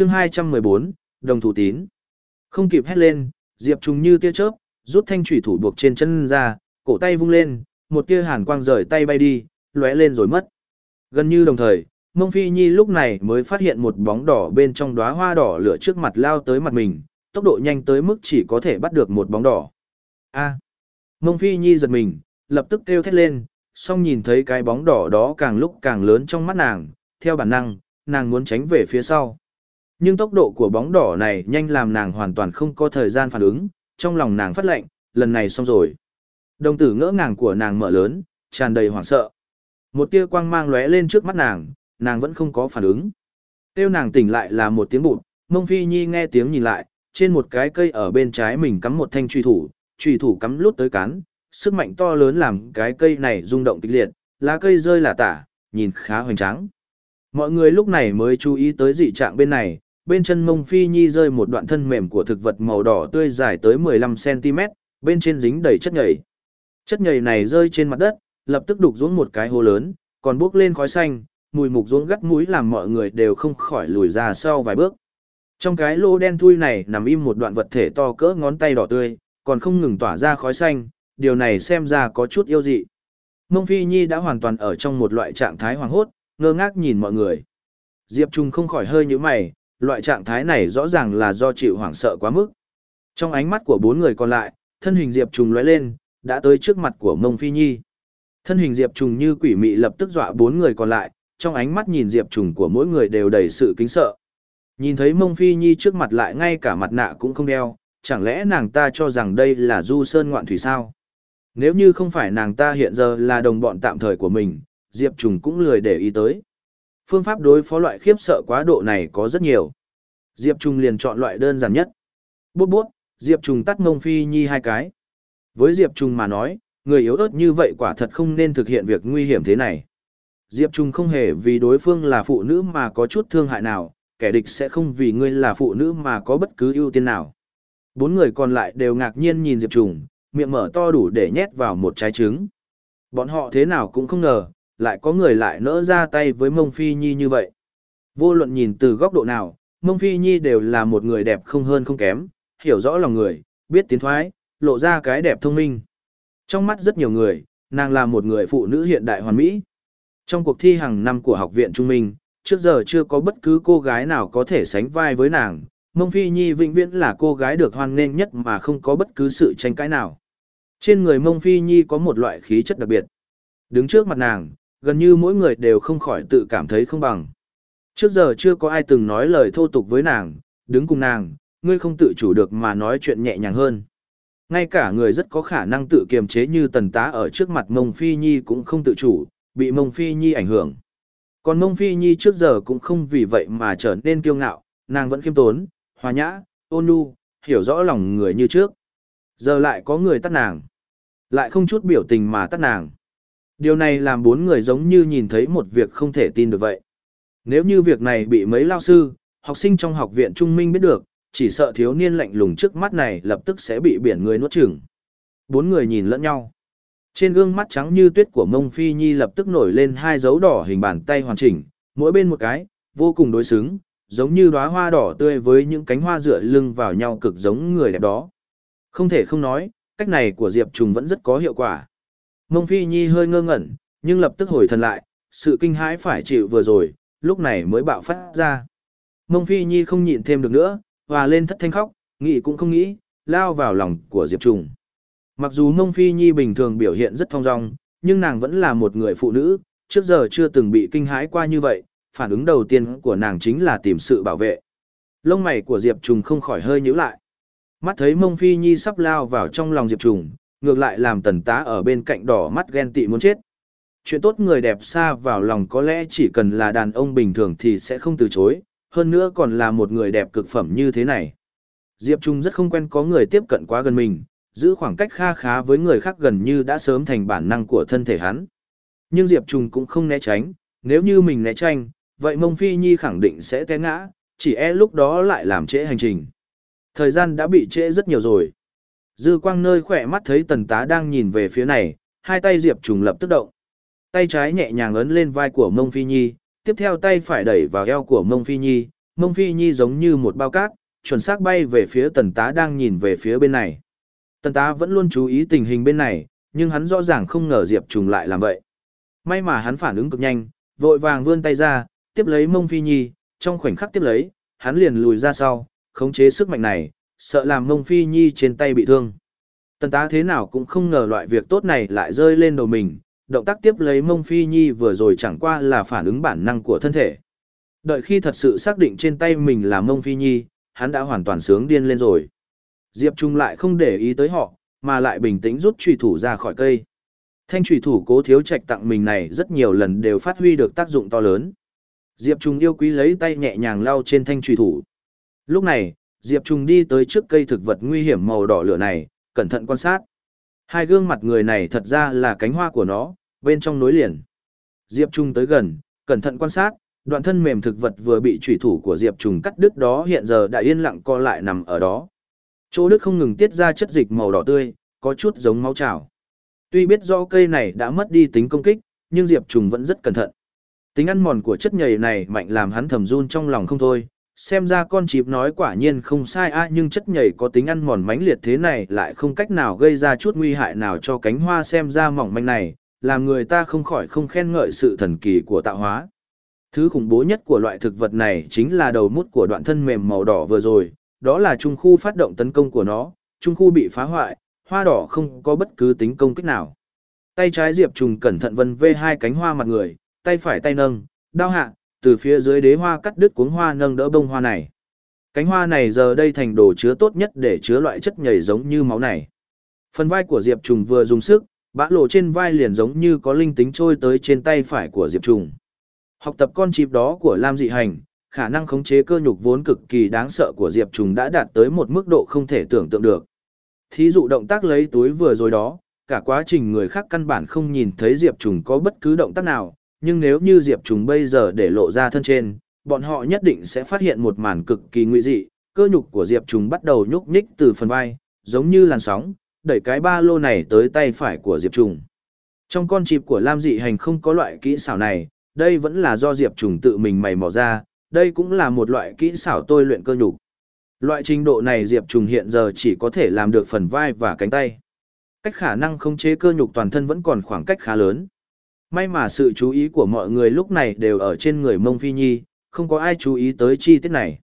chương 214, đồng thủ tín. Không kịp hét lên, Diệp Trùng như tia chớp, rút thanh thủy thủ buộc trên chân ra, cổ tay vung lên, một tia hàn quang rời tay bay đi, lóe lên rồi mất. Gần như đồng thời, Mông Phi Nhi lúc này mới phát hiện một bóng đỏ bên trong đóa hoa đỏ lửa trước mặt lao tới mặt mình, tốc độ nhanh tới mức chỉ có thể bắt được một bóng đỏ. A. Mông Phi Nhi giật mình, lập tức kêu thét lên, song nhìn thấy cái bóng đỏ đó càng lúc càng lớn trong mắt nàng, theo bản năng, nàng muốn tránh về phía sau. Nhưng tốc độ của bóng đỏ này nhanh làm nàng hoàn toàn không có thời gian phản ứng, trong lòng nàng phát lệnh, lần này xong rồi. Đồng tử ngỡ ngàng của nàng mở lớn, tràn đầy hoảng sợ. Một tia quang mang lóe lên trước mắt nàng, nàng vẫn không có phản ứng. Tiêu nàng tỉnh lại là một tiếng bụt, mông phi nhi nghe tiếng nhìn lại, trên một cái cây ở bên trái mình cắm một thanh truy thủ, truy thủ cắm lút tới cán, sức mạnh to lớn làm cái cây này rung động kịch liệt, lá cây rơi là tả, nhìn khá hoành tráng. Mọi người lúc này mới chú ý tới dị trạng bên này, bên chân mông phi nhi rơi một đoạn thân mềm của thực vật màu đỏ tươi dài tới 15cm, bên trên dính đầy chất nhầy. Chất nhầy này rơi trên mặt đất, lập tức đục xuống một cái hố lớn, còn bốc lên khói xanh, mùi mục ruống gắt mũi làm mọi người đều không khỏi lùi ra sau vài bước. Trong cái lô đen thui này nằm im một đoạn vật thể to cỡ ngón tay đỏ tươi, còn không ngừng tỏa ra khói xanh, điều này xem ra có chút yêu dị. Mông Phi Nhi đã hoàn toàn ở trong một loại trạng thái hoàng hốt, ngơ ngác nhìn mọi người. Diệp Trung không khỏi hơi như mày, loại trạng thái này rõ ràng là do chịu hoảng sợ quá mức. Trong ánh mắt của bốn người còn lại, thân hình Diệp Trùng lóe lên, đã tới trước mặt của Mông Phi Nhi. Thân hình Diệp Trùng như quỷ mị lập tức dọa bốn người còn lại, trong ánh mắt nhìn Diệp Trùng của mỗi người đều đầy sự kính sợ. Nhìn thấy Mông Phi Nhi trước mặt lại ngay cả mặt nạ cũng không đeo, chẳng lẽ nàng ta cho rằng đây là du sơn ngoạn thủy sao? Nếu như không phải nàng ta hiện giờ là đồng bọn tạm thời của mình, Diệp Trùng cũng lười để ý tới. Phương pháp đối phó loại khiếp sợ quá độ này có rất nhiều. Diệp Trùng liền chọn loại đơn giản nhất. Bút bút, Diệp Trùng tắt Mông Phi Nhi hai cái. Với Diệp Trùng mà nói, người yếu ớt như vậy quả thật không nên thực hiện việc nguy hiểm thế này. Diệp Trung không hề vì đối phương là phụ nữ mà có chút thương hại nào, kẻ địch sẽ không vì ngươi là phụ nữ mà có bất cứ ưu tiên nào. Bốn người còn lại đều ngạc nhiên nhìn Diệp Trung, miệng mở to đủ để nhét vào một trái trứng. Bọn họ thế nào cũng không ngờ, lại có người lại nỡ ra tay với Mông Phi Nhi như vậy. Vô luận nhìn từ góc độ nào, Mông Phi Nhi đều là một người đẹp không hơn không kém, hiểu rõ lòng người, biết tiến thoái, lộ ra cái đẹp thông minh. Trong mắt rất nhiều người, nàng là một người phụ nữ hiện đại hoàn mỹ. Trong cuộc thi hàng năm của học viện Trung Minh, trước giờ chưa có bất cứ cô gái nào có thể sánh vai với nàng, Mông Phi Nhi vĩnh viễn là cô gái được hoan nghênh nhất mà không có bất cứ sự tranh cãi nào. Trên người Mông Phi Nhi có một loại khí chất đặc biệt. Đứng trước mặt nàng, gần như mỗi người đều không khỏi tự cảm thấy không bằng. Trước giờ chưa có ai từng nói lời thô tục với nàng, đứng cùng nàng, ngươi không tự chủ được mà nói chuyện nhẹ nhàng hơn. Ngay cả người rất có khả năng tự kiềm chế như tần tá ở trước mặt Mông Phi Nhi cũng không tự chủ, bị Mông Phi Nhi ảnh hưởng. Còn Mông Phi Nhi trước giờ cũng không vì vậy mà trở nên kiêu ngạo, nàng vẫn khiêm tốn, hòa nhã, ôn nhu, hiểu rõ lòng người như trước. Giờ lại có người tắt nàng. Lại không chút biểu tình mà tắt nàng. Điều này làm bốn người giống như nhìn thấy một việc không thể tin được vậy. Nếu như việc này bị mấy lao sư, học sinh trong học viện trung minh biết được, chỉ sợ thiếu niên lạnh lùng trước mắt này lập tức sẽ bị biển người nuốt chửng. Bốn người nhìn lẫn nhau. Trên gương mắt trắng như tuyết của mông phi nhi lập tức nổi lên hai dấu đỏ hình bàn tay hoàn chỉnh, mỗi bên một cái, vô cùng đối xứng, giống như đóa hoa đỏ tươi với những cánh hoa dựa lưng vào nhau cực giống người đẹp đó. Không thể không nói, cách này của Diệp Trùng vẫn rất có hiệu quả. Mông Phi Nhi hơi ngơ ngẩn, nhưng lập tức hồi thần lại, sự kinh hãi phải chịu vừa rồi, lúc này mới bạo phát ra. Mông Phi Nhi không nhịn thêm được nữa, hòa lên thất thanh khóc, nghĩ cũng không nghĩ, lao vào lòng của Diệp Trùng. Mặc dù Mông Phi Nhi bình thường biểu hiện rất thong dong, nhưng nàng vẫn là một người phụ nữ, trước giờ chưa từng bị kinh hãi qua như vậy, phản ứng đầu tiên của nàng chính là tìm sự bảo vệ. Lông mày của Diệp Trùng không khỏi hơi nhíu lại. Mắt thấy Mông Phi Nhi sắp lao vào trong lòng Diệp Trùng, ngược lại làm tần tá ở bên cạnh đỏ mắt ghen tị muốn chết. Chuyện tốt người đẹp xa vào lòng có lẽ chỉ cần là đàn ông bình thường thì sẽ không từ chối, hơn nữa còn là một người đẹp cực phẩm như thế này. Diệp Trung rất không quen có người tiếp cận quá gần mình, giữ khoảng cách kha khá với người khác gần như đã sớm thành bản năng của thân thể hắn. Nhưng Diệp Trung cũng không né tránh, nếu như mình né tránh, vậy Mông Phi Nhi khẳng định sẽ té ngã, chỉ e lúc đó lại làm trễ hành trình. Thời gian đã bị trễ rất nhiều rồi. Dư quang nơi khỏe mắt thấy tần tá đang nhìn về phía này, hai tay Diệp Trùng lập tức động. Tay trái nhẹ nhàng ấn lên vai của Mông Phi Nhi, tiếp theo tay phải đẩy vào eo của Mông Phi Nhi, Mông Phi Nhi giống như một bao cát, chuẩn xác bay về phía tần tá đang nhìn về phía bên này. Tần tá vẫn luôn chú ý tình hình bên này, nhưng hắn rõ ràng không ngờ Diệp Trùng lại làm vậy. May mà hắn phản ứng cực nhanh, vội vàng vươn tay ra, tiếp lấy Mông Phi Nhi, trong khoảnh khắc tiếp lấy, hắn liền lùi ra sau, khống chế sức mạnh này, sợ làm Mông Phi Nhi trên tay bị thương. Tần tá thế nào cũng không ngờ loại việc tốt này lại rơi lên đầu mình, động tác tiếp lấy Mông Phi Nhi vừa rồi chẳng qua là phản ứng bản năng của thân thể. Đợi khi thật sự xác định trên tay mình là Mông Phi Nhi, hắn đã hoàn toàn sướng điên lên rồi. Diệp Trung lại không để ý tới họ, mà lại bình tĩnh rút trùy thủ ra khỏi cây. Thanh trùy thủ cố thiếu trạch tặng mình này rất nhiều lần đều phát huy được tác dụng to lớn. Diệp Trung yêu quý lấy tay nhẹ nhàng lau trên thanh trùy thủ. Lúc này, Diệp Trung đi tới trước cây thực vật nguy hiểm màu đỏ lửa này, cẩn thận quan sát. Hai gương mặt người này thật ra là cánh hoa của nó, bên trong nối liền. Diệp Trung tới gần, cẩn thận quan sát, đoạn thân mềm thực vật vừa bị chủy thủ của Diệp Trung cắt đứt đó hiện giờ đã yên lặng co lại nằm ở đó. Chỗ đứt không ngừng tiết ra chất dịch màu đỏ tươi, có chút giống máu trào. Tuy biết rõ cây này đã mất đi tính công kích, nhưng Diệp Trùng vẫn rất cẩn thận. Tính ăn mòn của chất nhầy này mạnh làm hắn thầm run trong lòng không thôi. Xem ra con chịp nói quả nhiên không sai a nhưng chất nhầy có tính ăn mòn mãnh liệt thế này lại không cách nào gây ra chút nguy hại nào cho cánh hoa xem ra mỏng manh này, làm người ta không khỏi không khen ngợi sự thần kỳ của tạo hóa. Thứ khủng bố nhất của loại thực vật này chính là đầu mút của đoạn thân mềm màu đỏ vừa rồi, đó là trung khu phát động tấn công của nó, trung khu bị phá hoại, hoa đỏ không có bất cứ tính công kích nào. Tay trái Diệp Trùng cẩn thận vân vê hai cánh hoa mặt người, tay phải tay nâng, đao hạ, từ phía dưới đế hoa cắt đứt cuống hoa nâng đỡ bông hoa này. Cánh hoa này giờ đây thành đồ chứa tốt nhất để chứa loại chất nhầy giống như máu này. Phần vai của Diệp Trùng vừa dùng sức, bã lộ trên vai liền giống như có linh tính trôi tới trên tay phải của Diệp Trùng. Học tập con chip đó của Lam Dị Hành, khả năng khống chế cơ nhục vốn cực kỳ đáng sợ của Diệp Trùng đã đạt tới một mức độ không thể tưởng tượng được. Thí dụ động tác lấy túi vừa rồi đó, cả quá trình người khác căn bản không nhìn thấy Diệp Trùng có bất cứ động tác nào, nhưng nếu như Diệp Trùng bây giờ để lộ ra thân trên, bọn họ nhất định sẽ phát hiện một màn cực kỳ nguy dị, cơ nhục của Diệp Trùng bắt đầu nhúc nhích từ phần vai, giống như làn sóng, đẩy cái ba lô này tới tay phải của Diệp Trùng. Trong con chịp của Lam Dị Hành không có loại kỹ xảo này, đây vẫn là do Diệp Trùng tự mình mày mò ra, đây cũng là một loại kỹ xảo tôi luyện cơ nhục. Loại trình độ này Diệp Trùng hiện giờ chỉ có thể làm được phần vai và cánh tay. Cách khả năng khống chế cơ nhục toàn thân vẫn còn khoảng cách khá lớn. May mà sự chú ý của mọi người lúc này đều ở trên người Mông Phi Nhi, không có ai chú ý tới chi tiết này.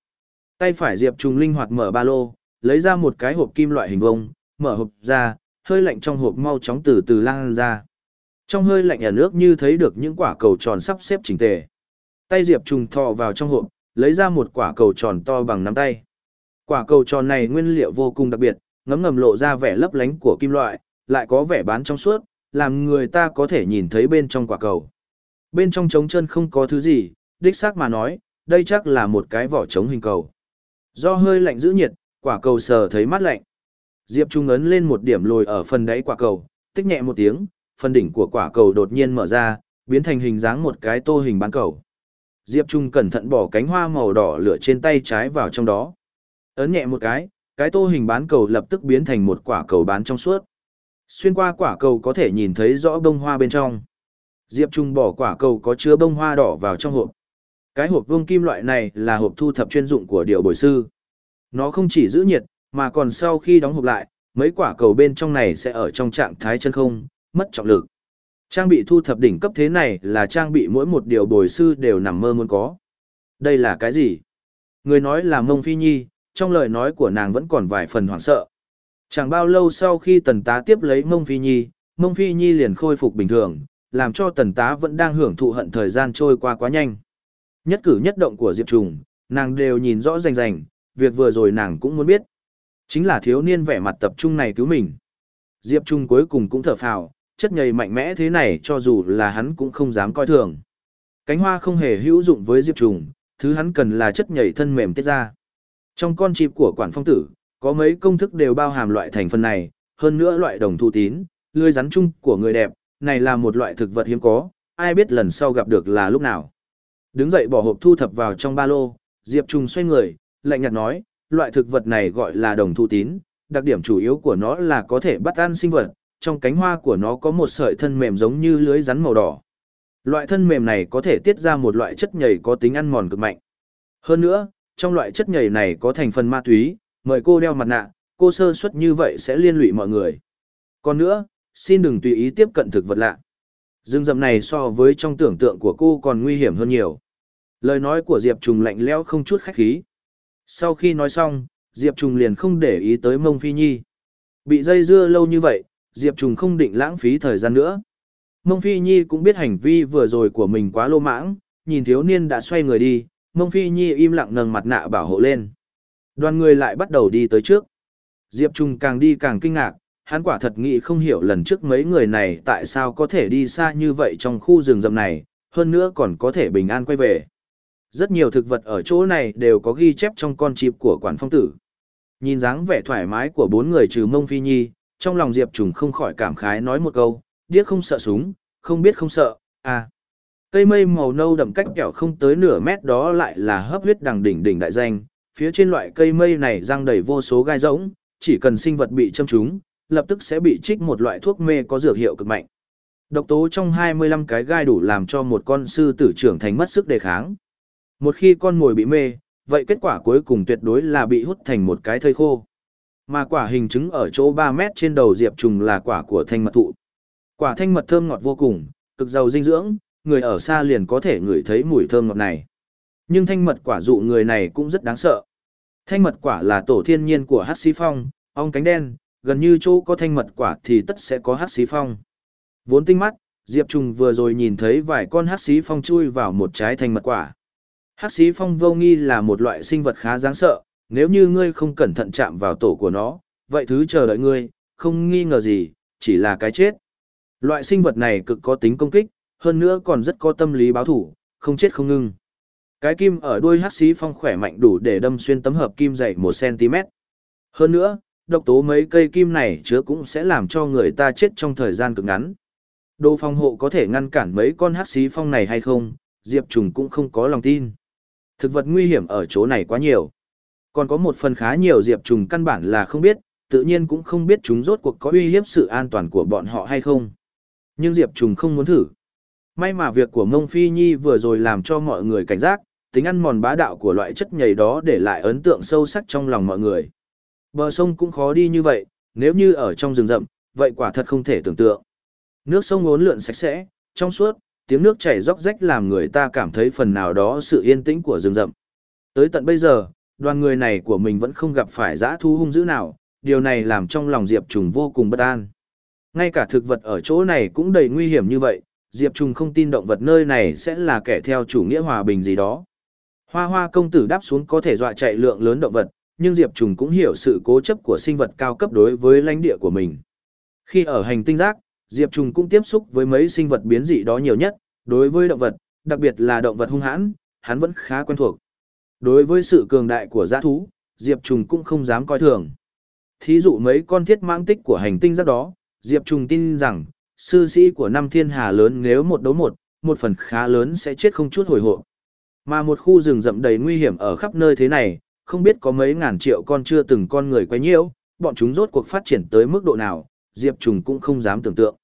Tay phải Diệp Trùng linh hoạt mở ba lô, lấy ra một cái hộp kim loại hình vông, mở hộp ra, hơi lạnh trong hộp mau chóng từ từ lan ra. Trong hơi lạnh ở nước như thấy được những quả cầu tròn sắp xếp chỉnh tề. Tay Diệp Trùng thò vào trong hộp, lấy ra một quả cầu tròn to bằng nắm tay. Quả cầu tròn này nguyên liệu vô cùng đặc biệt, ngấm ngầm lộ ra vẻ lấp lánh của kim loại, lại có vẻ bán trong suốt, làm người ta có thể nhìn thấy bên trong quả cầu. Bên trong trống chân không có thứ gì, đích xác mà nói, đây chắc là một cái vỏ trống hình cầu. Do hơi lạnh giữ nhiệt, quả cầu sờ thấy mát lạnh. Diệp Trung ấn lên một điểm lồi ở phần đáy quả cầu, tích nhẹ một tiếng, phần đỉnh của quả cầu đột nhiên mở ra, biến thành hình dáng một cái tô hình bán cầu. Diệp Trung cẩn thận bỏ cánh hoa màu đỏ lửa trên tay trái vào trong đó. Ấn nhẹ một cái, cái tô hình bán cầu lập tức biến thành một quả cầu bán trong suốt. Xuyên qua quả cầu có thể nhìn thấy rõ bông hoa bên trong. Diệp Trung bỏ quả cầu có chứa bông hoa đỏ vào trong hộp. Cái hộp vương kim loại này là hộp thu thập chuyên dụng của điều bồi sư. Nó không chỉ giữ nhiệt, mà còn sau khi đóng hộp lại, mấy quả cầu bên trong này sẽ ở trong trạng thái chân không, mất trọng lực. Trang bị thu thập đỉnh cấp thế này là trang bị mỗi một điều bồi sư đều nằm mơ muốn có. Đây là cái gì? Người nói là mông phi nhi, trong lời nói của nàng vẫn còn vài phần hoảng sợ. Chẳng bao lâu sau khi tần tá tiếp lấy mông phi nhi, mông phi nhi liền khôi phục bình thường, làm cho tần tá vẫn đang hưởng thụ hận thời gian trôi qua quá nhanh. Nhất cử nhất động của Diệp Trùng, nàng đều nhìn rõ rành rành, việc vừa rồi nàng cũng muốn biết. Chính là thiếu niên vẻ mặt tập trung này cứu mình. Diệp Trung cuối cùng cũng thở phào, chất nhầy mạnh mẽ thế này cho dù là hắn cũng không dám coi thường. Cánh hoa không hề hữu dụng với Diệp Trùng, thứ hắn cần là chất nhầy thân mềm tiết ra. Trong con chip của quản phong tử, có mấy công thức đều bao hàm loại thành phần này, hơn nữa loại đồng thu tín, lươi rắn chung của người đẹp, này là một loại thực vật hiếm có, ai biết lần sau gặp được là lúc nào. Đứng dậy bỏ hộp thu thập vào trong ba lô, Diệp Trung xoay người, lạnh nhạt nói, loại thực vật này gọi là đồng thu tín, đặc điểm chủ yếu của nó là có thể bắt ăn sinh vật, trong cánh hoa của nó có một sợi thân mềm giống như lưới rắn màu đỏ. Loại thân mềm này có thể tiết ra một loại chất nhầy có tính ăn mòn cực mạnh. Hơn nữa, trong loại chất nhầy này có thành phần ma túy, mời cô đeo mặt nạ, cô sơ suất như vậy sẽ liên lụy mọi người. Còn nữa, xin đừng tùy ý tiếp cận thực vật lạ. Dương rậm này so với trong tưởng tượng của cô còn nguy hiểm hơn nhiều. Lời nói của Diệp Trùng lạnh lẽo không chút khách khí. Sau khi nói xong, Diệp Trùng liền không để ý tới Mông Phi Nhi. Bị dây dưa lâu như vậy, Diệp Trùng không định lãng phí thời gian nữa. Mông Phi Nhi cũng biết hành vi vừa rồi của mình quá lô mãng, nhìn thiếu niên đã xoay người đi, Mông Phi Nhi im lặng nâng mặt nạ bảo hộ lên. Đoàn người lại bắt đầu đi tới trước. Diệp Trung càng đi càng kinh ngạc, hắn quả thật nghĩ không hiểu lần trước mấy người này tại sao có thể đi xa như vậy trong khu rừng rậm này, hơn nữa còn có thể bình an quay về. Rất nhiều thực vật ở chỗ này đều có ghi chép trong con chip của quản phong tử. Nhìn dáng vẻ thoải mái của bốn người trừ mông phi nhi, trong lòng Diệp Trùng không khỏi cảm khái nói một câu, điếc không sợ súng, không biết không sợ, à. Cây mây màu nâu đậm cách kẹo không tới nửa mét đó lại là hấp huyết đằng đỉnh đỉnh đại danh, phía trên loại cây mây này răng đầy vô số gai rỗng, chỉ cần sinh vật bị châm trúng, lập tức sẽ bị trích một loại thuốc mê có dược hiệu cực mạnh. Độc tố trong 25 cái gai đủ làm cho một con sư tử trưởng thành mất sức đề kháng. Một khi con mồi bị mê, vậy kết quả cuối cùng tuyệt đối là bị hút thành một cái thây khô. Mà quả hình trứng ở chỗ 3 mét trên đầu Diệp Trùng là quả của thanh mật thụ. Quả thanh mật thơm ngọt vô cùng, cực giàu dinh dưỡng, người ở xa liền có thể ngửi thấy mùi thơm ngọt này. Nhưng thanh mật quả dụ người này cũng rất đáng sợ. Thanh mật quả là tổ thiên nhiên của hát xí phong, ong cánh đen, gần như chỗ có thanh mật quả thì tất sẽ có hát xí phong. Vốn tinh mắt, Diệp Trùng vừa rồi nhìn thấy vài con hát xí phong chui vào một trái thanh mật quả. Hát xí phong vô nghi là một loại sinh vật khá đáng sợ, nếu như ngươi không cẩn thận chạm vào tổ của nó, vậy thứ chờ đợi ngươi, không nghi ngờ gì, chỉ là cái chết. Loại sinh vật này cực có tính công kích, hơn nữa còn rất có tâm lý báo thủ, không chết không ngưng. Cái kim ở đuôi hắc xí phong khỏe mạnh đủ để đâm xuyên tấm hợp kim dày 1cm. Hơn nữa, độc tố mấy cây kim này chứa cũng sẽ làm cho người ta chết trong thời gian cực ngắn. Đồ phòng hộ có thể ngăn cản mấy con hắc xí phong này hay không, Diệp Trùng cũng không có lòng tin. Thực vật nguy hiểm ở chỗ này quá nhiều. Còn có một phần khá nhiều Diệp Trùng căn bản là không biết, tự nhiên cũng không biết chúng rốt cuộc có uy hiếp sự an toàn của bọn họ hay không. Nhưng Diệp Trùng không muốn thử. May mà việc của Mông Phi Nhi vừa rồi làm cho mọi người cảnh giác, tính ăn mòn bá đạo của loại chất nhầy đó để lại ấn tượng sâu sắc trong lòng mọi người. Bờ sông cũng khó đi như vậy, nếu như ở trong rừng rậm, vậy quả thật không thể tưởng tượng. Nước sông uốn lượn sạch sẽ, trong suốt, tiếng nước chảy róc rách làm người ta cảm thấy phần nào đó sự yên tĩnh của rừng rậm. Tới tận bây giờ, đoàn người này của mình vẫn không gặp phải dã thu hung dữ nào, điều này làm trong lòng Diệp Trùng vô cùng bất an. Ngay cả thực vật ở chỗ này cũng đầy nguy hiểm như vậy, Diệp Trùng không tin động vật nơi này sẽ là kẻ theo chủ nghĩa hòa bình gì đó. Hoa hoa công tử đáp xuống có thể dọa chạy lượng lớn động vật, nhưng Diệp Trùng cũng hiểu sự cố chấp của sinh vật cao cấp đối với lãnh địa của mình. Khi ở hành tinh giác, Diệp Trùng cũng tiếp xúc với mấy sinh vật biến dị đó nhiều nhất, đối với động vật, đặc biệt là động vật hung hãn, hắn vẫn khá quen thuộc. Đối với sự cường đại của giã thú, Diệp Trùng cũng không dám coi thường. Thí dụ mấy con thiết mãng tích của hành tinh giác đó, Diệp Trùng tin rằng, sư sĩ của năm thiên hà lớn nếu một đấu một, một phần khá lớn sẽ chết không chút hồi hộp. Mà một khu rừng rậm đầy nguy hiểm ở khắp nơi thế này, không biết có mấy ngàn triệu con chưa từng con người quay nhiễu, bọn chúng rốt cuộc phát triển tới mức độ nào, Diệp Trùng cũng không dám tưởng tượng.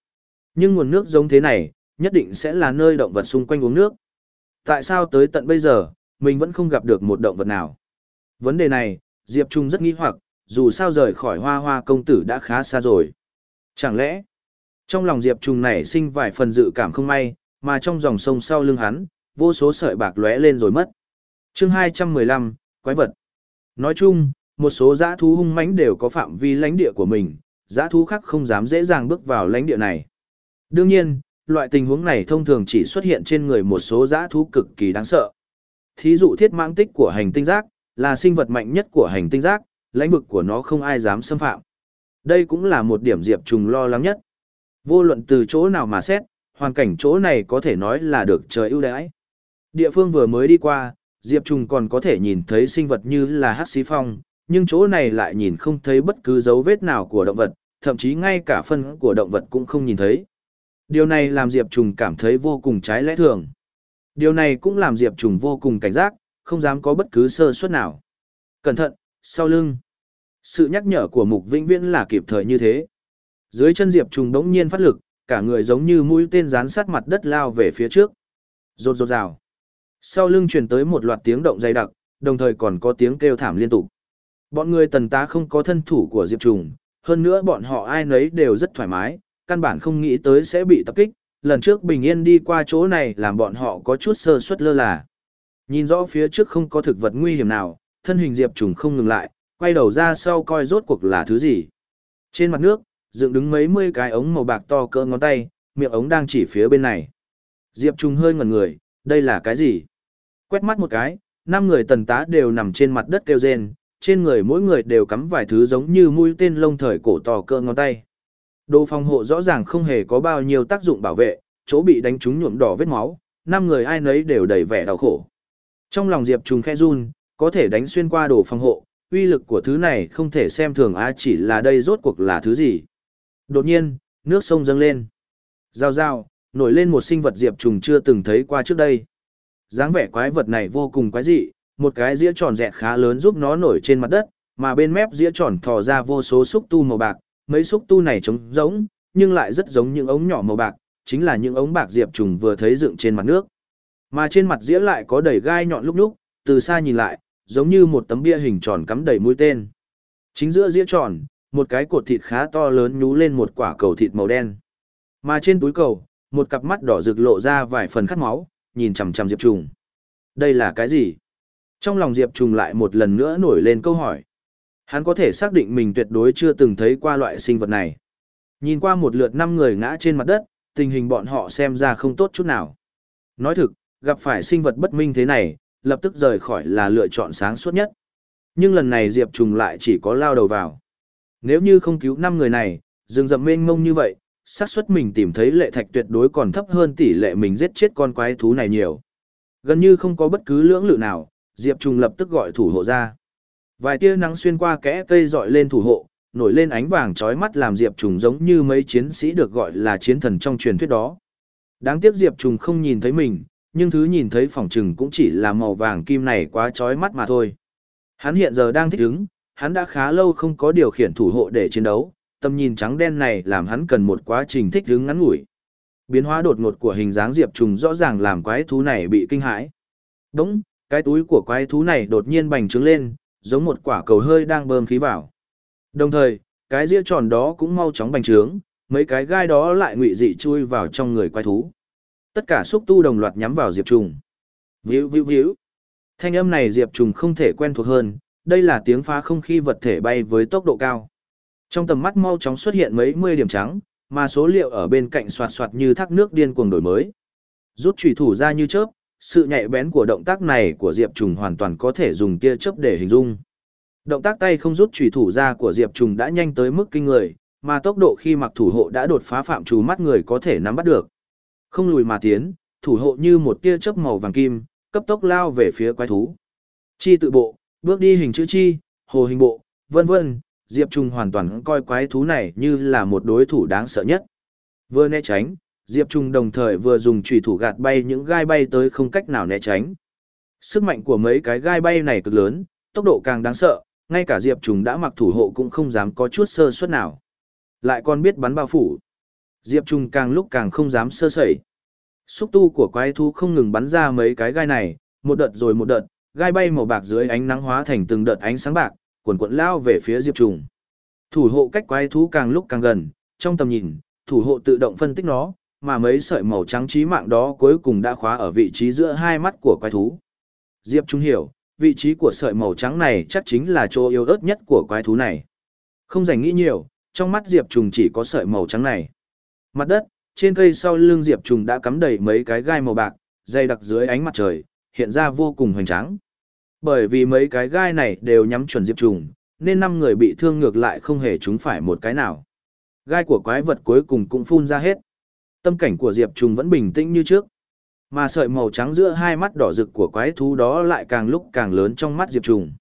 Nhưng nguồn nước giống thế này, nhất định sẽ là nơi động vật xung quanh uống nước. Tại sao tới tận bây giờ, mình vẫn không gặp được một động vật nào? Vấn đề này, Diệp Trung rất nghi hoặc, dù sao rời khỏi hoa hoa công tử đã khá xa rồi. Chẳng lẽ, trong lòng Diệp Trung nảy sinh vài phần dự cảm không may, mà trong dòng sông sau lưng hắn, vô số sợi bạc lóe lên rồi mất. chương 215, Quái vật. Nói chung, một số dã thú hung mãnh đều có phạm vi lãnh địa của mình, dã thú khác không dám dễ dàng bước vào lãnh địa này. Đương nhiên, loại tình huống này thông thường chỉ xuất hiện trên người một số dã thú cực kỳ đáng sợ. Thí dụ thiết mãng tích của hành tinh giác, là sinh vật mạnh nhất của hành tinh giác, lãnh vực của nó không ai dám xâm phạm. Đây cũng là một điểm Diệp Trùng lo lắng nhất. Vô luận từ chỗ nào mà xét, hoàn cảnh chỗ này có thể nói là được trời ưu đãi. Địa phương vừa mới đi qua, Diệp Trùng còn có thể nhìn thấy sinh vật như là hắc xí phong, nhưng chỗ này lại nhìn không thấy bất cứ dấu vết nào của động vật, thậm chí ngay cả phân của động vật cũng không nhìn thấy. Điều này làm Diệp Trùng cảm thấy vô cùng trái lẽ thường. Điều này cũng làm Diệp Trùng vô cùng cảnh giác, không dám có bất cứ sơ suất nào. Cẩn thận, sau lưng. Sự nhắc nhở của Mục Vĩnh Viễn là kịp thời như thế. Dưới chân Diệp Trùng đống nhiên phát lực, cả người giống như mũi tên dán sát mặt đất lao về phía trước. Rột rột rào. Sau lưng truyền tới một loạt tiếng động dày đặc, đồng thời còn có tiếng kêu thảm liên tục. Bọn người tần tá không có thân thủ của Diệp Trùng, hơn nữa bọn họ ai nấy đều rất thoải mái, căn bản không nghĩ tới sẽ bị tập kích, lần trước bình yên đi qua chỗ này làm bọn họ có chút sơ suất lơ là. Nhìn rõ phía trước không có thực vật nguy hiểm nào, thân hình Diệp Trùng không ngừng lại, quay đầu ra sau coi rốt cuộc là thứ gì. Trên mặt nước, dựng đứng mấy mươi cái ống màu bạc to cỡ ngón tay, miệng ống đang chỉ phía bên này. Diệp Trùng hơi ngẩn người, đây là cái gì? Quét mắt một cái, năm người tần tá đều nằm trên mặt đất kêu rên, trên người mỗi người đều cắm vài thứ giống như mũi tên lông thời cổ to cỡ ngón tay. Đồ phòng hộ rõ ràng không hề có bao nhiêu tác dụng bảo vệ, chỗ bị đánh trúng nhuộm đỏ vết máu, năm người ai nấy đều đầy vẻ đau khổ. Trong lòng Diệp Trùng khe run, có thể đánh xuyên qua đồ phòng hộ, uy lực của thứ này không thể xem thường á chỉ là đây rốt cuộc là thứ gì. Đột nhiên, nước sông dâng lên. Rào rào, nổi lên một sinh vật Diệp Trùng chưa từng thấy qua trước đây dáng vẻ quái vật này vô cùng quái dị, một cái dĩa tròn dẹt khá lớn giúp nó nổi trên mặt đất, mà bên mép dĩa tròn thò ra vô số xúc tu màu bạc, mấy xúc tu này trống giống, nhưng lại rất giống những ống nhỏ màu bạc, chính là những ống bạc diệp trùng vừa thấy dựng trên mặt nước. Mà trên mặt dĩa lại có đầy gai nhọn lúc lúc, từ xa nhìn lại, giống như một tấm bia hình tròn cắm đầy mũi tên. Chính giữa dĩa tròn, một cái cột thịt khá to lớn nhú lên một quả cầu thịt màu đen. Mà trên túi cầu, một cặp mắt đỏ rực lộ ra vài phần khát máu, nhìn chằm chằm Diệp Trùng. Đây là cái gì? Trong lòng Diệp Trùng lại một lần nữa nổi lên câu hỏi. Hắn có thể xác định mình tuyệt đối chưa từng thấy qua loại sinh vật này. Nhìn qua một lượt năm người ngã trên mặt đất, tình hình bọn họ xem ra không tốt chút nào. Nói thực, gặp phải sinh vật bất minh thế này, lập tức rời khỏi là lựa chọn sáng suốt nhất. Nhưng lần này Diệp Trùng lại chỉ có lao đầu vào. Nếu như không cứu năm người này, rừng rậm mênh mông như vậy, xác suất mình tìm thấy lệ thạch tuyệt đối còn thấp hơn tỷ lệ mình giết chết con quái thú này nhiều. Gần như không có bất cứ lưỡng lự nào, Diệp Trùng lập tức gọi thủ hộ ra. Vài tia nắng xuyên qua kẽ cây dọi lên thủ hộ, nổi lên ánh vàng chói mắt làm Diệp Trùng giống như mấy chiến sĩ được gọi là chiến thần trong truyền thuyết đó. Đáng tiếc Diệp Trùng không nhìn thấy mình, nhưng thứ nhìn thấy phòng trừng cũng chỉ là màu vàng kim này quá chói mắt mà thôi. Hắn hiện giờ đang thích ứng, hắn đã khá lâu không có điều khiển thủ hộ để chiến đấu, tầm nhìn trắng đen này làm hắn cần một quá trình thích ứng ngắn ngủi. Biến hóa đột ngột của hình dáng Diệp Trùng rõ ràng làm quái thú này bị kinh hãi. Đúng, cái túi của quái thú này đột nhiên bành trướng lên, giống một quả cầu hơi đang bơm khí vào. Đồng thời, cái dĩa tròn đó cũng mau chóng bành trướng, mấy cái gai đó lại ngụy dị chui vào trong người quái thú. Tất cả xúc tu đồng loạt nhắm vào Diệp Trùng. Víu víu víu. Thanh âm này Diệp Trùng không thể quen thuộc hơn, đây là tiếng phá không khi vật thể bay với tốc độ cao. Trong tầm mắt mau chóng xuất hiện mấy mươi điểm trắng, mà số liệu ở bên cạnh soạt soạt như thác nước điên cuồng đổi mới. Rút chủy thủ ra như chớp, sự nhạy bén của động tác này của Diệp Trùng hoàn toàn có thể dùng tia chớp để hình dung. Động tác tay không rút chủy thủ ra của Diệp Trùng đã nhanh tới mức kinh người, mà tốc độ khi mặc thủ hộ đã đột phá phạm trù mắt người có thể nắm bắt được. Không lùi mà tiến, thủ hộ như một tia chớp màu vàng kim, cấp tốc lao về phía quái thú. Chi tự bộ, bước đi hình chữ chi, hồ hình bộ, vân vân, Diệp Trung hoàn toàn coi quái thú này như là một đối thủ đáng sợ nhất. Vừa né tránh, Diệp Trung đồng thời vừa dùng chùy thủ gạt bay những gai bay tới không cách nào né tránh. Sức mạnh của mấy cái gai bay này cực lớn, tốc độ càng đáng sợ, ngay cả Diệp Trung đã mặc thủ hộ cũng không dám có chút sơ suất nào. Lại còn biết bắn bao phủ. Diệp Trung càng lúc càng không dám sơ sẩy. Xúc tu của quái thú không ngừng bắn ra mấy cái gai này, một đợt rồi một đợt, gai bay màu bạc dưới ánh nắng hóa thành từng đợt ánh sáng bạc, cuộn cuộn lao về phía Diệp Trùng, Thủ hộ cách quái thú càng lúc càng gần, trong tầm nhìn, thủ hộ tự động phân tích nó, mà mấy sợi màu trắng trí mạng đó cuối cùng đã khóa ở vị trí giữa hai mắt của quái thú. Diệp Trung hiểu, vị trí của sợi màu trắng này chắc chính là chỗ yếu ớt nhất của quái thú này. Không dành nghĩ nhiều, trong mắt Diệp Trùng chỉ có sợi màu trắng này. Mặt đất, trên cây sau lưng Diệp Trùng đã cắm đầy mấy cái gai màu bạc, dày đặc dưới ánh mặt trời, hiện ra vô cùng hoành tráng. Bởi vì mấy cái gai này đều nhắm chuẩn Diệp Trùng, nên năm người bị thương ngược lại không hề trúng phải một cái nào. Gai của quái vật cuối cùng cũng phun ra hết. Tâm cảnh của Diệp Trùng vẫn bình tĩnh như trước. Mà sợi màu trắng giữa hai mắt đỏ rực của quái thú đó lại càng lúc càng lớn trong mắt Diệp Trùng.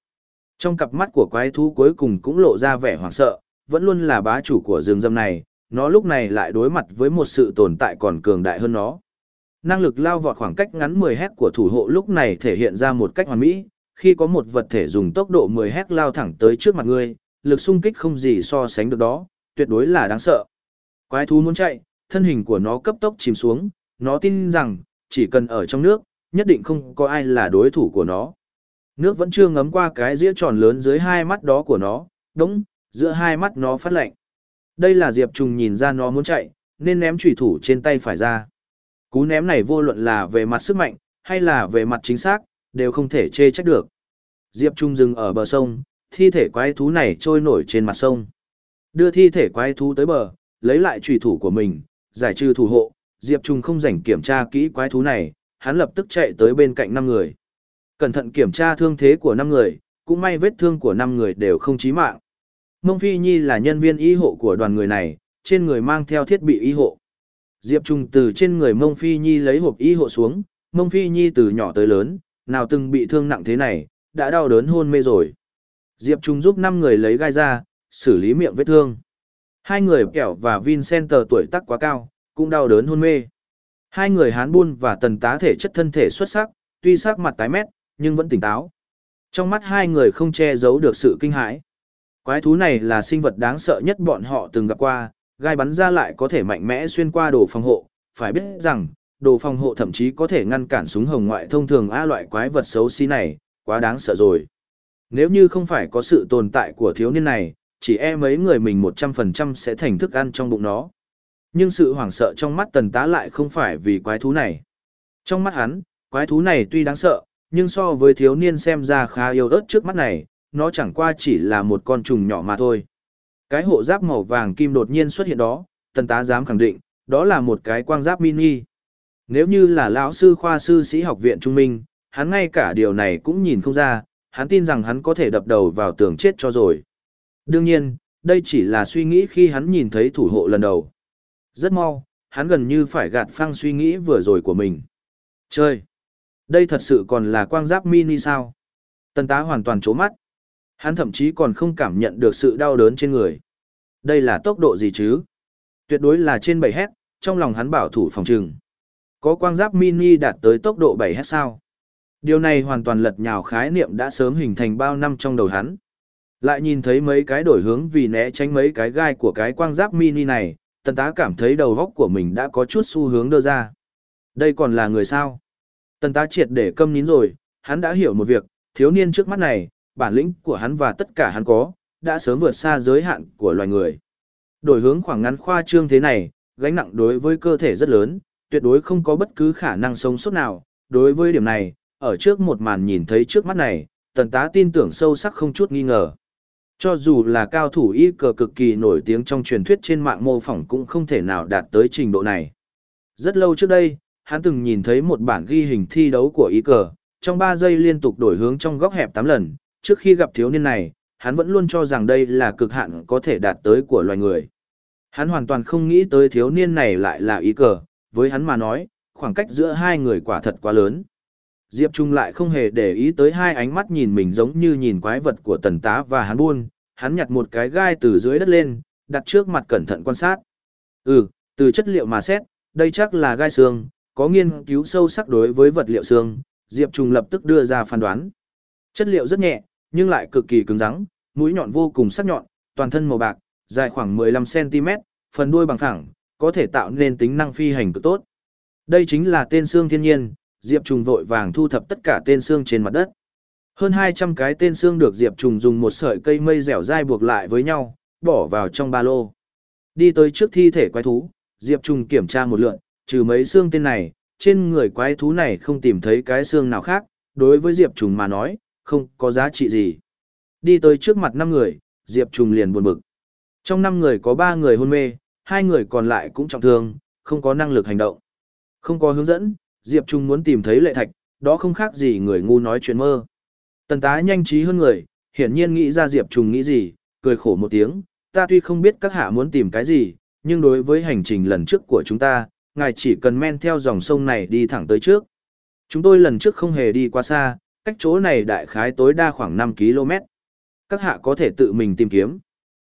Trong cặp mắt của quái thú cuối cùng cũng lộ ra vẻ hoảng sợ, vẫn luôn là bá chủ của rừng râm này, nó lúc này lại đối mặt với một sự tồn tại còn cường đại hơn nó. Năng lực lao vọt khoảng cách ngắn 10 hét của thủ hộ lúc này thể hiện ra một cách hoàn mỹ, khi có một vật thể dùng tốc độ 10 hét lao thẳng tới trước mặt ngươi, lực xung kích không gì so sánh được đó, tuyệt đối là đáng sợ. Quái thú muốn chạy, thân hình của nó cấp tốc chìm xuống, nó tin rằng, chỉ cần ở trong nước, nhất định không có ai là đối thủ của nó. Nước vẫn chưa ngấm qua cái dĩa tròn lớn dưới hai mắt đó của nó, Đúng, giữa hai mắt nó phát lạnh. Đây là Diệp Trùng nhìn ra nó muốn chạy, nên ném chủy thủ trên tay phải ra. Cú ném này vô luận là về mặt sức mạnh, hay là về mặt chính xác, đều không thể chê trách được. Diệp Trung dừng ở bờ sông, thi thể quái thú này trôi nổi trên mặt sông. Đưa thi thể quái thú tới bờ, lấy lại trùy thủ của mình, giải trừ thủ hộ, Diệp Trung không rảnh kiểm tra kỹ quái thú này, hắn lập tức chạy tới bên cạnh năm người. Cẩn thận kiểm tra thương thế của năm người, cũng may vết thương của năm người đều không chí mạng. Mông Phi Nhi là nhân viên y hộ của đoàn người này, trên người mang theo thiết bị y hộ. Diệp Trung từ trên người Mông Phi Nhi lấy hộp y hộ xuống, Mông Phi Nhi từ nhỏ tới lớn, nào từng bị thương nặng thế này, đã đau đớn hôn mê rồi. Diệp Trung giúp 5 người lấy gai ra, xử lý miệng vết thương. Hai người kẹo và Vincent tuổi tác quá cao, cũng đau đớn hôn mê. Hai người hán buôn và tần tá thể chất thân thể xuất sắc, tuy sắc mặt tái mét, nhưng vẫn tỉnh táo. Trong mắt hai người không che giấu được sự kinh hãi. Quái thú này là sinh vật đáng sợ nhất bọn họ từng gặp qua, gai bắn ra lại có thể mạnh mẽ xuyên qua đồ phòng hộ, phải biết rằng, đồ phòng hộ thậm chí có thể ngăn cản súng hồng ngoại thông thường A loại quái vật xấu xí này, quá đáng sợ rồi. Nếu như không phải có sự tồn tại của thiếu niên này, chỉ e mấy người mình 100% sẽ thành thức ăn trong bụng nó. Nhưng sự hoảng sợ trong mắt tần tá lại không phải vì quái thú này. Trong mắt hắn, quái thú này tuy đáng sợ, nhưng so với thiếu niên xem ra khá yêu ớt trước mắt này, nó chẳng qua chỉ là một con trùng nhỏ mà thôi. Cái hộ giáp màu vàng kim đột nhiên xuất hiện đó, tần tá dám khẳng định, đó là một cái quang giáp mini. Nếu như là lão sư khoa sư sĩ học viện trung minh, hắn ngay cả điều này cũng nhìn không ra, hắn tin rằng hắn có thể đập đầu vào tường chết cho rồi. Đương nhiên, đây chỉ là suy nghĩ khi hắn nhìn thấy thủ hộ lần đầu. Rất mau, hắn gần như phải gạt phăng suy nghĩ vừa rồi của mình. Chơi! Đây thật sự còn là quang giáp mini sao? Tần tá hoàn toàn trố mắt. Hắn thậm chí còn không cảm nhận được sự đau đớn trên người. Đây là tốc độ gì chứ? Tuyệt đối là trên 7 hét, trong lòng hắn bảo thủ phòng trừng. Có quang giáp mini đạt tới tốc độ 7 hết sao? Điều này hoàn toàn lật nhào khái niệm đã sớm hình thành bao năm trong đầu hắn. Lại nhìn thấy mấy cái đổi hướng vì né tránh mấy cái gai của cái quang giáp mini này, tần tá cảm thấy đầu góc của mình đã có chút xu hướng đưa ra. Đây còn là người sao? Tần tá triệt để câm nín rồi, hắn đã hiểu một việc, thiếu niên trước mắt này, bản lĩnh của hắn và tất cả hắn có, đã sớm vượt xa giới hạn của loài người. Đổi hướng khoảng ngắn khoa trương thế này, gánh nặng đối với cơ thể rất lớn, tuyệt đối không có bất cứ khả năng sống sót nào. Đối với điểm này, ở trước một màn nhìn thấy trước mắt này, tần tá tin tưởng sâu sắc không chút nghi ngờ. Cho dù là cao thủ y cờ cực kỳ nổi tiếng trong truyền thuyết trên mạng mô phỏng cũng không thể nào đạt tới trình độ này. Rất lâu trước đây, hắn từng nhìn thấy một bản ghi hình thi đấu của y cờ, trong 3 giây liên tục đổi hướng trong góc hẹp 8 lần, trước khi gặp thiếu niên này, hắn vẫn luôn cho rằng đây là cực hạn có thể đạt tới của loài người. Hắn hoàn toàn không nghĩ tới thiếu niên này lại là ý cờ, với hắn mà nói, khoảng cách giữa hai người quả thật quá lớn. Diệp Trung lại không hề để ý tới hai ánh mắt nhìn mình giống như nhìn quái vật của tần tá và hắn buôn, hắn nhặt một cái gai từ dưới đất lên, đặt trước mặt cẩn thận quan sát. Ừ, từ chất liệu mà xét, đây chắc là gai xương, có nghiên cứu sâu sắc đối với vật liệu xương, Diệp Trung lập tức đưa ra phán đoán. Chất liệu rất nhẹ, nhưng lại cực kỳ cứng rắn, mũi nhọn vô cùng sắc nhọn, toàn thân màu bạc, dài khoảng 15cm, phần đuôi bằng thẳng, có thể tạo nên tính năng phi hành cực tốt. Đây chính là tên xương thiên nhiên, Diệp Trùng vội vàng thu thập tất cả tên xương trên mặt đất. Hơn 200 cái tên xương được Diệp Trùng dùng một sợi cây mây dẻo dai buộc lại với nhau, bỏ vào trong ba lô. Đi tới trước thi thể quái thú, Diệp Trùng kiểm tra một lượt, trừ mấy xương tên này, trên người quái thú này không tìm thấy cái xương nào khác, đối với Diệp Trùng mà nói, không có giá trị gì. Đi tới trước mặt năm người, Diệp Trùng liền buồn bực. Trong năm người có ba người hôn mê, hai người còn lại cũng trọng thương, không có năng lực hành động. Không có hướng dẫn, Diệp Trung muốn tìm thấy lệ thạch, đó không khác gì người ngu nói chuyện mơ. Tần tá nhanh trí hơn người, hiển nhiên nghĩ ra Diệp Trung nghĩ gì, cười khổ một tiếng, ta tuy không biết các hạ muốn tìm cái gì, nhưng đối với hành trình lần trước của chúng ta, ngài chỉ cần men theo dòng sông này đi thẳng tới trước. Chúng tôi lần trước không hề đi quá xa, cách chỗ này đại khái tối đa khoảng 5 km. Các hạ có thể tự mình tìm kiếm.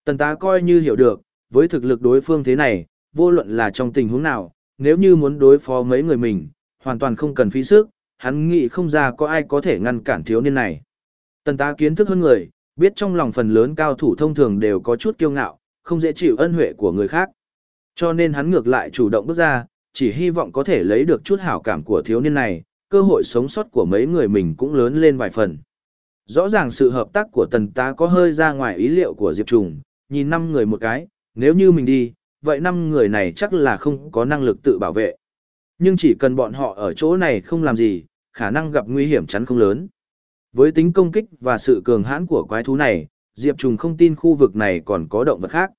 Tần tá coi như hiểu được, với thực lực đối phương thế này, vô luận là trong tình huống nào, nếu như muốn đối phó mấy người mình, hoàn toàn không cần phí sức, hắn nghĩ không ra có ai có thể ngăn cản thiếu niên này. Tần tá kiến thức hơn người, biết trong lòng phần lớn cao thủ thông thường đều có chút kiêu ngạo, không dễ chịu ân huệ của người khác. Cho nên hắn ngược lại chủ động bước ra, chỉ hy vọng có thể lấy được chút hảo cảm của thiếu niên này, cơ hội sống sót của mấy người mình cũng lớn lên vài phần. Rõ ràng sự hợp tác của tần tá có hơi ra ngoài ý liệu của Diệp Trùng, nhìn năm người một cái, nếu như mình đi, vậy năm người này chắc là không có năng lực tự bảo vệ. Nhưng chỉ cần bọn họ ở chỗ này không làm gì, khả năng gặp nguy hiểm chắn không lớn. Với tính công kích và sự cường hãn của quái thú này, Diệp Trùng không tin khu vực này còn có động vật khác.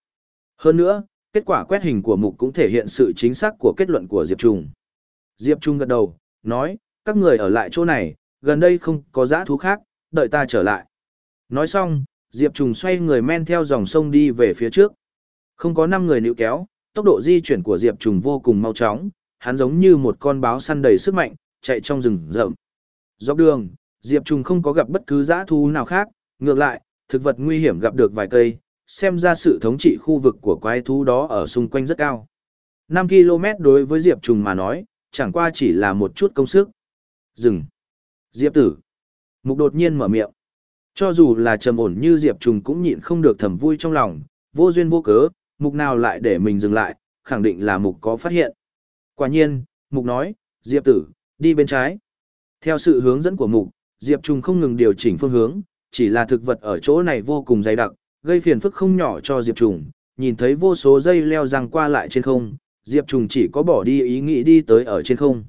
Hơn nữa, kết quả quét hình của mục cũng thể hiện sự chính xác của kết luận của Diệp Trùng. Diệp Trung gật đầu, nói, các người ở lại chỗ này, gần đây không có giã thú khác, đợi ta trở lại. Nói xong, Diệp Trùng xoay người men theo dòng sông đi về phía trước. Không có năm người níu kéo, tốc độ di chuyển của Diệp Trùng vô cùng mau chóng, hắn giống như một con báo săn đầy sức mạnh, chạy trong rừng rậm. Dọc đường, Diệp Trùng không có gặp bất cứ giã thú nào khác, ngược lại, thực vật nguy hiểm gặp được vài cây, xem ra sự thống trị khu vực của quái thú đó ở xung quanh rất cao. 5 km đối với Diệp Trùng mà nói, chẳng qua chỉ là một chút công sức. Dừng. Diệp tử. Mục đột nhiên mở miệng. Cho dù là trầm ổn như Diệp Trùng cũng nhịn không được thầm vui trong lòng, vô duyên vô cớ, mục nào lại để mình dừng lại, khẳng định là mục có phát hiện. Quả nhiên, mục nói, Diệp tử, đi bên trái. Theo sự hướng dẫn của mục, Diệp Trùng không ngừng điều chỉnh phương hướng, chỉ là thực vật ở chỗ này vô cùng dày đặc, gây phiền phức không nhỏ cho Diệp Trùng, nhìn thấy vô số dây leo răng qua lại trên không, Diệp Trùng chỉ có bỏ đi ý nghĩ đi tới ở trên không.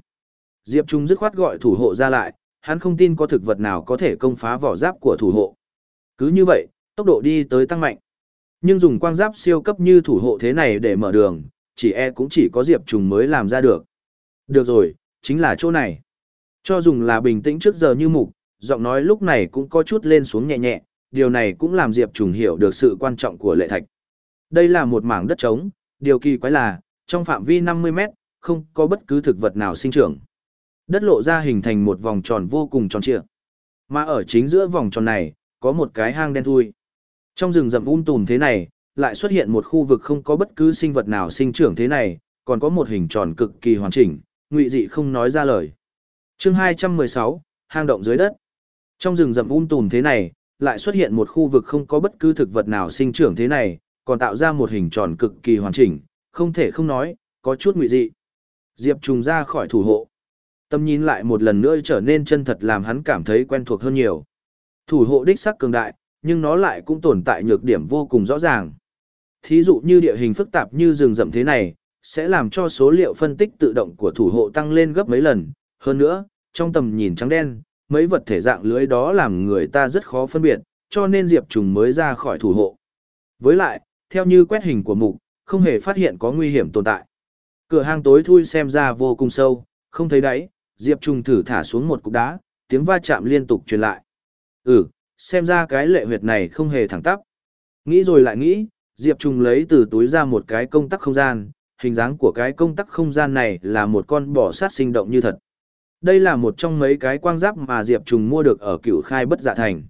Diệp Trùng dứt khoát gọi thủ hộ ra lại, hắn không tin có thực vật nào có thể công phá vỏ giáp của thủ hộ. Cứ như vậy, tốc độ đi tới tăng mạnh. Nhưng dùng quang giáp siêu cấp như thủ hộ thế này để mở đường, chỉ e cũng chỉ có Diệp Trùng mới làm ra được. Được rồi, chính là chỗ này. Cho dùng là bình tĩnh trước giờ như mục, giọng nói lúc này cũng có chút lên xuống nhẹ nhẹ, điều này cũng làm Diệp Trùng hiểu được sự quan trọng của lệ thạch. Đây là một mảng đất trống, điều kỳ quái là, trong phạm vi 50 mét, không có bất cứ thực vật nào sinh trưởng. Đất lộ ra hình thành một vòng tròn vô cùng tròn trịa. Mà ở chính giữa vòng tròn này, có một cái hang đen thui. Trong rừng rậm um tùm thế này, lại xuất hiện một khu vực không có bất cứ sinh vật nào sinh trưởng thế này, còn có một hình tròn cực kỳ hoàn chỉnh, ngụy dị không nói ra lời. Chương 216, hang động dưới đất. Trong rừng rậm um tùm thế này, lại xuất hiện một khu vực không có bất cứ thực vật nào sinh trưởng thế này, còn tạo ra một hình tròn cực kỳ hoàn chỉnh, không thể không nói, có chút ngụy dị. Diệp trùng ra khỏi thủ hộ. Tâm nhìn lại một lần nữa trở nên chân thật làm hắn cảm thấy quen thuộc hơn nhiều. Thủ hộ đích sắc cường đại, nhưng nó lại cũng tồn tại nhược điểm vô cùng rõ ràng. Thí dụ như địa hình phức tạp như rừng rậm thế này, sẽ làm cho số liệu phân tích tự động của thủ hộ tăng lên gấp mấy lần. Hơn nữa, trong tầm nhìn trắng đen, mấy vật thể dạng lưới đó làm người ta rất khó phân biệt, cho nên Diệp Trùng mới ra khỏi thủ hộ. Với lại, theo như quét hình của mục, không hề phát hiện có nguy hiểm tồn tại. Cửa hang tối thui xem ra vô cùng sâu, không thấy đáy, Diệp Trung thử thả xuống một cục đá, tiếng va chạm liên tục truyền lại. Ừ, xem ra cái lệ huyệt này không hề thẳng tắp. Nghĩ rồi lại nghĩ, Diệp Trung lấy từ túi ra một cái công tắc không gian, hình dáng của cái công tắc không gian này là một con bò sát sinh động như thật. Đây là một trong mấy cái quang giáp mà Diệp Trung mua được ở cựu khai bất dạ thành.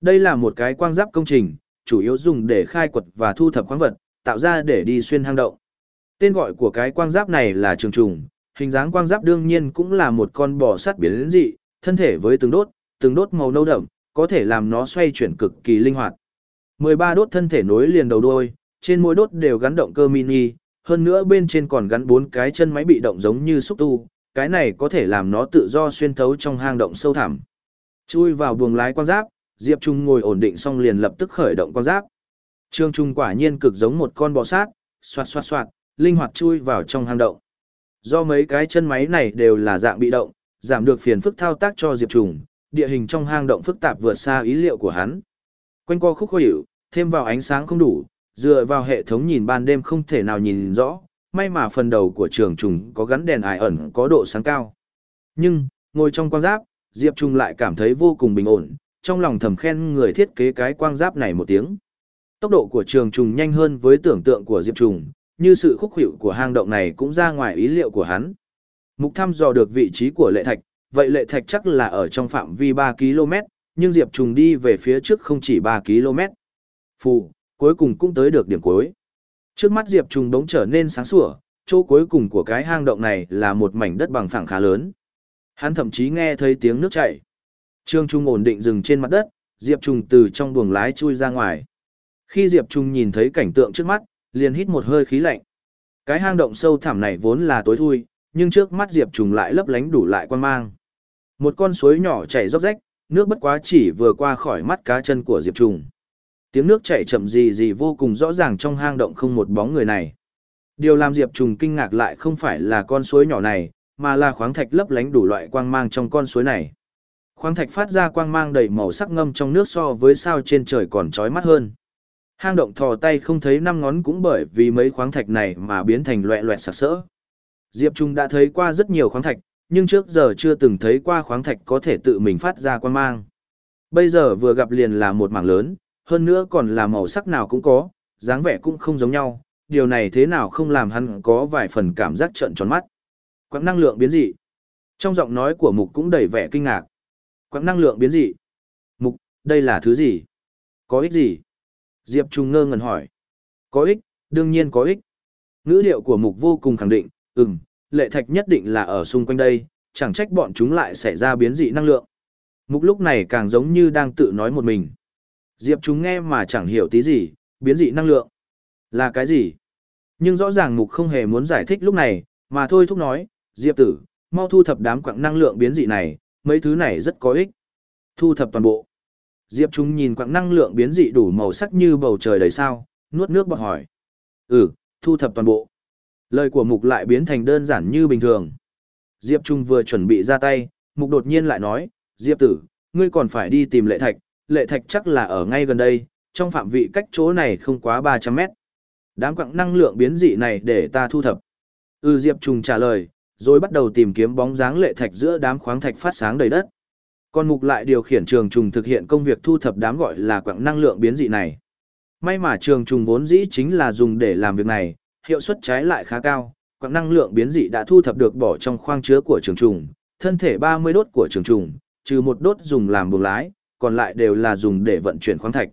Đây là một cái quang giáp công trình, chủ yếu dùng để khai quật và thu thập khoáng vật, tạo ra để đi xuyên hang động. Tên gọi của cái quang giáp này là trường trùng, hình dáng quang giáp đương nhiên cũng là một con bò sát biến dị, thân thể với từng đốt, từng đốt màu nâu đậm, có thể làm nó xoay chuyển cực kỳ linh hoạt. 13 đốt thân thể nối liền đầu đuôi, trên mỗi đốt đều gắn động cơ mini, hơn nữa bên trên còn gắn bốn cái chân máy bị động giống như xúc tu, cái này có thể làm nó tự do xuyên thấu trong hang động sâu thẳm. Chui vào buồng lái quan giáp, Diệp Trung ngồi ổn định xong liền lập tức khởi động quan giáp. Trương Trung quả nhiên cực giống một con bò sát, xoạt xoạt xoạt, linh hoạt chui vào trong hang động. Do mấy cái chân máy này đều là dạng bị động, giảm được phiền phức thao tác cho Diệp Trung địa hình trong hang động phức tạp vượt xa ý liệu của hắn. Quanh co khúc khó hiểu, thêm vào ánh sáng không đủ, dựa vào hệ thống nhìn ban đêm không thể nào nhìn rõ, may mà phần đầu của trường trùng có gắn đèn ải ẩn có độ sáng cao. Nhưng, ngồi trong quang giáp, Diệp Trung lại cảm thấy vô cùng bình ổn, trong lòng thầm khen người thiết kế cái quang giáp này một tiếng. Tốc độ của trường trùng nhanh hơn với tưởng tượng của Diệp Trùng, như sự khúc hiệu của hang động này cũng ra ngoài ý liệu của hắn. Mục thăm dò được vị trí của lệ thạch, vậy lệ thạch chắc là ở trong phạm vi 3 km, nhưng Diệp Trùng đi về phía trước không chỉ 3 km. Phù, cuối cùng cũng tới được điểm cuối. Trước mắt Diệp Trùng đống trở nên sáng sủa, chỗ cuối cùng của cái hang động này là một mảnh đất bằng phẳng khá lớn. Hắn thậm chí nghe thấy tiếng nước chảy. Trương Trung ổn định dừng trên mặt đất, Diệp Trùng từ trong buồng lái chui ra ngoài. Khi Diệp trùng nhìn thấy cảnh tượng trước mắt, liền hít một hơi khí lạnh. Cái hang động sâu thẳm này vốn là tối thui, nhưng trước mắt Diệp Trùng lại lấp lánh đủ lại quan mang. Một con suối nhỏ chảy róc rách, nước bất quá chỉ vừa qua khỏi mắt cá chân của Diệp Trùng. Tiếng nước chảy chậm gì gì vô cùng rõ ràng trong hang động không một bóng người này. Điều làm Diệp Trùng kinh ngạc lại không phải là con suối nhỏ này, mà là khoáng thạch lấp lánh đủ loại quang mang trong con suối này. Khoáng thạch phát ra quang mang đầy màu sắc ngâm trong nước so với sao trên trời còn chói mắt hơn. Hang động thò tay không thấy năm ngón cũng bởi vì mấy khoáng thạch này mà biến thành loẹ loẹt sặc sỡ. Diệp Trung đã thấy qua rất nhiều khoáng thạch, nhưng trước giờ chưa từng thấy qua khoáng thạch có thể tự mình phát ra quang mang. Bây giờ vừa gặp liền là một mảng lớn, hơn nữa còn là màu sắc nào cũng có, dáng vẻ cũng không giống nhau, điều này thế nào không làm hắn có vài phần cảm giác trợn tròn mắt. Quãng năng lượng biến dị. Trong giọng nói của Mục cũng đầy vẻ kinh ngạc. Quãng năng lượng biến dị. Mục, đây là thứ gì? Có ích gì? Diệp Trung ngơ ngẩn hỏi. Có ích, đương nhiên có ích. Ngữ điệu của Mục vô cùng khẳng định, ừm, lệ thạch nhất định là ở xung quanh đây, chẳng trách bọn chúng lại xảy ra biến dị năng lượng. Mục lúc này càng giống như đang tự nói một mình. Diệp chúng nghe mà chẳng hiểu tí gì, biến dị năng lượng. Là cái gì? Nhưng rõ ràng Mục không hề muốn giải thích lúc này, mà thôi thúc nói, Diệp tử, mau thu thập đám quặng năng lượng biến dị này, mấy thứ này rất có ích. Thu thập toàn bộ. Diệp chúng nhìn quặng năng lượng biến dị đủ màu sắc như bầu trời đầy sao, nuốt nước bọt hỏi. Ừ, thu thập toàn bộ. Lời của Mục lại biến thành đơn giản như bình thường. Diệp Trung vừa chuẩn bị ra tay, Mục đột nhiên lại nói, Diệp tử, ngươi còn phải đi tìm lệ thạch, lệ thạch chắc là ở ngay gần đây, trong phạm vị cách chỗ này không quá 300 mét. Đám quặng năng lượng biến dị này để ta thu thập. Ừ Diệp Trung trả lời, rồi bắt đầu tìm kiếm bóng dáng lệ thạch giữa đám khoáng thạch phát sáng đầy đất. Còn mục lại điều khiển trường trùng thực hiện công việc thu thập đám gọi là quặng năng lượng biến dị này. May mà trường trùng vốn dĩ chính là dùng để làm việc này, hiệu suất trái lại khá cao, quặng năng lượng biến dị đã thu thập được bỏ trong khoang chứa của trường trùng, thân thể 30 đốt của trường trùng, trừ một đốt dùng làm buồng lái, còn lại đều là dùng để vận chuyển khoáng thạch.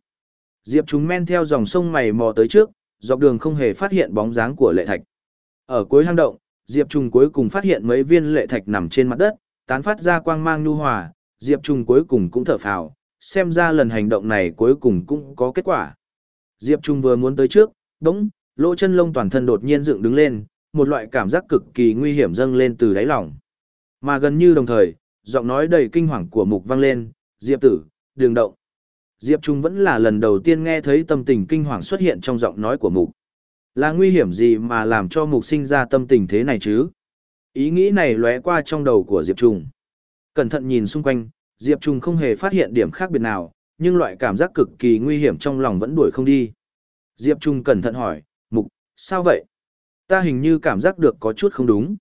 Diệp chúng men theo dòng sông mày mò tới trước, dọc đường không hề phát hiện bóng dáng của lệ thạch. Ở cuối hang động, Diệp Trùng cuối cùng phát hiện mấy viên lệ thạch nằm trên mặt đất, tán phát ra quang mang nhu hòa, Diệp Trùng cuối cùng cũng thở phào, xem ra lần hành động này cuối cùng cũng có kết quả. Diệp Trùng vừa muốn tới trước, đống, lỗ chân lông toàn thân đột nhiên dựng đứng lên, một loại cảm giác cực kỳ nguy hiểm dâng lên từ đáy lòng. Mà gần như đồng thời, giọng nói đầy kinh hoàng của Mục vang lên, Diệp tử, đường động. Diệp Trung vẫn là lần đầu tiên nghe thấy tâm tình kinh hoàng xuất hiện trong giọng nói của Mục. Là nguy hiểm gì mà làm cho Mục sinh ra tâm tình thế này chứ? Ý nghĩ này lóe qua trong đầu của Diệp Trung. Cẩn thận nhìn xung quanh, Diệp Trung không hề phát hiện điểm khác biệt nào, nhưng loại cảm giác cực kỳ nguy hiểm trong lòng vẫn đuổi không đi. Diệp Trung cẩn thận hỏi, Mục, sao vậy? Ta hình như cảm giác được có chút không đúng.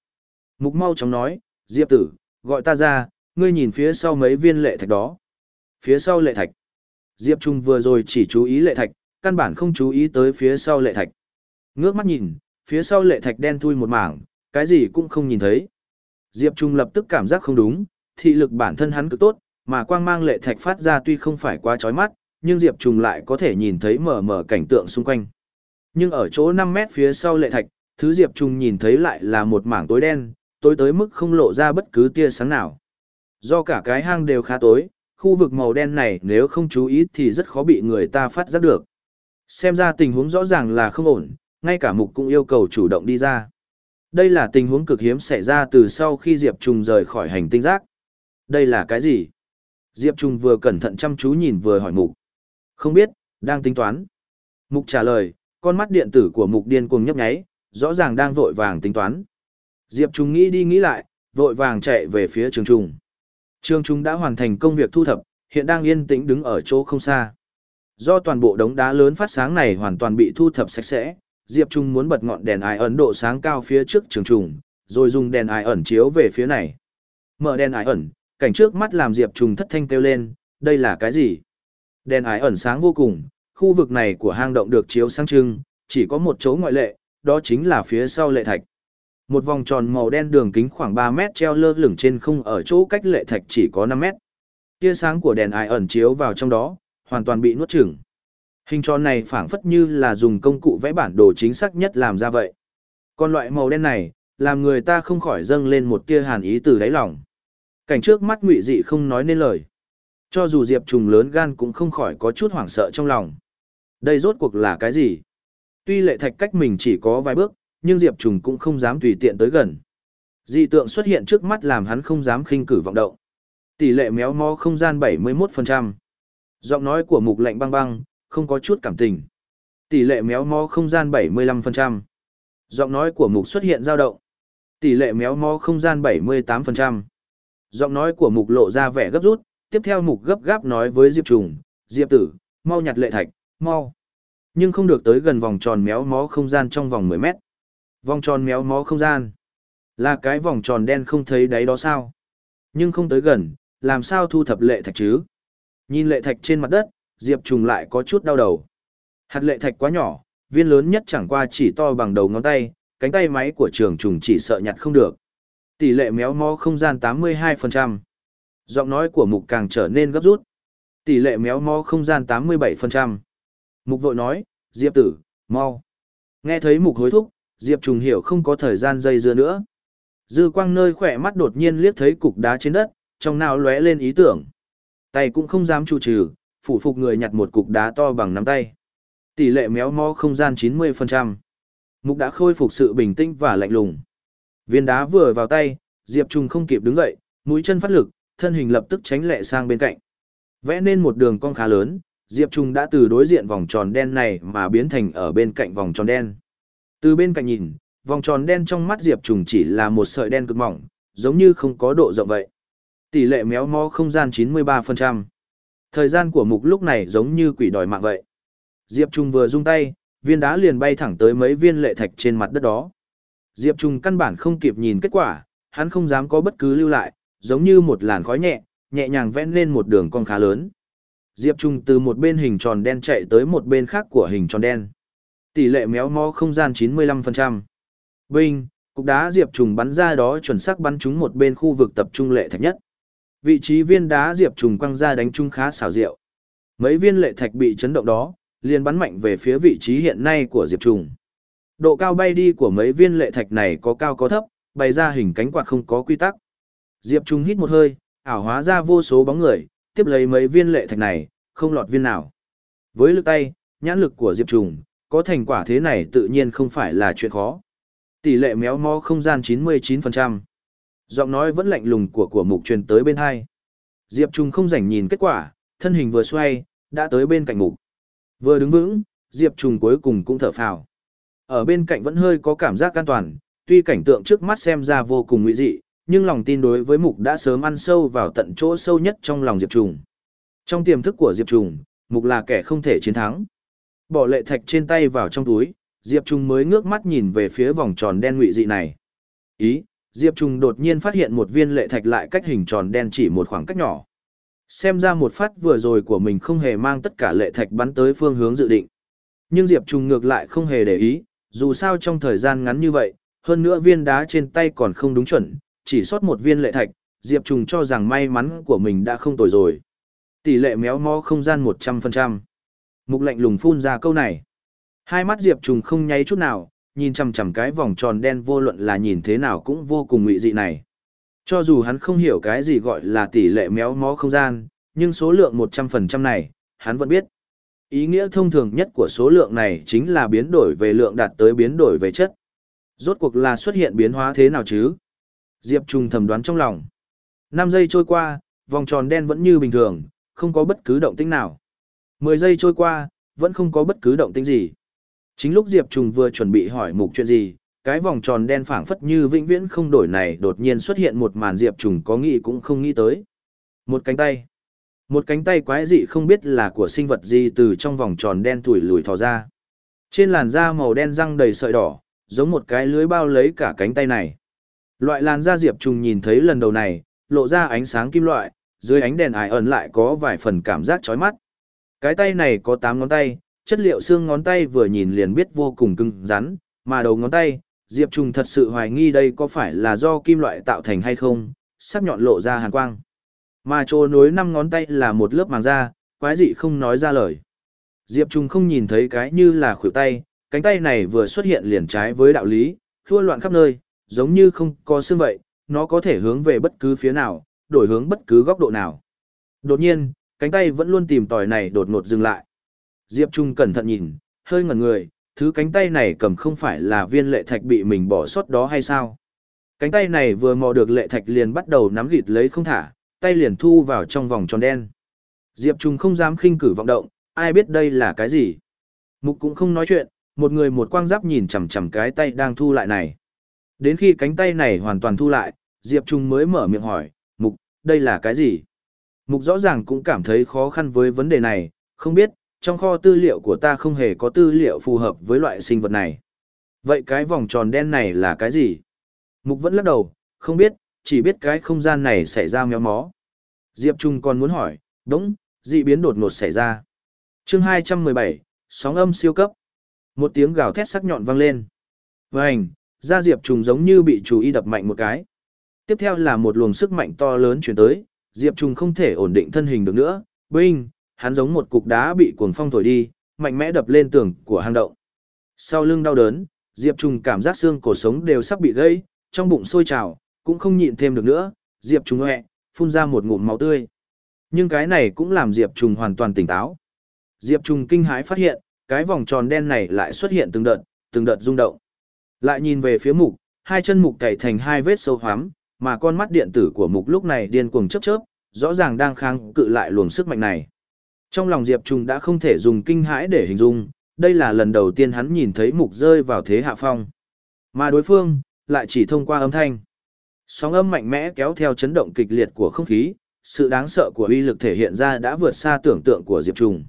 Mục mau chóng nói, Diệp tử, gọi ta ra, ngươi nhìn phía sau mấy viên lệ thạch đó. Phía sau lệ thạch. Diệp Trung vừa rồi chỉ chú ý lệ thạch, căn bản không chú ý tới phía sau lệ thạch. Ngước mắt nhìn, phía sau lệ thạch đen thui một mảng, cái gì cũng không nhìn thấy. Diệp Trung lập tức cảm giác không đúng, thị lực bản thân hắn cực tốt, mà quang mang lệ thạch phát ra tuy không phải quá chói mắt, nhưng Diệp Trung lại có thể nhìn thấy mờ mờ cảnh tượng xung quanh. Nhưng ở chỗ 5 mét phía sau lệ thạch, thứ Diệp Trung nhìn thấy lại là một mảng tối đen, tối tới mức không lộ ra bất cứ tia sáng nào. Do cả cái hang đều khá tối, khu vực màu đen này nếu không chú ý thì rất khó bị người ta phát giác được. Xem ra tình huống rõ ràng là không ổn, ngay cả mục cũng yêu cầu chủ động đi ra. Đây là tình huống cực hiếm xảy ra từ sau khi Diệp Trung rời khỏi hành tinh giác. Đây là cái gì? Diệp Trung vừa cẩn thận chăm chú nhìn vừa hỏi mục. Không biết, đang tính toán. Mục trả lời, con mắt điện tử của mục điên cuồng nhấp nháy, rõ ràng đang vội vàng tính toán. Diệp Trung nghĩ đi nghĩ lại, vội vàng chạy về phía trường trùng. Trường trùng đã hoàn thành công việc thu thập, hiện đang yên tĩnh đứng ở chỗ không xa. Do toàn bộ đống đá lớn phát sáng này hoàn toàn bị thu thập sạch sẽ, Diệp Trung muốn bật ngọn đèn ái ẩn độ sáng cao phía trước trường trùng, rồi dùng đèn ái ẩn chiếu về phía này. Mở đèn ái ẩn, cảnh trước mắt làm Diệp Trung thất thanh kêu lên, đây là cái gì? Đèn ái ẩn sáng vô cùng, khu vực này của hang động được chiếu sáng trưng, chỉ có một chỗ ngoại lệ, đó chính là phía sau lệ thạch. Một vòng tròn màu đen đường kính khoảng 3 mét treo lơ lửng trên không ở chỗ cách lệ thạch chỉ có 5 mét. Tia sáng của đèn ai ẩn chiếu vào trong đó, hoàn toàn bị nuốt chửng. Hình tròn này phảng phất như là dùng công cụ vẽ bản đồ chính xác nhất làm ra vậy. Còn loại màu đen này, làm người ta không khỏi dâng lên một tia hàn ý từ đáy lòng. Cảnh trước mắt ngụy dị không nói nên lời. Cho dù Diệp Trùng lớn gan cũng không khỏi có chút hoảng sợ trong lòng. Đây rốt cuộc là cái gì? Tuy lệ thạch cách mình chỉ có vài bước, nhưng Diệp Trùng cũng không dám tùy tiện tới gần. Dị tượng xuất hiện trước mắt làm hắn không dám khinh cử vọng động. Tỷ lệ méo mó không gian 71%. Giọng nói của mục lạnh băng băng, không có chút cảm tình. Tỷ lệ méo mó không gian 75%. Giọng nói của mục xuất hiện dao động. Tỷ lệ méo mó không gian 78%. Giọng nói của mục lộ ra vẻ gấp rút, tiếp theo mục gấp gáp nói với Diệp Trùng, Diệp tử, mau nhặt lệ thạch, mau. Nhưng không được tới gần vòng tròn méo mó không gian trong vòng 10 mét. Vòng tròn méo mó không gian. Là cái vòng tròn đen không thấy đáy đó sao? Nhưng không tới gần, làm sao thu thập lệ thạch chứ? Nhìn lệ thạch trên mặt đất, Diệp Trùng lại có chút đau đầu. Hạt lệ thạch quá nhỏ, viên lớn nhất chẳng qua chỉ to bằng đầu ngón tay, cánh tay máy của trường trùng chỉ sợ nhặt không được. Tỷ lệ méo mó không gian 82%. Giọng nói của mục càng trở nên gấp rút. Tỷ lệ méo mó không gian 87%. Mục vội nói, Diệp tử, mau. Nghe thấy mục hối thúc, Diệp trùng hiểu không có thời gian dây dưa nữa. Dư quang nơi khỏe mắt đột nhiên liếc thấy cục đá trên đất, trong nào lóe lên ý tưởng. Tay cũng không dám trụ trừ, phủ phục người nhặt một cục đá to bằng nắm tay. Tỷ lệ méo mó không gian 90%. Mục đã khôi phục sự bình tĩnh và lạnh lùng. Viên đá vừa vào tay, Diệp Trung không kịp đứng dậy, mũi chân phát lực, thân hình lập tức tránh lẹ sang bên cạnh. Vẽ nên một đường cong khá lớn, Diệp Trung đã từ đối diện vòng tròn đen này mà biến thành ở bên cạnh vòng tròn đen. Từ bên cạnh nhìn, vòng tròn đen trong mắt Diệp Trung chỉ là một sợi đen cực mỏng, giống như không có độ rộng vậy. Tỷ lệ méo mó không gian 93%. Thời gian của mục lúc này giống như quỷ đòi mạng vậy. Diệp Trung vừa rung tay, viên đá liền bay thẳng tới mấy viên lệ thạch trên mặt đất đó. Diệp Trung căn bản không kịp nhìn kết quả, hắn không dám có bất cứ lưu lại, giống như một làn khói nhẹ, nhẹ nhàng vẽ lên một đường cong khá lớn. Diệp Trung từ một bên hình tròn đen chạy tới một bên khác của hình tròn đen. Tỷ lệ méo mó không gian 95%. Vinh, cục đá Diệp Trung bắn ra đó chuẩn xác bắn trúng một bên khu vực tập trung lệ thạch nhất. Vị trí viên đá Diệp Trung quăng ra đánh trúng khá xảo diệu. Mấy viên lệ thạch bị chấn động đó, liền bắn mạnh về phía vị trí hiện nay của Diệp Trung. Độ cao bay đi của mấy viên lệ thạch này có cao có thấp, bày ra hình cánh quạt không có quy tắc. Diệp Trung hít một hơi, ảo hóa ra vô số bóng người, tiếp lấy mấy viên lệ thạch này, không lọt viên nào. Với lực tay, nhãn lực của Diệp Trùng có thành quả thế này tự nhiên không phải là chuyện khó. Tỷ lệ méo mó không gian 99%. Giọng nói vẫn lạnh lùng của của mục truyền tới bên hai. Diệp Trùng không rảnh nhìn kết quả, thân hình vừa xoay, đã tới bên cạnh mục. Vừa đứng vững, Diệp Trùng cuối cùng cũng thở phào. Ở bên cạnh vẫn hơi có cảm giác an toàn, tuy cảnh tượng trước mắt xem ra vô cùng nguy dị, nhưng lòng tin đối với mục đã sớm ăn sâu vào tận chỗ sâu nhất trong lòng Diệp Trùng. Trong tiềm thức của Diệp Trùng, mục là kẻ không thể chiến thắng. Bỏ lệ thạch trên tay vào trong túi, Diệp Trùng mới ngước mắt nhìn về phía vòng tròn đen ngụy dị này. Ý, Diệp Trùng đột nhiên phát hiện một viên lệ thạch lại cách hình tròn đen chỉ một khoảng cách nhỏ. Xem ra một phát vừa rồi của mình không hề mang tất cả lệ thạch bắn tới phương hướng dự định. Nhưng Diệp Trùng ngược lại không hề để ý, dù sao trong thời gian ngắn như vậy, hơn nữa viên đá trên tay còn không đúng chuẩn, chỉ sót một viên lệ thạch, Diệp Trùng cho rằng may mắn của mình đã không tồi rồi. Tỷ lệ méo mó không gian 100%. Mục lạnh lùng phun ra câu này. Hai mắt Diệp Trùng không nháy chút nào, nhìn chằm chằm cái vòng tròn đen vô luận là nhìn thế nào cũng vô cùng ngụy dị này. Cho dù hắn không hiểu cái gì gọi là tỷ lệ méo mó không gian, nhưng số lượng 100% này, hắn vẫn biết. Ý nghĩa thông thường nhất của số lượng này chính là biến đổi về lượng đạt tới biến đổi về chất. Rốt cuộc là xuất hiện biến hóa thế nào chứ? Diệp Trung thầm đoán trong lòng. 5 giây trôi qua, vòng tròn đen vẫn như bình thường, không có bất cứ động tĩnh nào. 10 giây trôi qua, vẫn không có bất cứ động tĩnh gì. Chính lúc Diệp Trung vừa chuẩn bị hỏi mục chuyện gì, cái vòng tròn đen phảng phất như vĩnh viễn không đổi này đột nhiên xuất hiện một màn Diệp Trung có nghĩ cũng không nghĩ tới. Một cánh tay. Một cánh tay quái dị không biết là của sinh vật gì từ trong vòng tròn đen thủi lùi thò ra. Trên làn da màu đen răng đầy sợi đỏ, giống một cái lưới bao lấy cả cánh tay này. Loại làn da Diệp Trùng nhìn thấy lần đầu này, lộ ra ánh sáng kim loại, dưới ánh đèn ải ẩn lại có vài phần cảm giác chói mắt. Cái tay này có 8 ngón tay, chất liệu xương ngón tay vừa nhìn liền biết vô cùng cứng rắn, mà đầu ngón tay, Diệp Trùng thật sự hoài nghi đây có phải là do kim loại tạo thành hay không, sắc nhọn lộ ra hàn quang. Mà chỗ nối năm ngón tay là một lớp màng da, quái dị không nói ra lời. Diệp Trung không nhìn thấy cái như là khuỷu tay, cánh tay này vừa xuất hiện liền trái với đạo lý, khua loạn khắp nơi, giống như không có xương vậy, nó có thể hướng về bất cứ phía nào, đổi hướng bất cứ góc độ nào. Đột nhiên, cánh tay vẫn luôn tìm tòi này đột ngột dừng lại. Diệp Trung cẩn thận nhìn, hơi ngẩn người, thứ cánh tay này cầm không phải là viên lệ thạch bị mình bỏ sót đó hay sao? Cánh tay này vừa mò được lệ thạch liền bắt đầu nắm gịt lấy không thả, tay liền thu vào trong vòng tròn đen. Diệp Trung không dám khinh cử vọng động, ai biết đây là cái gì. Mục cũng không nói chuyện, một người một quang giáp nhìn chằm chằm cái tay đang thu lại này. Đến khi cánh tay này hoàn toàn thu lại, Diệp Trung mới mở miệng hỏi, Mục, đây là cái gì? Mục rõ ràng cũng cảm thấy khó khăn với vấn đề này, không biết, trong kho tư liệu của ta không hề có tư liệu phù hợp với loại sinh vật này. Vậy cái vòng tròn đen này là cái gì? Mục vẫn lắc đầu, không biết, chỉ biết cái không gian này xảy ra méo mó. Diệp Trung còn muốn hỏi, đúng, dị biến đột ngột xảy ra. chương 217, sóng âm siêu cấp. Một tiếng gào thét sắc nhọn vang lên. Vành, da Diệp Trùng giống như bị chú y đập mạnh một cái. Tiếp theo là một luồng sức mạnh to lớn chuyển tới, Diệp Trùng không thể ổn định thân hình được nữa, binh, hắn giống một cục đá bị cuồng phong thổi đi, mạnh mẽ đập lên tường của hang động. Sau lưng đau đớn, Diệp Trùng cảm giác xương cổ sống đều sắp bị gãy, trong bụng sôi trào, cũng không nhịn thêm được nữa, Diệp Trùng huệ phun ra một ngụm máu tươi. Nhưng cái này cũng làm Diệp Trùng hoàn toàn tỉnh táo. Diệp Trùng kinh hãi phát hiện, cái vòng tròn đen này lại xuất hiện từng đợt, từng đợt rung động. Lại nhìn về phía mục, hai chân mục cày thành hai vết sâu hoắm, mà con mắt điện tử của mục lúc này điên cuồng chớp chớp, rõ ràng đang kháng cự lại luồng sức mạnh này. Trong lòng Diệp Trùng đã không thể dùng kinh hãi để hình dung, đây là lần đầu tiên hắn nhìn thấy mục rơi vào thế hạ phong. Mà đối phương, lại chỉ thông qua âm thanh. Sóng âm mạnh mẽ kéo theo chấn động kịch liệt của không khí, sự đáng sợ của uy lực thể hiện ra đã vượt xa tưởng tượng của Diệp Trùng.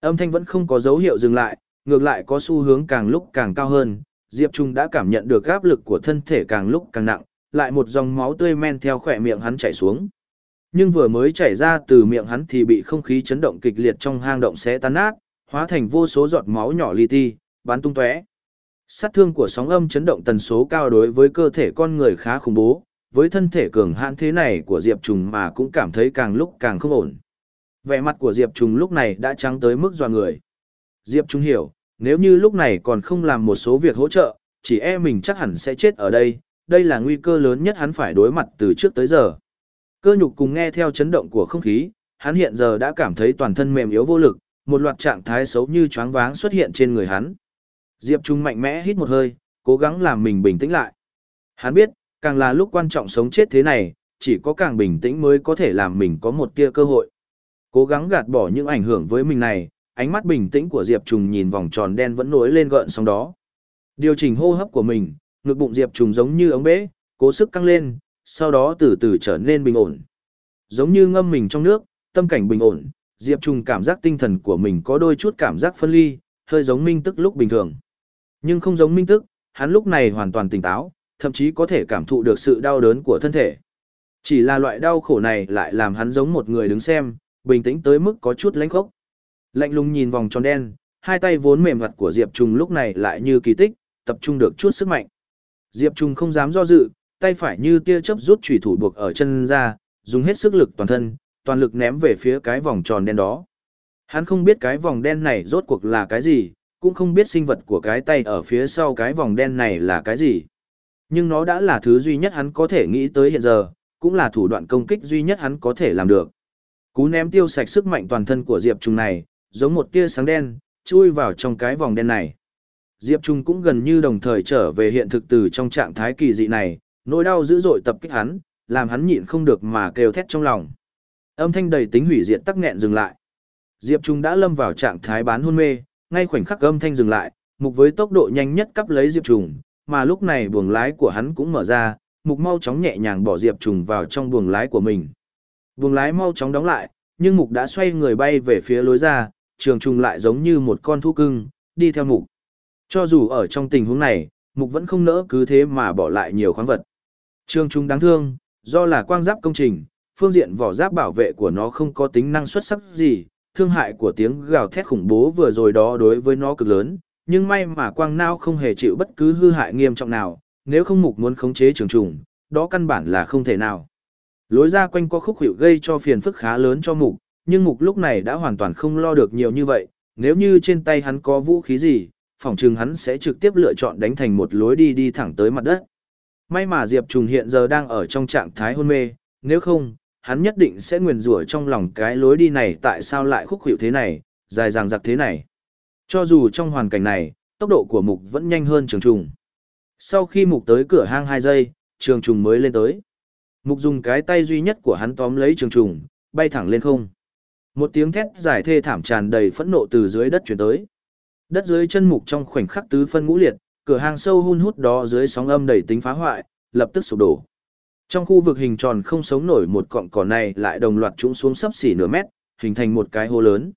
Âm thanh vẫn không có dấu hiệu dừng lại, ngược lại có xu hướng càng lúc càng cao hơn, Diệp Trung đã cảm nhận được áp lực của thân thể càng lúc càng nặng, lại một dòng máu tươi men theo khỏe miệng hắn chảy xuống. Nhưng vừa mới chảy ra từ miệng hắn thì bị không khí chấn động kịch liệt trong hang động xé tan nát, hóa thành vô số giọt máu nhỏ li ti, bắn tung tóe. Sát thương của sóng âm chấn động tần số cao đối với cơ thể con người khá khủng bố, với thân thể cường hãn thế này của Diệp Trùng mà cũng cảm thấy càng lúc càng không ổn. Vẻ mặt của Diệp Trùng lúc này đã trắng tới mức dọa người. Diệp Trùng hiểu, nếu như lúc này còn không làm một số việc hỗ trợ, chỉ e mình chắc hẳn sẽ chết ở đây, đây là nguy cơ lớn nhất hắn phải đối mặt từ trước tới giờ. Cơ nhục cùng nghe theo chấn động của không khí, hắn hiện giờ đã cảm thấy toàn thân mềm yếu vô lực, một loạt trạng thái xấu như choáng váng xuất hiện trên người hắn. Diệp Trung mạnh mẽ hít một hơi, cố gắng làm mình bình tĩnh lại. Hắn biết, càng là lúc quan trọng sống chết thế này, chỉ có càng bình tĩnh mới có thể làm mình có một tia cơ hội. Cố gắng gạt bỏ những ảnh hưởng với mình này, ánh mắt bình tĩnh của Diệp Trùng nhìn vòng tròn đen vẫn nổi lên gợn sóng đó. Điều chỉnh hô hấp của mình, ngực bụng Diệp Trùng giống như ống bể, cố sức căng lên, sau đó từ từ trở nên bình ổn. Giống như ngâm mình trong nước, tâm cảnh bình ổn, Diệp Trùng cảm giác tinh thần của mình có đôi chút cảm giác phân ly, hơi giống minh tức lúc bình thường. Nhưng không giống minh tức, hắn lúc này hoàn toàn tỉnh táo, thậm chí có thể cảm thụ được sự đau đớn của thân thể. Chỉ là loại đau khổ này lại làm hắn giống một người đứng xem, bình tĩnh tới mức có chút lãnh khốc. Lạnh lùng nhìn vòng tròn đen, hai tay vốn mềm mặt của Diệp Trung lúc này lại như kỳ tích, tập trung được chút sức mạnh. Diệp Trung không dám do dự, tay phải như tia chớp rút chủy thủ buộc ở chân ra, dùng hết sức lực toàn thân, toàn lực ném về phía cái vòng tròn đen đó. Hắn không biết cái vòng đen này rốt cuộc là cái gì, cũng không biết sinh vật của cái tay ở phía sau cái vòng đen này là cái gì. Nhưng nó đã là thứ duy nhất hắn có thể nghĩ tới hiện giờ, cũng là thủ đoạn công kích duy nhất hắn có thể làm được. Cú ném tiêu sạch sức mạnh toàn thân của Diệp Trung này, giống một tia sáng đen, chui vào trong cái vòng đen này. Diệp Trung cũng gần như đồng thời trở về hiện thực từ trong trạng thái kỳ dị này, nỗi đau dữ dội tập kích hắn, làm hắn nhịn không được mà kêu thét trong lòng. Âm thanh đầy tính hủy diệt tắc nghẹn dừng lại. Diệp Trung đã lâm vào trạng thái bán hôn mê, ngay khoảnh khắc âm thanh dừng lại, mục với tốc độ nhanh nhất cắp lấy Diệp Trung, mà lúc này buồng lái của hắn cũng mở ra, mục mau chóng nhẹ nhàng bỏ Diệp Trung vào trong buồng lái của mình. Buồng lái mau chóng đóng lại, nhưng mục đã xoay người bay về phía lối ra, trường trùng lại giống như một con thú cưng, đi theo mục. Cho dù ở trong tình huống này, mục vẫn không nỡ cứ thế mà bỏ lại nhiều khoáng vật. Trường trùng đáng thương, do là quang giáp công trình, phương diện vỏ giáp bảo vệ của nó không có tính năng xuất sắc gì, thương hại của tiếng gào thét khủng bố vừa rồi đó đối với nó cực lớn, nhưng may mà quang nao không hề chịu bất cứ hư hại nghiêm trọng nào, nếu không mục muốn khống chế trường trùng, đó căn bản là không thể nào. Lối ra quanh có khúc hiệu gây cho phiền phức khá lớn cho mục, nhưng mục lúc này đã hoàn toàn không lo được nhiều như vậy, nếu như trên tay hắn có vũ khí gì, phỏng chừng hắn sẽ trực tiếp lựa chọn đánh thành một lối đi đi thẳng tới mặt đất. May mà Diệp Trùng hiện giờ đang ở trong trạng thái hôn mê, nếu không, hắn nhất định sẽ nguyền rủa trong lòng cái lối đi này tại sao lại khúc hiệu thế này, dài dằng dặc thế này. Cho dù trong hoàn cảnh này, tốc độ của mục vẫn nhanh hơn trường trùng. Sau khi mục tới cửa hang 2 giây, trường trùng mới lên tới. Mục dùng cái tay duy nhất của hắn tóm lấy trường trùng, bay thẳng lên không. Một tiếng thét dài thê thảm tràn đầy phẫn nộ từ dưới đất chuyển tới. Đất dưới chân mục trong khoảnh khắc tứ phân ngũ liệt, cửa hàng sâu hun hút đó dưới sóng âm đầy tính phá hoại, lập tức sụp đổ. Trong khu vực hình tròn không sống nổi một cọng cỏ này lại đồng loạt trũng xuống sấp xỉ nửa mét, hình thành một cái hố lớn.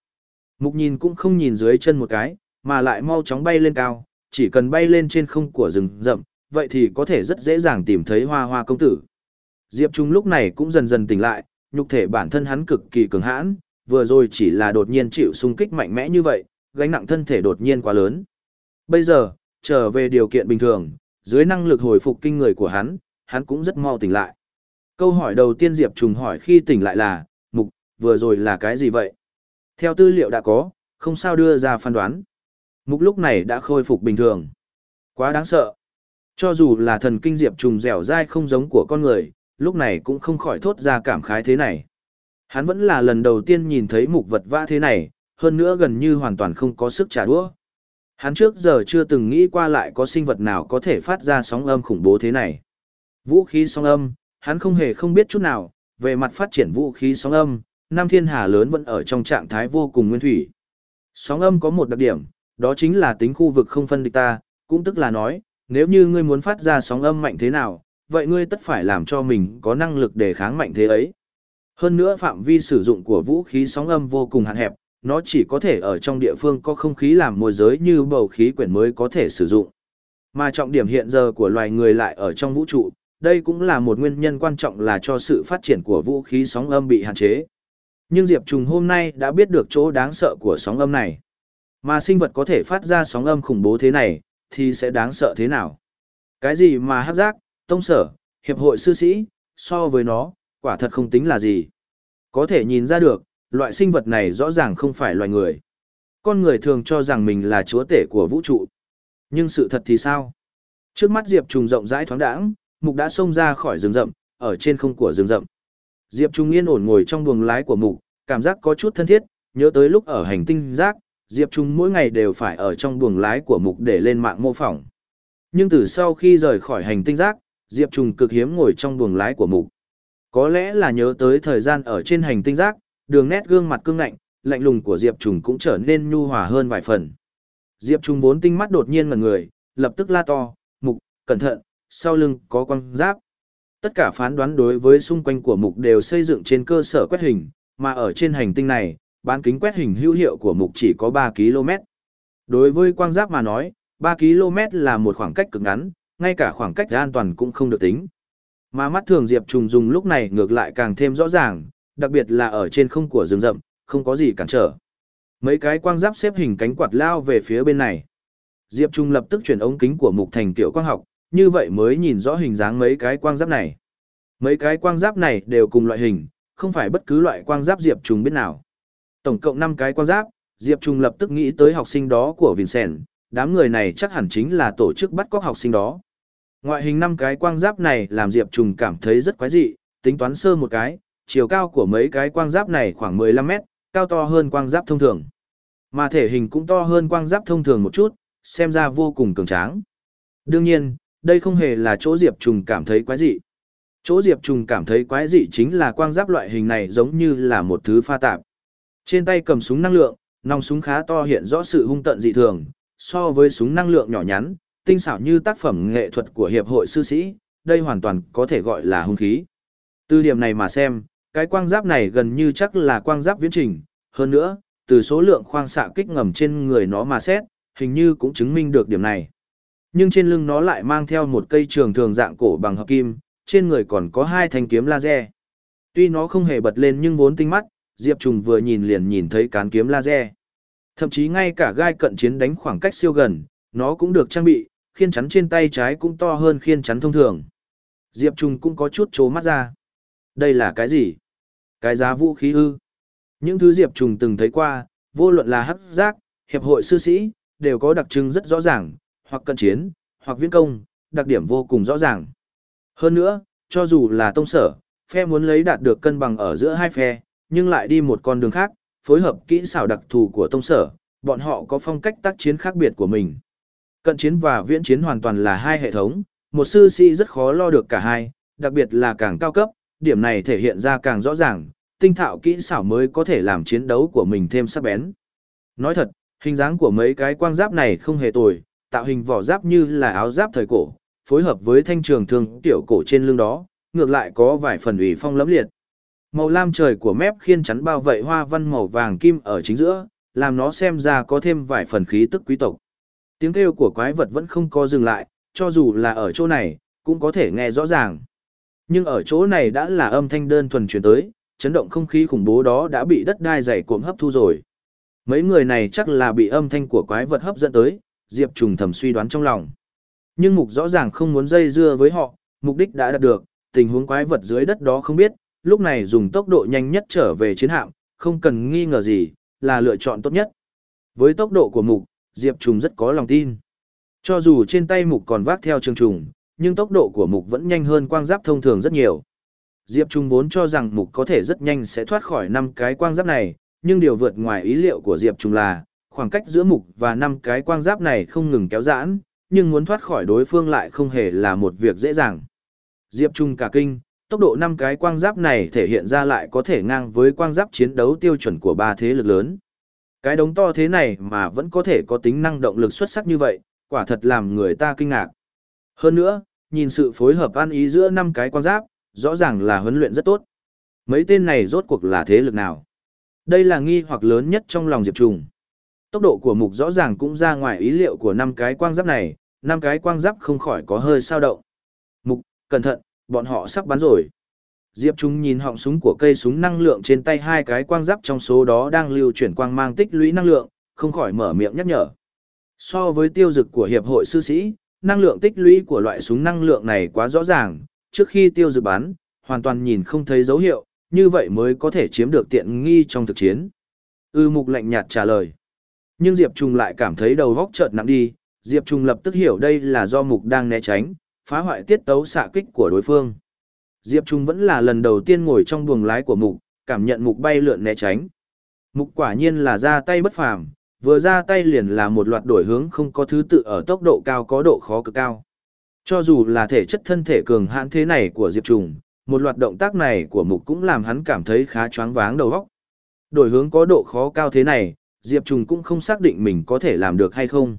Mục nhìn cũng không nhìn dưới chân một cái, mà lại mau chóng bay lên cao, chỉ cần bay lên trên không của rừng rậm, vậy thì có thể rất dễ dàng tìm thấy hoa hoa công tử. Diệp Trung lúc này cũng dần dần tỉnh lại, nhục thể bản thân hắn cực kỳ cường hãn, vừa rồi chỉ là đột nhiên chịu xung kích mạnh mẽ như vậy, gánh nặng thân thể đột nhiên quá lớn. Bây giờ, trở về điều kiện bình thường, dưới năng lực hồi phục kinh người của hắn, hắn cũng rất mau tỉnh lại. Câu hỏi đầu tiên Diệp Trùng hỏi khi tỉnh lại là, mục, vừa rồi là cái gì vậy? Theo tư liệu đã có, không sao đưa ra phán đoán. Mục lúc này đã khôi phục bình thường. Quá đáng sợ. Cho dù là thần kinh Diệp Trùng dẻo dai không giống của con người, lúc này cũng không khỏi thốt ra cảm khái thế này. Hắn vẫn là lần đầu tiên nhìn thấy mục vật vã thế này, hơn nữa gần như hoàn toàn không có sức trả đũa. Hắn trước giờ chưa từng nghĩ qua lại có sinh vật nào có thể phát ra sóng âm khủng bố thế này. Vũ khí sóng âm, hắn không hề không biết chút nào, về mặt phát triển vũ khí sóng âm, Nam Thiên Hà lớn vẫn ở trong trạng thái vô cùng nguyên thủy. Sóng âm có một đặc điểm, đó chính là tính khu vực không phân địch ta, cũng tức là nói, nếu như ngươi muốn phát ra sóng âm mạnh thế nào, vậy ngươi tất phải làm cho mình có năng lực để kháng mạnh thế ấy. Hơn nữa phạm vi sử dụng của vũ khí sóng âm vô cùng hạn hẹp, nó chỉ có thể ở trong địa phương có không khí làm môi giới như bầu khí quyển mới có thể sử dụng. Mà trọng điểm hiện giờ của loài người lại ở trong vũ trụ, đây cũng là một nguyên nhân quan trọng là cho sự phát triển của vũ khí sóng âm bị hạn chế. Nhưng Diệp Trùng hôm nay đã biết được chỗ đáng sợ của sóng âm này. Mà sinh vật có thể phát ra sóng âm khủng bố thế này, thì sẽ đáng sợ thế nào? Cái gì mà hấp giác, tông sở, hiệp hội sư sĩ, so với nó, quả thật không tính là gì. Có thể nhìn ra được, loại sinh vật này rõ ràng không phải loài người. Con người thường cho rằng mình là chúa tể của vũ trụ. Nhưng sự thật thì sao? Trước mắt Diệp Trùng rộng rãi thoáng đãng, mục đã xông ra khỏi rừng rậm, ở trên không của rừng rậm. Diệp Trùng yên ổn ngồi trong buồng lái của mục, cảm giác có chút thân thiết, nhớ tới lúc ở hành tinh giác, Diệp Trùng mỗi ngày đều phải ở trong buồng lái của mục để lên mạng mô phỏng. Nhưng từ sau khi rời khỏi hành tinh giác, Diệp Trùng cực hiếm ngồi trong buồng lái của mục. Có lẽ là nhớ tới thời gian ở trên hành tinh giác, đường nét gương mặt cương ngạnh, lạnh lùng của Diệp Trùng cũng trở nên nhu hòa hơn vài phần. Diệp Trùng vốn tinh mắt đột nhiên ngẩn người, lập tức la to, mục, cẩn thận, sau lưng có quang giáp. Tất cả phán đoán đối với xung quanh của mục đều xây dựng trên cơ sở quét hình, mà ở trên hành tinh này, bán kính quét hình hữu hiệu của mục chỉ có 3 km. Đối với quang giáp mà nói, 3 km là một khoảng cách cực ngắn, ngay cả khoảng cách an toàn cũng không được tính. Mà mắt thường Diệp Trùng dùng lúc này ngược lại càng thêm rõ ràng, đặc biệt là ở trên không của rừng rậm, không có gì cản trở. Mấy cái quang giáp xếp hình cánh quạt lao về phía bên này. Diệp Trung lập tức chuyển ống kính của mục thành tiểu quang học, như vậy mới nhìn rõ hình dáng mấy cái quang giáp này. Mấy cái quang giáp này đều cùng loại hình, không phải bất cứ loại quang giáp Diệp Trung biết nào. Tổng cộng 5 cái quang giáp, Diệp Trung lập tức nghĩ tới học sinh đó của Vincent, đám người này chắc hẳn chính là tổ chức bắt cóc học sinh đó. Ngoại hình năm cái quang giáp này làm Diệp Trùng cảm thấy rất quái dị, tính toán sơ một cái, chiều cao của mấy cái quang giáp này khoảng 15 mét, cao to hơn quang giáp thông thường. Mà thể hình cũng to hơn quang giáp thông thường một chút, xem ra vô cùng cường tráng. Đương nhiên, đây không hề là chỗ Diệp Trùng cảm thấy quái dị. Chỗ Diệp Trùng cảm thấy quái dị chính là quang giáp loại hình này giống như là một thứ pha tạp. Trên tay cầm súng năng lượng, nòng súng khá to hiện rõ sự hung tận dị thường, so với súng năng lượng nhỏ nhắn, tinh xảo như tác phẩm nghệ thuật của hiệp hội sư sĩ, đây hoàn toàn có thể gọi là hung khí. Từ điểm này mà xem, cái quang giáp này gần như chắc là quang giáp viễn trình, hơn nữa, từ số lượng khoang xạ kích ngầm trên người nó mà xét, hình như cũng chứng minh được điểm này. Nhưng trên lưng nó lại mang theo một cây trường thường dạng cổ bằng hợp kim, trên người còn có hai thanh kiếm laser. Tuy nó không hề bật lên nhưng vốn tinh mắt, Diệp Trùng vừa nhìn liền nhìn thấy cán kiếm laser. Thậm chí ngay cả gai cận chiến đánh khoảng cách siêu gần, nó cũng được trang bị, khiên chắn trên tay trái cũng to hơn khiên chắn thông thường. Diệp Trung cũng có chút trố mắt ra. Đây là cái gì? Cái giá vũ khí ư? Những thứ Diệp Trung từng thấy qua, vô luận là hắc giác, hiệp hội sư sĩ, đều có đặc trưng rất rõ ràng, hoặc cận chiến, hoặc viễn công, đặc điểm vô cùng rõ ràng. Hơn nữa, cho dù là tông sở, phe muốn lấy đạt được cân bằng ở giữa hai phe, nhưng lại đi một con đường khác, phối hợp kỹ xảo đặc thù của tông sở, bọn họ có phong cách tác chiến khác biệt của mình. Cận chiến và viễn chiến hoàn toàn là hai hệ thống, một sư sĩ rất khó lo được cả hai, đặc biệt là càng cao cấp, điểm này thể hiện ra càng rõ ràng, tinh thạo kỹ xảo mới có thể làm chiến đấu của mình thêm sắc bén. Nói thật, hình dáng của mấy cái quang giáp này không hề tồi, tạo hình vỏ giáp như là áo giáp thời cổ, phối hợp với thanh trường thương tiểu cổ trên lưng đó, ngược lại có vài phần ủy phong lẫm liệt. Màu lam trời của mép khiên chắn bao vây hoa văn màu vàng kim ở chính giữa, làm nó xem ra có thêm vài phần khí tức quý tộc. Tiếng kêu của quái vật vẫn không có dừng lại, cho dù là ở chỗ này, cũng có thể nghe rõ ràng. Nhưng ở chỗ này đã là âm thanh đơn thuần truyền tới, chấn động không khí khủng bố đó đã bị đất đai dày cuộn hấp thu rồi. Mấy người này chắc là bị âm thanh của quái vật hấp dẫn tới, Diệp Trùng thầm suy đoán trong lòng. Nhưng mục rõ ràng không muốn dây dưa với họ, mục đích đã đạt được, tình huống quái vật dưới đất đó không biết, lúc này dùng tốc độ nhanh nhất trở về chiến hạm, không cần nghi ngờ gì, là lựa chọn tốt nhất. Với tốc độ của mục, Diệp Trùng rất có lòng tin. Cho dù trên tay mục còn vác theo trường trùng, nhưng tốc độ của mục vẫn nhanh hơn quang giáp thông thường rất nhiều. Diệp Trung vốn cho rằng mục có thể rất nhanh sẽ thoát khỏi năm cái quang giáp này, nhưng điều vượt ngoài ý liệu của Diệp Trung là, khoảng cách giữa mục và năm cái quang giáp này không ngừng kéo giãn, nhưng muốn thoát khỏi đối phương lại không hề là một việc dễ dàng. Diệp Trung cả kinh, tốc độ năm cái quang giáp này thể hiện ra lại có thể ngang với quang giáp chiến đấu tiêu chuẩn của ba thế lực lớn. Cái đống to thế này mà vẫn có thể có tính năng động lực xuất sắc như vậy, quả thật làm người ta kinh ngạc. Hơn nữa, nhìn sự phối hợp ăn ý giữa năm cái quang giáp, rõ ràng là huấn luyện rất tốt. Mấy tên này rốt cuộc là thế lực nào? Đây là nghi hoặc lớn nhất trong lòng Diệp Trùng. Tốc độ của mục rõ ràng cũng ra ngoài ý liệu của năm cái quang giáp này, năm cái quang giáp không khỏi có hơi sao động. Mục, cẩn thận, bọn họ sắp bắn rồi. Diệp Trung nhìn họng súng của cây súng năng lượng trên tay hai cái quang giáp trong số đó đang lưu chuyển quang mang tích lũy năng lượng, không khỏi mở miệng nhắc nhở. So với tiêu dực của hiệp hội sư sĩ, năng lượng tích lũy của loại súng năng lượng này quá rõ ràng, trước khi tiêu dực bắn, hoàn toàn nhìn không thấy dấu hiệu, như vậy mới có thể chiếm được tiện nghi trong thực chiến. Ư mục lạnh nhạt trả lời. Nhưng Diệp Trung lại cảm thấy đầu góc chợt nặng đi, Diệp Trung lập tức hiểu đây là do mục đang né tránh, phá hoại tiết tấu xạ kích của đối phương. Diệp Trung vẫn là lần đầu tiên ngồi trong buồng lái của mục, cảm nhận mục bay lượn né tránh. Mục quả nhiên là ra tay bất phàm, vừa ra tay liền là một loạt đổi hướng không có thứ tự ở tốc độ cao có độ khó cực cao. Cho dù là thể chất thân thể cường hãn thế này của Diệp Trùng, một loạt động tác này của mục cũng làm hắn cảm thấy khá choáng váng đầu óc. Đổi hướng có độ khó cao thế này, Diệp Trùng cũng không xác định mình có thể làm được hay không.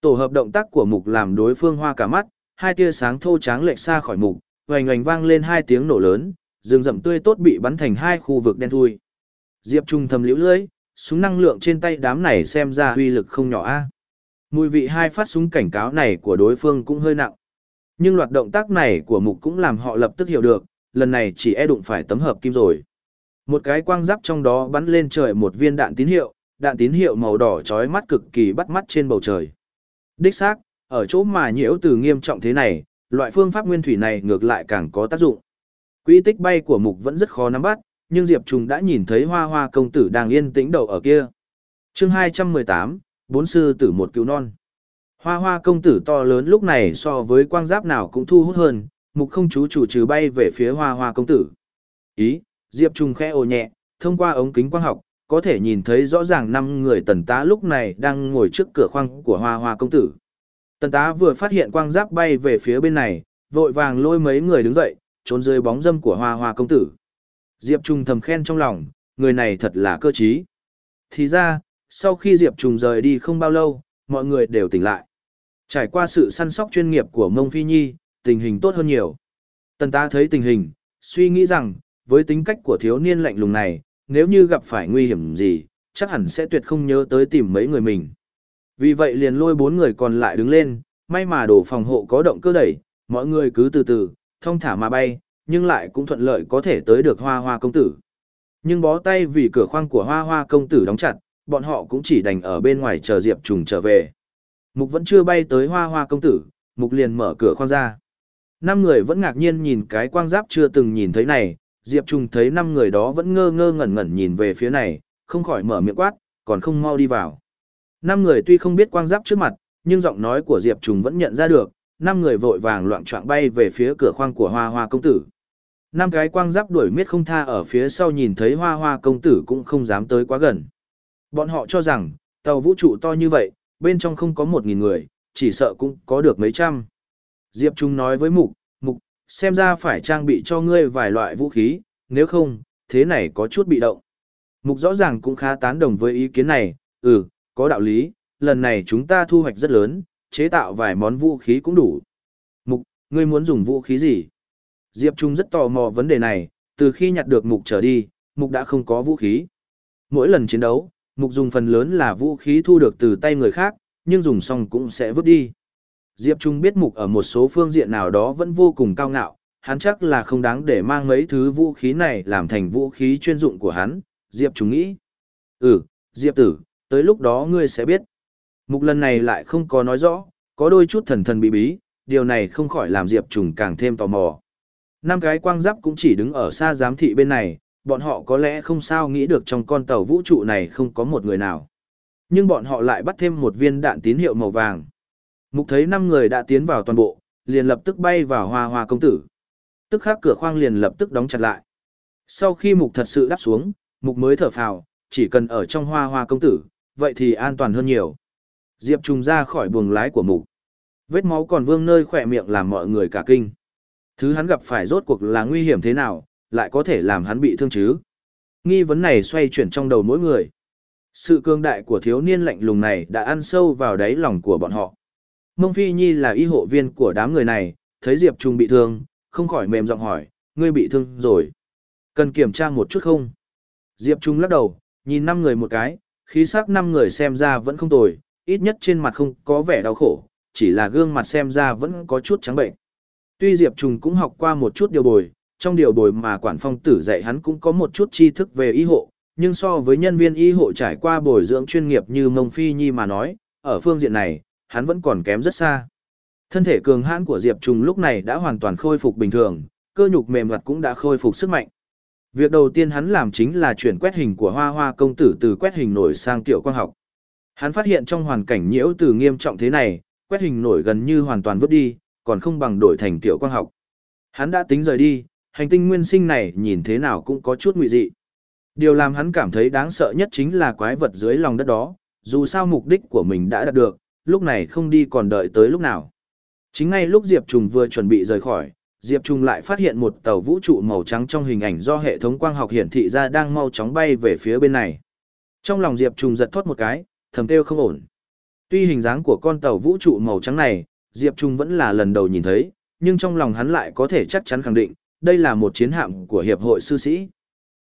Tổ hợp động tác của mục làm đối phương hoa cả mắt, hai tia sáng thô tráng lệch xa khỏi mục, oành oành vang lên hai tiếng nổ lớn, rừng rậm tươi tốt bị bắn thành hai khu vực đen thui. Diệp Trung thầm liễu lưỡi, súng năng lượng trên tay đám này xem ra uy lực không nhỏ a. Mùi vị hai phát súng cảnh cáo này của đối phương cũng hơi nặng. Nhưng loạt động tác này của mục cũng làm họ lập tức hiểu được, lần này chỉ e đụng phải tấm hợp kim rồi. Một cái quang giáp trong đó bắn lên trời một viên đạn tín hiệu, đạn tín hiệu màu đỏ chói mắt cực kỳ bắt mắt trên bầu trời. Đích xác, ở chỗ mà nhiễu từ nghiêm trọng thế này, loại phương pháp nguyên thủy này ngược lại càng có tác dụng. Quỹ tích bay của mục vẫn rất khó nắm bắt, nhưng Diệp Trùng đã nhìn thấy hoa hoa công tử đang yên tĩnh đầu ở kia. chương 218, bốn sư tử một cứu non. Hoa hoa công tử to lớn lúc này so với quang giáp nào cũng thu hút hơn, mục không chú chủ trừ bay về phía hoa hoa công tử. Ý, Diệp Trùng khẽ ồ nhẹ, thông qua ống kính quang học, có thể nhìn thấy rõ ràng năm người tần tá lúc này đang ngồi trước cửa khoang của hoa hoa công tử. Tần tá vừa phát hiện quang giáp bay về phía bên này, vội vàng lôi mấy người đứng dậy, trốn dưới bóng dâm của hoa hoa công tử. Diệp Trung thầm khen trong lòng, người này thật là cơ trí. Thì ra, sau khi Diệp Trung rời đi không bao lâu, mọi người đều tỉnh lại. Trải qua sự săn sóc chuyên nghiệp của Mông Phi Nhi, tình hình tốt hơn nhiều. Tần tá thấy tình hình, suy nghĩ rằng, với tính cách của thiếu niên lạnh lùng này, nếu như gặp phải nguy hiểm gì, chắc hẳn sẽ tuyệt không nhớ tới tìm mấy người mình. Vì vậy liền lôi bốn người còn lại đứng lên, may mà đồ phòng hộ có động cơ đẩy, mọi người cứ từ từ, thông thả mà bay, nhưng lại cũng thuận lợi có thể tới được hoa hoa công tử. Nhưng bó tay vì cửa khoang của hoa hoa công tử đóng chặt, bọn họ cũng chỉ đành ở bên ngoài chờ Diệp Trùng trở về. Mục vẫn chưa bay tới hoa hoa công tử, Mục liền mở cửa khoang ra. Năm người vẫn ngạc nhiên nhìn cái quang giáp chưa từng nhìn thấy này, Diệp Trùng thấy năm người đó vẫn ngơ ngơ ngẩn ngẩn nhìn về phía này, không khỏi mở miệng quát, còn không mau đi vào. Năm người tuy không biết quang giáp trước mặt, nhưng giọng nói của Diệp Trùng vẫn nhận ra được, năm người vội vàng loạn choạng bay về phía cửa khoang của Hoa Hoa công tử. Năm cái quang giáp đuổi miết không tha ở phía sau nhìn thấy Hoa Hoa công tử cũng không dám tới quá gần. Bọn họ cho rằng, tàu vũ trụ to như vậy, bên trong không có một nghìn người, chỉ sợ cũng có được mấy trăm. Diệp Trung nói với Mục, Mục, xem ra phải trang bị cho ngươi vài loại vũ khí, nếu không, thế này có chút bị động. Mục rõ ràng cũng khá tán đồng với ý kiến này, ừ, có đạo lý, lần này chúng ta thu hoạch rất lớn, chế tạo vài món vũ khí cũng đủ. Mục, ngươi muốn dùng vũ khí gì? Diệp Trung rất tò mò vấn đề này, từ khi nhặt được mục trở đi, mục đã không có vũ khí. Mỗi lần chiến đấu, mục dùng phần lớn là vũ khí thu được từ tay người khác, nhưng dùng xong cũng sẽ vứt đi. Diệp Trung biết mục ở một số phương diện nào đó vẫn vô cùng cao ngạo, hắn chắc là không đáng để mang mấy thứ vũ khí này làm thành vũ khí chuyên dụng của hắn, Diệp Trung nghĩ. Ừ, Diệp tử, tới lúc đó ngươi sẽ biết. Mục lần này lại không có nói rõ, có đôi chút thần thần bí bí, điều này không khỏi làm Diệp Trùng càng thêm tò mò. Năm cái quang giáp cũng chỉ đứng ở xa giám thị bên này, bọn họ có lẽ không sao nghĩ được trong con tàu vũ trụ này không có một người nào. Nhưng bọn họ lại bắt thêm một viên đạn tín hiệu màu vàng. Mục thấy năm người đã tiến vào toàn bộ, liền lập tức bay vào hoa hoa công tử. Tức khắc cửa khoang liền lập tức đóng chặt lại. Sau khi mục thật sự đáp xuống, mục mới thở phào, chỉ cần ở trong hoa hoa công tử, vậy thì an toàn hơn nhiều. Diệp trùng ra khỏi buồng lái của mục. Vết máu còn vương nơi khỏe miệng làm mọi người cả kinh. Thứ hắn gặp phải rốt cuộc là nguy hiểm thế nào, lại có thể làm hắn bị thương chứ. Nghi vấn này xoay chuyển trong đầu mỗi người. Sự cương đại của thiếu niên lạnh lùng này đã ăn sâu vào đáy lòng của bọn họ. Mông Phi Nhi là y hộ viên của đám người này, thấy Diệp Trung bị thương, không khỏi mềm giọng hỏi, ngươi bị thương rồi. Cần kiểm tra một chút không? Diệp Trung lắc đầu, nhìn năm người một cái, khí sắc năm người xem ra vẫn không tồi, ít nhất trên mặt không có vẻ đau khổ, chỉ là gương mặt xem ra vẫn có chút trắng bệnh. Tuy Diệp Trung cũng học qua một chút điều bồi, trong điều bồi mà quản phong tử dạy hắn cũng có một chút tri thức về y hộ, nhưng so với nhân viên y hộ trải qua bồi dưỡng chuyên nghiệp như Mông Phi Nhi mà nói, ở phương diện này, hắn vẫn còn kém rất xa. Thân thể cường hãn của Diệp Trung lúc này đã hoàn toàn khôi phục bình thường, cơ nhục mềm mặt cũng đã khôi phục sức mạnh. Việc đầu tiên hắn làm chính là chuyển quét hình của hoa hoa công tử từ quét hình nổi sang tiểu quang học. Hắn phát hiện trong hoàn cảnh nhiễu từ nghiêm trọng thế này, quét hình nổi gần như hoàn toàn vứt đi, còn không bằng đổi thành tiểu quang học. Hắn đã tính rời đi, hành tinh nguyên sinh này nhìn thế nào cũng có chút nguy dị. Điều làm hắn cảm thấy đáng sợ nhất chính là quái vật dưới lòng đất đó, dù sao mục đích của mình đã đạt được, lúc này không đi còn đợi tới lúc nào. Chính ngay lúc Diệp Trùng vừa chuẩn bị rời khỏi, Diệp Trung lại phát hiện một tàu vũ trụ màu trắng trong hình ảnh do hệ thống quang học hiển thị ra đang mau chóng bay về phía bên này. Trong lòng Diệp Trung giật thoát một cái, thầm kêu không ổn. Tuy hình dáng của con tàu vũ trụ màu trắng này, Diệp Trung vẫn là lần đầu nhìn thấy, nhưng trong lòng hắn lại có thể chắc chắn khẳng định, đây là một chiến hạm của Hiệp hội Sư Sĩ.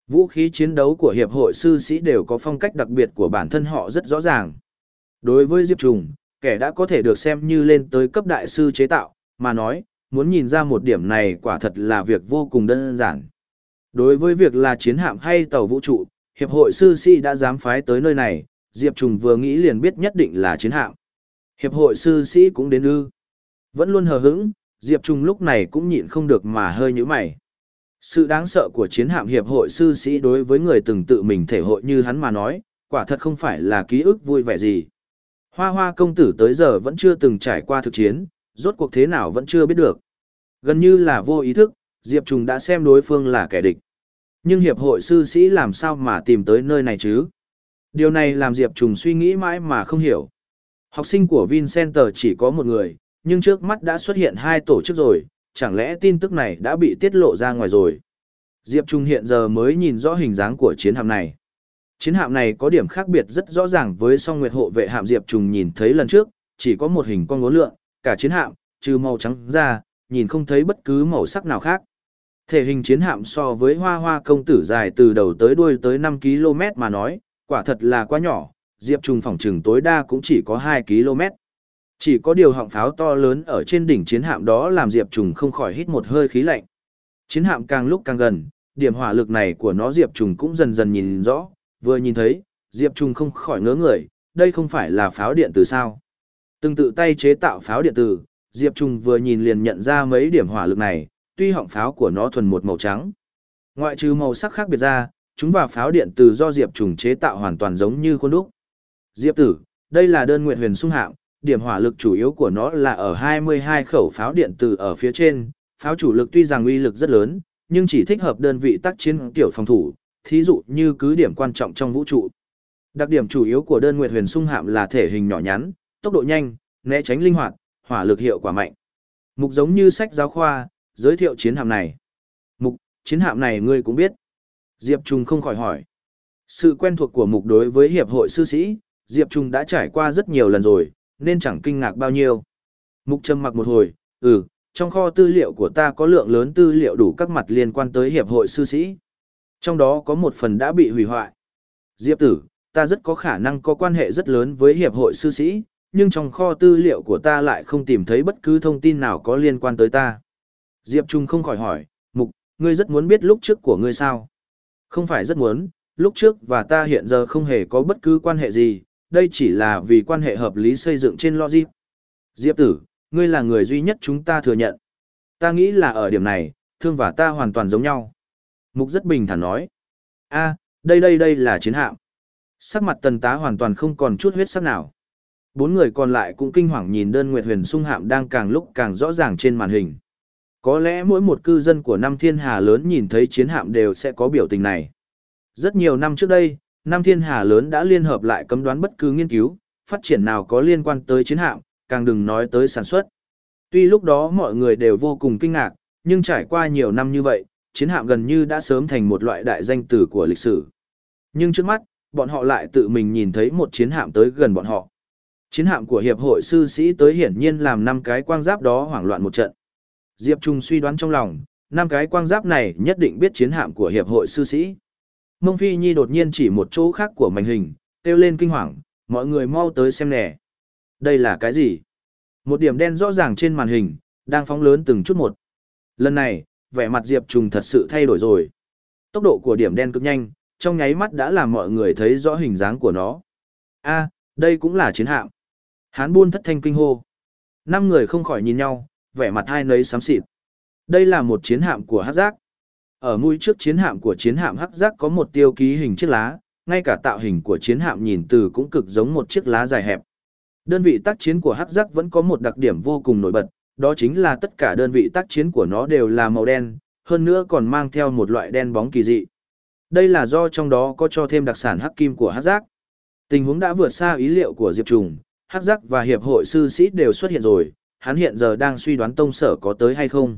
Vũ khí chiến đấu của Hiệp hội Sư Sĩ đều có phong cách đặc biệt của bản thân họ rất rõ ràng. Đối với Diệp Trung, kẻ đã có thể được xem như lên tới cấp đại sư chế tạo, mà nói, muốn nhìn ra một điểm này quả thật là việc vô cùng đơn giản. Đối với việc là chiến hạm hay tàu vũ trụ, Hiệp hội sư sĩ đã dám phái tới nơi này, Diệp Trùng vừa nghĩ liền biết nhất định là chiến hạm. Hiệp hội sư sĩ cũng đến ư. Vẫn luôn hờ hững, Diệp Trùng lúc này cũng nhịn không được mà hơi nhíu mày. Sự đáng sợ của chiến hạm hiệp hội sư sĩ đối với người từng tự mình thể hội như hắn mà nói, quả thật không phải là ký ức vui vẻ gì. Hoa hoa công tử tới giờ vẫn chưa từng trải qua thực chiến, rốt cuộc thế nào vẫn chưa biết được. Gần như là vô ý thức, Diệp Trùng đã xem đối phương là kẻ địch. Nhưng hiệp hội sư sĩ làm sao mà tìm tới nơi này chứ? Điều này làm Diệp Trùng suy nghĩ mãi mà không hiểu. Học sinh của Vincenter chỉ có một người, nhưng trước mắt đã xuất hiện hai tổ chức rồi, chẳng lẽ tin tức này đã bị tiết lộ ra ngoài rồi? Diệp Trung hiện giờ mới nhìn rõ hình dáng của chiến hạm này. Chiến hạm này có điểm khác biệt rất rõ ràng với song nguyệt hộ vệ hạm Diệp Trung nhìn thấy lần trước, chỉ có một hình con ngố lượng, cả chiến hạm, trừ màu trắng ra, nhìn không thấy bất cứ màu sắc nào khác. Thể hình chiến hạm so với hoa hoa công tử dài từ đầu tới đuôi tới 5 km mà nói, quả thật là quá nhỏ, Diệp Trung phòng trừng tối đa cũng chỉ có 2 km. Chỉ có điều họng pháo to lớn ở trên đỉnh chiến hạm đó làm Diệp Trùng không khỏi hít một hơi khí lạnh. Chiến hạm càng lúc càng gần, điểm hỏa lực này của nó Diệp Trùng cũng dần dần nhìn rõ, vừa nhìn thấy, Diệp Trùng không khỏi ngớ người, đây không phải là pháo điện từ sao. Từng tự tay chế tạo pháo điện tử, Diệp Trung vừa nhìn liền nhận ra mấy điểm hỏa lực này, tuy họng pháo của nó thuần một màu trắng. Ngoại trừ màu sắc khác biệt ra, chúng và pháo điện tử do Diệp Trung chế tạo hoàn toàn giống như khuôn đúc. Diệp tử, đây là đơn nguyện huyền sung hạm, điểm hỏa lực chủ yếu của nó là ở 22 khẩu pháo điện tử ở phía trên, pháo chủ lực tuy rằng uy lực rất lớn, nhưng chỉ thích hợp đơn vị tác chiến kiểu phòng thủ, thí dụ như cứ điểm quan trọng trong vũ trụ. Đặc điểm chủ yếu của đơn nguyệt huyền sung hạm là thể hình nhỏ nhắn, tốc độ nhanh, né tránh linh hoạt, hỏa lực hiệu quả mạnh. Mục giống như sách giáo khoa, giới thiệu chiến hạm này. Mục, chiến hạm này ngươi cũng biết. Diệp Trung không khỏi hỏi. Sự quen thuộc của mục đối với hiệp hội sư sĩ, Diệp Trung đã trải qua rất nhiều lần rồi, nên chẳng kinh ngạc bao nhiêu. Mục trầm mặc một hồi, ừ, trong kho tư liệu của ta có lượng lớn tư liệu đủ các mặt liên quan tới hiệp hội sư sĩ. Trong đó có một phần đã bị hủy hoại. Diệp tử, ta rất có khả năng có quan hệ rất lớn với hiệp hội sư sĩ, nhưng trong kho tư liệu của ta lại không tìm thấy bất cứ thông tin nào có liên quan tới ta. Diệp Trung không khỏi hỏi, Mục, ngươi rất muốn biết lúc trước của ngươi sao? Không phải rất muốn, lúc trước và ta hiện giờ không hề có bất cứ quan hệ gì, đây chỉ là vì quan hệ hợp lý xây dựng trên logic. Diệp tử, ngươi là người duy nhất chúng ta thừa nhận. Ta nghĩ là ở điểm này, thương và ta hoàn toàn giống nhau. Mục rất bình thản nói. a đây đây đây là chiến hạm. Sắc mặt tần tá hoàn toàn không còn chút huyết sắc nào. Bốn người còn lại cũng kinh hoàng nhìn đơn nguyệt huyền sung hạm đang càng lúc càng rõ ràng trên màn hình. Có lẽ mỗi một cư dân của năm thiên hà lớn nhìn thấy chiến hạm đều sẽ có biểu tình này. Rất nhiều năm trước đây, năm thiên hà lớn đã liên hợp lại cấm đoán bất cứ nghiên cứu, phát triển nào có liên quan tới chiến hạm, càng đừng nói tới sản xuất. Tuy lúc đó mọi người đều vô cùng kinh ngạc, nhưng trải qua nhiều năm như vậy, chiến hạm gần như đã sớm thành một loại đại danh tử của lịch sử. Nhưng trước mắt, bọn họ lại tự mình nhìn thấy một chiến hạm tới gần bọn họ. Chiến hạm của hiệp hội sư sĩ tới hiển nhiên làm năm cái quang giáp đó hoảng loạn một trận. Diệp Trung suy đoán trong lòng, năm cái quang giáp này nhất định biết chiến hạm của hiệp hội sư sĩ. Mông Phi Nhi đột nhiên chỉ một chỗ khác của màn hình, kêu lên kinh hoàng, mọi người mau tới xem nè. Đây là cái gì? Một điểm đen rõ ràng trên màn hình, đang phóng lớn từng chút một. Lần này, vẻ mặt Diệp Trùng thật sự thay đổi rồi. Tốc độ của điểm đen cực nhanh, trong nháy mắt đã làm mọi người thấy rõ hình dáng của nó. A, đây cũng là chiến hạm. Hán buôn thất thanh kinh hô. Năm người không khỏi nhìn nhau, vẻ mặt hai nấy xám xịt. Đây là một chiến hạm của hắc giác. Ở mũi trước chiến hạm của chiến hạm hắc giác có một tiêu ký hình chiếc lá, ngay cả tạo hình của chiến hạm nhìn từ cũng cực giống một chiếc lá dài hẹp. Đơn vị tác chiến của hắc giác vẫn có một đặc điểm vô cùng nổi bật, đó chính là tất cả đơn vị tác chiến của nó đều là màu đen, hơn nữa còn mang theo một loại đen bóng kỳ dị. Đây là do trong đó có cho thêm đặc sản hắc kim của hắc giác. Tình huống đã vượt xa ý liệu của Diệp Trùng, hắc giác và hiệp hội sư sĩ đều xuất hiện rồi, hắn hiện giờ đang suy đoán tông sở có tới hay không.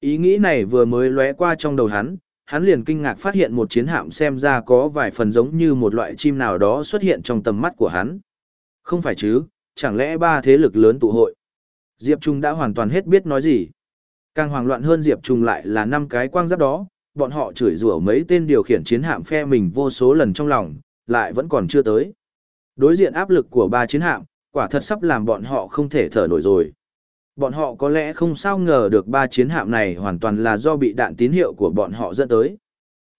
Ý nghĩ này vừa mới lóe qua trong đầu hắn, hắn liền kinh ngạc phát hiện một chiến hạm xem ra có vài phần giống như một loại chim nào đó xuất hiện trong tầm mắt của hắn. Không phải chứ, chẳng lẽ ba thế lực lớn tụ hội? Diệp Trung đã hoàn toàn hết biết nói gì. Càng hoảng loạn hơn Diệp Trung lại là năm cái quang giáp đó, bọn họ chửi rủa mấy tên điều khiển chiến hạm phe mình vô số lần trong lòng, lại vẫn còn chưa tới. Đối diện áp lực của ba chiến hạm, quả thật sắp làm bọn họ không thể thở nổi rồi. Bọn họ có lẽ không sao ngờ được ba chiến hạm này hoàn toàn là do bị đạn tín hiệu của bọn họ dẫn tới.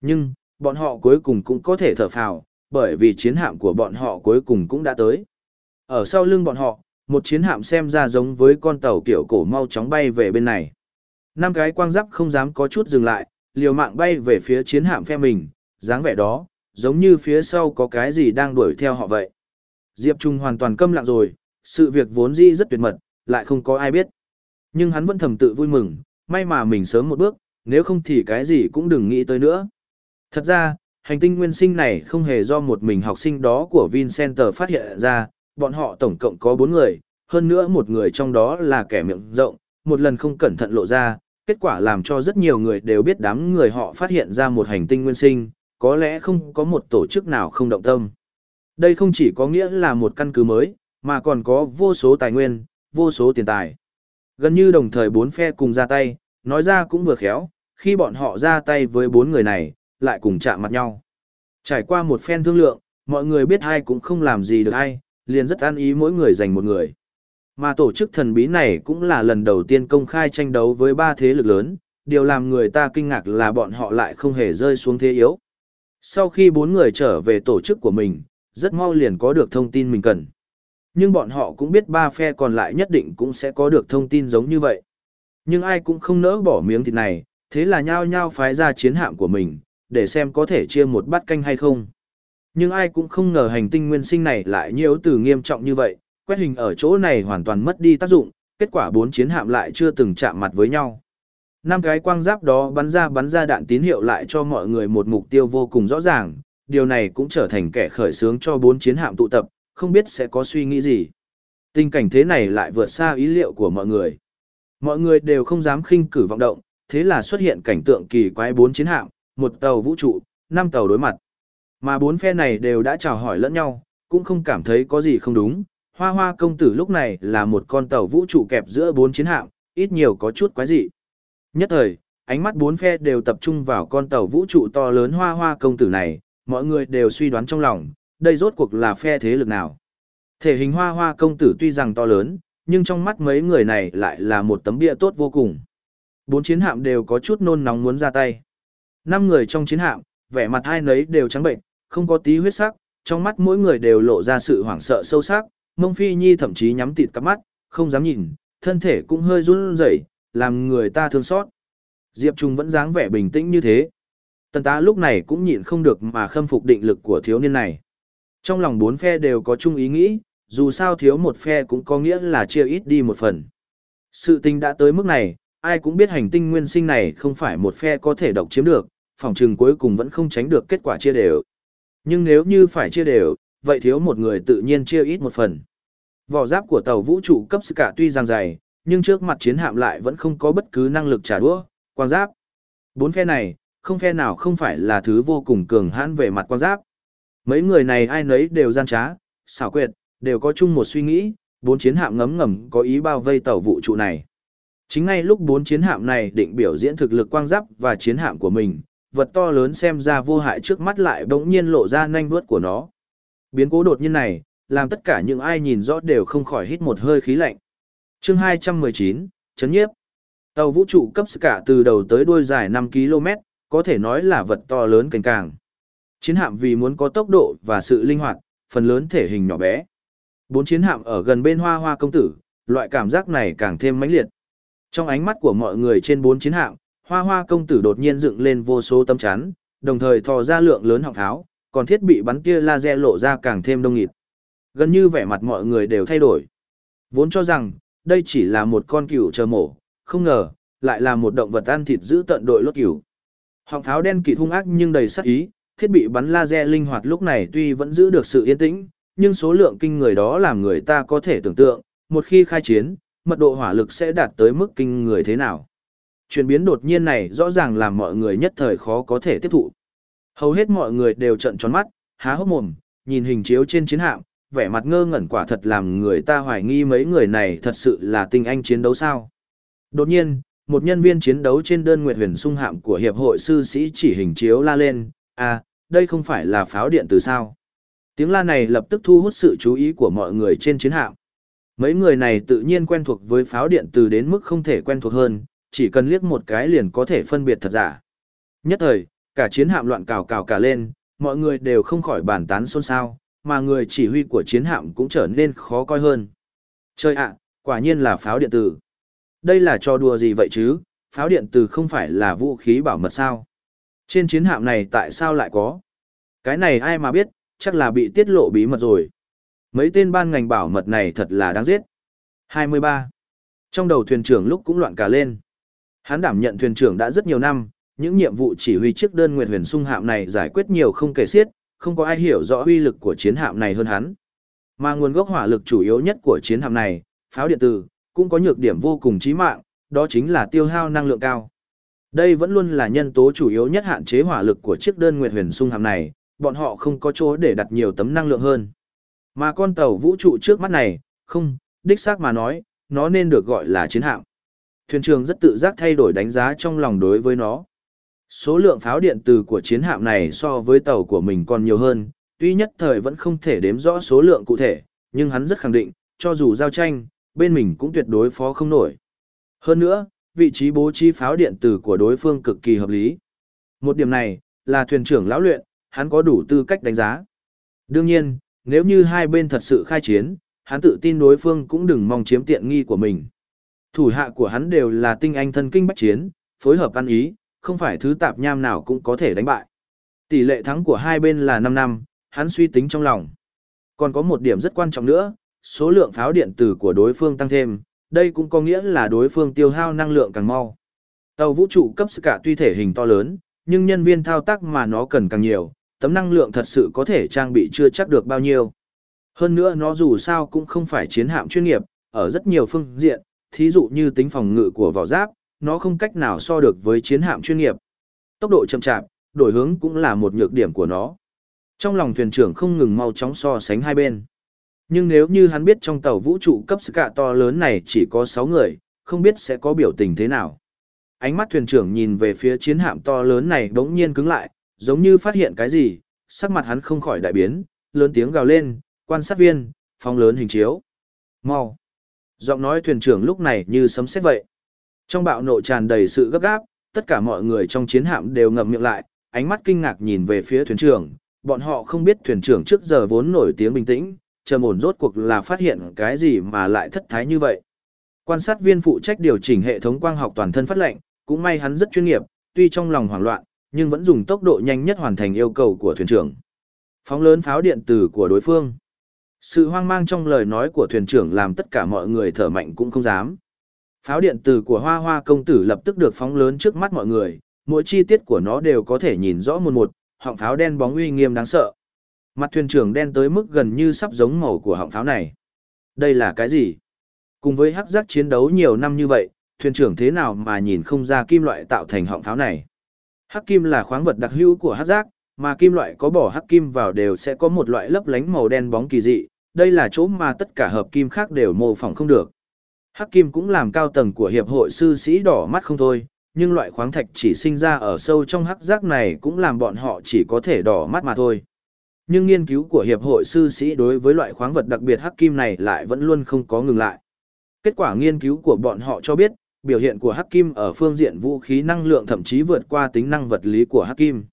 Nhưng, bọn họ cuối cùng cũng có thể thở phào, bởi vì chiến hạm của bọn họ cuối cùng cũng đã tới. Ở sau lưng bọn họ, một chiến hạm xem ra giống với con tàu kiểu cổ mau chóng bay về bên này. Năm cái quang giáp không dám có chút dừng lại, liều mạng bay về phía chiến hạm phe mình, dáng vẻ đó, giống như phía sau có cái gì đang đuổi theo họ vậy. Diệp Trung hoàn toàn câm lặng rồi, sự việc vốn dĩ rất tuyệt mật, lại không có ai biết. Nhưng hắn vẫn thầm tự vui mừng, may mà mình sớm một bước, nếu không thì cái gì cũng đừng nghĩ tới nữa. Thật ra, hành tinh nguyên sinh này không hề do một mình học sinh đó của Vincenter phát hiện ra, bọn họ tổng cộng có 4 người, hơn nữa một người trong đó là kẻ miệng rộng, một lần không cẩn thận lộ ra, kết quả làm cho rất nhiều người đều biết đám người họ phát hiện ra một hành tinh nguyên sinh, có lẽ không có một tổ chức nào không động tâm. Đây không chỉ có nghĩa là một căn cứ mới, mà còn có vô số tài nguyên, vô số tiền tài. Gần như đồng thời bốn phe cùng ra tay, nói ra cũng vừa khéo, khi bọn họ ra tay với bốn người này, lại cùng chạm mặt nhau. Trải qua một phen thương lượng, mọi người biết ai cũng không làm gì được ai, liền rất an ý mỗi người giành một người. Mà tổ chức thần bí này cũng là lần đầu tiên công khai tranh đấu với ba thế lực lớn, điều làm người ta kinh ngạc là bọn họ lại không hề rơi xuống thế yếu. Sau khi bốn người trở về tổ chức của mình, rất mau liền có được thông tin mình cần. Nhưng bọn họ cũng biết ba phe còn lại nhất định cũng sẽ có được thông tin giống như vậy. Nhưng ai cũng không nỡ bỏ miếng thịt này, thế là nhao nhao phái ra chiến hạm của mình, để xem có thể chia một bát canh hay không. Nhưng ai cũng không ngờ hành tinh nguyên sinh này lại nhiễu từ nghiêm trọng như vậy, quét hình ở chỗ này hoàn toàn mất đi tác dụng, kết quả bốn chiến hạm lại chưa từng chạm mặt với nhau. Năm cái quang giáp đó bắn ra bắn ra đạn tín hiệu lại cho mọi người một mục tiêu vô cùng rõ ràng, điều này cũng trở thành kẻ khởi xướng cho bốn chiến hạm tụ tập, không biết sẽ có suy nghĩ gì. Tình cảnh thế này lại vượt xa ý liệu của mọi người. Mọi người đều không dám khinh cử vọng động, thế là xuất hiện cảnh tượng kỳ quái bốn chiến hạm, một tàu vũ trụ, năm tàu đối mặt. Mà bốn phe này đều đã chào hỏi lẫn nhau, cũng không cảm thấy có gì không đúng. Hoa hoa công tử lúc này là một con tàu vũ trụ kẹp giữa bốn chiến hạm, ít nhiều có chút quái dị. Nhất thời, ánh mắt bốn phe đều tập trung vào con tàu vũ trụ to lớn hoa hoa công tử này, mọi người đều suy đoán trong lòng, đây rốt cuộc là phe thế lực nào. Thể hình hoa hoa công tử tuy rằng to lớn, nhưng trong mắt mấy người này lại là một tấm bia tốt vô cùng. Bốn chiến hạm đều có chút nôn nóng muốn ra tay. Năm người trong chiến hạm, vẻ mặt hai nấy đều trắng bệnh, không có tí huyết sắc, trong mắt mỗi người đều lộ ra sự hoảng sợ sâu sắc, mông phi nhi thậm chí nhắm tịt cắp mắt, không dám nhìn, thân thể cũng hơi run rẩy, làm người ta thương xót. Diệp Trung vẫn dáng vẻ bình tĩnh như thế. Tần tá lúc này cũng nhịn không được mà khâm phục định lực của thiếu niên này. Trong lòng bốn phe đều có chung ý nghĩ, dù sao thiếu một phe cũng có nghĩa là chia ít đi một phần. Sự tình đã tới mức này, ai cũng biết hành tinh nguyên sinh này không phải một phe có thể độc chiếm được, phòng trừng cuối cùng vẫn không tránh được kết quả chia đều. Nhưng nếu như phải chia đều, vậy thiếu một người tự nhiên chia ít một phần. Vỏ giáp của tàu vũ trụ cấp sức cả tuy rằng dày, nhưng trước mặt chiến hạm lại vẫn không có bất cứ năng lực trả đũa, quang giáp. Bốn phe này, không phe nào không phải là thứ vô cùng cường hãn về mặt quang giáp. Mấy người này ai nấy đều gian trá, xảo quyệt, đều có chung một suy nghĩ, bốn chiến hạm ngấm ngầm có ý bao vây tàu vũ trụ này. Chính ngay lúc bốn chiến hạm này định biểu diễn thực lực quang giáp và chiến hạm của mình, vật to lớn xem ra vô hại trước mắt lại bỗng nhiên lộ ra nanh vuốt của nó. Biến cố đột nhiên này, làm tất cả những ai nhìn rõ đều không khỏi hít một hơi khí lạnh. Chương 219, chấn nhiếp. Tàu vũ trụ cấp cả từ đầu tới đuôi dài 5 km, có thể nói là vật to lớn cành càng. Chiến hạm vì muốn có tốc độ và sự linh hoạt, phần lớn thể hình nhỏ bé. Bốn chiến hạm ở gần bên hoa hoa công tử, loại cảm giác này càng thêm mãnh liệt. Trong ánh mắt của mọi người trên bốn chiến hạm, hoa hoa công tử đột nhiên dựng lên vô số tấm chắn, đồng thời thò ra lượng lớn họng tháo, còn thiết bị bắn tia laser lộ ra càng thêm đông nghịt. Gần như vẻ mặt mọi người đều thay đổi. Vốn cho rằng, đây chỉ là một con cừu chờ mổ, không ngờ, lại là một động vật ăn thịt giữ tận đội lốt cừu. Họng tháo đen kịt hung ác nhưng đầy sắc ý, thiết bị bắn laser linh hoạt lúc này tuy vẫn giữ được sự yên tĩnh, nhưng số lượng kinh người đó làm người ta có thể tưởng tượng, một khi khai chiến, mật độ hỏa lực sẽ đạt tới mức kinh người thế nào. Chuyển biến đột nhiên này rõ ràng làm mọi người nhất thời khó có thể tiếp thụ. Hầu hết mọi người đều trận tròn mắt, há hốc mồm, nhìn hình chiếu trên chiến hạm, vẻ mặt ngơ ngẩn quả thật làm người ta hoài nghi mấy người này thật sự là tinh anh chiến đấu sao. Đột nhiên, một nhân viên chiến đấu trên đơn nguyệt huyền sung hạm của hiệp hội sư sĩ chỉ hình chiếu la lên, à, đây không phải là pháo điện từ sao. Tiếng la này lập tức thu hút sự chú ý của mọi người trên chiến hạm. Mấy người này tự nhiên quen thuộc với pháo điện từ đến mức không thể quen thuộc hơn, chỉ cần liếc một cái liền có thể phân biệt thật giả. Nhất thời, cả chiến hạm loạn cào cào cả lên, mọi người đều không khỏi bàn tán xôn xao, mà người chỉ huy của chiến hạm cũng trở nên khó coi hơn. Chơi ạ, quả nhiên là pháo điện tử. Đây là trò đùa gì vậy chứ, pháo điện từ không phải là vũ khí bảo mật sao? Trên chiến hạm này tại sao lại có? Cái này ai mà biết, chắc là bị tiết lộ bí mật rồi. Mấy tên ban ngành bảo mật này thật là đáng giết. 23. Trong đầu thuyền trưởng lúc cũng loạn cả lên. Hắn đảm nhận thuyền trưởng đã rất nhiều năm, những nhiệm vụ chỉ huy chiếc đơn nguyệt huyền sung hạm này giải quyết nhiều không kể xiết, không có ai hiểu rõ uy lực của chiến hạm này hơn hắn. Mà nguồn gốc hỏa lực chủ yếu nhất của chiến hạm này, pháo điện tử, cũng có nhược điểm vô cùng chí mạng, đó chính là tiêu hao năng lượng cao. Đây vẫn luôn là nhân tố chủ yếu nhất hạn chế hỏa lực của chiếc đơn nguyệt huyền sung hạm này, bọn họ không có chỗ để đặt nhiều tấm năng lượng hơn. Mà con tàu vũ trụ trước mắt này, không, đích xác mà nói, nó nên được gọi là chiến hạm. Thuyền trưởng rất tự giác thay đổi đánh giá trong lòng đối với nó. Số lượng pháo điện từ của chiến hạm này so với tàu của mình còn nhiều hơn, tuy nhất thời vẫn không thể đếm rõ số lượng cụ thể, nhưng hắn rất khẳng định, cho dù giao tranh, bên mình cũng tuyệt đối phó không nổi. Hơn nữa, vị trí bố trí pháo điện tử của đối phương cực kỳ hợp lý. Một điểm này, là thuyền trưởng lão luyện, hắn có đủ tư cách đánh giá. Đương nhiên, nếu như hai bên thật sự khai chiến, hắn tự tin đối phương cũng đừng mong chiếm tiện nghi của mình. Thủ hạ của hắn đều là tinh anh thân kinh bách chiến, phối hợp ăn ý, không phải thứ tạp nham nào cũng có thể đánh bại. Tỷ lệ thắng của hai bên là 5 năm, hắn suy tính trong lòng. Còn có một điểm rất quan trọng nữa, số lượng pháo điện tử của đối phương tăng thêm, đây cũng có nghĩa là đối phương tiêu hao năng lượng càng mau. Tàu vũ trụ cấp cả tuy thể hình to lớn, nhưng nhân viên thao tác mà nó cần càng nhiều, tấm năng lượng thật sự có thể trang bị chưa chắc được bao nhiêu. Hơn nữa nó dù sao cũng không phải chiến hạm chuyên nghiệp, ở rất nhiều phương diện, thí dụ như tính phòng ngự của vỏ giáp, nó không cách nào so được với chiến hạm chuyên nghiệp. Tốc độ chậm chạp, đổi hướng cũng là một nhược điểm của nó. Trong lòng thuyền trưởng không ngừng mau chóng so sánh hai bên. Nhưng nếu như hắn biết trong tàu vũ trụ cấp ska to lớn này chỉ có 6 người, không biết sẽ có biểu tình thế nào. Ánh mắt thuyền trưởng nhìn về phía chiến hạm to lớn này đống nhiên cứng lại, giống như phát hiện cái gì, sắc mặt hắn không khỏi đại biến, lớn tiếng gào lên, quan sát viên, phóng lớn hình chiếu. Mau! Giọng nói thuyền trưởng lúc này như sấm sét vậy. Trong bạo nộ tràn đầy sự gấp gáp, tất cả mọi người trong chiến hạm đều ngậm miệng lại, ánh mắt kinh ngạc nhìn về phía thuyền trưởng, bọn họ không biết thuyền trưởng trước giờ vốn nổi tiếng bình tĩnh, trầm ổn rốt cuộc là phát hiện cái gì mà lại thất thái như vậy. Quan sát viên phụ trách điều chỉnh hệ thống quang học toàn thân phát lệnh, cũng may hắn rất chuyên nghiệp, tuy trong lòng hoảng loạn, nhưng vẫn dùng tốc độ nhanh nhất hoàn thành yêu cầu của thuyền trưởng. Phóng lớn pháo điện tử của đối phương. Sự hoang mang trong lời nói của thuyền trưởng làm tất cả mọi người thở mạnh cũng không dám. Pháo điện tử của Hoa Hoa công tử lập tức được phóng lớn trước mắt mọi người, mỗi chi tiết của nó đều có thể nhìn rõ một một, họng pháo đen bóng uy nghiêm đáng sợ. Mặt thuyền trưởng đen tới mức gần như sắp giống màu của họng pháo này. Đây là cái gì? Cùng với hắc giác chiến đấu nhiều năm như vậy, thuyền trưởng thế nào mà nhìn không ra kim loại tạo thành họng pháo này? Hắc kim là khoáng vật đặc hữu của hắc giác, mà kim loại có bỏ hắc kim vào đều sẽ có một loại lấp lánh màu đen bóng kỳ dị, đây là chỗ mà tất cả hợp kim khác đều mô phỏng không được. Hắc kim cũng làm cao tầng của hiệp hội sư sĩ đỏ mắt không thôi, nhưng loại khoáng thạch chỉ sinh ra ở sâu trong hắc giác này cũng làm bọn họ chỉ có thể đỏ mắt mà thôi. Nhưng nghiên cứu của hiệp hội sư sĩ đối với loại khoáng vật đặc biệt hắc kim này lại vẫn luôn không có ngừng lại. Kết quả nghiên cứu của bọn họ cho biết, biểu hiện của hắc kim ở phương diện vũ khí năng lượng thậm chí vượt qua tính năng vật lý của hắc kim.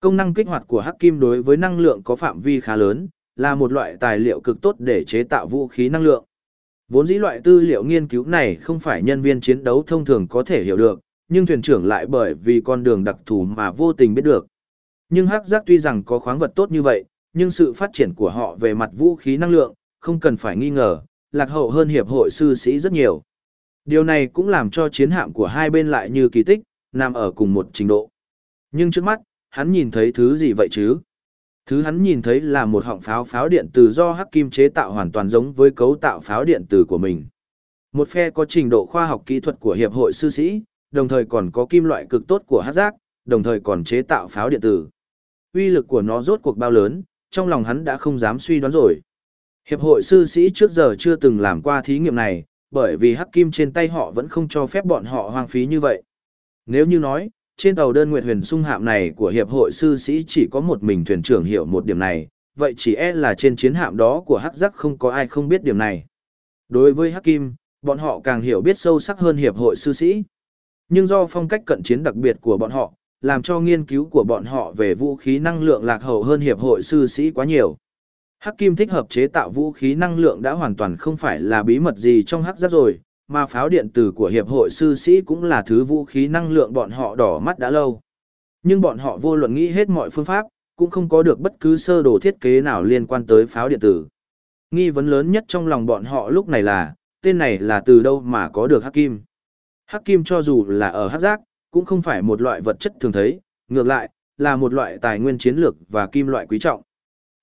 Công năng kích hoạt của hắc kim đối với năng lượng có phạm vi khá lớn, là một loại tài liệu cực tốt để chế tạo vũ khí năng lượng. Vốn dĩ loại tư liệu nghiên cứu này không phải nhân viên chiến đấu thông thường có thể hiểu được, nhưng thuyền trưởng lại bởi vì con đường đặc thù mà vô tình biết được. Nhưng hắc giác tuy rằng có khoáng vật tốt như vậy, nhưng sự phát triển của họ về mặt vũ khí năng lượng, không cần phải nghi ngờ, lạc hậu hơn hiệp hội sư sĩ rất nhiều. Điều này cũng làm cho chiến hạm của hai bên lại như kỳ tích, nằm ở cùng một trình độ. Nhưng trước mắt, hắn nhìn thấy thứ gì vậy chứ? Thứ hắn nhìn thấy là một họng pháo pháo điện tử do hắc kim chế tạo hoàn toàn giống với cấu tạo pháo điện tử của mình. Một phe có trình độ khoa học kỹ thuật của hiệp hội sư sĩ, đồng thời còn có kim loại cực tốt của hắc giác, đồng thời còn chế tạo pháo điện tử. Uy lực của nó rốt cuộc bao lớn, trong lòng hắn đã không dám suy đoán rồi. Hiệp hội sư sĩ trước giờ chưa từng làm qua thí nghiệm này, bởi vì hắc kim trên tay họ vẫn không cho phép bọn họ hoang phí như vậy. Nếu như nói, trên tàu đơn nguyệt huyền sung hạm này của hiệp hội sư sĩ chỉ có một mình thuyền trưởng hiểu một điểm này, vậy chỉ e là trên chiến hạm đó của hắc giác không có ai không biết điểm này. Đối với hắc kim, bọn họ càng hiểu biết sâu sắc hơn hiệp hội sư sĩ. Nhưng do phong cách cận chiến đặc biệt của bọn họ, làm cho nghiên cứu của bọn họ về vũ khí năng lượng lạc hậu hơn hiệp hội sư sĩ quá nhiều. Hắc kim thích hợp chế tạo vũ khí năng lượng đã hoàn toàn không phải là bí mật gì trong hắc giác rồi, mà pháo điện tử của hiệp hội sư sĩ cũng là thứ vũ khí năng lượng bọn họ đỏ mắt đã lâu. Nhưng bọn họ vô luận nghĩ hết mọi phương pháp, cũng không có được bất cứ sơ đồ thiết kế nào liên quan tới pháo điện tử. Nghi vấn lớn nhất trong lòng bọn họ lúc này là, tên này là từ đâu mà có được hắc kim. Hắc kim cho dù là ở hắc giác, cũng không phải một loại vật chất thường thấy, ngược lại, là một loại tài nguyên chiến lược và kim loại quý trọng.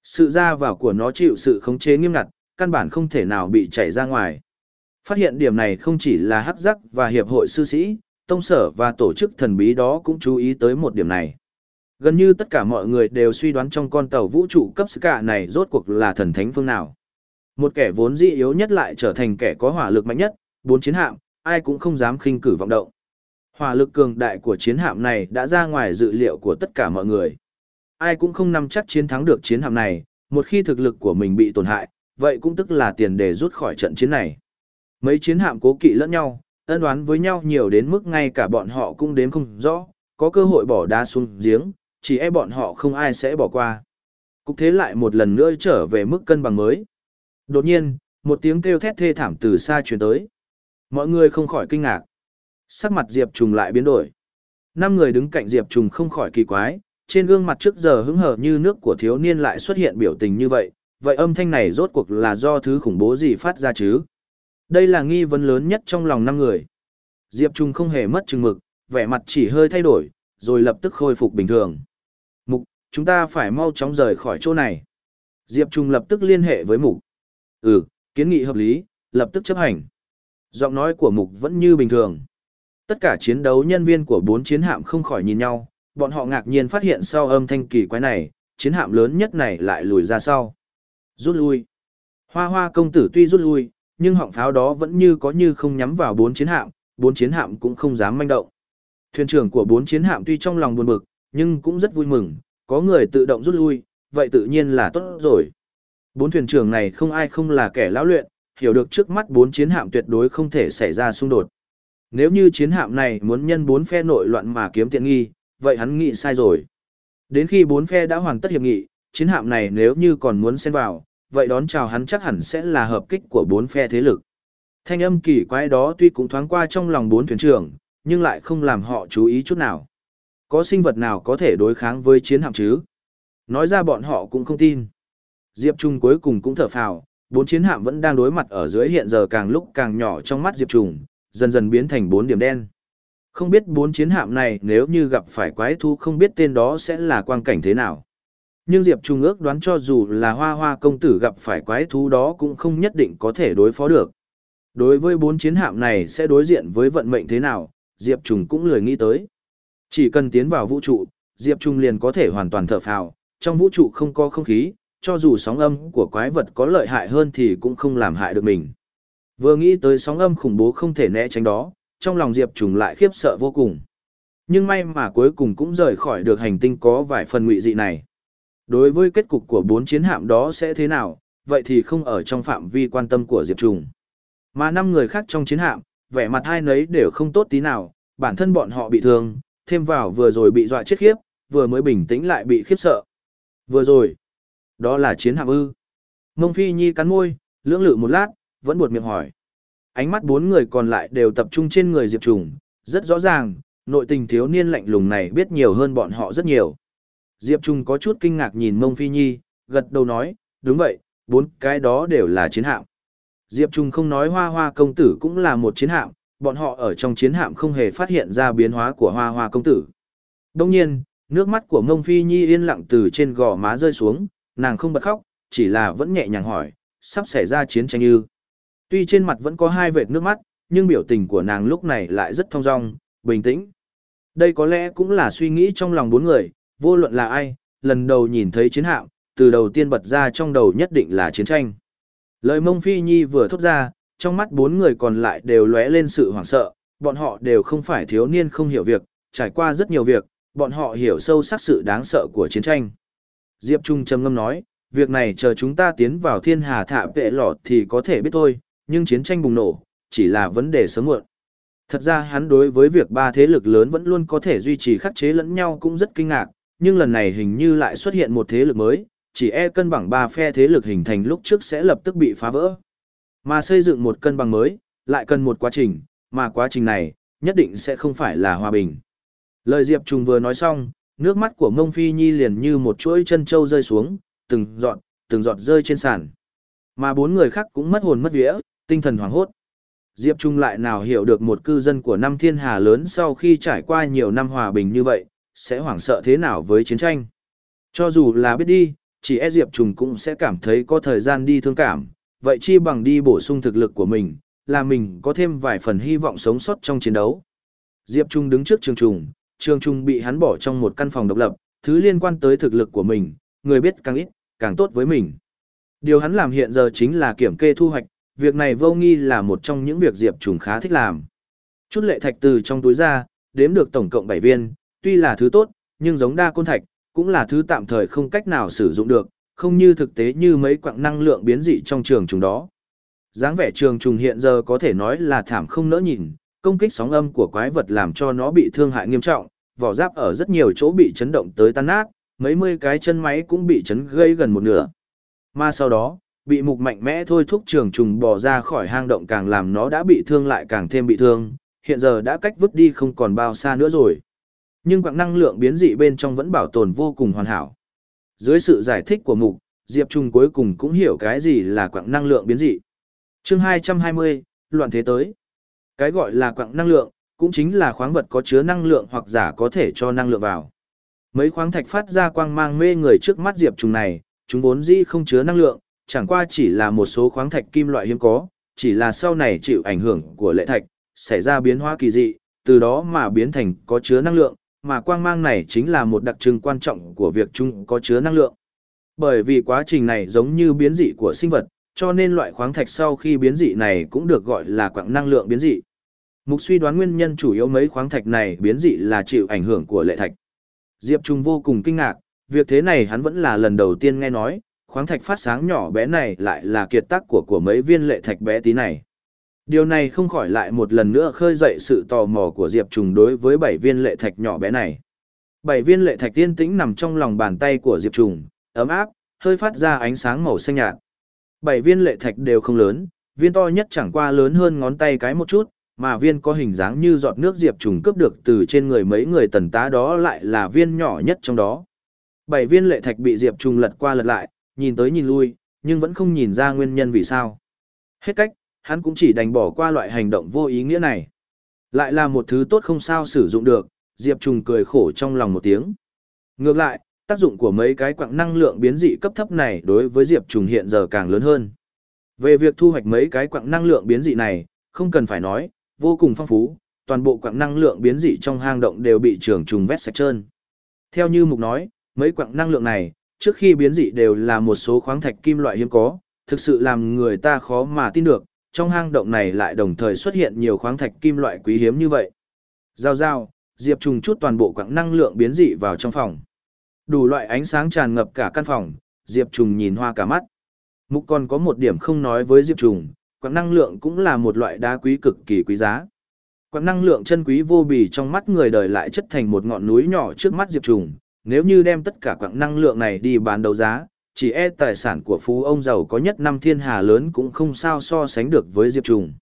Sự ra vào của nó chịu sự khống chế nghiêm ngặt, căn bản không thể nào bị chảy ra ngoài. Phát hiện điểm này không chỉ là hắc giác và hiệp hội sư sĩ, tông sở và tổ chức thần bí đó cũng chú ý tới một điểm này. Gần như tất cả mọi người đều suy đoán trong con tàu vũ trụ cấp Ska này rốt cuộc là thần thánh phương nào. Một kẻ vốn dĩ yếu nhất lại trở thành kẻ có hỏa lực mạnh nhất, bốn chiến hạm, ai cũng không dám khinh cử vọng động. Hỏa lực cường đại của chiến hạm này đã ra ngoài dự liệu của tất cả mọi người. Ai cũng không nắm chắc chiến thắng được chiến hạm này, một khi thực lực của mình bị tổn hại, vậy cũng tức là tiền để rút khỏi trận chiến này. Mấy chiến hạm cố kỵ lẫn nhau, ân đoán với nhau nhiều đến mức ngay cả bọn họ cũng đếm không rõ, có cơ hội bỏ đá xuống giếng, chỉ e bọn họ không ai sẽ bỏ qua. Cục thế lại một lần nữa trở về mức cân bằng mới. Đột nhiên, một tiếng kêu thét thê thảm từ xa truyền tới. Mọi người không khỏi kinh ngạc. Sắc mặt Diệp Trùng lại biến đổi. Năm người đứng cạnh Diệp Trùng không khỏi kỳ quái, trên gương mặt trước giờ hứng hở như nước của thiếu niên lại xuất hiện biểu tình như vậy, vậy âm thanh này rốt cuộc là do thứ khủng bố gì phát ra chứ? Đây là nghi vấn lớn nhất trong lòng năm người. Diệp Trung không hề mất chừng mực, vẻ mặt chỉ hơi thay đổi, rồi lập tức khôi phục bình thường. Mục, chúng ta phải mau chóng rời khỏi chỗ này. Diệp Trung lập tức liên hệ với Mục. Ừ, kiến nghị hợp lý, lập tức chấp hành. Giọng nói của Mục vẫn như bình thường. Tất cả chiến đấu nhân viên của bốn chiến hạm không khỏi nhìn nhau, bọn họ ngạc nhiên phát hiện sau âm thanh kỳ quái này, chiến hạm lớn nhất này lại lùi ra sau. Rút lui. Hoa hoa công tử tuy rút lui, nhưng họng pháo đó vẫn như có như không nhắm vào bốn chiến hạm, bốn chiến hạm cũng không dám manh động. Thuyền trưởng của bốn chiến hạm tuy trong lòng buồn bực, nhưng cũng rất vui mừng, có người tự động rút lui, vậy tự nhiên là tốt rồi. Bốn thuyền trưởng này không ai không là kẻ lão luyện, hiểu được trước mắt bốn chiến hạm tuyệt đối không thể xảy ra xung đột. Nếu như chiến hạm này muốn nhân bốn phe nội loạn mà kiếm tiện nghi, vậy hắn nghĩ sai rồi. Đến khi bốn phe đã hoàn tất hiệp nghị, chiến hạm này nếu như còn muốn xen vào, vậy đón chào hắn chắc hẳn sẽ là hợp kích của bốn phe thế lực. Thanh âm kỳ quái đó tuy cũng thoáng qua trong lòng bốn thuyền trưởng, nhưng lại không làm họ chú ý chút nào. Có sinh vật nào có thể đối kháng với chiến hạm chứ? Nói ra bọn họ cũng không tin. Diệp Trung cuối cùng cũng thở phào, bốn chiến hạm vẫn đang đối mặt ở dưới hiện giờ càng lúc càng nhỏ trong mắt Diệp Trung, dần dần biến thành bốn điểm đen. Không biết bốn chiến hạm này nếu như gặp phải quái thú không biết tên đó sẽ là quang cảnh thế nào. Nhưng Diệp Trung ước đoán cho dù là hoa hoa công tử gặp phải quái thú đó cũng không nhất định có thể đối phó được. Đối với bốn chiến hạm này sẽ đối diện với vận mệnh thế nào, Diệp Trung cũng lười nghĩ tới. Chỉ cần tiến vào vũ trụ, Diệp Trung liền có thể hoàn toàn thở phào, trong vũ trụ không có không khí, cho dù sóng âm của quái vật có lợi hại hơn thì cũng không làm hại được mình. Vừa nghĩ tới sóng âm khủng bố không thể né tránh đó, trong lòng Diệp Trùng lại khiếp sợ vô cùng. Nhưng may mà cuối cùng cũng rời khỏi được hành tinh có vài phần ngụy dị này. Đối với kết cục của bốn chiến hạm đó sẽ thế nào, vậy thì không ở trong phạm vi quan tâm của Diệp Trùng. Mà năm người khác trong chiến hạm, vẻ mặt hai nấy đều không tốt tí nào, bản thân bọn họ bị thương, thêm vào vừa rồi bị dọa chết khiếp, vừa mới bình tĩnh lại bị khiếp sợ. Vừa rồi, đó là chiến hạm ư. Mông Phi Nhi cắn môi, lưỡng lự một lát, vẫn buột miệng hỏi. Ánh mắt bốn người còn lại đều tập trung trên người Diệp Trùng, rất rõ ràng, nội tình thiếu niên lạnh lùng này biết nhiều hơn bọn họ rất nhiều. Diệp Trung có chút kinh ngạc nhìn Mông Phi Nhi, gật đầu nói, đúng vậy, bốn cái đó đều là chiến hạm. Diệp Trung không nói hoa hoa công tử cũng là một chiến hạm, bọn họ ở trong chiến hạm không hề phát hiện ra biến hóa của hoa hoa công tử. Đồng nhiên, nước mắt của Mông Phi Nhi yên lặng từ trên gò má rơi xuống, nàng không bật khóc, chỉ là vẫn nhẹ nhàng hỏi, sắp xảy ra chiến tranh ư. Tuy trên mặt vẫn có hai vệt nước mắt, nhưng biểu tình của nàng lúc này lại rất thong dong, bình tĩnh. Đây có lẽ cũng là suy nghĩ trong lòng bốn người, vô luận là ai, lần đầu nhìn thấy chiến hạm, từ đầu tiên bật ra trong đầu nhất định là chiến tranh. Lời mông phi nhi vừa thốt ra, trong mắt bốn người còn lại đều lóe lên sự hoảng sợ, bọn họ đều không phải thiếu niên không hiểu việc, trải qua rất nhiều việc, bọn họ hiểu sâu sắc sự đáng sợ của chiến tranh. Diệp Trung trầm ngâm nói, việc này chờ chúng ta tiến vào thiên hà thạ vệ lọt thì có thể biết thôi, nhưng chiến tranh bùng nổ, chỉ là vấn đề sớm muộn. Thật ra hắn đối với việc ba thế lực lớn vẫn luôn có thể duy trì khắc chế lẫn nhau cũng rất kinh ngạc, nhưng lần này hình như lại xuất hiện một thế lực mới, chỉ e cân bằng ba phe thế lực hình thành lúc trước sẽ lập tức bị phá vỡ. Mà xây dựng một cân bằng mới, lại cần một quá trình, mà quá trình này, nhất định sẽ không phải là hòa bình. Lời Diệp Trùng vừa nói xong, nước mắt của Mông Phi Nhi liền như một chuỗi chân trâu rơi xuống, từng giọt, từng giọt rơi trên sàn. Mà bốn người khác cũng mất hồn mất vía, tinh thần hoảng hốt. Diệp Trung lại nào hiểu được một cư dân của năm thiên hà lớn sau khi trải qua nhiều năm hòa bình như vậy, sẽ hoảng sợ thế nào với chiến tranh. Cho dù là biết đi, chỉ e Diệp Trung cũng sẽ cảm thấy có thời gian đi thương cảm, vậy chi bằng đi bổ sung thực lực của mình, là mình có thêm vài phần hy vọng sống sót trong chiến đấu. Diệp Trung đứng trước trường trùng, trường trùng bị hắn bỏ trong một căn phòng độc lập, thứ liên quan tới thực lực của mình, người biết càng ít, càng tốt với mình. Điều hắn làm hiện giờ chính là kiểm kê thu hoạch, việc này vô nghi là một trong những việc Diệp Trùng khá thích làm. Chút lệ thạch từ trong túi ra, đếm được tổng cộng 7 viên, tuy là thứ tốt, nhưng giống đa côn thạch, cũng là thứ tạm thời không cách nào sử dụng được, không như thực tế như mấy quặng năng lượng biến dị trong trường trùng đó. dáng vẻ trường trùng hiện giờ có thể nói là thảm không nỡ nhìn, công kích sóng âm của quái vật làm cho nó bị thương hại nghiêm trọng, vỏ giáp ở rất nhiều chỗ bị chấn động tới tan nát, mấy mươi cái chân máy cũng bị chấn gây gần một nửa. Mà sau đó, bị mục mạnh mẽ thôi thúc trường trùng bỏ ra khỏi hang động càng làm nó đã bị thương lại càng thêm bị thương, hiện giờ đã cách vứt đi không còn bao xa nữa rồi. Nhưng quặng năng lượng biến dị bên trong vẫn bảo tồn vô cùng hoàn hảo. Dưới sự giải thích của mục, Diệp Trung cuối cùng cũng hiểu cái gì là quặng năng lượng biến dị. Chương 220, loạn thế tới. Cái gọi là quặng năng lượng, cũng chính là khoáng vật có chứa năng lượng hoặc giả có thể cho năng lượng vào. Mấy khoáng thạch phát ra quang mang mê người trước mắt Diệp Trung này, chúng vốn dĩ không chứa năng lượng, chẳng qua chỉ là một số khoáng thạch kim loại hiếm có, chỉ là sau này chịu ảnh hưởng của lệ thạch, xảy ra biến hóa kỳ dị, từ đó mà biến thành có chứa năng lượng, mà quang mang này chính là một đặc trưng quan trọng của việc chúng có chứa năng lượng. Bởi vì quá trình này giống như biến dị của sinh vật, cho nên loại khoáng thạch sau khi biến dị này cũng được gọi là quặng năng lượng biến dị. Mục suy đoán nguyên nhân chủ yếu mấy khoáng thạch này biến dị là chịu ảnh hưởng của lệ thạch. Diệp Trung vô cùng kinh ngạc, việc thế này hắn vẫn là lần đầu tiên nghe nói, khoáng thạch phát sáng nhỏ bé này lại là kiệt tác của của mấy viên lệ thạch bé tí này. Điều này không khỏi lại một lần nữa khơi dậy sự tò mò của Diệp Trùng đối với bảy viên lệ thạch nhỏ bé này. Bảy viên lệ thạch tiên tĩnh nằm trong lòng bàn tay của Diệp Trùng, ấm áp, hơi phát ra ánh sáng màu xanh nhạt. Bảy viên lệ thạch đều không lớn, viên to nhất chẳng qua lớn hơn ngón tay cái một chút, mà viên có hình dáng như giọt nước Diệp Trùng cướp được từ trên người mấy người tần tá đó lại là viên nhỏ nhất trong đó. Bảy viên lệ thạch bị Diệp Trùng lật qua lật lại, nhìn tới nhìn lui, nhưng vẫn không nhìn ra nguyên nhân vì sao. Hết cách, hắn cũng chỉ đành bỏ qua loại hành động vô ý nghĩa này. Lại là một thứ tốt không sao sử dụng được, Diệp Trùng cười khổ trong lòng một tiếng. Ngược lại, tác dụng của mấy cái quặng năng lượng biến dị cấp thấp này đối với Diệp Trùng hiện giờ càng lớn hơn. Về việc thu hoạch mấy cái quặng năng lượng biến dị này, không cần phải nói, vô cùng phong phú, toàn bộ quặng năng lượng biến dị trong hang động đều bị trưởng trùng vét sạch trơn. Theo như Mục nói, mấy quặng năng lượng này, trước khi biến dị đều là một số khoáng thạch kim loại hiếm có, thực sự làm người ta khó mà tin được, trong hang động này lại đồng thời xuất hiện nhiều khoáng thạch kim loại quý hiếm như vậy. Giao giao, Diệp trùng chút toàn bộ quặng năng lượng biến dị vào trong phòng. Đủ loại ánh sáng tràn ngập cả căn phòng, Diệp trùng nhìn hoa cả mắt. Mục còn có một điểm không nói với Diệp trùng, quặng năng lượng cũng là một loại đá quý cực kỳ quý giá. Quặng năng lượng chân quý vô bì trong mắt người đời lại chất thành một ngọn núi nhỏ trước mắt Diệp trùng, nếu như đem tất cả quặng năng lượng này đi bán đấu giá, chỉ e tài sản của phú ông giàu có nhất năm thiên hà lớn cũng không sao so sánh được với Diệp Trùng.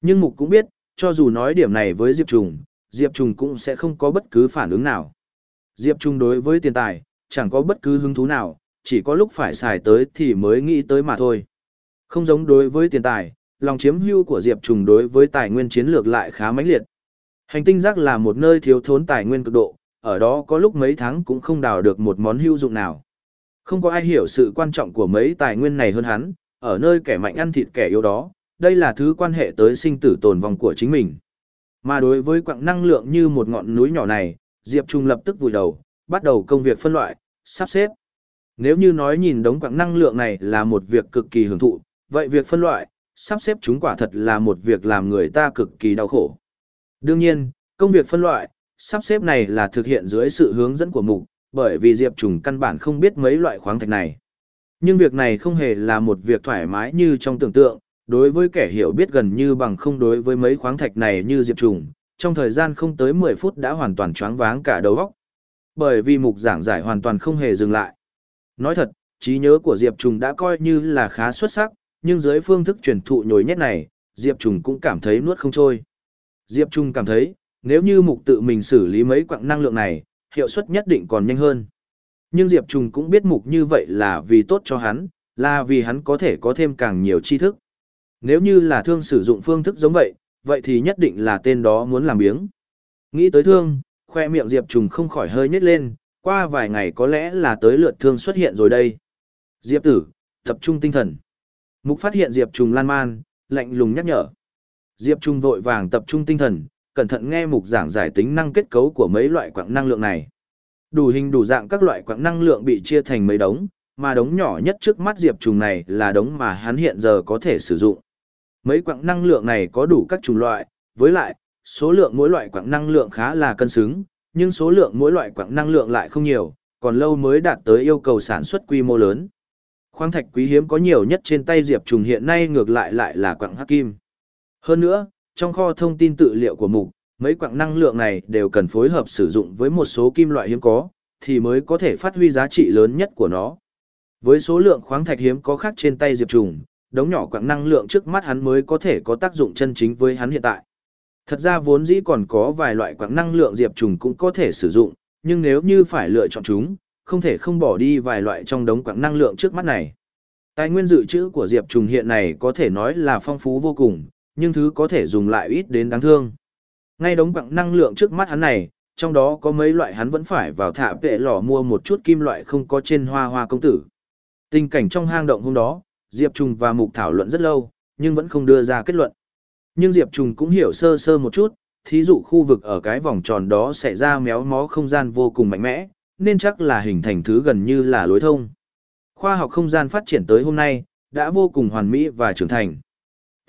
Nhưng Mục cũng biết, cho dù nói điểm này với Diệp Trùng, Diệp Trùng cũng sẽ không có bất cứ phản ứng nào. Diệp Trùng đối với tiền tài, chẳng có bất cứ hứng thú nào, chỉ có lúc phải xài tới thì mới nghĩ tới mà thôi. Không giống đối với tiền tài, lòng chiếm hưu của Diệp Trùng đối với tài nguyên chiến lược lại khá mãnh liệt. Hành tinh rác là một nơi thiếu thốn tài nguyên cực độ, ở đó có lúc mấy tháng cũng không đào được một món hữu dụng nào. Không có ai hiểu sự quan trọng của mấy tài nguyên này hơn hắn, ở nơi kẻ mạnh ăn thịt kẻ yếu đó, đây là thứ quan hệ tới sinh tử tồn vong của chính mình. Mà đối với quặng năng lượng như một ngọn núi nhỏ này, Diệp Trung lập tức vùi đầu, bắt đầu công việc phân loại, sắp xếp. Nếu như nói nhìn đống quặng năng lượng này là một việc cực kỳ hưởng thụ, vậy việc phân loại, sắp xếp chúng quả thật là một việc làm người ta cực kỳ đau khổ. Đương nhiên, công việc phân loại, sắp xếp này là thực hiện dưới sự hướng dẫn của mục, bởi vì Diệp Trùng căn bản không biết mấy loại khoáng thạch này. Nhưng việc này không hề là một việc thoải mái như trong tưởng tượng, đối với kẻ hiểu biết gần như bằng không đối với mấy khoáng thạch này như Diệp Trùng, trong thời gian không tới 10 phút đã hoàn toàn choáng váng cả đầu óc. Bởi vì mục giảng giải hoàn toàn không hề dừng lại. Nói thật, trí nhớ của Diệp Trùng đã coi như là khá xuất sắc, nhưng dưới phương thức truyền thụ nhồi nhét này, Diệp Trùng cũng cảm thấy nuốt không trôi. Diệp Trùng cảm thấy, nếu như mục tự mình xử lý mấy quặng năng lượng này, hiệu suất nhất định còn nhanh hơn. Nhưng Diệp Trùng cũng biết mục như vậy là vì tốt cho hắn, là vì hắn có thể có thêm càng nhiều tri thức. Nếu như là thương sử dụng phương thức giống vậy, vậy thì nhất định là tên đó muốn làm biếng. Nghĩ tới thương, khoe miệng Diệp Trùng không khỏi hơi nhếch lên, qua vài ngày có lẽ là tới lượt thương xuất hiện rồi đây. Diệp tử, tập trung tinh thần. Mục phát hiện Diệp Trùng lan man, lạnh lùng nhắc nhở. Diệp Trùng vội vàng tập trung tinh thần, cẩn thận nghe mục giảng giải tính năng kết cấu của mấy loại quặng năng lượng này. Đủ hình đủ dạng các loại quặng năng lượng bị chia thành mấy đống, mà đống nhỏ nhất trước mắt Diệp Trùng này là đống mà hắn hiện giờ có thể sử dụng. Mấy quặng năng lượng này có đủ các chủng loại, với lại, số lượng mỗi loại quặng năng lượng khá là cân xứng, nhưng số lượng mỗi loại quặng năng lượng lại không nhiều, còn lâu mới đạt tới yêu cầu sản xuất quy mô lớn. Khoáng thạch quý hiếm có nhiều nhất trên tay Diệp Trùng hiện nay ngược lại lại là quặng hắc kim. Hơn nữa, trong kho thông tin tự liệu của mục, mấy quặng năng lượng này đều cần phối hợp sử dụng với một số kim loại hiếm có, thì mới có thể phát huy giá trị lớn nhất của nó. Với số lượng khoáng thạch hiếm có khác trên tay Diệp Trùng, đống nhỏ quặng năng lượng trước mắt hắn mới có thể có tác dụng chân chính với hắn hiện tại. Thật ra vốn dĩ còn có vài loại quặng năng lượng Diệp Trùng cũng có thể sử dụng, nhưng nếu như phải lựa chọn chúng, không thể không bỏ đi vài loại trong đống quặng năng lượng trước mắt này. Tài nguyên dự trữ của Diệp Trùng hiện này có thể nói là phong phú vô cùng, nhưng thứ có thể dùng lại ít đến đáng thương. Ngay đống bằng năng lượng trước mắt hắn này, trong đó có mấy loại hắn vẫn phải vào thả vệ lò mua một chút kim loại không có trên hoa hoa công tử. Tình cảnh trong hang động hôm đó, Diệp Trung và Mục thảo luận rất lâu, nhưng vẫn không đưa ra kết luận. Nhưng Diệp Trùng cũng hiểu sơ sơ một chút, thí dụ khu vực ở cái vòng tròn đó sẽ ra méo mó không gian vô cùng mạnh mẽ, nên chắc là hình thành thứ gần như là lối thông. Khoa học không gian phát triển tới hôm nay, đã vô cùng hoàn mỹ và trưởng thành.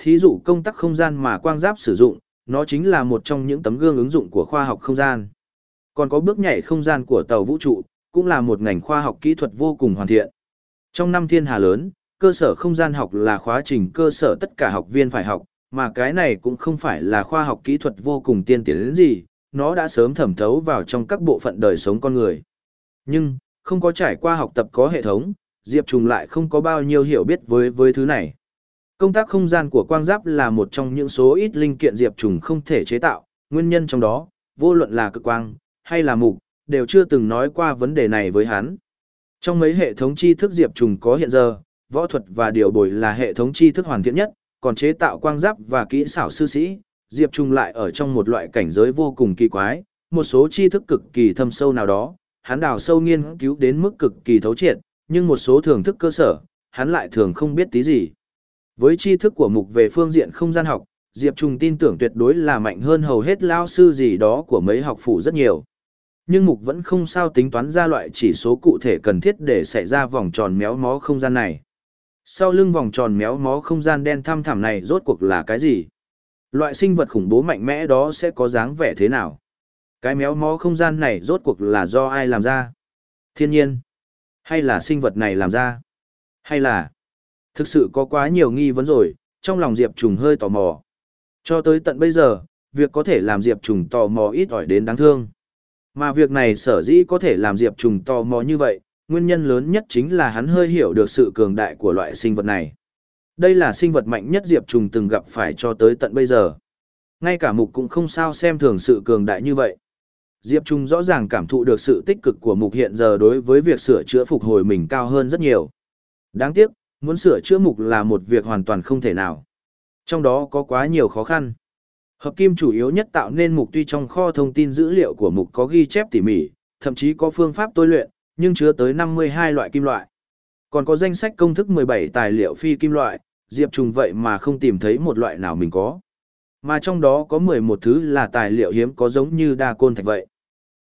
Thí dụ công tắc không gian mà quang giáp sử dụng, nó chính là một trong những tấm gương ứng dụng của khoa học không gian. Còn có bước nhảy không gian của tàu vũ trụ, cũng là một ngành khoa học kỹ thuật vô cùng hoàn thiện. Trong năm thiên hà lớn, cơ sở không gian học là khóa trình cơ sở tất cả học viên phải học, mà cái này cũng không phải là khoa học kỹ thuật vô cùng tiên tiến đến gì, nó đã sớm thẩm thấu vào trong các bộ phận đời sống con người. Nhưng, không có trải qua học tập có hệ thống, Diệp Trùng lại không có bao nhiêu hiểu biết với với thứ này. Công tác không gian của quang giáp là một trong những số ít linh kiện Diệp Trùng không thể chế tạo, nguyên nhân trong đó, vô luận là cực quang, hay là mục, đều chưa từng nói qua vấn đề này với hắn. Trong mấy hệ thống tri thức Diệp Trùng có hiện giờ, võ thuật và điều bồi là hệ thống tri thức hoàn thiện nhất, còn chế tạo quang giáp và kỹ xảo sư sĩ, Diệp trùng lại ở trong một loại cảnh giới vô cùng kỳ quái, một số tri thức cực kỳ thâm sâu nào đó, hắn đào sâu nghiên cứu đến mức cực kỳ thấu triệt, nhưng một số thưởng thức cơ sở, hắn lại thường không biết tí gì. Với tri thức của mục về phương diện không gian học, Diệp Trung tin tưởng tuyệt đối là mạnh hơn hầu hết lao sư gì đó của mấy học phủ rất nhiều. Nhưng mục vẫn không sao tính toán ra loại chỉ số cụ thể cần thiết để xảy ra vòng tròn méo mó không gian này. Sau lưng vòng tròn méo mó không gian đen thăm thẳm này rốt cuộc là cái gì? Loại sinh vật khủng bố mạnh mẽ đó sẽ có dáng vẻ thế nào? Cái méo mó không gian này rốt cuộc là do ai làm ra? Thiên nhiên? Hay là sinh vật này làm ra? Hay là... Thực sự có quá nhiều nghi vấn rồi, trong lòng Diệp Trùng hơi tò mò. Cho tới tận bây giờ, việc có thể làm Diệp Trùng tò mò ít ỏi đến đáng thương. Mà việc này sở dĩ có thể làm Diệp Trùng tò mò như vậy, nguyên nhân lớn nhất chính là hắn hơi hiểu được sự cường đại của loại sinh vật này. Đây là sinh vật mạnh nhất Diệp Trùng từng gặp phải cho tới tận bây giờ. Ngay cả mục cũng không sao xem thường sự cường đại như vậy. Diệp Trung rõ ràng cảm thụ được sự tích cực của mục hiện giờ đối với việc sửa chữa phục hồi mình cao hơn rất nhiều. Đáng tiếc, muốn sửa chữa mục là một việc hoàn toàn không thể nào. Trong đó có quá nhiều khó khăn. Hợp kim chủ yếu nhất tạo nên mục tuy trong kho thông tin dữ liệu của mục có ghi chép tỉ mỉ, thậm chí có phương pháp tôi luyện, nhưng chứa tới 52 loại kim loại. Còn có danh sách công thức 17 tài liệu phi kim loại, Diệp Trùng vậy mà không tìm thấy một loại nào mình có. Mà trong đó có 11 thứ là tài liệu hiếm có giống như đa côn thạch vậy.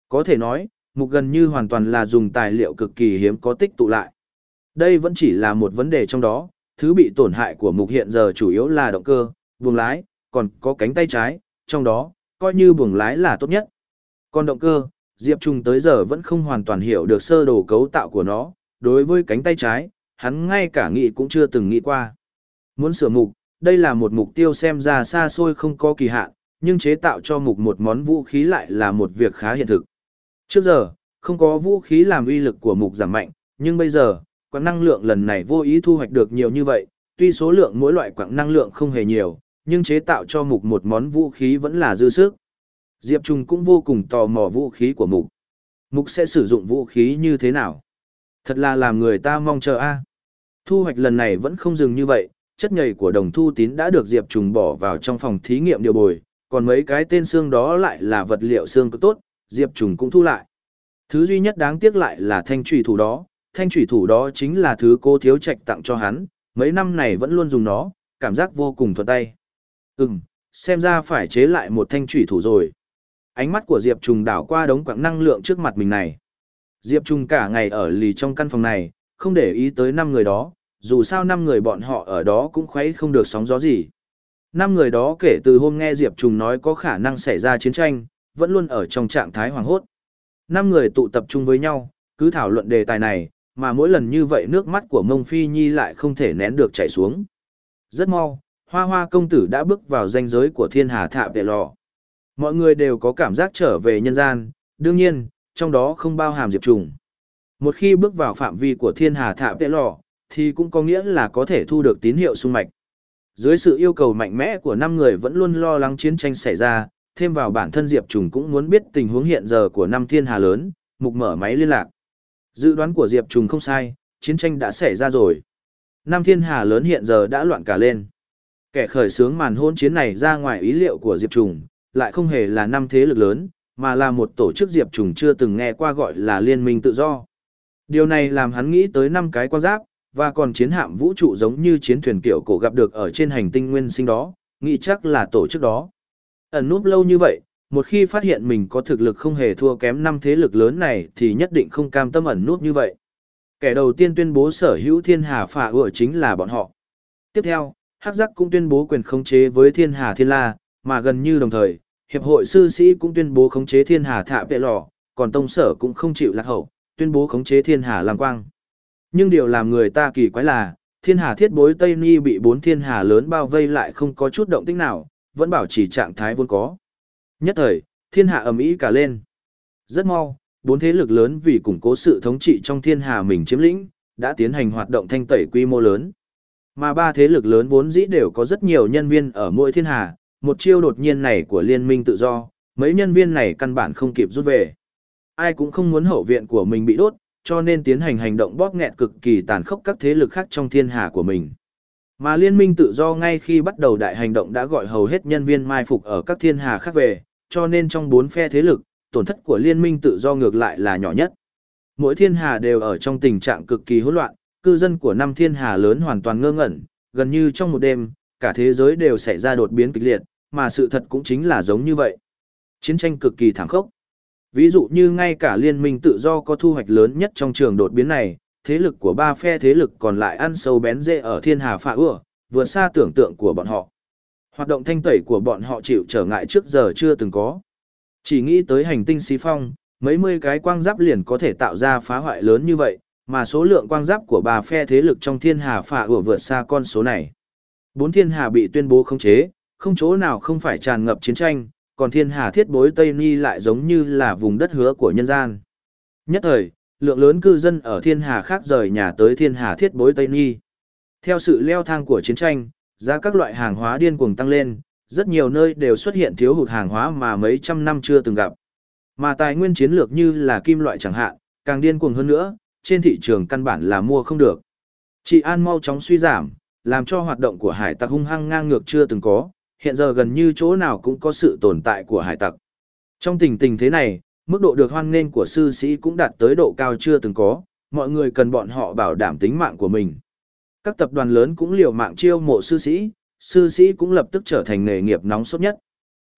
Có thể nói, mục gần như hoàn toàn là dùng tài liệu cực kỳ hiếm có tích tụ lại. Đây vẫn chỉ là một vấn đề trong đó, thứ bị tổn hại của mục hiện giờ chủ yếu là động cơ, buồng lái, còn có cánh tay trái, trong đó, coi như buồng lái là tốt nhất. Còn động cơ, Diệp Trung tới giờ vẫn không hoàn toàn hiểu được sơ đồ cấu tạo của nó, đối với cánh tay trái, hắn ngay cả nghĩ cũng chưa từng nghĩ qua. Muốn sửa mục, đây là một mục tiêu xem ra xa xôi không có kỳ hạn, nhưng chế tạo cho mục một món vũ khí lại là một việc khá hiện thực. Trước giờ, không có vũ khí làm uy lực của mục giảm mạnh, nhưng bây giờ, quặng năng lượng lần này vô ý thu hoạch được nhiều như vậy, tuy số lượng mỗi loại quặng năng lượng không hề nhiều, nhưng chế tạo cho mục một món vũ khí vẫn là dư sức. Diệp Trung cũng vô cùng tò mò vũ khí của mục. Mục sẽ sử dụng vũ khí như thế nào? Thật là làm người ta mong chờ a. Thu hoạch lần này vẫn không dừng như vậy, chất nhầy của đồng thu tín đã được Diệp Trùng bỏ vào trong phòng thí nghiệm điều bồi, còn mấy cái tên xương đó lại là vật liệu xương cực tốt, Diệp Trùng cũng thu lại. Thứ duy nhất đáng tiếc lại là thanh trùy thủ đó, thanh thủy thủ đó chính là thứ cô thiếu trạch tặng cho hắn, mấy năm này vẫn luôn dùng nó, cảm giác vô cùng thuận tay. Ừm, xem ra phải chế lại một thanh thủy thủ rồi. Ánh mắt của Diệp Trùng đảo qua đống quặng năng lượng trước mặt mình này. Diệp Trùng cả ngày ở lì trong căn phòng này, không để ý tới năm người đó, dù sao năm người bọn họ ở đó cũng khuấy không được sóng gió gì. Năm người đó kể từ hôm nghe Diệp Trùng nói có khả năng xảy ra chiến tranh, vẫn luôn ở trong trạng thái hoàng hốt. Năm người tụ tập trung với nhau, cứ thảo luận đề tài này, mà mỗi lần như vậy nước mắt của Mông Phi Nhi lại không thể nén được chảy xuống. Rất mau, Hoa Hoa công tử đã bước vào danh giới của thiên hà thạ vệ lò. Mọi người đều có cảm giác trở về nhân gian, đương nhiên, trong đó không bao hàm Diệp Trùng. Một khi bước vào phạm vi của thiên hà thạ vệ lò, thì cũng có nghĩa là có thể thu được tín hiệu sung mạch. Dưới sự yêu cầu mạnh mẽ của năm người vẫn luôn lo lắng chiến tranh xảy ra, thêm vào bản thân Diệp Trùng cũng muốn biết tình huống hiện giờ của năm thiên hà lớn, mục mở máy liên lạc. Dự đoán của Diệp Trùng không sai, chiến tranh đã xảy ra rồi. Nam thiên hà lớn hiện giờ đã loạn cả lên. Kẻ khởi xướng màn hôn chiến này ra ngoài ý liệu của Diệp Trùng, lại không hề là năm thế lực lớn, mà là một tổ chức Diệp Trùng chưa từng nghe qua gọi là Liên minh tự do. Điều này làm hắn nghĩ tới năm cái quan giáp, và còn chiến hạm vũ trụ giống như chiến thuyền kiểu cổ gặp được ở trên hành tinh nguyên sinh đó, nghĩ chắc là tổ chức đó. Ẩn núp lâu như vậy, một khi phát hiện mình có thực lực không hề thua kém năm thế lực lớn này thì nhất định không cam tâm ẩn nút như vậy. Kẻ đầu tiên tuyên bố sở hữu thiên hà phả ựa chính là bọn họ. Tiếp theo, Hắc Giác cũng tuyên bố quyền khống chế với thiên hà thiên la, mà gần như đồng thời, Hiệp hội sư sĩ cũng tuyên bố khống chế thiên hà thạ vệ lò, còn tông sở cũng không chịu lạc hậu, tuyên bố khống chế thiên hà làm quang. Nhưng điều làm người ta kỳ quái là, thiên hà thiết bối Tây Ni bị bốn thiên hà lớn bao vây lại không có chút động tĩnh nào, vẫn bảo trì trạng thái vốn có. Nhất thời, thiên hạ ầm ĩ cả lên. Rất mau, bốn thế lực lớn vì củng cố sự thống trị trong thiên hà mình chiếm lĩnh, đã tiến hành hoạt động thanh tẩy quy mô lớn. Mà ba thế lực lớn vốn dĩ đều có rất nhiều nhân viên ở mỗi thiên hà, một chiêu đột nhiên này của liên minh tự do, mấy nhân viên này căn bản không kịp rút về. Ai cũng không muốn hậu viện của mình bị đốt, cho nên tiến hành hành động bóp nghẹt cực kỳ tàn khốc các thế lực khác trong thiên hà của mình. Mà liên minh tự do ngay khi bắt đầu đại hành động đã gọi hầu hết nhân viên mai phục ở các thiên hà khác về, cho nên trong bốn phe thế lực, tổn thất của liên minh tự do ngược lại là nhỏ nhất. Mỗi thiên hà đều ở trong tình trạng cực kỳ hỗn loạn, cư dân của năm thiên hà lớn hoàn toàn ngơ ngẩn, gần như trong một đêm, cả thế giới đều xảy ra đột biến kịch liệt, mà sự thật cũng chính là giống như vậy. Chiến tranh cực kỳ thảm khốc. Ví dụ như ngay cả liên minh tự do có thu hoạch lớn nhất trong trường đột biến này, thế lực của ba phe thế lực còn lại ăn sâu bén rễ ở thiên hà phạ ưa, vượt xa tưởng tượng của bọn họ. Hoạt động thanh tẩy của bọn họ chịu trở ngại trước giờ chưa từng có. Chỉ nghĩ tới hành tinh xí phong, mấy mươi cái quang giáp liền có thể tạo ra phá hoại lớn như vậy, mà số lượng quang giáp của ba phe thế lực trong thiên hà phả ủa vượt xa con số này. Bốn thiên hà bị tuyên bố khống chế, không chỗ nào không phải tràn ngập chiến tranh, còn thiên hà thiết bối Tây Ni lại giống như là vùng đất hứa của nhân gian. Nhất thời, lượng lớn cư dân ở thiên hà khác rời nhà tới thiên hà thiết bối Tây Ni. Theo sự leo thang của chiến tranh, giá các loại hàng hóa điên cuồng tăng lên, rất nhiều nơi đều xuất hiện thiếu hụt hàng hóa mà mấy trăm năm chưa từng gặp. Mà tài nguyên chiến lược như là kim loại chẳng hạn, càng điên cuồng hơn nữa, trên thị trường căn bản là mua không được. Trị an mau chóng suy giảm, làm cho hoạt động của hải tặc hung hăng ngang ngược chưa từng có, hiện giờ gần như chỗ nào cũng có sự tồn tại của hải tặc. Trong tình tình thế này, mức độ được hoan nghênh của sư sĩ cũng đạt tới độ cao chưa từng có, mọi người cần bọn họ bảo đảm tính mạng của mình. Các tập đoàn lớn cũng liều mạng chiêu mộ sư sĩ, sư sĩ cũng lập tức trở thành nghề nghiệp nóng sốt nhất.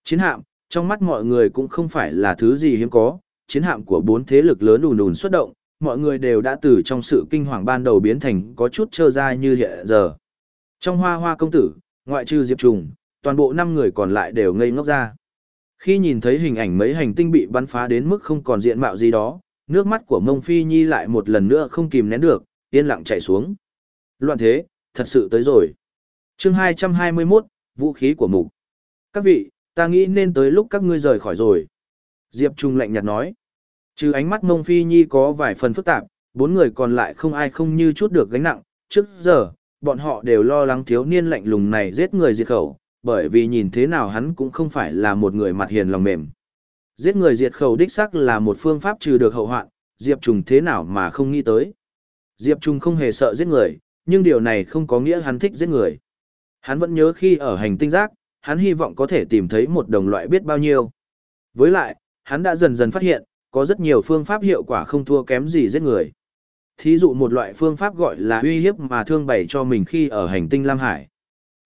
Chiến hạm, trong mắt mọi người cũng không phải là thứ gì hiếm có, chiến hạm của bốn thế lực lớn ùn ùn xuất động, mọi người đều đã từ trong sự kinh hoàng ban đầu biến thành có chút trơ dai như hiện giờ. Trong hoa hoa công tử, ngoại trừ Diệp Trùng, toàn bộ năm người còn lại đều ngây ngốc ra. Khi nhìn thấy hình ảnh mấy hành tinh bị bắn phá đến mức không còn diện mạo gì đó, nước mắt của Mông Phi Nhi lại một lần nữa không kìm nén được, yên lặng chảy xuống. Loạn thế, thật sự tới rồi. chương 221, vũ khí của mục. Các vị, ta nghĩ nên tới lúc các ngươi rời khỏi rồi. Diệp Trung lạnh nhạt nói. Trừ ánh mắt Mông Phi Nhi có vài phần phức tạp, bốn người còn lại không ai không như chút được gánh nặng. Trước giờ, bọn họ đều lo lắng thiếu niên lạnh lùng này giết người diệt khẩu, bởi vì nhìn thế nào hắn cũng không phải là một người mặt hiền lòng mềm. Giết người diệt khẩu đích sắc là một phương pháp trừ được hậu hoạn, Diệp Trùng thế nào mà không nghĩ tới. Diệp Trùng không hề sợ giết người, nhưng điều này không có nghĩa hắn thích giết người. Hắn vẫn nhớ khi ở hành tinh giác, hắn hy vọng có thể tìm thấy một đồng loại biết bao nhiêu. Với lại, hắn đã dần dần phát hiện, có rất nhiều phương pháp hiệu quả không thua kém gì giết người. Thí dụ một loại phương pháp gọi là uy hiếp mà thương bày cho mình khi ở hành tinh Lam Hải.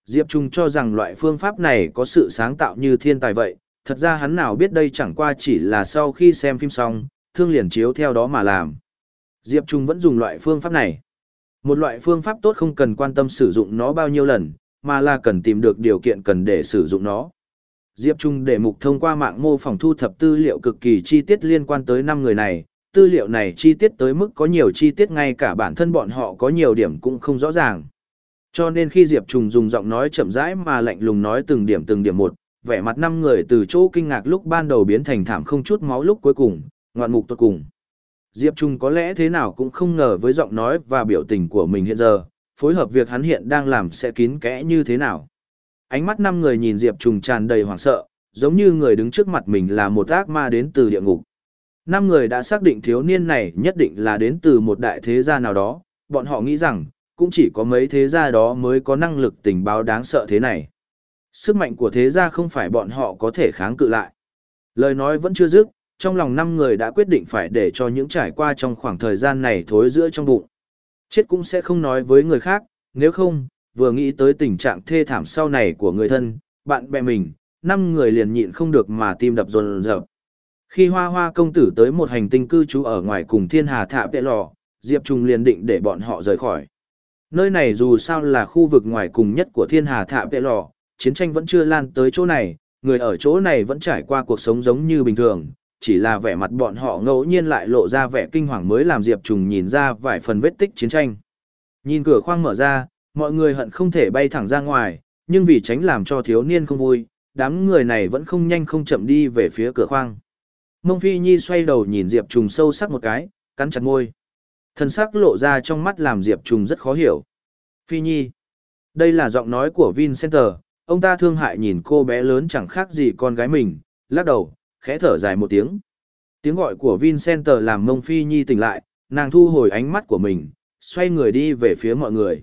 Diệp Trung cho rằng loại phương pháp này có sự sáng tạo như thiên tài vậy, thật ra hắn nào biết đây chẳng qua chỉ là sau khi xem phim xong, thương liền chiếu theo đó mà làm. Diệp Trung vẫn dùng loại phương pháp này. Một loại phương pháp tốt không cần quan tâm sử dụng nó bao nhiêu lần, mà là cần tìm được điều kiện cần để sử dụng nó. Diệp Trung để mục thông qua mạng mô phỏng thu thập tư liệu cực kỳ chi tiết liên quan tới năm người này, tư liệu này chi tiết tới mức có nhiều chi tiết ngay cả bản thân bọn họ có nhiều điểm cũng không rõ ràng. Cho nên khi Diệp Trùng dùng giọng nói chậm rãi mà lạnh lùng nói từng điểm từng điểm một, vẻ mặt năm người từ chỗ kinh ngạc lúc ban đầu biến thành thảm không chút máu lúc cuối cùng, ngoạn mục tốt cùng. Diệp Trung có lẽ thế nào cũng không ngờ với giọng nói và biểu tình của mình hiện giờ, phối hợp việc hắn hiện đang làm sẽ kín kẽ như thế nào. Ánh mắt năm người nhìn Diệp Trung tràn đầy hoảng sợ, giống như người đứng trước mặt mình là một ác ma đến từ địa ngục. Năm người đã xác định thiếu niên này nhất định là đến từ một đại thế gia nào đó, bọn họ nghĩ rằng, cũng chỉ có mấy thế gia đó mới có năng lực tình báo đáng sợ thế này. Sức mạnh của thế gia không phải bọn họ có thể kháng cự lại. Lời nói vẫn chưa dứt, trong lòng năm người đã quyết định phải để cho những trải qua trong khoảng thời gian này thối giữa trong bụng. Chết cũng sẽ không nói với người khác, nếu không, vừa nghĩ tới tình trạng thê thảm sau này của người thân, bạn bè mình, năm người liền nhịn không được mà tim đập rồn rợp. Khi hoa hoa công tử tới một hành tinh cư trú ở ngoài cùng thiên hà thạ vệ lò, Diệp Trung liền định để bọn họ rời khỏi. Nơi này dù sao là khu vực ngoài cùng nhất của thiên hà thạ vệ lò, chiến tranh vẫn chưa lan tới chỗ này, người ở chỗ này vẫn trải qua cuộc sống giống như bình thường, chỉ là vẻ mặt bọn họ ngẫu nhiên lại lộ ra vẻ kinh hoàng mới làm Diệp Trùng nhìn ra vài phần vết tích chiến tranh. Nhìn cửa khoang mở ra, mọi người hận không thể bay thẳng ra ngoài, nhưng vì tránh làm cho thiếu niên không vui, đám người này vẫn không nhanh không chậm đi về phía cửa khoang. Mông Phi Nhi xoay đầu nhìn Diệp Trùng sâu sắc một cái, cắn chặt môi. Thần sắc lộ ra trong mắt làm Diệp Trùng rất khó hiểu. Phi Nhi. Đây là giọng nói của Vincenter, ông ta thương hại nhìn cô bé lớn chẳng khác gì con gái mình, lắc đầu, khẽ thở dài một tiếng. Tiếng gọi của Vincent làm Mông Phi Nhi tỉnh lại, nàng thu hồi ánh mắt của mình, xoay người đi về phía mọi người.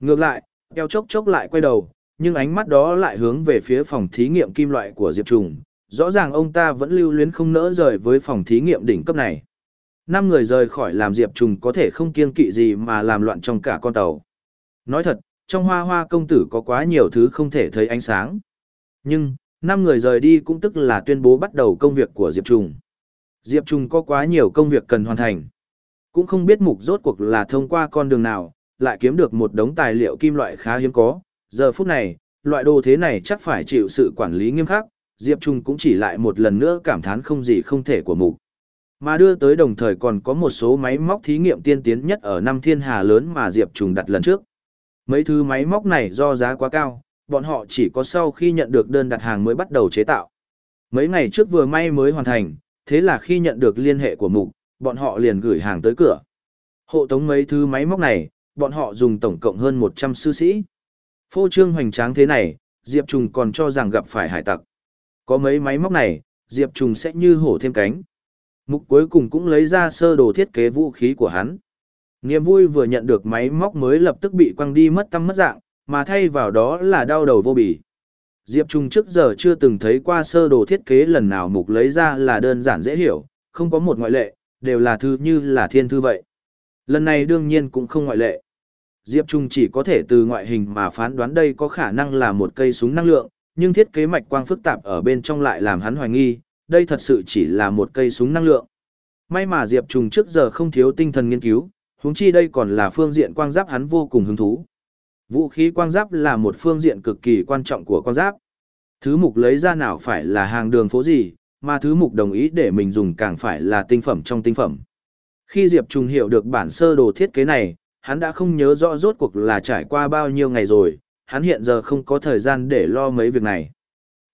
Ngược lại, eo chốc chốc lại quay đầu, nhưng ánh mắt đó lại hướng về phía phòng thí nghiệm kim loại của Diệp Trùng. Rõ ràng ông ta vẫn lưu luyến không nỡ rời với phòng thí nghiệm đỉnh cấp này. Năm người rời khỏi làm Diệp Trùng có thể không kiêng kỵ gì mà làm loạn trong cả con tàu. Nói thật, trong hoa hoa công tử có quá nhiều thứ không thể thấy ánh sáng. Nhưng, năm người rời đi cũng tức là tuyên bố bắt đầu công việc của Diệp Trùng. Diệp Trùng có quá nhiều công việc cần hoàn thành. Cũng không biết mục rốt cuộc là thông qua con đường nào, lại kiếm được một đống tài liệu kim loại khá hiếm có. Giờ phút này, loại đồ thế này chắc phải chịu sự quản lý nghiêm khắc, Diệp Trung cũng chỉ lại một lần nữa cảm thán không gì không thể của mục. Mà đưa tới đồng thời còn có một số máy móc thí nghiệm tiên tiến nhất ở năm thiên hà lớn mà Diệp Trung đặt lần trước. Mấy thứ máy móc này do giá quá cao, bọn họ chỉ có sau khi nhận được đơn đặt hàng mới bắt đầu chế tạo. Mấy ngày trước vừa may mới hoàn thành, thế là khi nhận được liên hệ của mục, bọn họ liền gửi hàng tới cửa. Hộ tống mấy thứ máy móc này, bọn họ dùng tổng cộng hơn 100 sư sĩ. Phô trương hoành tráng thế này, Diệp Trùng còn cho rằng gặp phải hải tặc. Có mấy máy móc này, Diệp Trùng sẽ như hổ thêm cánh. Mục cuối cùng cũng lấy ra sơ đồ thiết kế vũ khí của hắn. Niềm vui vừa nhận được máy móc mới lập tức bị quăng đi mất tâm mất dạng, mà thay vào đó là đau đầu vô bì. Diệp Trung trước giờ chưa từng thấy qua sơ đồ thiết kế lần nào mục lấy ra là đơn giản dễ hiểu, không có một ngoại lệ, đều là thư như là thiên thư vậy. Lần này đương nhiên cũng không ngoại lệ. Diệp Trung chỉ có thể từ ngoại hình mà phán đoán đây có khả năng là một cây súng năng lượng, nhưng thiết kế mạch quang phức tạp ở bên trong lại làm hắn hoài nghi, đây thật sự chỉ là một cây súng năng lượng. May mà Diệp Trung trước giờ không thiếu tinh thần nghiên cứu, huống chi đây còn là phương diện quang giáp hắn vô cùng hứng thú. Vũ khí quang giáp là một phương diện cực kỳ quan trọng của quang giáp. Thứ mục lấy ra nào phải là hàng đường phố gì, mà thứ mục đồng ý để mình dùng càng phải là tinh phẩm trong tinh phẩm. Khi Diệp Trung hiểu được bản sơ đồ thiết kế này, hắn đã không nhớ rõ rốt cuộc là trải qua bao nhiêu ngày rồi, hắn hiện giờ không có thời gian để lo mấy việc này.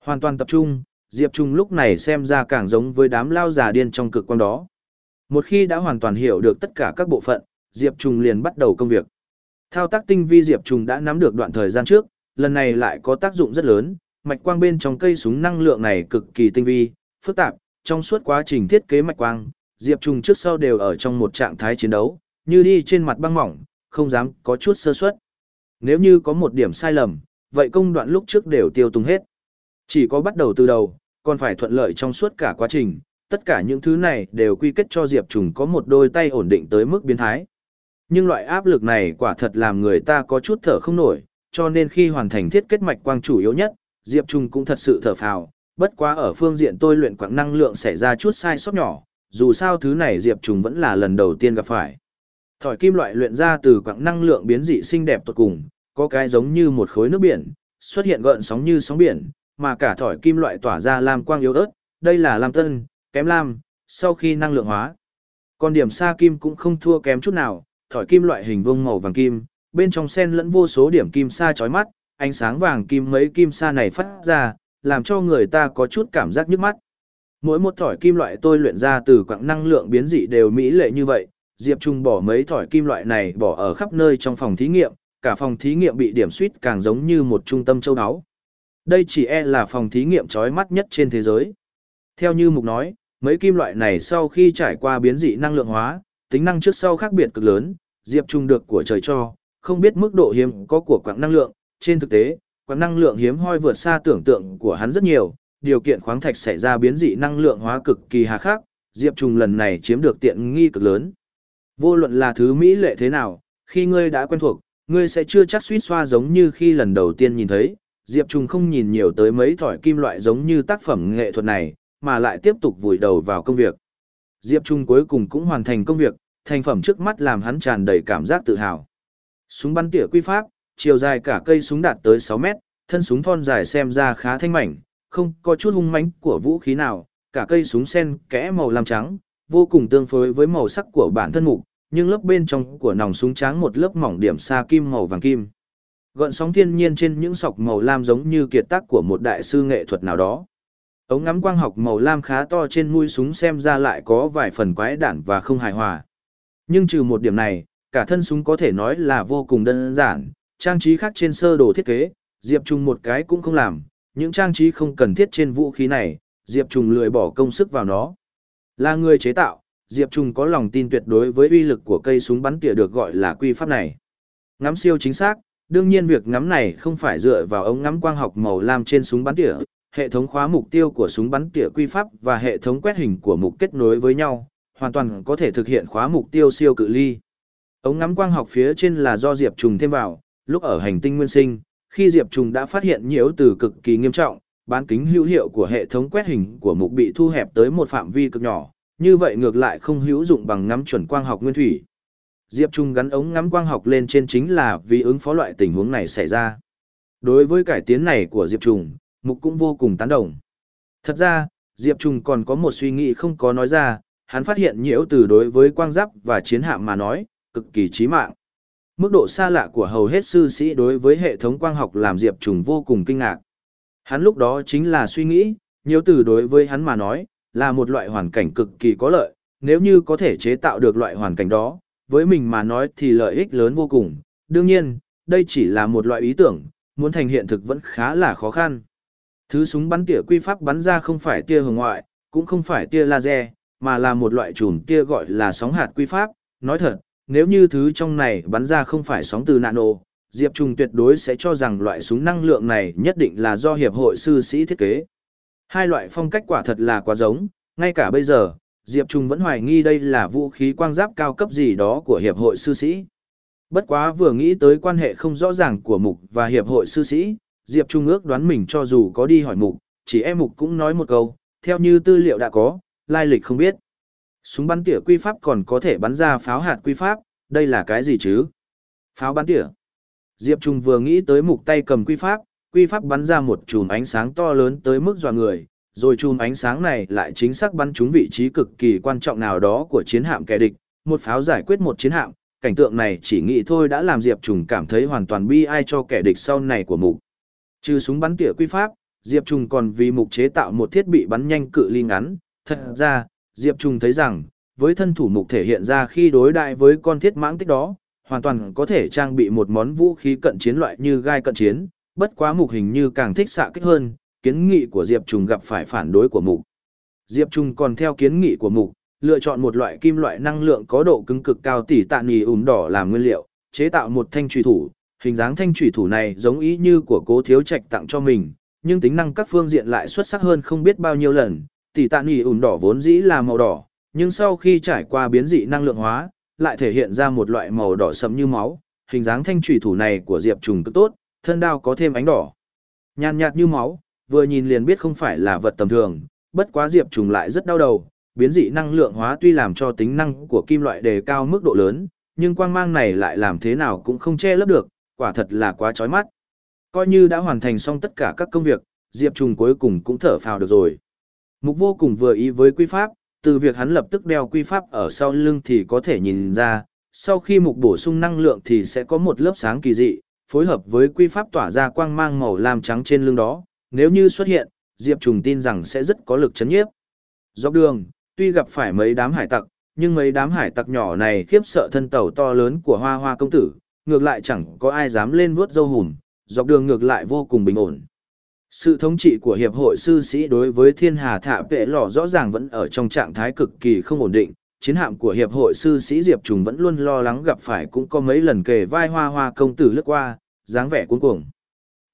Hoàn toàn tập trung, Diệp Trung lúc này xem ra càng giống với đám lao già điên trong cực quan đó. Một khi đã hoàn toàn hiểu được tất cả các bộ phận, Diệp Trung liền bắt đầu công việc. Thao tác tinh vi Diệp Trùng đã nắm được đoạn thời gian trước, lần này lại có tác dụng rất lớn, mạch quang bên trong cây súng năng lượng này cực kỳ tinh vi, phức tạp, trong suốt quá trình thiết kế mạch quang, Diệp Trùng trước sau đều ở trong một trạng thái chiến đấu, như đi trên mặt băng mỏng, không dám có chút sơ suất. Nếu như có một điểm sai lầm, vậy công đoạn lúc trước đều tiêu tung hết. Chỉ có bắt đầu từ đầu, còn phải thuận lợi trong suốt cả quá trình, tất cả những thứ này đều quy kết cho Diệp Trùng có một đôi tay ổn định tới mức biến thái. Nhưng loại áp lực này quả thật làm người ta có chút thở không nổi, cho nên khi hoàn thành thiết kết mạch quang chủ yếu nhất, Diệp Trung cũng thật sự thở phào, bất quá ở phương diện tôi luyện quảng năng lượng xảy ra chút sai sót nhỏ, dù sao thứ này Diệp Trung vẫn là lần đầu tiên gặp phải. Thỏi kim loại luyện ra từ quảng năng lượng biến dị xinh đẹp tuyệt cùng, có cái giống như một khối nước biển, xuất hiện gợn sóng như sóng biển, mà cả thỏi kim loại tỏa ra lam quang yếu ớt, đây là lam tân, kém lam, sau khi năng lượng hóa. Còn điểm sa kim cũng không thua kém chút nào, thỏi kim loại hình vuông màu vàng kim, bên trong xen lẫn vô số điểm kim sa chói mắt, ánh sáng vàng kim mấy kim sa này phát ra, làm cho người ta có chút cảm giác nhức mắt. Mỗi một thỏi kim loại tôi luyện ra từ quặng năng lượng biến dị đều mỹ lệ như vậy, Diệp Trung bỏ mấy thỏi kim loại này bỏ ở khắp nơi trong phòng thí nghiệm, cả phòng thí nghiệm bị điểm suýt càng giống như một trung tâm châu áo. Đây chỉ e là phòng thí nghiệm chói mắt nhất trên thế giới. Theo như Mục nói, mấy kim loại này sau khi trải qua biến dị năng lượng hóa, tính năng trước sau khác biệt cực lớn, Diệp Trung được của trời cho, không biết mức độ hiếm có của quặng năng lượng, trên thực tế, quặng năng lượng hiếm hoi vượt xa tưởng tượng của hắn rất nhiều, điều kiện khoáng thạch xảy ra biến dị năng lượng hóa cực kỳ hà khắc, Diệp Trung lần này chiếm được tiện nghi cực lớn. Vô luận là thứ mỹ lệ thế nào, khi ngươi đã quen thuộc, ngươi sẽ chưa chắc suýt xoa giống như khi lần đầu tiên nhìn thấy, Diệp Trùng không nhìn nhiều tới mấy thỏi kim loại giống như tác phẩm nghệ thuật này, mà lại tiếp tục vùi đầu vào công việc. Diệp Trung cuối cùng cũng hoàn thành công việc, thành phẩm trước mắt làm hắn tràn đầy cảm giác tự hào. Súng bắn tỉa quy pháp, chiều dài cả cây súng đạt tới 6 mét, thân súng thon dài xem ra khá thanh mảnh, không có chút hung mãnh của vũ khí nào, cả cây súng sen kẽ màu lam trắng, vô cùng tương phối với màu sắc của bản thân mục, nhưng lớp bên trong của nòng súng trắng một lớp mỏng điểm sa kim màu vàng kim. Gợn sóng thiên nhiên trên những sọc màu lam giống như kiệt tác của một đại sư nghệ thuật nào đó. Ống ngắm quang học màu lam khá to trên mũi súng xem ra lại có vài phần quái đản và không hài hòa. Nhưng trừ một điểm này, cả thân súng có thể nói là vô cùng đơn giản, trang trí khác trên sơ đồ thiết kế, Diệp Trung một cái cũng không làm, những trang trí không cần thiết trên vũ khí này, Diệp Trung lười bỏ công sức vào nó. Là người chế tạo, Diệp Trung có lòng tin tuyệt đối với uy lực của cây súng bắn tỉa được gọi là quy pháp này. Ngắm siêu chính xác, đương nhiên việc ngắm này không phải dựa vào ống ngắm quang học màu lam trên súng bắn tỉa, hệ thống khóa mục tiêu của súng bắn tỉa quy pháp và hệ thống quét hình của mục kết nối với nhau, hoàn toàn có thể thực hiện khóa mục tiêu siêu cự ly. Ống ngắm quang học phía trên là do Diệp Trùng thêm vào, lúc ở hành tinh nguyên sinh, khi Diệp Trùng đã phát hiện nhiễu từ cực kỳ nghiêm trọng, bán kính hữu hiệu của hệ thống quét hình của mục bị thu hẹp tới một phạm vi cực nhỏ, như vậy ngược lại không hữu dụng bằng ngắm chuẩn quang học nguyên thủy. Diệp Trung gắn ống ngắm quang học lên trên chính là vì ứng phó loại tình huống này xảy ra. Đối với cải tiến này của Diệp Trung, mục cũng vô cùng tán đồng. Thật ra, Diệp Trung còn có một suy nghĩ không có nói ra, hắn phát hiện nhiễu từ đối với quang giáp và chiến hạm mà nói, cực kỳ chí mạng. Mức độ xa lạ của hầu hết sư sĩ đối với hệ thống quang học làm Diệp Trùng vô cùng kinh ngạc. Hắn lúc đó chính là suy nghĩ, nhiễu từ đối với hắn mà nói, là một loại hoàn cảnh cực kỳ có lợi, nếu như có thể chế tạo được loại hoàn cảnh đó, với mình mà nói thì lợi ích lớn vô cùng. Đương nhiên, đây chỉ là một loại ý tưởng, muốn thành hiện thực vẫn khá là khó khăn. Thứ súng bắn tỉa quy pháp bắn ra không phải tia hồng ngoại, cũng không phải tia laser, mà là một loại chùm tia gọi là sóng hạt quy pháp. Nói thật, nếu như thứ trong này bắn ra không phải sóng từ nano, Diệp Trung tuyệt đối sẽ cho rằng loại súng năng lượng này nhất định là do hiệp hội sư sĩ thiết kế. Hai loại phong cách quả thật là quá giống, ngay cả bây giờ, Diệp Trung vẫn hoài nghi đây là vũ khí quang giáp cao cấp gì đó của hiệp hội sư sĩ. Bất quá vừa nghĩ tới quan hệ không rõ ràng của mục và hiệp hội sư sĩ, Diệp Trung ước đoán mình cho dù có đi hỏi mục, chỉ em mục cũng nói một câu, theo như tư liệu đã có, lai lịch không biết. Súng bắn tỉa quy pháp còn có thể bắn ra pháo hạt quy pháp, đây là cái gì chứ? Pháo bắn tỉa. Diệp Trung vừa nghĩ tới mục tay cầm quy pháp, quy pháp bắn ra một chùm ánh sáng to lớn tới mức dọa người, rồi chùm ánh sáng này lại chính xác bắn trúng vị trí cực kỳ quan trọng nào đó của chiến hạm kẻ địch, một pháo giải quyết một chiến hạm, cảnh tượng này chỉ nghĩ thôi đã làm Diệp Trùng cảm thấy hoàn toàn bi ai cho kẻ địch sau này của mục. Trừ súng bắn tỉa quy pháp, Diệp Trùng còn vì mục chế tạo một thiết bị bắn nhanh cự ly ngắn, thật ra, Diệp Trùng thấy rằng, với thân thủ mục thể hiện ra khi đối đại với con thiết mãng tích đó, hoàn toàn có thể trang bị một món vũ khí cận chiến loại như gai cận chiến, bất quá mục hình như càng thích xạ kích hơn, kiến nghị của Diệp Trùng gặp phải phản đối của mục. Diệp Trùng còn theo kiến nghị của mục, lựa chọn một loại kim loại năng lượng có độ cứng cực cao tỷ tạ nì ủm đỏ làm nguyên liệu, chế tạo một thanh trùy thủ. Hình dáng thanh thủy thủ này giống ý như của cố thiếu trạch tặng cho mình, nhưng tính năng các phương diện lại xuất sắc hơn không biết bao nhiêu lần. Tỷ tạ nỉ ủn đỏ vốn dĩ là màu đỏ, nhưng sau khi trải qua biến dị năng lượng hóa, lại thể hiện ra một loại màu đỏ sẫm như máu. Hình dáng thanh thủy thủ này của Diệp Trùng cực tốt, thân đao có thêm ánh đỏ. Nhàn nhạt như máu, vừa nhìn liền biết không phải là vật tầm thường, bất quá Diệp Trùng lại rất đau đầu, biến dị năng lượng hóa tuy làm cho tính năng của kim loại đề cao mức độ lớn, nhưng quang mang này lại làm thế nào cũng không che lấp được, quả thật là quá chói mắt. Coi như đã hoàn thành xong tất cả các công việc, Diệp Trùng cuối cùng cũng thở phào được rồi. Mục vô cùng vừa ý với quy pháp, từ việc hắn lập tức đeo quy pháp ở sau lưng thì có thể nhìn ra, sau khi mục bổ sung năng lượng thì sẽ có một lớp sáng kỳ dị, phối hợp với quy pháp tỏa ra quang mang màu lam trắng trên lưng đó, nếu như xuất hiện, Diệp Trùng tin rằng sẽ rất có lực chấn nhiếp. Dọc đường, tuy gặp phải mấy đám hải tặc, nhưng mấy đám hải tặc nhỏ này khiếp sợ thân tàu to lớn của hoa hoa công tử, ngược lại chẳng có ai dám lên vuốt dâu hùm, dọc đường ngược lại vô cùng bình ổn. Sự thống trị của Hiệp hội sư sĩ đối với thiên hà thạ vệ lò rõ ràng vẫn ở trong trạng thái cực kỳ không ổn định, chiến hạm của Hiệp hội sư sĩ Diệp Trùng vẫn luôn lo lắng gặp phải cũng có mấy lần kề vai hoa hoa công tử lướt qua, dáng vẻ cuống cuồng.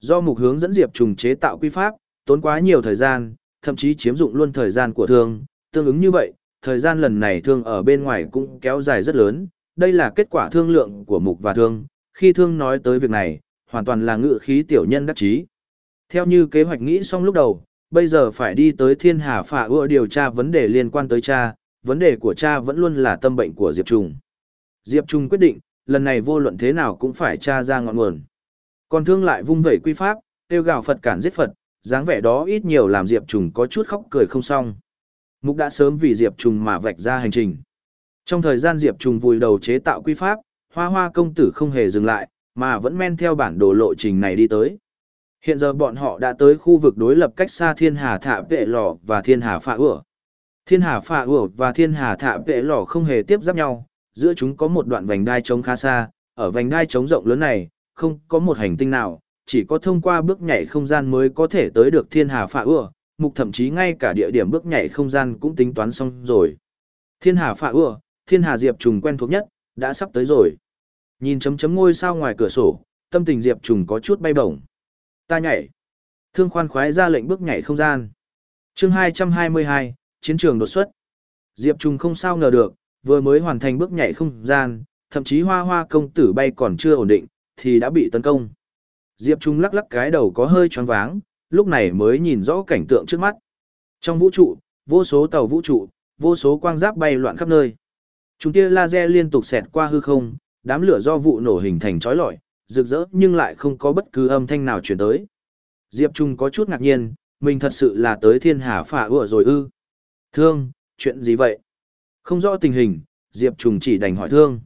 Do mục hướng dẫn Diệp Trùng chế tạo quy pháp, tốn quá nhiều thời gian, thậm chí chiếm dụng luôn thời gian của thương, tương ứng như vậy, thời gian lần này thương ở bên ngoài cũng kéo dài rất lớn, đây là kết quả thương lượng của mục và thương, khi thương nói tới việc này, hoàn toàn là ngự khí tiểu nhân đắc chí. Theo như kế hoạch nghĩ xong lúc đầu, bây giờ phải đi tới thiên hà phả ưa điều tra vấn đề liên quan tới cha, vấn đề của cha vẫn luôn là tâm bệnh của Diệp Trung. Diệp Trung quyết định, lần này vô luận thế nào cũng phải tra ra ngọn nguồn. Còn thương lại vung vẩy quy pháp, tiêu gào Phật cản giết Phật, dáng vẻ đó ít nhiều làm Diệp Trùng có chút khóc cười không xong. Mục đã sớm vì Diệp Trùng mà vạch ra hành trình. Trong thời gian Diệp Trùng vùi đầu chế tạo quy pháp, hoa hoa công tử không hề dừng lại, mà vẫn men theo bản đồ lộ trình này đi tới. Hiện giờ bọn họ đã tới khu vực đối lập cách xa Thiên Hà Thạ Vệ Lò và Thiên Hà Phạ Ủa. Thiên Hà Phạ Ủa và Thiên Hà Thạ Vệ Lò không hề tiếp giáp nhau, giữa chúng có một đoạn vành đai trống khá xa, ở vành đai trống rộng lớn này, không có một hành tinh nào, chỉ có thông qua bước nhảy không gian mới có thể tới được Thiên Hà Phạ Ủa, mục thậm chí ngay cả địa điểm bước nhảy không gian cũng tính toán xong rồi. Thiên Hà Phạ Ủa, Thiên Hà Diệp trùng quen thuộc nhất, đã sắp tới rồi. Nhìn chấm chấm ngôi sao ngoài cửa sổ, tâm tình Diệp trùng có chút bay bổng. Ta nhảy. Thương khoan khoái ra lệnh bước nhảy không gian. chương 222, chiến trường đột xuất. Diệp trùng không sao ngờ được, vừa mới hoàn thành bước nhảy không gian, thậm chí hoa hoa công tử bay còn chưa ổn định, thì đã bị tấn công. Diệp Trùng lắc lắc cái đầu có hơi choáng váng, lúc này mới nhìn rõ cảnh tượng trước mắt. Trong vũ trụ, vô số tàu vũ trụ, vô số quang giáp bay loạn khắp nơi. Chúng tia laser liên tục xẹt qua hư không, đám lửa do vụ nổ hình thành chói lọi, rực rỡ nhưng lại không có bất cứ âm thanh nào truyền tới. Diệp Trung có chút ngạc nhiên, mình thật sự là tới thiên hà phả ủa rồi ư. Thương, chuyện gì vậy? Không rõ tình hình, Diệp Trung chỉ đành hỏi thương.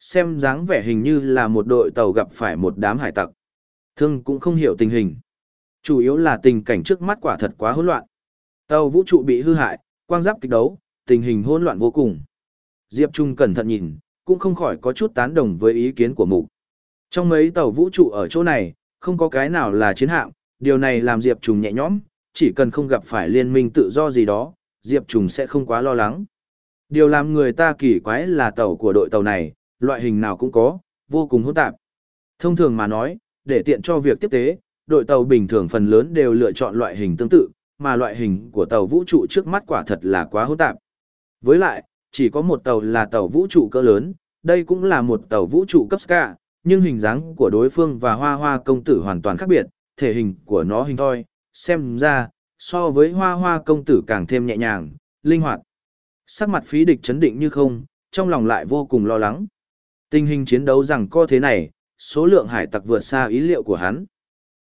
Xem dáng vẻ hình như là một đội tàu gặp phải một đám hải tặc. Thương cũng không hiểu tình hình. Chủ yếu là tình cảnh trước mắt quả thật quá hỗn loạn. Tàu vũ trụ bị hư hại, quang giáp kịch đấu, tình hình hỗn loạn vô cùng. Diệp Trung cẩn thận nhìn, cũng không khỏi có chút tán đồng với ý kiến của mục. Trong mấy tàu vũ trụ ở chỗ này, không có cái nào là chiến hạm, điều này làm Diệp Trung nhẹ nhõm, chỉ cần không gặp phải liên minh tự do gì đó, Diệp Trung sẽ không quá lo lắng. Điều làm người ta kỳ quái là tàu của đội tàu này, loại hình nào cũng có, vô cùng hỗn tạp. Thông thường mà nói, để tiện cho việc tiếp tế, đội tàu bình thường phần lớn đều lựa chọn loại hình tương tự, mà loại hình của tàu vũ trụ trước mắt quả thật là quá hỗn tạp. Với lại, chỉ có một tàu là tàu vũ trụ cỡ lớn, đây cũng là một tàu vũ trụ cấp ska, nhưng hình dáng của đối phương và hoa hoa công tử hoàn toàn khác biệt, thể hình của nó hình thoi, xem ra, so với hoa hoa công tử càng thêm nhẹ nhàng, linh hoạt. Sắc mặt phí địch chấn định như không, trong lòng lại vô cùng lo lắng. Tình hình chiến đấu rằng co thế này, số lượng hải tặc vượt xa ý liệu của hắn.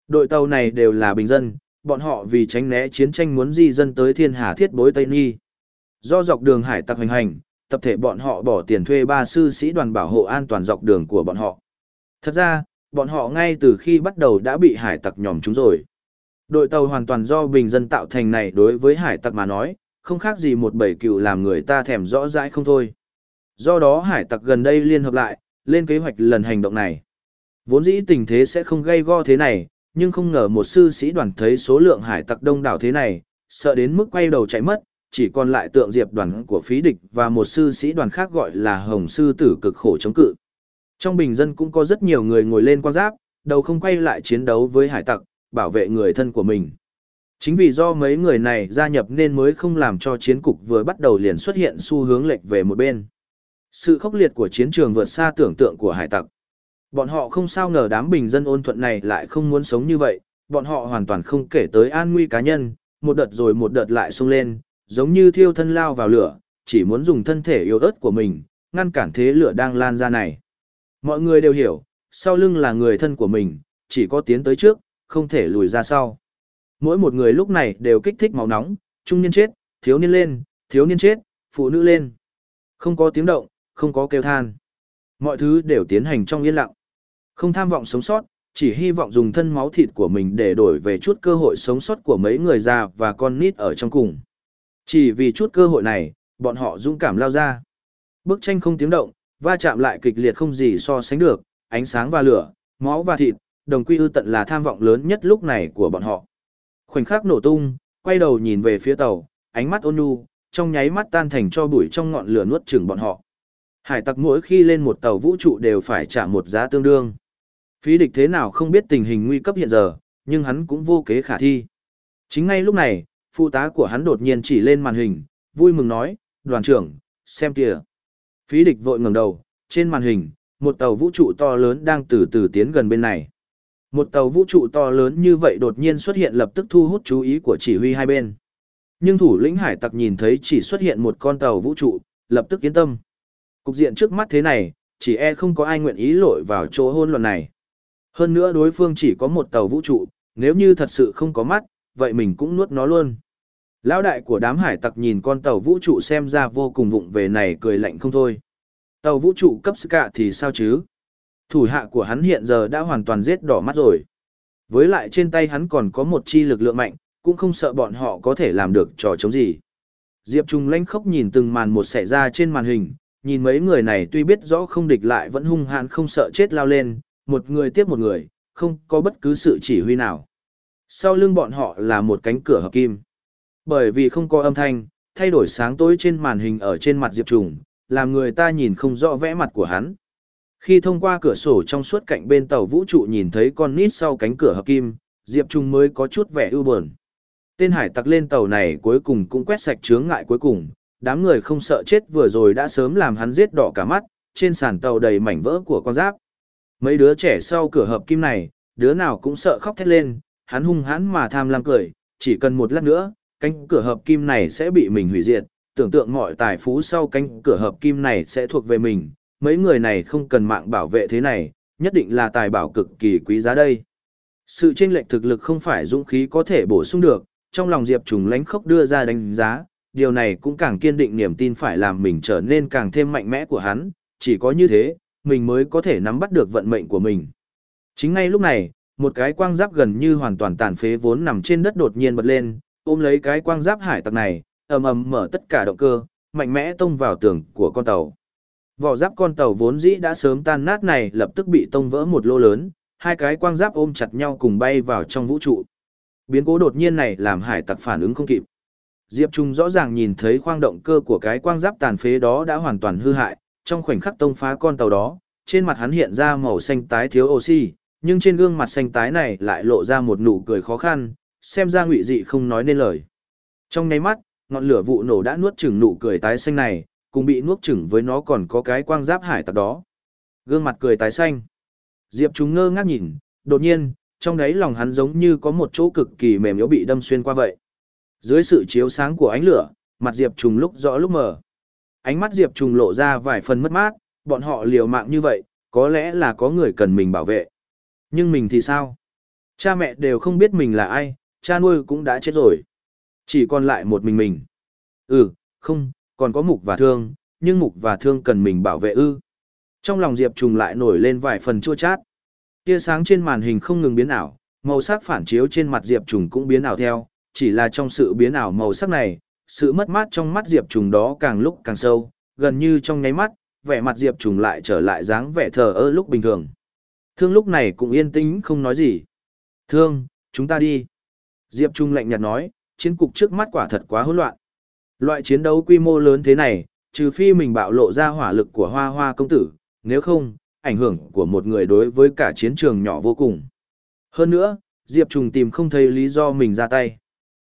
Đội tàu này đều là bình dân, bọn họ vì tránh né chiến tranh muốn di dân tới thiên hà thiết bối Tây Nhi. Do dọc đường hải tặc hành hành, tập thể bọn họ bỏ tiền thuê ba sư sĩ đoàn bảo hộ an toàn dọc đường của bọn họ. Thật ra, bọn họ ngay từ khi bắt đầu đã bị hải tặc nhòm chúng rồi. Đội tàu hoàn toàn do bình dân tạo thành này đối với hải tặc mà nói, không khác gì một bầy cựu làm người ta thèm rõ rãi không thôi. Do đó hải tặc gần đây liên hợp lại, lên kế hoạch lần hành động này. Vốn dĩ tình thế sẽ không gây go thế này, nhưng không ngờ một sư sĩ đoàn thấy số lượng hải tặc đông đảo thế này, sợ đến mức quay đầu chạy mất, chỉ còn lại tượng diệp đoàn của phí địch và một sư sĩ đoàn khác gọi là hồng sư tử cực khổ chống cự. Trong bình dân cũng có rất nhiều người ngồi lên quan giáp, đầu không quay lại chiến đấu với hải tặc, bảo vệ người thân của mình. Chính vì do mấy người này gia nhập nên mới không làm cho chiến cục vừa bắt đầu liền xuất hiện xu hướng lệch về một bên. Sự khốc liệt của chiến trường vượt xa tưởng tượng của hải tặc. Bọn họ không sao ngờ đám bình dân ôn thuận này lại không muốn sống như vậy, bọn họ hoàn toàn không kể tới an nguy cá nhân, một đợt rồi một đợt lại xông lên, giống như thiêu thân lao vào lửa, chỉ muốn dùng thân thể yếu ớt của mình, ngăn cản thế lửa đang lan ra này. Mọi người đều hiểu, sau lưng là người thân của mình, chỉ có tiến tới trước, không thể lùi ra sau. Mỗi một người lúc này đều kích thích máu nóng, trung niên chết, thiếu niên lên, thiếu niên chết, phụ nữ lên. Không có tiếng động, không có kêu than. Mọi thứ đều tiến hành trong yên lặng. Không tham vọng sống sót, chỉ hy vọng dùng thân máu thịt của mình để đổi về chút cơ hội sống sót của mấy người già và con nít ở trong cùng. Chỉ vì chút cơ hội này, bọn họ dũng cảm lao ra. Bức tranh không tiếng động, va chạm lại kịch liệt không gì so sánh được, ánh sáng và lửa, máu và thịt, đồng quy ư tận là tham vọng lớn nhất lúc này của bọn họ. Khoảnh khắc nổ tung, quay đầu nhìn về phía tàu, ánh mắt ôn nhu, trong nháy mắt tan thành cho bụi trong ngọn lửa nuốt chửng bọn họ. Hải tặc mỗi khi lên một tàu vũ trụ đều phải trả một giá tương đương. Phí địch thế nào không biết tình hình nguy cấp hiện giờ, nhưng hắn cũng vô kế khả thi. Chính ngay lúc này, phụ tá của hắn đột nhiên chỉ lên màn hình, vui mừng nói, đoàn trưởng, xem kìa. Phí địch vội ngẩng đầu, trên màn hình, một tàu vũ trụ to lớn đang từ từ tiến gần bên này. Một tàu vũ trụ to lớn như vậy đột nhiên xuất hiện lập tức thu hút chú ý của chỉ huy hai bên. Nhưng thủ lĩnh hải tặc nhìn thấy chỉ xuất hiện một con tàu vũ trụ, lập tức yên tâm. Cục diện trước mắt thế này, chỉ e không có ai nguyện ý lội vào chỗ hôn luận này. Hơn nữa đối phương chỉ có một tàu vũ trụ, nếu như thật sự không có mắt, vậy mình cũng nuốt nó luôn. Lão đại của đám hải tặc nhìn con tàu vũ trụ xem ra vô cùng vụng về này cười lạnh không thôi. Tàu vũ trụ cấp Ska thì sao chứ? Thủ hạ của hắn hiện giờ đã hoàn toàn giết đỏ mắt rồi. Với lại trên tay hắn còn có một chi lực lượng mạnh, cũng không sợ bọn họ có thể làm được trò chống gì. Diệp Trung lanh khóc nhìn từng màn một xảy ra trên màn hình, nhìn mấy người này tuy biết rõ không địch lại vẫn hung hãn không sợ chết lao lên, một người tiếp một người, không có bất cứ sự chỉ huy nào. Sau lưng bọn họ là một cánh cửa hợp kim. Bởi vì không có âm thanh, thay đổi sáng tối trên màn hình ở trên mặt Diệp Trùng, làm người ta nhìn không rõ vẽ mặt của hắn. Khi thông qua cửa sổ trong suốt cạnh bên tàu vũ trụ nhìn thấy con nít sau cánh cửa hợp kim, Diệp Trung mới có chút vẻ ưu buồn. Tên hải tặc lên tàu này cuối cùng cũng quét sạch chướng ngại cuối cùng, đám người không sợ chết vừa rồi đã sớm làm hắn giết đỏ cả mắt, trên sàn tàu đầy mảnh vỡ của con giáp. Mấy đứa trẻ sau cửa hợp kim này, đứa nào cũng sợ khóc thét lên, hắn hung hãn mà tham lam cười, chỉ cần một lát nữa, cánh cửa hợp kim này sẽ bị mình hủy diệt, tưởng tượng mọi tài phú sau cánh cửa hợp kim này sẽ thuộc về mình, mấy người này không cần mạng bảo vệ thế này, nhất định là tài bảo cực kỳ quý giá đây. Sự chênh lệch thực lực không phải dũng khí có thể bổ sung được, trong lòng Diệp Trùng lánh khốc đưa ra đánh giá, điều này cũng càng kiên định niềm tin phải làm mình trở nên càng thêm mạnh mẽ của hắn, chỉ có như thế, mình mới có thể nắm bắt được vận mệnh của mình. Chính ngay lúc này, một cái quang giáp gần như hoàn toàn tàn phế vốn nằm trên đất đột nhiên bật lên, ôm lấy cái quang giáp hải tặc này, ầm ầm mở tất cả động cơ, mạnh mẽ tông vào tường của con tàu. Vỏ giáp con tàu vốn dĩ đã sớm tan nát này lập tức bị tông vỡ một lô lớn, hai cái quang giáp ôm chặt nhau cùng bay vào trong vũ trụ. Biến cố đột nhiên này làm hải tặc phản ứng không kịp. Diệp Trung rõ ràng nhìn thấy khoang động cơ của cái quang giáp tàn phế đó đã hoàn toàn hư hại, trong khoảnh khắc tông phá con tàu đó, trên mặt hắn hiện ra màu xanh tái thiếu oxy, nhưng trên gương mặt xanh tái này lại lộ ra một nụ cười khó khăn, xem ra ngụy dị không nói nên lời. Trong nháy mắt, ngọn lửa vụ nổ đã nuốt chửng nụ cười tái xanh này, cùng bị nuốt chửng với nó còn có cái quang giáp hải tặc đó. Gương mặt cười tái xanh. Diệp chúng ngơ ngác nhìn, đột nhiên, trong đáy lòng hắn giống như có một chỗ cực kỳ mềm yếu bị đâm xuyên qua vậy. Dưới sự chiếu sáng của ánh lửa, mặt Diệp Trùng lúc rõ lúc mờ. Ánh mắt Diệp Trùng lộ ra vài phần mất mát, bọn họ liều mạng như vậy, có lẽ là có người cần mình bảo vệ. Nhưng mình thì sao? Cha mẹ đều không biết mình là ai, cha nuôi cũng đã chết rồi. Chỉ còn lại một mình mình. Ừ, không, còn có mục và thương, nhưng mục và thương cần mình bảo vệ ư. Trong lòng Diệp Trùng lại nổi lên vài phần chua chát. Tia sáng trên màn hình không ngừng biến ảo, màu sắc phản chiếu trên mặt Diệp Trùng cũng biến ảo theo, chỉ là trong sự biến ảo màu sắc này, sự mất mát trong mắt Diệp Trùng đó càng lúc càng sâu, gần như trong nháy mắt, vẻ mặt Diệp Trùng lại trở lại dáng vẻ thờ ơ lúc bình thường. Thương lúc này cũng yên tĩnh không nói gì. Thương, chúng ta đi. Diệp Trung lạnh nhạt nói, chiến cục trước mắt quả thật quá hỗn loạn. Loại chiến đấu quy mô lớn thế này, trừ phi mình bạo lộ ra hỏa lực của hoa hoa công tử, nếu không, ảnh hưởng của một người đối với cả chiến trường nhỏ vô cùng. Hơn nữa, Diệp Trung tìm không thấy lý do mình ra tay.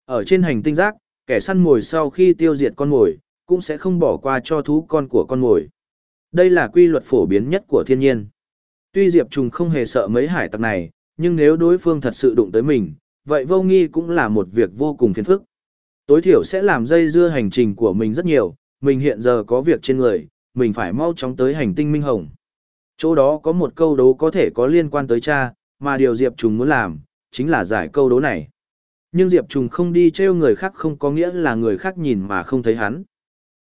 Ở trên hành tinh giác, kẻ săn mồi sau khi tiêu diệt con mồi, cũng sẽ không bỏ qua cho thú con của con mồi. Đây là quy luật phổ biến nhất của thiên nhiên. Tuy Diệp Trùng không hề sợ mấy hải tặc này, nhưng nếu đối phương thật sự đụng tới mình, vậy vô nghi cũng là một việc vô cùng phiền phức. Tối thiểu sẽ làm dây dưa hành trình của mình rất nhiều, mình hiện giờ có việc trên người, mình phải mau chóng tới hành tinh Minh Hồng. Chỗ đó có một câu đố có thể có liên quan tới cha, mà điều Diệp Trùng muốn làm, chính là giải câu đố này. Nhưng Diệp Trùng không đi trêu người khác không có nghĩa là người khác nhìn mà không thấy hắn.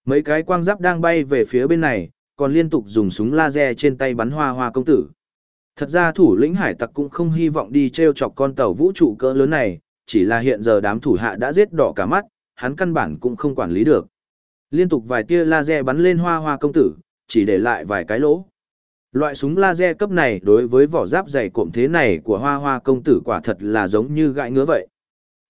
Mấy cái quang giáp đang bay về phía bên này, còn liên tục dùng súng laser trên tay bắn hoa hoa công tử. Thật ra thủ lĩnh hải tặc cũng không hy vọng đi treo chọc con tàu vũ trụ cỡ lớn này, chỉ là hiện giờ đám thủ hạ đã giết đỏ cả mắt, hắn căn bản cũng không quản lý được. Liên tục vài tia laser bắn lên hoa hoa công tử, chỉ để lại vài cái lỗ. Loại súng laser cấp này đối với vỏ giáp dày cộm thế này của hoa hoa công tử quả thật là giống như gãi ngứa vậy.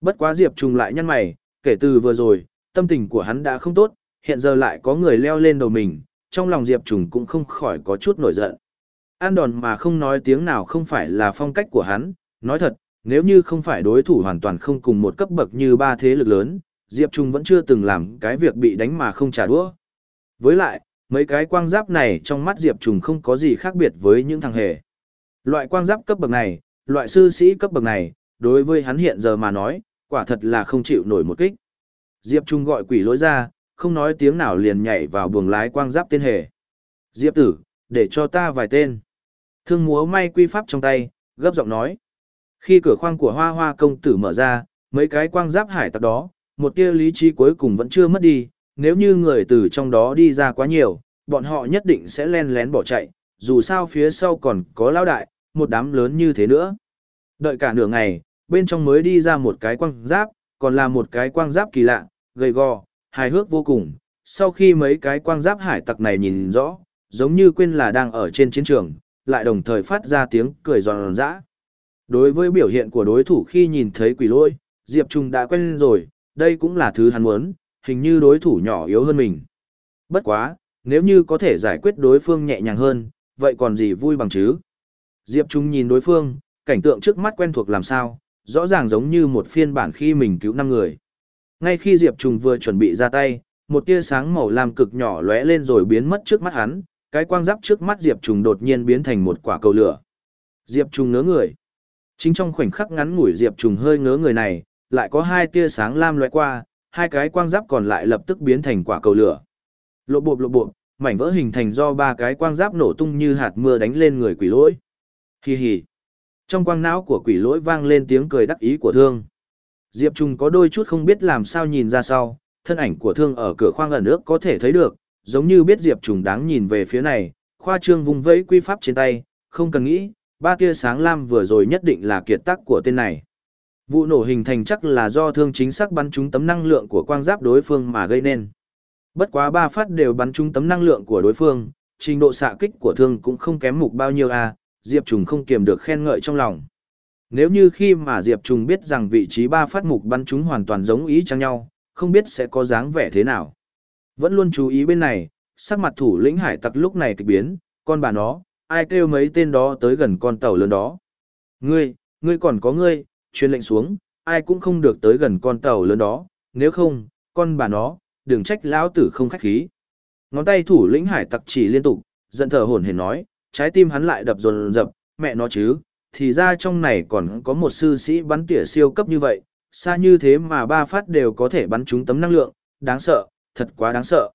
Bất quá Diệp trùng lại nhăn mày, kể từ vừa rồi, tâm tình của hắn đã không tốt, hiện giờ lại có người leo lên đầu mình, trong lòng Diệp trùng cũng không khỏi có chút nổi giận. An đòn mà không nói tiếng nào không phải là phong cách của hắn, nói thật, nếu như không phải đối thủ hoàn toàn không cùng một cấp bậc như ba thế lực lớn, Diệp Trung vẫn chưa từng làm cái việc bị đánh mà không trả đũa. Với lại, mấy cái quang giáp này trong mắt Diệp Trung không có gì khác biệt với những thằng hề. Loại quang giáp cấp bậc này, loại sư sĩ cấp bậc này, đối với hắn hiện giờ mà nói, quả thật là không chịu nổi một kích. Diệp Trung gọi quỷ lỗi ra, không nói tiếng nào liền nhảy vào buồng lái quang giáp tên hề. Diệp tử, để cho ta vài tên. Thương múa may quy pháp trong tay, gấp giọng nói. Khi cửa khoang của hoa hoa công tử mở ra, mấy cái quang giáp hải tặc đó, một tia lý trí cuối cùng vẫn chưa mất đi, nếu như người từ trong đó đi ra quá nhiều, bọn họ nhất định sẽ len lén bỏ chạy, dù sao phía sau còn có lão đại, một đám lớn như thế nữa. Đợi cả nửa ngày, bên trong mới đi ra một cái quang giáp, còn là một cái quang giáp kỳ lạ, gầy gò, hài hước vô cùng. Sau khi mấy cái quang giáp hải tặc này nhìn rõ, giống như quên là đang ở trên chiến trường, lại đồng thời phát ra tiếng cười giòn giã. Đối với biểu hiện của đối thủ khi nhìn thấy quỷ lôi, Diệp Trung đã quen rồi, đây cũng là thứ hắn muốn, hình như đối thủ nhỏ yếu hơn mình. Bất quá, nếu như có thể giải quyết đối phương nhẹ nhàng hơn, vậy còn gì vui bằng chứ? Diệp Trung nhìn đối phương, cảnh tượng trước mắt quen thuộc làm sao, rõ ràng giống như một phiên bản khi mình cứu năm người. Ngay khi Diệp Trung vừa chuẩn bị ra tay, một tia sáng màu lam cực nhỏ lóe lên rồi biến mất trước mắt hắn, cái quang giáp trước mắt Diệp Trùng đột nhiên biến thành một quả cầu lửa. Diệp Trùng ngớ người. Chính trong khoảnh khắc ngắn ngủi Diệp Trùng hơi ngớ người này, lại có hai tia sáng lam lóe qua, hai cái quang giáp còn lại lập tức biến thành quả cầu lửa. Lộ bộ lộ bộ, mảnh vỡ hình thành do ba cái quang giáp nổ tung như hạt mưa đánh lên người quỷ lỗi. Hi hi. Trong quang não của quỷ lỗi vang lên tiếng cười đắc ý của thương. Diệp Trung có đôi chút không biết làm sao nhìn ra sau, thân ảnh của thương ở cửa khoang ẩn nước có thể thấy được, giống như biết Diệp Trùng đáng nhìn về phía này, khoa trương vùng vẫy quy pháp trên tay, không cần nghĩ, ba tia sáng lam vừa rồi nhất định là kiệt tác của tên này. Vụ nổ hình thành chắc là do thương chính xác bắn trúng tấm năng lượng của quang giáp đối phương mà gây nên. Bất quá ba phát đều bắn trúng tấm năng lượng của đối phương, trình độ xạ kích của thương cũng không kém mục bao nhiêu à, Diệp Trùng không kiềm được khen ngợi trong lòng. Nếu như khi mà Diệp Trùng biết rằng vị trí ba phát mục bắn trúng hoàn toàn giống ý chăng nhau, không biết sẽ có dáng vẻ thế nào. Vẫn luôn chú ý bên này, sắc mặt thủ lĩnh hải tặc lúc này kịch biến, con bà nó, ai kêu mấy tên đó tới gần con tàu lớn đó. Ngươi, ngươi còn có ngươi, truyền lệnh xuống, ai cũng không được tới gần con tàu lớn đó, nếu không, con bà nó, đừng trách lão tử không khách khí. Ngón tay thủ lĩnh hải tặc chỉ liên tục, giận thở hổn hển nói, trái tim hắn lại đập dồn dập, mẹ nó chứ, thì ra trong này còn có một sư sĩ bắn tỉa siêu cấp như vậy, xa như thế mà ba phát đều có thể bắn trúng tấm năng lượng, đáng sợ, thật quá đáng sợ.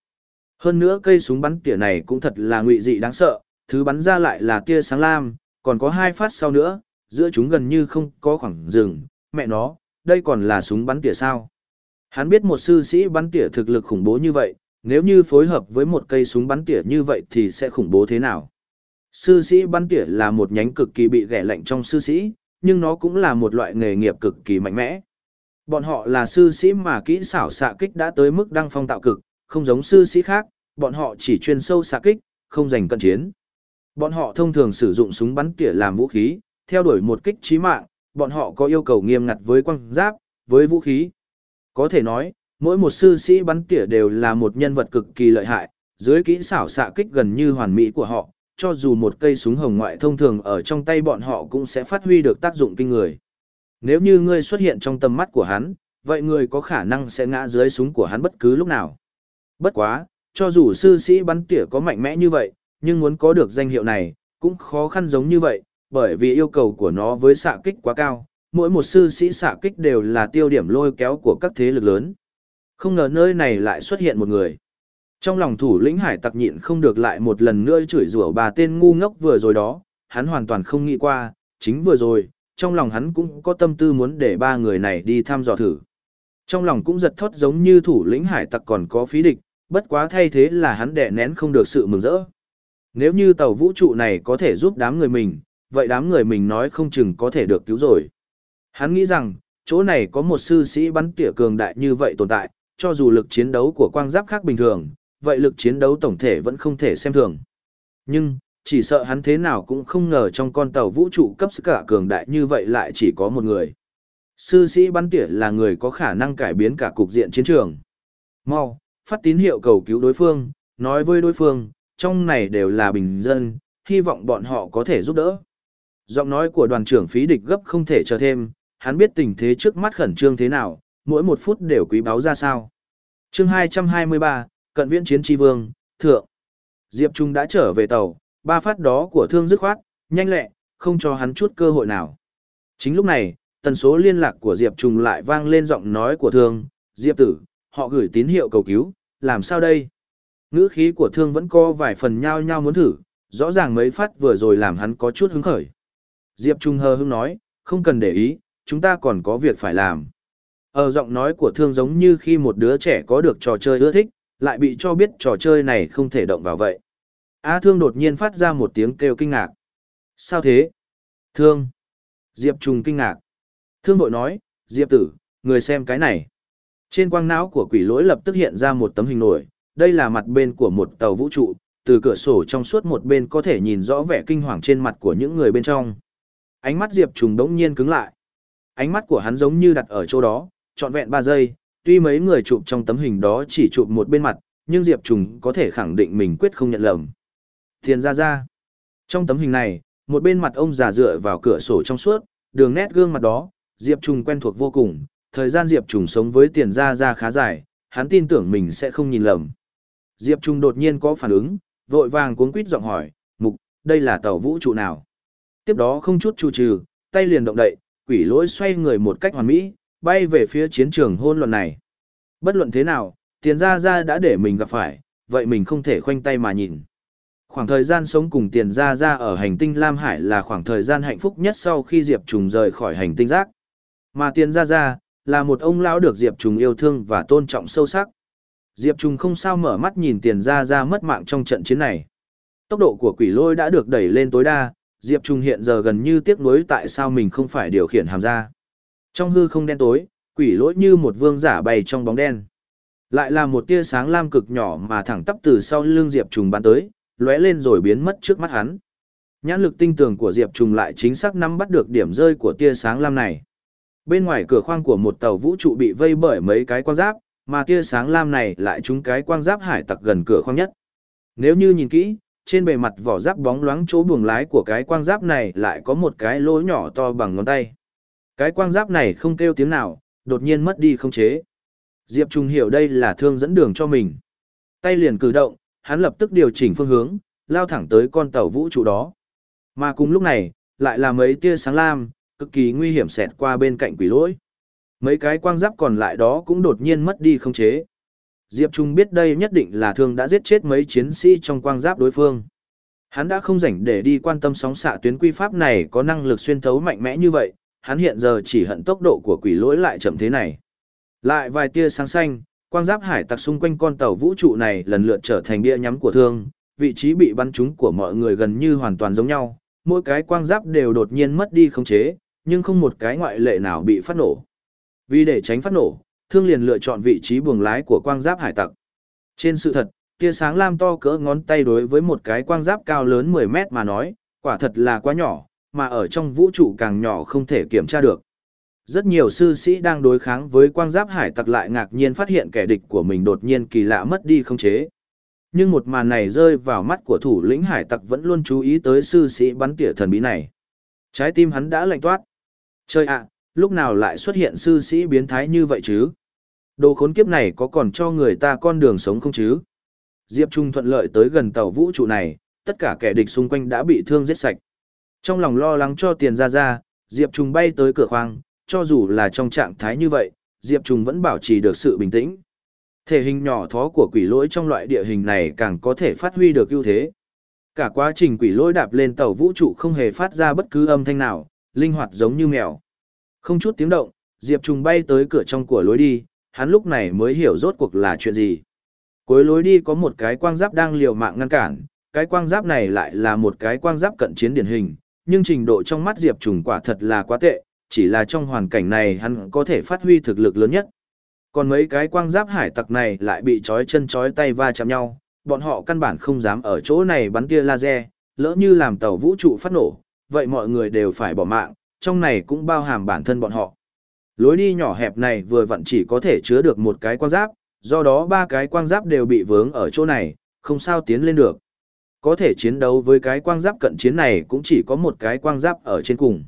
Hơn nữa cây súng bắn tỉa này cũng thật là ngụy dị đáng sợ, thứ bắn ra lại là tia sáng lam, còn có hai phát sau nữa, giữa chúng gần như không có khoảng rừng, mẹ nó, đây còn là súng bắn tỉa sao. Hắn biết một sư sĩ bắn tỉa thực lực khủng bố như vậy, nếu như phối hợp với một cây súng bắn tỉa như vậy thì sẽ khủng bố thế nào. Sư sĩ bắn tỉa là một nhánh cực kỳ bị ghẻ lạnh trong sư sĩ, nhưng nó cũng là một loại nghề nghiệp cực kỳ mạnh mẽ. Bọn họ là sư sĩ mà kỹ xảo xạ kích đã tới mức đăng phong tạo cực, không giống sư sĩ khác, bọn họ chỉ chuyên sâu xạ kích, không dành cận chiến. Bọn họ thông thường sử dụng súng bắn tỉa làm vũ khí, theo đuổi một kích chí mạng, bọn họ có yêu cầu nghiêm ngặt với quang giáp, với vũ khí. Có thể nói, mỗi một sư sĩ bắn tỉa đều là một nhân vật cực kỳ lợi hại, dưới kỹ xảo xạ kích gần như hoàn mỹ của họ, cho dù một cây súng hồng ngoại thông thường ở trong tay bọn họ cũng sẽ phát huy được tác dụng kinh người. Nếu như ngươi xuất hiện trong tầm mắt của hắn, vậy ngươi có khả năng sẽ ngã dưới súng của hắn bất cứ lúc nào. Bất quá, cho dù sư sĩ bắn tỉa có mạnh mẽ như vậy, nhưng muốn có được danh hiệu này, cũng khó khăn giống như vậy, bởi vì yêu cầu của nó với xạ kích quá cao, mỗi một sư sĩ xạ kích đều là tiêu điểm lôi kéo của các thế lực lớn. Không ngờ nơi này lại xuất hiện một người. Trong lòng thủ lĩnh hải tặc nhịn không được lại một lần nữa chửi rủa bà tên ngu ngốc vừa rồi đó, hắn hoàn toàn không nghĩ qua, chính vừa rồi, trong lòng hắn cũng có tâm tư muốn để ba người này đi thăm dò thử. Trong lòng cũng giật thót giống như thủ lĩnh hải tặc còn có phí địch, bất quá thay thế là hắn đẻ nén không được sự mừng rỡ. Nếu như tàu vũ trụ này có thể giúp đám người mình, vậy đám người mình nói không chừng có thể được cứu rồi. Hắn nghĩ rằng, chỗ này có một sư sĩ bắn tỉa cường đại như vậy tồn tại, cho dù lực chiến đấu của quang giáp khác bình thường, vậy lực chiến đấu tổng thể vẫn không thể xem thường. Nhưng, chỉ sợ hắn thế nào cũng không ngờ trong con tàu vũ trụ cấp sức cả cường đại như vậy lại chỉ có một người. Sư sĩ bắn tỉa là người có khả năng cải biến cả cục diện chiến trường. Mau, phát tín hiệu cầu cứu đối phương, nói với đối phương, trong này đều là bình dân, hy vọng bọn họ có thể giúp đỡ. Giọng nói của đoàn trưởng phí địch gấp không thể chờ thêm, hắn biết tình thế trước mắt khẩn trương thế nào, mỗi một phút đều quý báu ra sao. chương 223, Cận viễn chiến tri vương, thượng. Diệp Trung đã trở về tàu, ba phát đó của thương dứt khoát, nhanh lẹ, không cho hắn chút cơ hội nào. Chính lúc này, tần số liên lạc của Diệp Trung lại vang lên giọng nói của thương, Diệp tử, họ gửi tín hiệu cầu cứu, làm sao đây? Ngữ khí của thương vẫn có vài phần nhao nhao muốn thử, rõ ràng mấy phát vừa rồi làm hắn có chút hứng khởi. Diệp Trung hờ hững nói, không cần để ý, chúng ta còn có việc phải làm. Ở giọng nói của thương giống như khi một đứa trẻ có được trò chơi ưa thích, lại bị cho biết trò chơi này không thể động vào vậy. A thương đột nhiên phát ra một tiếng kêu kinh ngạc. Sao thế? Thương. Diệp Trung kinh ngạc. Thương bội nói, Diệp tử, người xem cái này. Trên quang não của quỷ lỗi lập tức hiện ra một tấm hình nổi, đây là mặt bên của một tàu vũ trụ, từ cửa sổ trong suốt một bên có thể nhìn rõ vẻ kinh hoàng trên mặt của những người bên trong. Ánh mắt Diệp Trùng đống nhiên cứng lại. Ánh mắt của hắn giống như đặt ở chỗ đó, trọn vẹn 3 giây, tuy mấy người chụp trong tấm hình đó chỉ chụp một bên mặt, nhưng Diệp Trùng có thể khẳng định mình quyết không nhận lầm. Thiền ra ra. Trong tấm hình này, một bên mặt ông già dựa vào cửa sổ trong suốt, đường nét gương mặt đó, Diệp Trùng quen thuộc vô cùng, thời gian Diệp Trùng sống với tiền ra ra khá dài, hắn tin tưởng mình sẽ không nhìn lầm. Diệp Trùng đột nhiên có phản ứng, vội vàng cuống quýt giọng hỏi, mục, đây là tàu vũ trụ nào? Tiếp đó không chút chu trừ, tay liền động đậy, quỷ lỗi xoay người một cách hoàn mỹ, bay về phía chiến trường hôn luận này. Bất luận thế nào, tiền ra ra đã để mình gặp phải, vậy mình không thể khoanh tay mà nhìn. Khoảng thời gian sống cùng tiền ra ra ở hành tinh Lam Hải là khoảng thời gian hạnh phúc nhất sau khi Diệp Trùng rời khỏi hành tinh rác. Mà tiền ra ra, là một ông lão được Diệp Trùng yêu thương và tôn trọng sâu sắc. Diệp Trùng không sao mở mắt nhìn tiền ra ra mất mạng trong trận chiến này. Tốc độ của quỷ lôi đã được đẩy lên tối đa, Diệp Trùng hiện giờ gần như tiếc nuối tại sao mình không phải điều khiển hàm ra. Trong hư không đen tối, quỷ lỗi như một vương giả bay trong bóng đen. Lại là một tia sáng lam cực nhỏ mà thẳng tắp từ sau lưng Diệp Trùng bắn tới, lóe lên rồi biến mất trước mắt hắn. Nhãn lực tinh tường của Diệp Trùng lại chính xác nắm bắt được điểm rơi của tia sáng lam này. Bên ngoài cửa khoang của một tàu vũ trụ bị vây bởi mấy cái quang giáp, mà tia sáng lam này lại trúng cái quang giáp hải tặc gần cửa khoang nhất. Nếu như nhìn kỹ, trên bề mặt vỏ giáp bóng loáng chỗ buồng lái của cái quang giáp này lại có một cái lỗ nhỏ to bằng ngón tay. Cái quang giáp này không kêu tiếng nào, đột nhiên mất đi không chế. Diệp Trung hiểu đây là thương dẫn đường cho mình. Tay liền cử động, hắn lập tức điều chỉnh phương hướng, lao thẳng tới con tàu vũ trụ đó. Mà cùng lúc này, lại là mấy tia sáng lam, cực kỳ nguy hiểm xẹt qua bên cạnh quỷ lỗi. Mấy cái quang giáp còn lại đó cũng đột nhiên mất đi không chế. Diệp Trung biết đây nhất định là thương đã giết chết mấy chiến sĩ trong quang giáp đối phương. Hắn đã không rảnh để đi quan tâm sóng xạ tuyến quy pháp này có năng lực xuyên thấu mạnh mẽ như vậy, hắn hiện giờ chỉ hận tốc độ của quỷ lỗi lại chậm thế này. Lại vài tia sáng xanh, quang giáp hải tặc xung quanh con tàu vũ trụ này lần lượt trở thành bia nhắm của thương, vị trí bị bắn trúng của mọi người gần như hoàn toàn giống nhau, mỗi cái quang giáp đều đột nhiên mất đi khống chế, nhưng không một cái ngoại lệ nào bị phát nổ. Vì để tránh phát nổ, thương liền lựa chọn vị trí buồng lái của quang giáp hải tặc. Trên sự thật, tia sáng lam to cỡ ngón tay đối với một cái quang giáp cao lớn 10 mét mà nói, quả thật là quá nhỏ, mà ở trong vũ trụ càng nhỏ không thể kiểm tra được. Rất nhiều sư sĩ đang đối kháng với quang giáp hải tặc lại ngạc nhiên phát hiện kẻ địch của mình đột nhiên kỳ lạ mất đi không chế. Nhưng một màn này rơi vào mắt của thủ lĩnh hải tặc vẫn luôn chú ý tới sư sĩ bắn tỉa thần bí này. Trái tim hắn đã lạnh toát. Chơi ạ, lúc nào lại xuất hiện sư sĩ biến thái như vậy chứ? Đồ khốn kiếp này có còn cho người ta con đường sống không chứ? Diệp Trung thuận lợi tới gần tàu vũ trụ này, tất cả kẻ địch xung quanh đã bị thương giết sạch. Trong lòng lo lắng cho tiền ra ra, Diệp Trung bay tới cửa khoang, cho dù là trong trạng thái như vậy, Diệp Trung vẫn bảo trì được sự bình tĩnh. Thể hình nhỏ thó của quỷ lỗi trong loại địa hình này càng có thể phát huy được ưu thế. Cả quá trình quỷ lỗi đạp lên tàu vũ trụ không hề phát ra bất cứ âm thanh nào, linh hoạt giống như mèo. Không chút tiếng động, Diệp Trung bay tới cửa trong của lối đi, hắn lúc này mới hiểu rốt cuộc là chuyện gì. Cuối lối đi có một cái quang giáp đang liều mạng ngăn cản, cái quang giáp này lại là một cái quang giáp cận chiến điển hình, nhưng trình độ trong mắt Diệp Trùng quả thật là quá tệ, chỉ là trong hoàn cảnh này hắn có thể phát huy thực lực lớn nhất. Còn mấy cái quang giáp hải tặc này lại bị trói chân trói tay va chạm nhau, bọn họ căn bản không dám ở chỗ này bắn tia laser, lỡ như làm tàu vũ trụ phát nổ, vậy mọi người đều phải bỏ mạng, trong này cũng bao hàm bản thân bọn họ. Lối đi nhỏ hẹp này vừa vặn chỉ có thể chứa được một cái quang giáp, do đó ba cái quang giáp đều bị vướng ở chỗ này, không sao tiến lên được. Có thể chiến đấu với cái quang giáp cận chiến này cũng chỉ có một cái quang giáp ở trên cùng.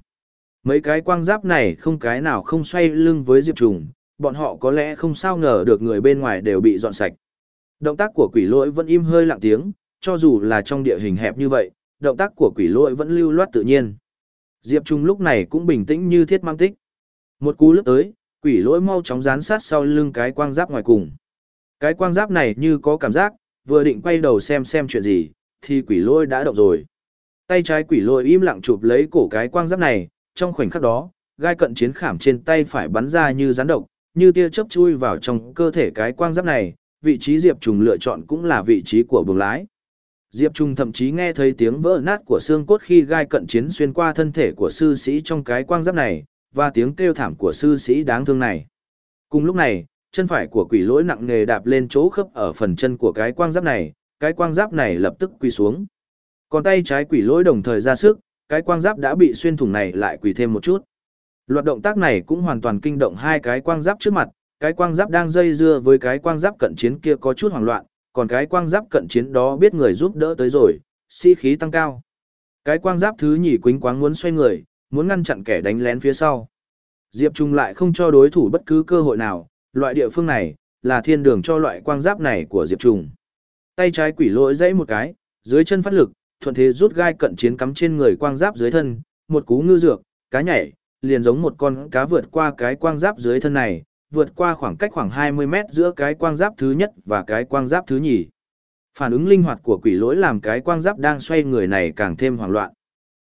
Mấy cái quang giáp này không cái nào không xoay lưng với Diệp Trùng, bọn họ có lẽ không sao ngờ được người bên ngoài đều bị dọn sạch. Động tác của quỷ lỗi vẫn im hơi lặng tiếng, cho dù là trong địa hình hẹp như vậy, động tác của quỷ lỗi vẫn lưu loát tự nhiên. Diệp Trung lúc này cũng bình tĩnh như thiết mang tích. Một cú lướt tới, quỷ lỗi mau chóng dán sát sau lưng cái quang giáp ngoài cùng. Cái quang giáp này như có cảm giác, vừa định quay đầu xem xem chuyện gì, thì quỷ lỗi đã động rồi. Tay trái quỷ lỗi im lặng chụp lấy cổ cái quang giáp này, trong khoảnh khắc đó, gai cận chiến khảm trên tay phải bắn ra như rắn độc, như tia chớp chui vào trong cơ thể cái quang giáp này, vị trí Diệp Trùng lựa chọn cũng là vị trí của buồng lái. Diệp Trung thậm chí nghe thấy tiếng vỡ nát của xương cốt khi gai cận chiến xuyên qua thân thể của sư sĩ trong cái quang giáp này, và tiếng kêu thảm của sư sĩ đáng thương này. Cùng lúc này, chân phải của quỷ lỗi nặng nề đạp lên chỗ khớp ở phần chân của cái quang giáp này, cái quang giáp này lập tức quỳ xuống. Còn tay trái quỷ lỗi đồng thời ra sức, cái quang giáp đã bị xuyên thủng này lại quỳ thêm một chút. Loạt động tác này cũng hoàn toàn kinh động hai cái quang giáp trước mặt, cái quang giáp đang dây dưa với cái quang giáp cận chiến kia có chút hoảng loạn, còn cái quang giáp cận chiến đó biết người giúp đỡ tới rồi, sĩ si khí tăng cao. Cái quang giáp thứ nhì quính quáng muốn xoay người, muốn ngăn chặn kẻ đánh lén phía sau. Diệp Trung lại không cho đối thủ bất cứ cơ hội nào, loại địa phương này, là thiên đường cho loại quang giáp này của Diệp Trung. Tay trái quỷ lỗi dãy một cái, dưới chân phát lực, thuận thế rút gai cận chiến cắm trên người quang giáp dưới thân, một cú ngư dược, cá nhảy, liền giống một con cá vượt qua cái quang giáp dưới thân này, vượt qua khoảng cách khoảng 20 mét giữa cái quang giáp thứ nhất và cái quang giáp thứ nhì. Phản ứng linh hoạt của quỷ lỗi làm cái quang giáp đang xoay người này càng thêm hoảng loạn.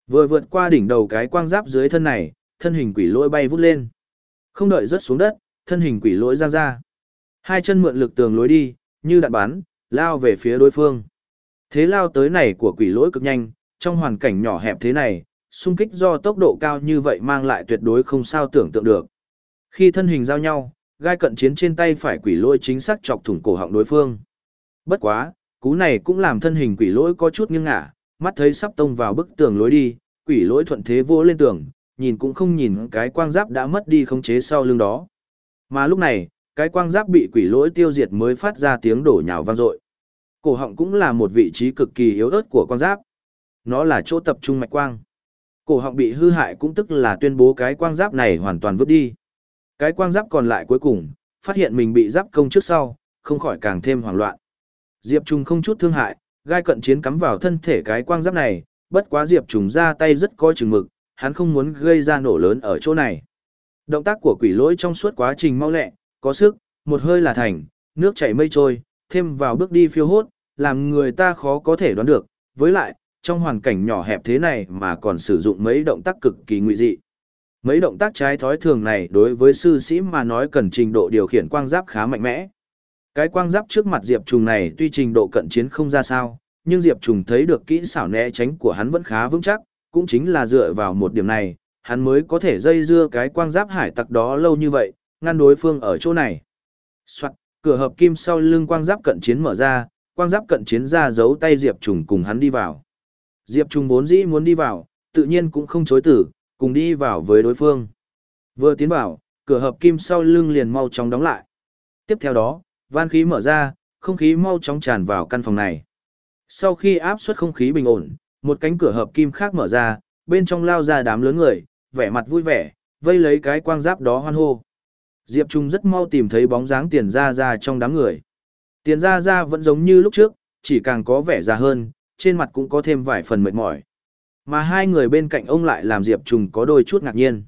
Vừa vượt qua đỉnh đầu cái quang giáp dưới thân này, thân hình quỷ lỗi bay vút lên. Không đợi rớt xuống đất, thân hình quỷ lỗi giang ra. Hai chân mượn lực tường lối đi, như đạn bắn, lao về phía đối phương. Thế lao tới này của quỷ lỗi cực nhanh, trong hoàn cảnh nhỏ hẹp thế này, xung kích do tốc độ cao như vậy mang lại tuyệt đối không sao tưởng tượng được. Khi thân hình giao nhau, gai cận chiến trên tay phải quỷ lỗi chính xác chọc thủng cổ họng đối phương. Bất quá, cú này cũng làm thân hình quỷ lỗi có chút nghiêng ngả, mắt thấy sắp tông vào bức tường lối đi, quỷ lỗi thuận thế vô lên tường, nhìn cũng không nhìn cái quang giáp đã mất đi khống chế sau lưng đó. Mà lúc này, cái quang giáp bị quỷ lỗi tiêu diệt mới phát ra tiếng đổ nhào vang dội. Cổ họng cũng là một vị trí cực kỳ yếu ớt của con giáp. Nó là chỗ tập trung mạch quang. Cổ họng bị hư hại cũng tức là tuyên bố cái quang giáp này hoàn toàn vứt đi. Cái quang giáp còn lại cuối cùng, phát hiện mình bị giáp công trước sau, không khỏi càng thêm hoảng loạn. Diệp Trung không chút thương hại, gai cận chiến cắm vào thân thể cái quang giáp này, bất quá Diệp Trung ra tay rất coi chừng mực, hắn không muốn gây ra nổ lớn ở chỗ này. Động tác của quỷ lỗi trong suốt quá trình mau lẹ, có sức, một hơi là thành, nước chảy mây trôi, thêm vào bước đi phiêu hốt, làm người ta khó có thể đoán được, với lại, trong hoàn cảnh nhỏ hẹp thế này mà còn sử dụng mấy động tác cực kỳ nguy dị. Mấy động tác trái thói thường này đối với sư sĩ mà nói cần trình độ điều khiển quang giáp khá mạnh mẽ. Cái quang giáp trước mặt Diệp Trùng này tuy trình độ cận chiến không ra sao, nhưng Diệp Trùng thấy được kỹ xảo né tránh của hắn vẫn khá vững chắc, cũng chính là dựa vào một điểm này, hắn mới có thể dây dưa cái quang giáp hải tặc đó lâu như vậy, ngăn đối phương ở chỗ này. Soạn, cửa hợp kim sau lưng quang giáp cận chiến mở ra, quang giáp cận chiến ra giấu tay Diệp Trùng cùng hắn đi vào. Diệp Trùng vốn dĩ muốn đi vào, tự nhiên cũng không chối tử, cùng đi vào với đối phương. Vừa tiến vào, cửa hợp kim sau lưng liền mau chóng đóng lại. Tiếp theo đó, van khí mở ra, không khí mau chóng tràn vào căn phòng này. Sau khi áp suất không khí bình ổn, một cánh cửa hợp kim khác mở ra, bên trong lao ra đám lớn người, vẻ mặt vui vẻ, vây lấy cái quang giáp đó hoan hô. Diệp Trung rất mau tìm thấy bóng dáng tiền ra ra trong đám người. Tiền ra ra vẫn giống như lúc trước, chỉ càng có vẻ già hơn, trên mặt cũng có thêm vài phần mệt mỏi. Mà hai người bên cạnh ông lại làm Diệp Trùng có đôi chút ngạc nhiên.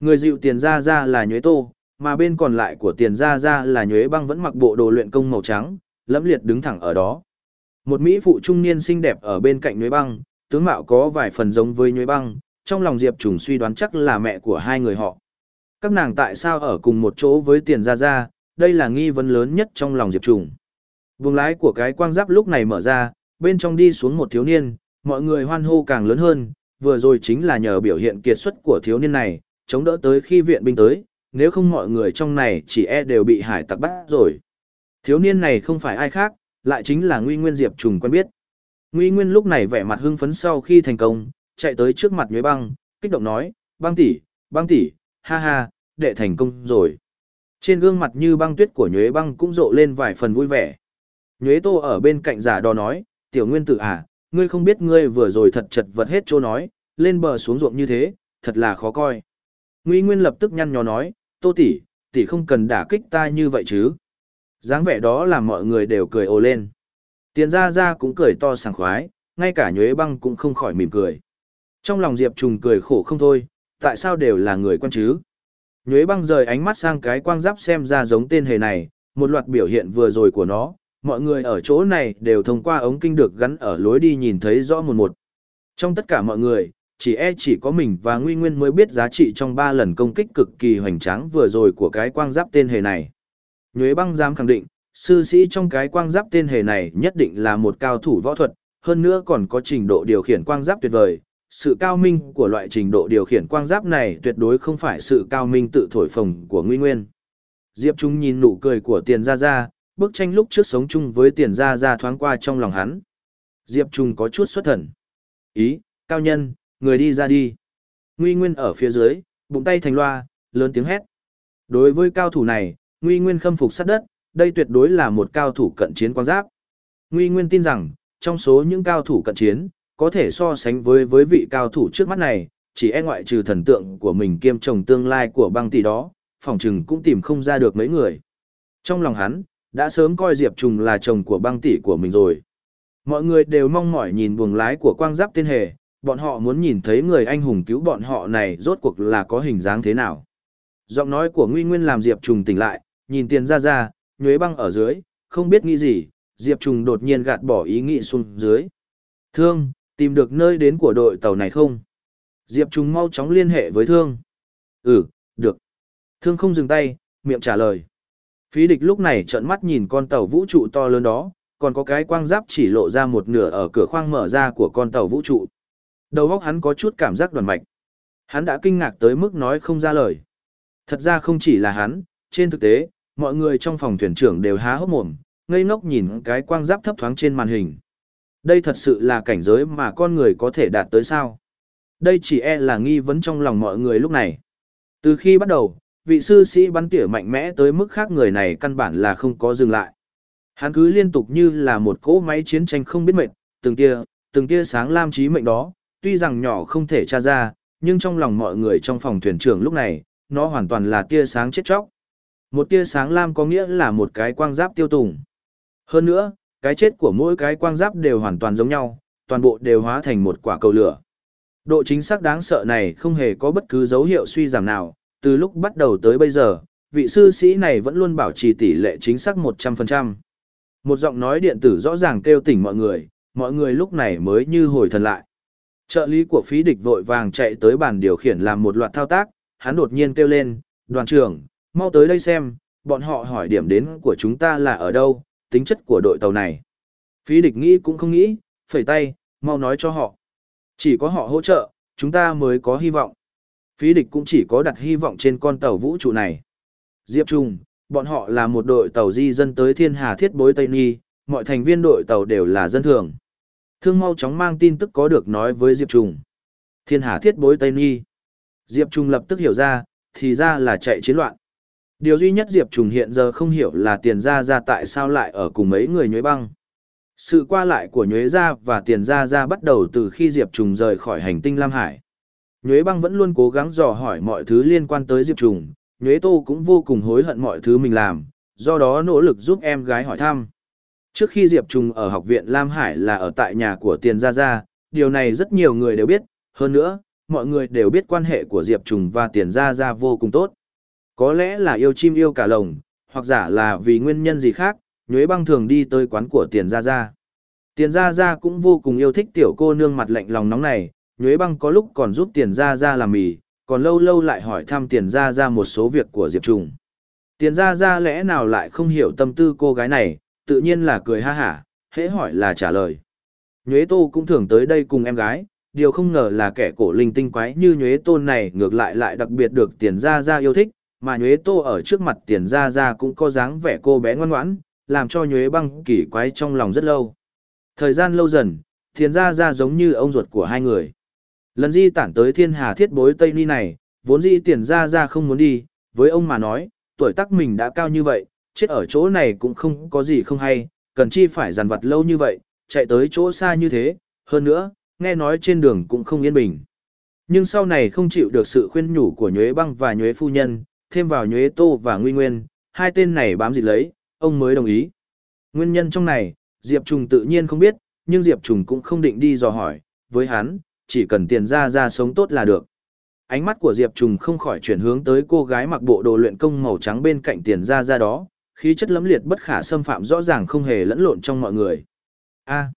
Người dịu tiền ra ra là nhuế tô, mà bên còn lại của tiền ra ra là nhuế băng vẫn mặc bộ đồ luyện công màu trắng, lẫm liệt đứng thẳng ở đó. Một Mỹ phụ trung niên xinh đẹp ở bên cạnh nhuế băng, tướng mạo có vài phần giống với nhuế băng, trong lòng Diệp Trùng suy đoán chắc là mẹ của hai người họ. Các nàng tại sao ở cùng một chỗ với tiền ra ra, đây là nghi vấn lớn nhất trong lòng Diệp Trùng. Vùng lái của cái quang giáp lúc này mở ra, bên trong đi xuống một thiếu niên, mọi người hoan hô càng lớn hơn, vừa rồi chính là nhờ biểu hiện kiệt xuất của thiếu niên này, chống đỡ tới khi viện binh tới, nếu không mọi người trong này chỉ e đều bị hải tặc bắt rồi. Thiếu niên này không phải ai khác, lại chính là Nguy Nguyên Diệp Trùng quen biết. Nguy Nguyên lúc này vẻ mặt hưng phấn sau khi thành công, chạy tới trước mặt Nhuế Băng, kích động nói, "Băng tỷ, băng tỷ, ha ha, đệ thành công rồi." Trên gương mặt như băng tuyết của Nhuế Băng cũng rộ lên vài phần vui vẻ. Nhuế Tô ở bên cạnh giả đò nói, "Tiểu Nguyên tử à, ngươi không biết ngươi vừa rồi thật chật vật hết chỗ nói, lên bờ xuống ruộng như thế, thật là khó coi." Nguy Nguyên lập tức nhăn nhó nói, "Tô tỷ, tỷ không cần đả kích ta như vậy chứ?" dáng vẻ đó làm mọi người đều cười ồ lên. Tiền ra ra cũng cười to sảng khoái, ngay cả nhuế băng cũng không khỏi mỉm cười. Trong lòng Diệp Trùng cười khổ không thôi, tại sao đều là người quan chứ? Nhuế băng rời ánh mắt sang cái quang giáp xem ra giống tên hề này, một loạt biểu hiện vừa rồi của nó, mọi người ở chỗ này đều thông qua ống kinh được gắn ở lối đi nhìn thấy rõ một một. Trong tất cả mọi người, chỉ e chỉ có mình và Nguy Nguyên mới biết giá trị trong ba lần công kích cực kỳ hoành tráng vừa rồi của cái quang giáp tên hề này. Nhuế băng dám khẳng định, sư sĩ trong cái quang giáp tên hề này nhất định là một cao thủ võ thuật, hơn nữa còn có trình độ điều khiển quang giáp tuyệt vời. Sự cao minh của loại trình độ điều khiển quang giáp này tuyệt đối không phải sự cao minh tự thổi phồng của Nguy Nguyên. Diệp Trung nhìn nụ cười của tiền gia gia, bức tranh lúc trước sống chung với tiền gia ra thoáng qua trong lòng hắn. Diệp Trung có chút xuất thần. Ý, cao nhân, người đi ra đi. Nguy Nguyên ở phía dưới, bụng tay thành loa, lớn tiếng hét. Đối với cao thủ này, Nguy Nguyên khâm phục sát đất, đây tuyệt đối là một cao thủ cận chiến quang giáp. Nguy Nguyên tin rằng, trong số những cao thủ cận chiến, có thể so sánh với với vị cao thủ trước mắt này, chỉ e ngoại trừ thần tượng của mình kiêm chồng tương lai của băng tỷ đó, phòng trừng cũng tìm không ra được mấy người. Trong lòng hắn, đã sớm coi Diệp Trùng là chồng của băng tỷ của mình rồi. Mọi người đều mong mỏi nhìn buồng lái của quang giáp tên hề, bọn họ muốn nhìn thấy người anh hùng cứu bọn họ này rốt cuộc là có hình dáng thế nào. Giọng nói của Nguy Nguyên làm Diệp Trùng tỉnh lại, nhìn tiền ra ra, nhuế băng ở dưới, không biết nghĩ gì, Diệp Trùng đột nhiên gạt bỏ ý nghĩ xuống dưới. Thương, tìm được nơi đến của đội tàu này không? Diệp Trùng mau chóng liên hệ với Thương. Ừ, được. Thương không dừng tay, miệng trả lời. Phí địch lúc này trợn mắt nhìn con tàu vũ trụ to lớn đó, còn có cái quang giáp chỉ lộ ra một nửa ở cửa khoang mở ra của con tàu vũ trụ. Đầu óc hắn có chút cảm giác đoàn mạch. Hắn đã kinh ngạc tới mức nói không ra lời. Thật ra không chỉ là hắn, trên thực tế, mọi người trong phòng thuyền trưởng đều há hốc mồm, ngây ngốc nhìn cái quang giáp thấp thoáng trên màn hình. Đây thật sự là cảnh giới mà con người có thể đạt tới sao? Đây chỉ e là nghi vấn trong lòng mọi người lúc này. Từ khi bắt đầu, vị sư sĩ bắn tỉa mạnh mẽ tới mức khác người này căn bản là không có dừng lại. Hắn cứ liên tục như là một cỗ máy chiến tranh không biết mệt, từng tia, từng tia sáng lam trí mệnh đó, tuy rằng nhỏ không thể tra ra, nhưng trong lòng mọi người trong phòng thuyền trưởng lúc này, nó hoàn toàn là tia sáng chết chóc. Một tia sáng lam có nghĩa là một cái quang giáp tiêu tùng. Hơn nữa, cái chết của mỗi cái quang giáp đều hoàn toàn giống nhau, toàn bộ đều hóa thành một quả cầu lửa. Độ chính xác đáng sợ này không hề có bất cứ dấu hiệu suy giảm nào, từ lúc bắt đầu tới bây giờ, vị sư sĩ này vẫn luôn bảo trì tỷ lệ chính xác 100%. Một giọng nói điện tử rõ ràng kêu tỉnh mọi người, mọi người lúc này mới như hồi thần lại. Trợ lý của phí địch vội vàng chạy tới bàn điều khiển làm một loạt thao tác, hắn đột nhiên kêu lên, đoàn trưởng, mau tới đây xem, bọn họ hỏi điểm đến của chúng ta là ở đâu, tính chất của đội tàu này. Phí địch nghĩ cũng không nghĩ, phẩy tay, mau nói cho họ. Chỉ có họ hỗ trợ, chúng ta mới có hy vọng. Phí địch cũng chỉ có đặt hy vọng trên con tàu vũ trụ này. Diệp Trung, bọn họ là một đội tàu di dân tới thiên hà thiết bối Tây Nhi, mọi thành viên đội tàu đều là dân thường. Thương mau chóng mang tin tức có được nói với Diệp Trung. Thiên hà thiết bối Tây Nhi. Diệp Trung lập tức hiểu ra, thì ra là chạy chiến loạn. Điều duy nhất Diệp Trung hiện giờ không hiểu là tiền ra ra tại sao lại ở cùng mấy người nhuế băng. Sự qua lại của nhuế ra và tiền ra ra bắt đầu từ khi Diệp Trung rời khỏi hành tinh Lam Hải. Nhuế băng vẫn luôn cố gắng dò hỏi mọi thứ liên quan tới Diệp Trùng, Nhuế Tô cũng vô cùng hối hận mọi thứ mình làm, do đó nỗ lực giúp em gái hỏi thăm. Trước khi Diệp Trùng ở học viện Lam Hải là ở tại nhà của Tiền Gia Gia, điều này rất nhiều người đều biết, hơn nữa, mọi người đều biết quan hệ của Diệp Trùng và Tiền Gia Gia vô cùng tốt. Có lẽ là yêu chim yêu cả lồng, hoặc giả là vì nguyên nhân gì khác, Nhuế băng thường đi tới quán của Tiền Gia Gia. Tiền Gia Gia cũng vô cùng yêu thích tiểu cô nương mặt lạnh lòng nóng này, Nhuế băng có lúc còn giúp tiền ra ra làm mì, còn lâu lâu lại hỏi thăm tiền ra ra một số việc của Diệp Trùng. Tiền ra ra lẽ nào lại không hiểu tâm tư cô gái này, tự nhiên là cười ha hả, hễ hỏi là trả lời. Nhuế tô cũng thường tới đây cùng em gái, điều không ngờ là kẻ cổ linh tinh quái như nhuế tôn này ngược lại lại đặc biệt được tiền ra ra yêu thích, mà nhuế tô ở trước mặt tiền ra ra cũng có dáng vẻ cô bé ngoan ngoãn, làm cho nhuế băng kỳ quái trong lòng rất lâu. Thời gian lâu dần, tiền ra ra giống như ông ruột của hai người. Lần di tản tới thiên hà thiết bối Tây Ni này, vốn di tiền ra ra không muốn đi, với ông mà nói, tuổi tác mình đã cao như vậy, chết ở chỗ này cũng không có gì không hay, cần chi phải dằn vặt lâu như vậy, chạy tới chỗ xa như thế, hơn nữa, nghe nói trên đường cũng không yên bình. Nhưng sau này không chịu được sự khuyên nhủ của Nhuế Băng và Nhuế Phu Nhân, thêm vào Nhuế Tô và Nguy Nguyên, hai tên này bám dịch lấy, ông mới đồng ý. Nguyên nhân trong này, Diệp Trùng tự nhiên không biết, nhưng Diệp Trùng cũng không định đi dò hỏi, với hắn, chỉ cần tiền ra ra sống tốt là được. Ánh mắt của Diệp Trùng không khỏi chuyển hướng tới cô gái mặc bộ đồ luyện công màu trắng bên cạnh tiền ra ra đó, khí chất lẫm liệt bất khả xâm phạm rõ ràng không hề lẫn lộn trong mọi người. A,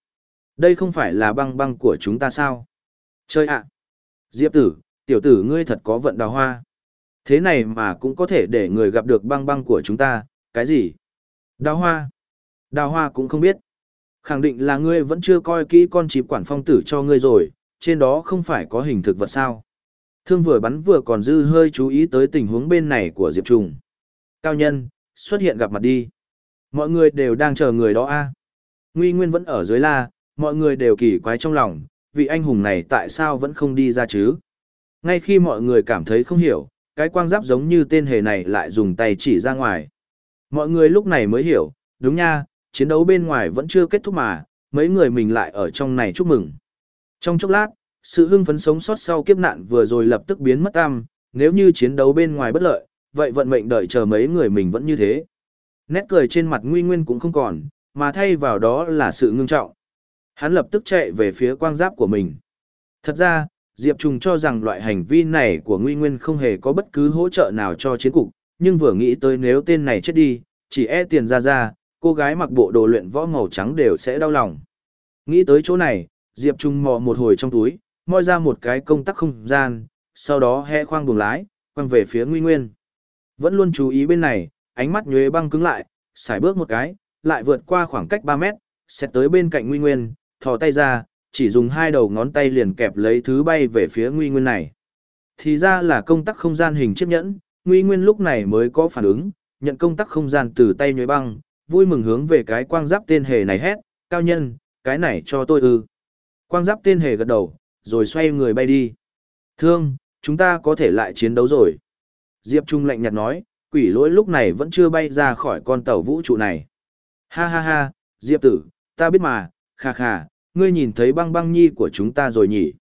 đây không phải là băng băng của chúng ta sao? Chơi ạ! Diệp tử, tiểu tử ngươi thật có vận đào hoa. Thế này mà cũng có thể để người gặp được băng băng của chúng ta, cái gì? Đào hoa? Đào hoa cũng không biết. Khẳng định là ngươi vẫn chưa coi kỹ con chịp quản phong tử cho ngươi rồi, trên đó không phải có hình thực vật sao. Thương vừa bắn vừa còn dư hơi chú ý tới tình huống bên này của Diệp Trùng. Cao nhân, xuất hiện gặp mặt đi. Mọi người đều đang chờ người đó a. Nguy Nguyên vẫn ở dưới la, mọi người đều kỳ quái trong lòng, vị anh hùng này tại sao vẫn không đi ra chứ? Ngay khi mọi người cảm thấy không hiểu, cái quang giáp giống như tên hề này lại dùng tay chỉ ra ngoài. Mọi người lúc này mới hiểu, đúng nha, chiến đấu bên ngoài vẫn chưa kết thúc mà, mấy người mình lại ở trong này chúc mừng. Trong chốc lát, sự hưng phấn sống sót sau kiếp nạn vừa rồi lập tức biến mất tăm, nếu như chiến đấu bên ngoài bất lợi, vậy vận mệnh đợi chờ mấy người mình vẫn như thế. Nét cười trên mặt nguy nguyên cũng không còn, mà thay vào đó là sự ngưng trọng. Hắn lập tức chạy về phía quang giáp của mình. Thật ra, Diệp Trùng cho rằng loại hành vi này của Nguy Nguyên không hề có bất cứ hỗ trợ nào cho chiến cục, nhưng vừa nghĩ tới nếu tên này chết đi, chỉ e tiền ra ra, cô gái mặc bộ đồ luyện võ màu trắng đều sẽ đau lòng. Nghĩ tới chỗ này, Diệp Trung mò một hồi trong túi, moi ra một cái công tắc không gian, sau đó hẽ khoang buồng lái, quăng về phía Nguy Nguyên. Vẫn luôn chú ý bên này, ánh mắt nhuế băng cứng lại, xài bước một cái, lại vượt qua khoảng cách 3 mét, sẽ tới bên cạnh Nguy Nguyên, thò tay ra, chỉ dùng hai đầu ngón tay liền kẹp lấy thứ bay về phía Nguy Nguyên này. Thì ra là công tắc không gian hình chiếc nhẫn, Nguy Nguyên lúc này mới có phản ứng, nhận công tắc không gian từ tay nhuế băng, vui mừng hướng về cái quang giáp tên hề này hét, cao nhân, cái này cho tôi ư. Quang giáp tên hề gật đầu, rồi xoay người bay đi. Thương, chúng ta có thể lại chiến đấu rồi. Diệp Trung lạnh nhạt nói, quỷ lỗi lúc này vẫn chưa bay ra khỏi con tàu vũ trụ này. Ha ha ha, Diệp tử, ta biết mà, kha kha, ngươi nhìn thấy băng băng nhi của chúng ta rồi nhỉ.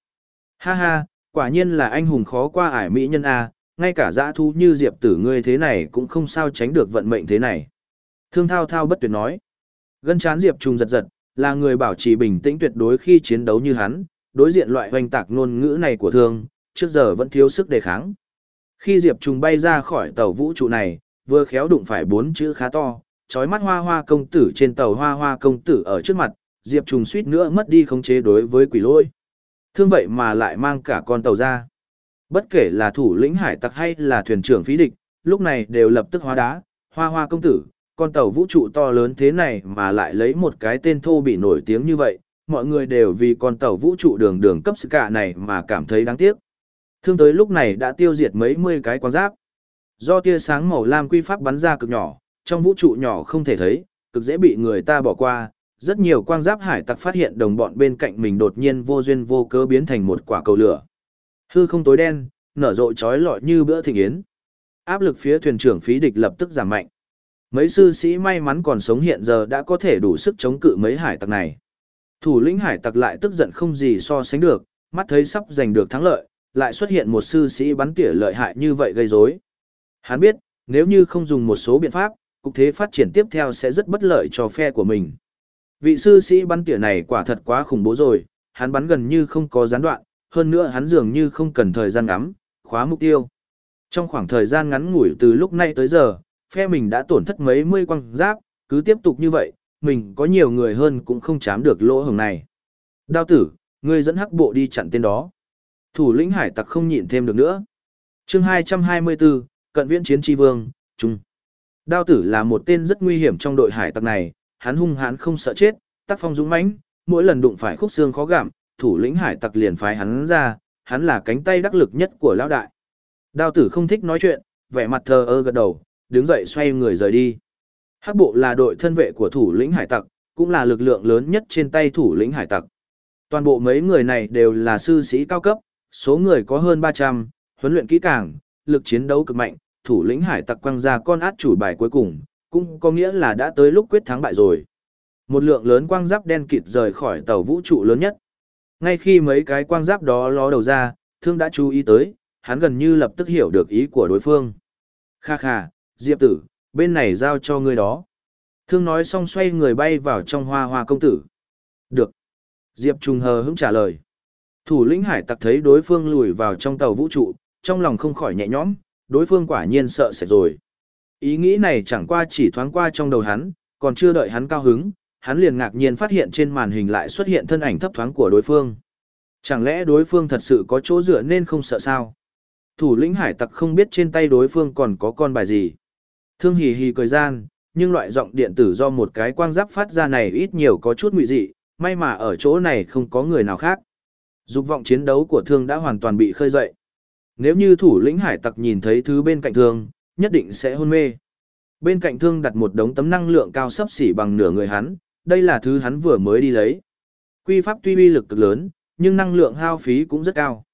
Ha ha, quả nhiên là anh hùng khó qua ải mỹ nhân A, ngay cả dã thu như Diệp tử ngươi thế này cũng không sao tránh được vận mệnh thế này. Thương thao thao bất tuyệt nói. Gân chán Diệp Trung giật giật, là người bảo trì bình tĩnh tuyệt đối khi chiến đấu như hắn, đối diện loại hoành tạc ngôn ngữ này của thương, trước giờ vẫn thiếu sức đề kháng. Khi Diệp Trung bay ra khỏi tàu vũ trụ này, vừa khéo đụng phải bốn chữ khá to, chói mắt hoa hoa công tử trên tàu hoa hoa công tử ở trước mặt, Diệp Trung suýt nữa mất đi khống chế đối với quỷ lôi. Thương vậy mà lại mang cả con tàu ra. Bất kể là thủ lĩnh hải tặc hay là thuyền trưởng phí địch, lúc này đều lập tức hóa đá, hoa hoa công tử, con tàu vũ trụ to lớn thế này mà lại lấy một cái tên thô bị nổi tiếng như vậy, mọi người đều vì con tàu vũ trụ đường đường cấp sự cả này mà cảm thấy đáng tiếc. Thương tới lúc này đã tiêu diệt mấy mươi cái quang giáp. Do tia sáng màu lam quy pháp bắn ra cực nhỏ, trong vũ trụ nhỏ không thể thấy, cực dễ bị người ta bỏ qua. Rất nhiều quang giáp hải tặc phát hiện đồng bọn bên cạnh mình đột nhiên vô duyên vô cớ biến thành một quả cầu lửa. Hư không tối đen, nở rộ chói lọi như bữa thịnh yến. Áp lực phía thuyền trưởng phí địch lập tức giảm mạnh. Mấy sư sĩ may mắn còn sống hiện giờ đã có thể đủ sức chống cự mấy hải tặc này. Thủ lĩnh hải tặc lại tức giận không gì so sánh được, mắt thấy sắp giành được thắng lợi, lại xuất hiện một sư sĩ bắn tỉa lợi hại như vậy gây rối. Hắn biết, nếu như không dùng một số biện pháp, cục thế phát triển tiếp theo sẽ rất bất lợi cho phe của mình. Vị sư sĩ bắn tỉa này quả thật quá khủng bố rồi, hắn bắn gần như không có gián đoạn, hơn nữa hắn dường như không cần thời gian ngắm, khóa mục tiêu. Trong khoảng thời gian ngắn ngủi từ lúc nay tới giờ, phe mình đã tổn thất mấy mươi quan giáp, cứ tiếp tục như vậy, mình có nhiều người hơn cũng không chám được lỗ hồng này. Đao tử, ngươi dẫn hắc bộ đi chặn tên đó. Thủ lĩnh hải tặc không nhịn thêm được nữa. chương 224, cận viễn chiến tri vương, trung. Đao tử là một tên rất nguy hiểm trong đội hải tặc này, hắn hung hãn không sợ chết, tác phong dũng mãnh, mỗi lần đụng phải khúc xương khó gặm, thủ lĩnh hải tặc liền phái hắn ra, hắn là cánh tay đắc lực nhất của lão đại. Đao tử không thích nói chuyện, vẻ mặt thờ ơ gật đầu, đứng dậy xoay người rời đi. Hắc bộ là đội thân vệ của thủ lĩnh hải tặc, cũng là lực lượng lớn nhất trên tay thủ lĩnh hải tặc. Toàn bộ mấy người này đều là sư sĩ cao cấp, số người có hơn 300, huấn luyện kỹ càng, lực chiến đấu cực mạnh, thủ lĩnh hải tặc quăng ra con át chủ bài cuối cùng, cũng có nghĩa là đã tới lúc quyết thắng bại rồi. Một lượng lớn quang giáp đen kịt rời khỏi tàu vũ trụ lớn nhất. Ngay khi mấy cái quang giáp đó ló đầu ra, thương đã chú ý tới, hắn gần như lập tức hiểu được ý của đối phương. Kha kha, Diệp tử, bên này giao cho ngươi đó. Thương nói xong xoay người bay vào trong hoa hoa công tử. Được. Diệp trùng hờ hững trả lời. Thủ lĩnh hải tặc thấy đối phương lùi vào trong tàu vũ trụ, trong lòng không khỏi nhẹ nhõm, đối phương quả nhiên sợ sệt rồi. Ý nghĩ này chẳng qua chỉ thoáng qua trong đầu hắn, còn chưa đợi hắn cao hứng, hắn liền ngạc nhiên phát hiện trên màn hình lại xuất hiện thân ảnh thấp thoáng của đối phương. Chẳng lẽ đối phương thật sự có chỗ dựa nên không sợ sao? Thủ lĩnh hải tặc không biết trên tay đối phương còn có con bài gì. Thương hì hì cười gian, nhưng loại giọng điện tử do một cái quang giáp phát ra này ít nhiều có chút nguy dị, may mà ở chỗ này không có người nào khác. Dục vọng chiến đấu của thương đã hoàn toàn bị khơi dậy. Nếu như thủ lĩnh hải tặc nhìn thấy thứ bên cạnh thương, nhất định sẽ hôn mê. Bên cạnh thương đặt một đống tấm năng lượng cao sấp xỉ bằng nửa người hắn, đây là thứ hắn vừa mới đi lấy. Quy pháp tuy uy lực cực lớn, nhưng năng lượng hao phí cũng rất cao.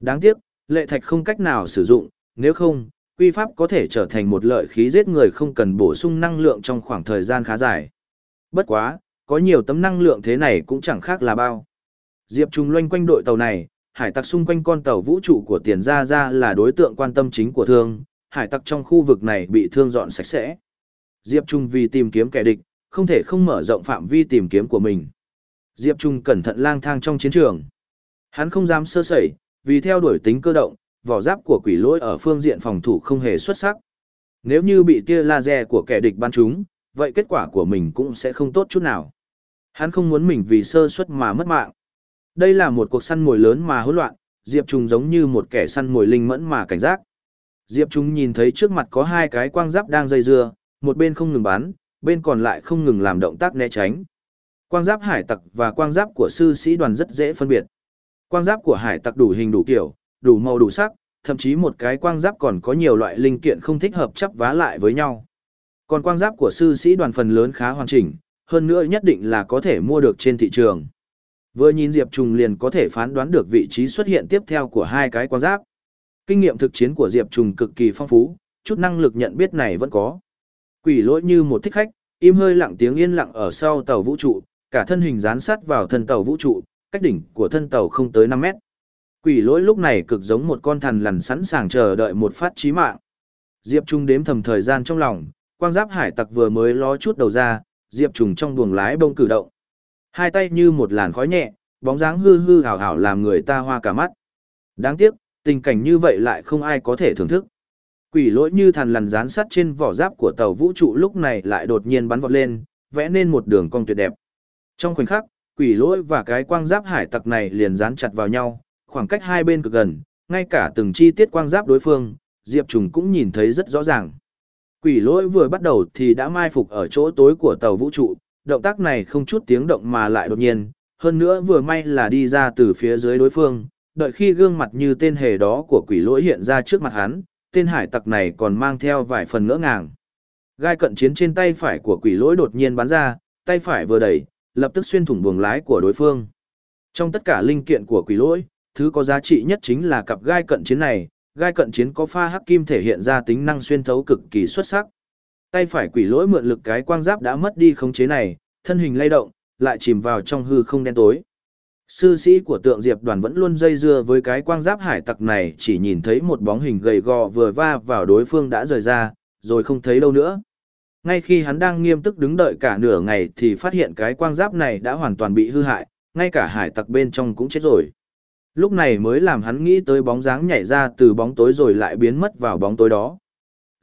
Đáng tiếc, lệ thạch không cách nào sử dụng, nếu không, quy pháp có thể trở thành một lợi khí giết người không cần bổ sung năng lượng trong khoảng thời gian khá dài. Bất quá, có nhiều tấm năng lượng thế này cũng chẳng khác là bao. Diệp Trung loanh quanh đội tàu này, hải tặc xung quanh con tàu vũ trụ của tiền gia Gia là đối tượng quan tâm chính của thương, hải tặc trong khu vực này bị thương dọn sạch sẽ. Diệp Trung vì tìm kiếm kẻ địch, không thể không mở rộng phạm vi tìm kiếm của mình. Diệp Trung cẩn thận lang thang trong chiến trường. Hắn không dám sơ sẩy, vì theo đuổi tính cơ động, vỏ giáp của quỷ lỗi ở phương diện phòng thủ không hề xuất sắc. Nếu như bị tia laser của kẻ địch bắn trúng, vậy kết quả của mình cũng sẽ không tốt chút nào. Hắn không muốn mình vì sơ suất mà mất mạng. Đây là một cuộc săn mồi lớn mà hỗn loạn, Diệp Trung giống như một kẻ săn mồi linh mẫn mà cảnh giác. Diệp Trung nhìn thấy trước mặt có hai cái quang giáp đang dây dưa, một bên không ngừng bắn, bên còn lại không ngừng làm động tác né tránh. Quang giáp hải tặc và quang giáp của sư sĩ đoàn rất dễ phân biệt. Quang giáp của hải tặc đủ hình đủ kiểu, đủ màu đủ sắc, thậm chí một cái quang giáp còn có nhiều loại linh kiện không thích hợp chấp vá lại với nhau. Còn quang giáp của sư sĩ đoàn phần lớn khá hoàn chỉnh, hơn nữa nhất định là có thể mua được trên thị trường. Vừa nhìn Diệp Trùng liền có thể phán đoán được vị trí xuất hiện tiếp theo của hai cái quang giáp. Kinh nghiệm thực chiến của Diệp Trùng cực kỳ phong phú, chút năng lực nhận biết này vẫn có. Quỷ lỗi như một thích khách, im hơi lặng tiếng yên lặng ở sau tàu vũ trụ, cả thân hình dán sát vào thân tàu vũ trụ, cách đỉnh của thân tàu không tới 5 mét. Quỷ lỗi lúc này cực giống một con thằn lằn sẵn sàng chờ đợi một phát chí mạng. Diệp Trung đếm thầm thời gian trong lòng, quang giáp hải tặc vừa mới ló chút đầu ra, Diệp Trung trong buồng lái bông cử động. Hai tay như một làn khói nhẹ, bóng dáng hư hư hảo hảo làm người ta hoa cả mắt. Đáng tiếc, tình cảnh như vậy lại không ai có thể thưởng thức. Quỷ lỗi như thằn lằn dán sắt trên vỏ giáp của tàu vũ trụ lúc này lại đột nhiên bắn vọt lên, vẽ nên một đường cong tuyệt đẹp. Trong khoảnh khắc, quỷ lỗi và cái quang giáp hải tặc này liền dán chặt vào nhau, khoảng cách hai bên cực gần, ngay cả từng chi tiết quang giáp đối phương, Diệp Trùng cũng nhìn thấy rất rõ ràng. Quỷ lỗi vừa bắt đầu thì đã mai phục ở chỗ tối của tàu vũ trụ, động tác này không chút tiếng động mà lại đột nhiên, hơn nữa vừa may là đi ra từ phía dưới đối phương, đợi khi gương mặt như tên hề đó của quỷ lỗi hiện ra trước mặt hắn, tên hải tặc này còn mang theo vài phần ngỡ ngàng. Gai cận chiến trên tay phải của quỷ lỗi đột nhiên bắn ra, tay phải vừa đẩy, lập tức xuyên thủng buồng lái của đối phương. Trong tất cả linh kiện của quỷ lỗi, thứ có giá trị nhất chính là cặp gai cận chiến này, gai cận chiến có pha hắc kim thể hiện ra tính năng xuyên thấu cực kỳ xuất sắc. Tay phải quỷ lỗi mượn lực cái quang giáp đã mất đi khống chế này, thân hình lay động, lại chìm vào trong hư không đen tối. Sư sĩ của tượng Diệp đoàn vẫn luôn dây dưa với cái quang giáp hải tặc này chỉ nhìn thấy một bóng hình gầy gò vừa va vào đối phương đã rời ra, rồi không thấy đâu nữa. Ngay khi hắn đang nghiêm túc đứng đợi cả nửa ngày thì phát hiện cái quang giáp này đã hoàn toàn bị hư hại, ngay cả hải tặc bên trong cũng chết rồi. Lúc này mới làm hắn nghĩ tới bóng dáng nhảy ra từ bóng tối rồi lại biến mất vào bóng tối đó.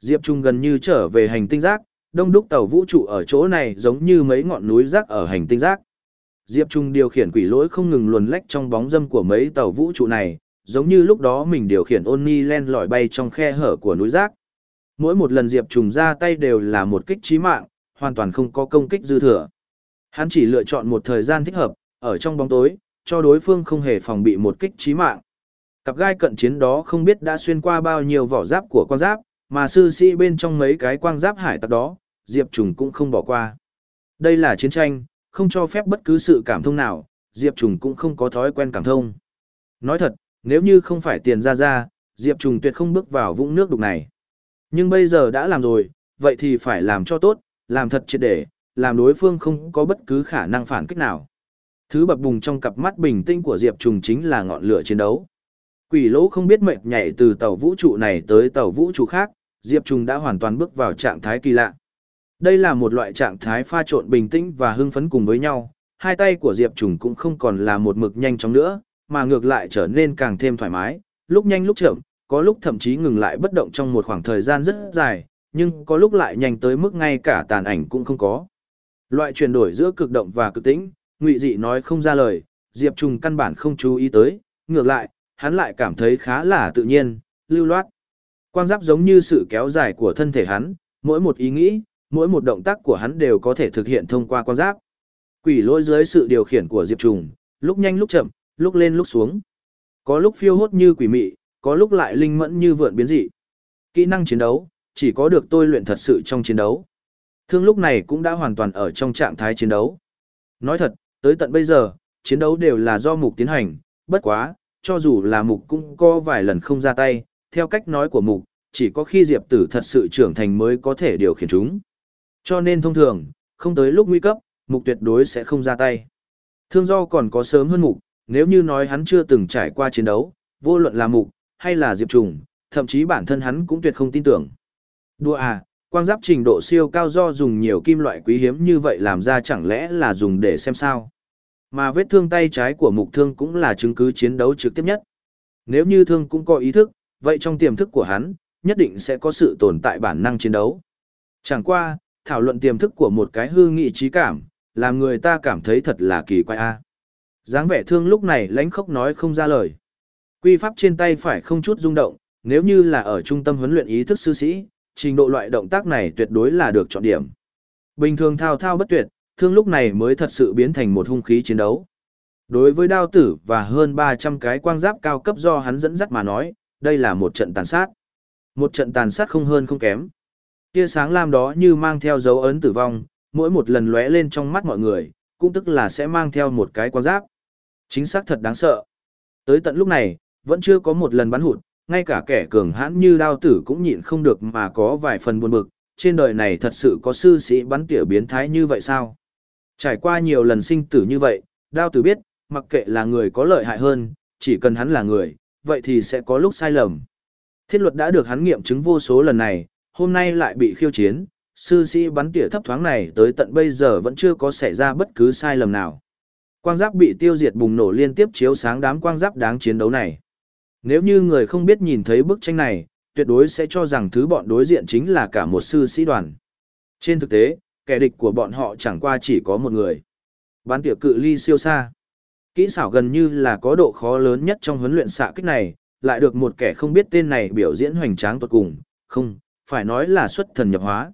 Diệp Trung gần như trở về hành tinh rác, đông đúc tàu vũ trụ ở chỗ này giống như mấy ngọn núi rác ở hành tinh rác. Diệp Trung điều khiển quỷ lỗi không ngừng luồn lách trong bóng dâm của mấy tàu vũ trụ này, giống như lúc đó mình điều khiển ôn ni len lỏi bay trong khe hở của núi rác. Mỗi một lần Diệp Trung ra tay đều là một kích chí mạng, hoàn toàn không có công kích dư thừa. Hắn chỉ lựa chọn một thời gian thích hợp, ở trong bóng tối, cho đối phương không hề phòng bị một kích chí mạng. Cặp gai cận chiến đó không biết đã xuyên qua bao nhiêu vỏ giáp của quan giáp, mà sư sĩ bên trong mấy cái quang giáp hải tặc đó, Diệp Trùng cũng không bỏ qua. Đây là chiến tranh, không cho phép bất cứ sự cảm thông nào, Diệp Trùng cũng không có thói quen cảm thông. Nói thật, nếu như không phải tiền ra ra, Diệp Trùng tuyệt không bước vào vũng nước đục này. Nhưng bây giờ đã làm rồi, vậy thì phải làm cho tốt, làm thật triệt để, làm đối phương không có bất cứ khả năng phản kích nào. Thứ bập bùng trong cặp mắt bình tĩnh của Diệp Trùng chính là ngọn lửa chiến đấu. Quỷ lỗ không biết mệt nhảy từ tàu vũ trụ này tới tàu vũ trụ khác, Diệp Trùng đã hoàn toàn bước vào trạng thái kỳ lạ. Đây là một loại trạng thái pha trộn bình tĩnh và hưng phấn cùng với nhau, hai tay của Diệp Trùng cũng không còn là một mực nhanh chóng nữa, mà ngược lại trở nên càng thêm thoải mái, lúc nhanh lúc chậm, có lúc thậm chí ngừng lại bất động trong một khoảng thời gian rất dài, nhưng có lúc lại nhanh tới mức ngay cả tàn ảnh cũng không có. Loại chuyển đổi giữa cực động và cực tĩnh, Ngụy Dị nói không ra lời, Diệp Trùng căn bản không chú ý tới, ngược lại, hắn lại cảm thấy khá là tự nhiên, lưu loát. Quan giáp giống như sự kéo dài của thân thể hắn, mỗi một ý nghĩ, mỗi một động tác của hắn đều có thể thực hiện thông qua quan giáp. Quỷ lôi dưới sự điều khiển của Diệp Trùng, lúc nhanh lúc chậm, lúc lên lúc xuống. Có lúc phiêu hốt như quỷ mị, có lúc lại linh mẫn như vượn biến dị. Kỹ năng chiến đấu, chỉ có được tôi luyện thật sự trong chiến đấu. Thương lúc này cũng đã hoàn toàn ở trong trạng thái chiến đấu. Nói thật, tới tận bây giờ, chiến đấu đều là do mục tiến hành, bất quá, cho dù là mục cũng có vài lần không ra tay, theo cách nói của mục, chỉ có khi Diệp Tử thật sự trưởng thành mới có thể điều khiển chúng. Cho nên thông thường, không tới lúc nguy cấp, mục tuyệt đối sẽ không ra tay. Thương do còn có sớm hơn mục, nếu như nói hắn chưa từng trải qua chiến đấu, vô luận là mục, hay là Diệp Trùng, thậm chí bản thân hắn cũng tuyệt không tin tưởng. Đùa à, quang giáp trình độ siêu cao do dùng nhiều kim loại quý hiếm như vậy làm ra chẳng lẽ là dùng để xem sao. Mà vết thương tay trái của mục thương cũng là chứng cứ chiến đấu trực tiếp nhất. Nếu như thương cũng có ý thức, vậy trong tiềm thức của hắn, nhất định sẽ có sự tồn tại bản năng chiến đấu. Chẳng qua, thảo luận tiềm thức của một cái hư nghị trí cảm, làm người ta cảm thấy thật là kỳ quái a. dáng vẻ thương lúc này lãnh khốc nói không ra lời. Quy pháp trên tay phải không chút rung động, nếu như là ở trung tâm huấn luyện ý thức sư sĩ, trình độ loại động tác này tuyệt đối là được chọn điểm. Bình thường thao thao bất tuyệt, thương lúc này mới thật sự biến thành một hung khí chiến đấu. Đối với đao tử và hơn 300 cái quang giáp cao cấp do hắn dẫn dắt mà nói, đây là một trận tàn sát. Một trận tàn sát không hơn không kém. Tia sáng lam đó như mang theo dấu ấn tử vong, mỗi một lần lóe lên trong mắt mọi người, cũng tức là sẽ mang theo một cái quang giáp. Chính xác thật đáng sợ. Tới tận lúc này, vẫn chưa có một lần bắn hụt, ngay cả kẻ cường hãn như đao tử cũng nhịn không được mà có vài phần buồn bực, trên đời này thật sự có sư sĩ bắn tỉa biến thái như vậy sao? Trải qua nhiều lần sinh tử như vậy, đao tử biết, mặc kệ là người có lợi hại hơn, chỉ cần hắn là người, vậy thì sẽ có lúc sai lầm. Thiết luật đã được hắn nghiệm chứng vô số lần này, hôm nay lại bị khiêu chiến, sư sĩ bắn tỉa thấp thoáng này tới tận bây giờ vẫn chưa có xảy ra bất cứ sai lầm nào. Quang giáp bị tiêu diệt bùng nổ liên tiếp chiếu sáng đám quang giáp đáng chiến đấu này. Nếu như người không biết nhìn thấy bức tranh này, tuyệt đối sẽ cho rằng thứ bọn đối diện chính là cả một sư sĩ đoàn. Trên thực tế, kẻ địch của bọn họ chẳng qua chỉ có một người. Bán tiểu cự ly siêu xa. Kỹ xảo gần như là có độ khó lớn nhất trong huấn luyện xạ kích này, lại được một kẻ không biết tên này biểu diễn hoành tráng tuột cùng, không, phải nói là xuất thần nhập hóa.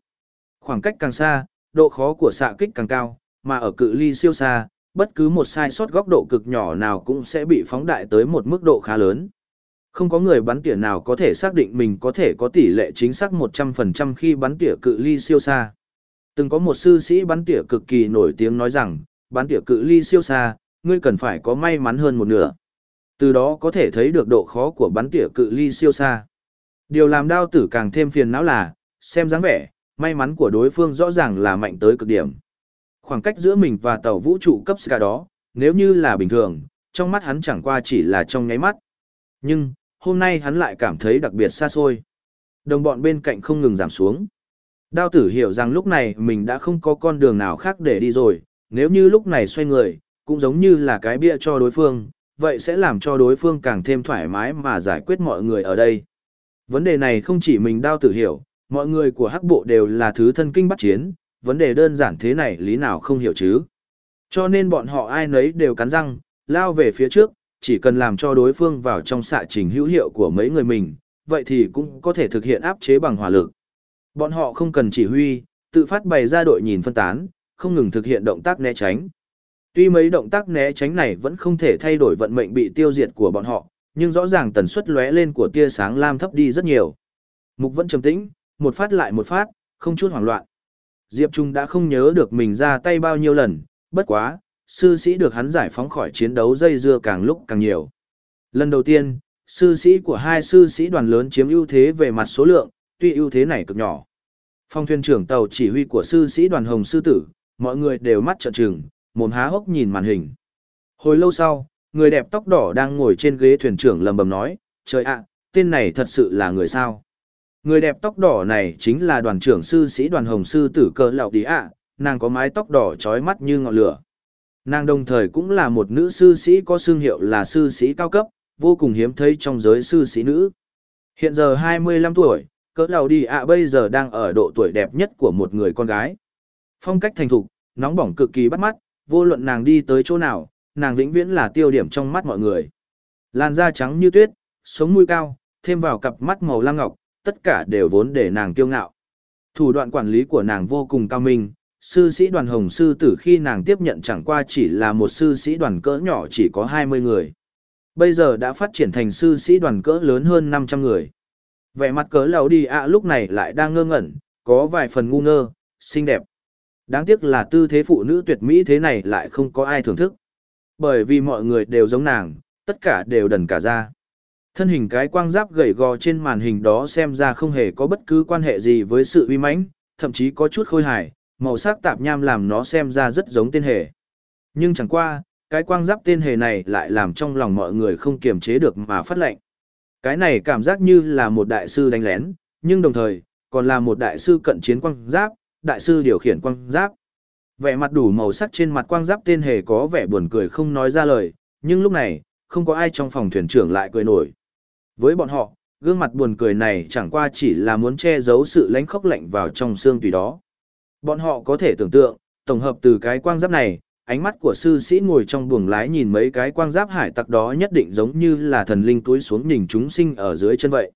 Khoảng cách càng xa, độ khó của xạ kích càng cao, mà ở cự ly siêu xa, bất cứ một sai sót góc độ cực nhỏ nào cũng sẽ bị phóng đại tới một mức độ khá lớn. Không có người bắn tỉa nào có thể xác định mình có thể có tỷ lệ chính xác 100% khi bắn tỉa cự ly siêu xa. Từng có một sư sĩ bắn tỉa cực kỳ nổi tiếng nói rằng, bắn tỉa cự ly siêu xa, ngươi cần phải có may mắn hơn một nửa. Từ đó có thể thấy được độ khó của bắn tỉa cự ly siêu xa. Điều làm đao tử càng thêm phiền não là, xem dáng vẻ, may mắn của đối phương rõ ràng là mạnh tới cực điểm. Khoảng cách giữa mình và tàu vũ trụ cấp Ska đó, nếu như là bình thường, trong mắt hắn chẳng qua chỉ là trong nháy mắt. Nhưng, hôm nay hắn lại cảm thấy đặc biệt xa xôi. Đồng bọn bên cạnh không ngừng giảm xuống. Đao tử hiểu rằng lúc này mình đã không có con đường nào khác để đi rồi, nếu như lúc này xoay người, cũng giống như là cái bia cho đối phương, vậy sẽ làm cho đối phương càng thêm thoải mái mà giải quyết mọi người ở đây. Vấn đề này không chỉ mình đao tử hiểu, mọi người của hắc bộ đều là thứ thân kinh bắt chiến, vấn đề đơn giản thế này lý nào không hiểu chứ. Cho nên bọn họ ai nấy đều cắn răng, lao về phía trước, chỉ cần làm cho đối phương vào trong xạ trình hữu hiệu của mấy người mình, vậy thì cũng có thể thực hiện áp chế bằng hỏa lực. Bọn họ không cần chỉ huy, tự phát bày ra đội nhìn phân tán, không ngừng thực hiện động tác né tránh. Tuy mấy động tác né tránh này vẫn không thể thay đổi vận mệnh bị tiêu diệt của bọn họ, nhưng rõ ràng tần suất lóe lên của tia sáng lam thấp đi rất nhiều. Mục vẫn trầm tĩnh, một phát lại một phát, không chút hoảng loạn. Diệp Trung đã không nhớ được mình ra tay bao nhiêu lần, bất quá, sư sĩ được hắn giải phóng khỏi chiến đấu dây dưa càng lúc càng nhiều. Lần đầu tiên, sư sĩ của hai sư sĩ đoàn lớn chiếm ưu thế về mặt số lượng, tuy ưu thế này cực nhỏ. Phong thuyền trưởng tàu chỉ huy của sư sĩ đoàn Hồng Sư Tử, mọi người đều mắt trợn trừng, mồm há hốc nhìn màn hình. Hồi lâu sau, người đẹp tóc đỏ đang ngồi trên ghế thuyền trưởng lầm bầm nói, trời ạ, tên này thật sự là người sao. Người đẹp tóc đỏ này chính là đoàn trưởng sư sĩ đoàn hồng sư tử cờ Lão đi ạ, nàng có mái tóc đỏ trói mắt như ngọn lửa. Nàng đồng thời cũng là một nữ sư sĩ có xương hiệu là sư sĩ cao cấp, vô cùng hiếm thấy trong giới sư sĩ nữ. Hiện giờ 25 tuổi, cỡ lầu đi ạ à, bây giờ đang ở độ tuổi đẹp nhất của một người con gái. Phong cách thành thục, nóng bỏng cực kỳ bắt mắt, vô luận nàng đi tới chỗ nào, nàng vĩnh viễn là tiêu điểm trong mắt mọi người. Làn da trắng như tuyết, sống mũi cao, thêm vào cặp mắt màu lam ngọc, tất cả đều vốn để nàng kiêu ngạo. Thủ đoạn quản lý của nàng vô cùng cao minh, sư sĩ đoàn hồng sư tử khi nàng tiếp nhận chẳng qua chỉ là một sư sĩ đoàn cỡ nhỏ chỉ có 20 người. Bây giờ đã phát triển thành sư sĩ đoàn cỡ lớn hơn 500 người. Vẻ mặt cỡ lầu đi ạ lúc này lại đang ngơ ngẩn, có vài phần ngu ngơ, xinh đẹp. Đáng tiếc là tư thế phụ nữ tuyệt mỹ thế này lại không có ai thưởng thức. Bởi vì mọi người đều giống nàng, tất cả đều đần cả ra. Thân hình cái quang giáp gầy gò trên màn hình đó xem ra không hề có bất cứ quan hệ gì với sự uy mãnh, thậm chí có chút khôi hài, màu sắc tạp nham làm nó xem ra rất giống tên hề. Nhưng chẳng qua, cái quang giáp tên hề này lại làm trong lòng mọi người không kiềm chế được mà phát lệnh. Cái này cảm giác như là một đại sư đánh lén, nhưng đồng thời, còn là một đại sư cận chiến quang giáp, đại sư điều khiển quang giáp. Vẻ mặt đủ màu sắc trên mặt quang giáp tên hề có vẻ buồn cười không nói ra lời, nhưng lúc này, không có ai trong phòng thuyền trưởng lại cười nổi. Với bọn họ, gương mặt buồn cười này chẳng qua chỉ là muốn che giấu sự lánh khốc lạnh vào trong xương tùy đó. Bọn họ có thể tưởng tượng, tổng hợp từ cái quang giáp này, ánh mắt của sư sĩ ngồi trong buồng lái nhìn mấy cái quang giáp hải tặc đó nhất định giống như là thần linh túi xuống nhìn chúng sinh ở dưới chân vậy.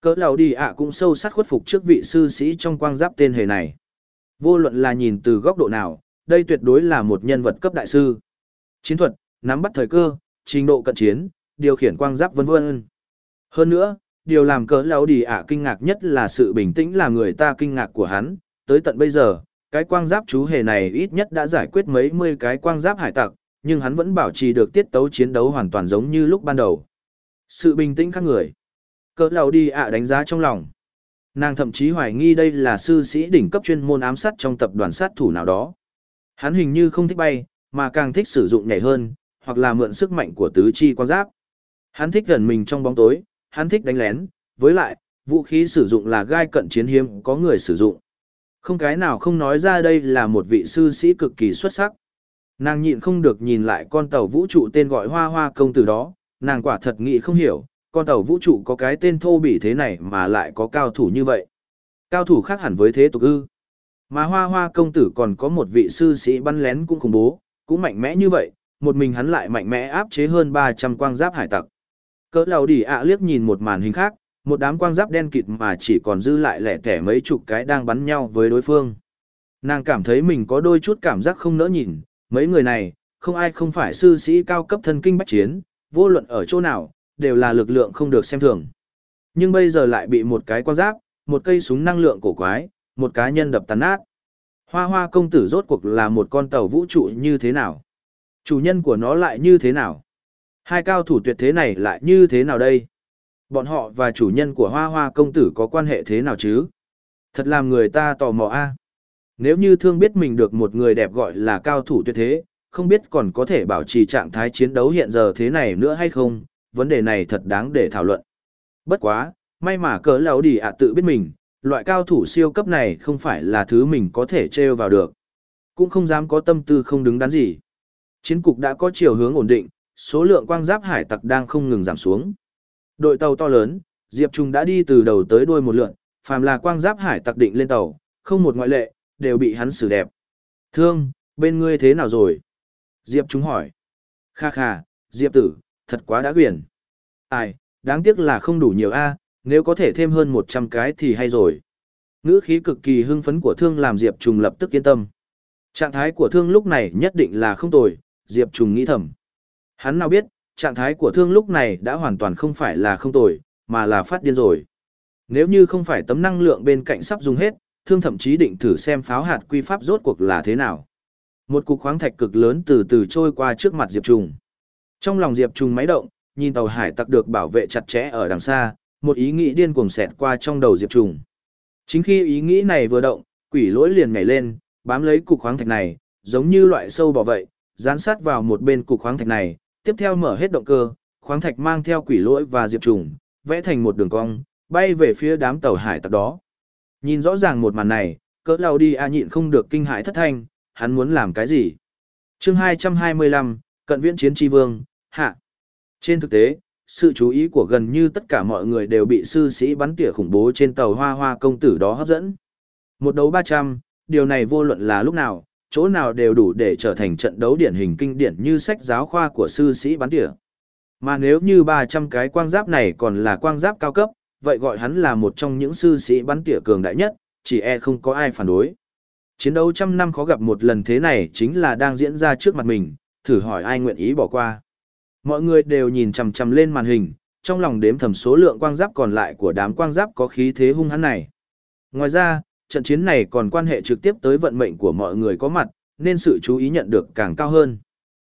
Cỡ lão đi ạ cũng sâu sắc khuất phục trước vị sư sĩ trong quang giáp tên hề này. Vô luận là nhìn từ góc độ nào, đây tuyệt đối là một nhân vật cấp đại sư. Chiến thuật, nắm bắt thời cơ, trình độ cận chiến, điều khiển quang giáp vân vân. Hơn nữa, điều làm cỡ lão đi ạ kinh ngạc nhất là sự bình tĩnh làm người ta kinh ngạc của hắn, tới tận bây giờ, cái quang giáp chú hề này ít nhất đã giải quyết mấy mươi cái quang giáp hải tặc, nhưng hắn vẫn bảo trì được tiết tấu chiến đấu hoàn toàn giống như lúc ban đầu. Sự bình tĩnh khác người. Cỡ lão đi ạ đánh giá trong lòng. Nàng thậm chí hoài nghi đây là sư sĩ đỉnh cấp chuyên môn ám sát trong tập đoàn sát thủ nào đó. Hắn hình như không thích bay, mà càng thích sử dụng nhảy hơn, hoặc là mượn sức mạnh của tứ chi quang giáp. Hắn thích gần mình trong bóng tối, hắn thích đánh lén, với lại, vũ khí sử dụng là gai cận chiến hiếm có người sử dụng. Không cái nào không nói ra đây là một vị sư sĩ cực kỳ xuất sắc. Nàng nhịn không được nhìn lại con tàu vũ trụ tên gọi hoa hoa công tử đó, nàng quả thật nghĩ không hiểu, con tàu vũ trụ có cái tên thô bỉ thế này mà lại có cao thủ như vậy. Cao thủ khác hẳn với thế tục ư. Mà hoa hoa công tử còn có một vị sư sĩ bắn lén cũng khủng bố, cũng mạnh mẽ như vậy, một mình hắn lại mạnh mẽ áp chế hơn 300 quang giáp hải tặc. Cỡ lầu đỉ ạ liếc nhìn một màn hình khác, một đám quang giáp đen kịt mà chỉ còn dư lại lẻ tẻ mấy chục cái đang bắn nhau với đối phương. Nàng cảm thấy mình có đôi chút cảm giác không nỡ nhìn, mấy người này, không ai không phải sư sĩ cao cấp thân kinh bách chiến, vô luận ở chỗ nào, đều là lực lượng không được xem thường. Nhưng bây giờ lại bị một cái quang giáp, một cây súng năng lượng cổ quái, một cá nhân đập tàn nát. Hoa hoa công tử rốt cuộc là một con tàu vũ trụ như thế nào? Chủ nhân của nó lại như thế nào? Hai cao thủ tuyệt thế này lại như thế nào đây? Bọn họ và chủ nhân của hoa hoa công tử có quan hệ thế nào chứ? Thật làm người ta tò mò a. Nếu như thương biết mình được một người đẹp gọi là cao thủ tuyệt thế, không biết còn có thể bảo trì trạng thái chiến đấu hiện giờ thế này nữa hay không, vấn đề này thật đáng để thảo luận. Bất quá, may mà cỡ lão đi ạ tự biết mình, loại cao thủ siêu cấp này không phải là thứ mình có thể treo vào được. Cũng không dám có tâm tư không đứng đắn gì. Chiến cục đã có chiều hướng ổn định, số lượng quang giáp hải tặc đang không ngừng giảm xuống. Đội tàu to lớn, Diệp Trung đã đi từ đầu tới đuôi một lượn, phàm là quang giáp hải tặc định lên tàu, không một ngoại lệ, đều bị hắn xử đẹp. Thương, bên ngươi thế nào rồi? Diệp Trung hỏi. Kha kha, Diệp tử, thật quá đã quyển. Ai, đáng tiếc là không đủ nhiều a, nếu có thể thêm hơn 100 cái thì hay rồi. Ngữ khí cực kỳ hưng phấn của thương làm Diệp Trung lập tức yên tâm. Trạng thái của thương lúc này nhất định là không tồi, Diệp Trung nghĩ thầm. Hắn nào biết, trạng thái của thương lúc này đã hoàn toàn không phải là không tồi, mà là phát điên rồi. Nếu như không phải tấm năng lượng bên cạnh sắp dùng hết, thương thậm chí định thử xem pháo hạt quy pháp rốt cuộc là thế nào. Một cục khoáng thạch cực lớn từ từ trôi qua trước mặt Diệp Trùng. Trong lòng Diệp Trùng máy động, nhìn tàu hải tặc được bảo vệ chặt chẽ ở đằng xa, một ý nghĩ điên cuồng xẹt qua trong đầu Diệp Trùng. Chính khi ý nghĩ này vừa động, quỷ lỗi liền nhảy lên, bám lấy cục khoáng thạch này, giống như loại sâu bò vậy, dán sát vào một bên cục khoáng thạch này, tiếp theo mở hết động cơ, khoáng thạch mang theo quỷ lỗi và diệp trùng, vẽ thành một đường cong, bay về phía đám tàu hải tặc đó. Nhìn rõ ràng một màn này, cỡ lao đi a nhịn không được kinh hãi thất thanh, hắn muốn làm cái gì? chương 225, Cận viễn chiến tri vương, hạ. Trên thực tế, sự chú ý của gần như tất cả mọi người đều bị sư sĩ bắn tỉa khủng bố trên tàu hoa hoa công tử đó hấp dẫn. Một đấu 300, điều này vô luận là lúc nào, chỗ nào đều đủ để trở thành trận đấu điển hình kinh điển như sách giáo khoa của sư sĩ bắn tỉa. Mà nếu như 300 cái quang giáp này còn là quang giáp cao cấp, vậy gọi hắn là một trong những sư sĩ bắn tỉa cường đại nhất, chỉ e không có ai phản đối. Chiến đấu trăm năm khó gặp một lần thế này chính là đang diễn ra trước mặt mình, thử hỏi ai nguyện ý bỏ qua. Mọi người đều nhìn chằm chằm lên màn hình, trong lòng đếm thầm số lượng quang giáp còn lại của đám quang giáp có khí thế hung hãn này. Ngoài ra, trận chiến này còn quan hệ trực tiếp tới vận mệnh của mọi người có mặt, nên sự chú ý nhận được càng cao hơn.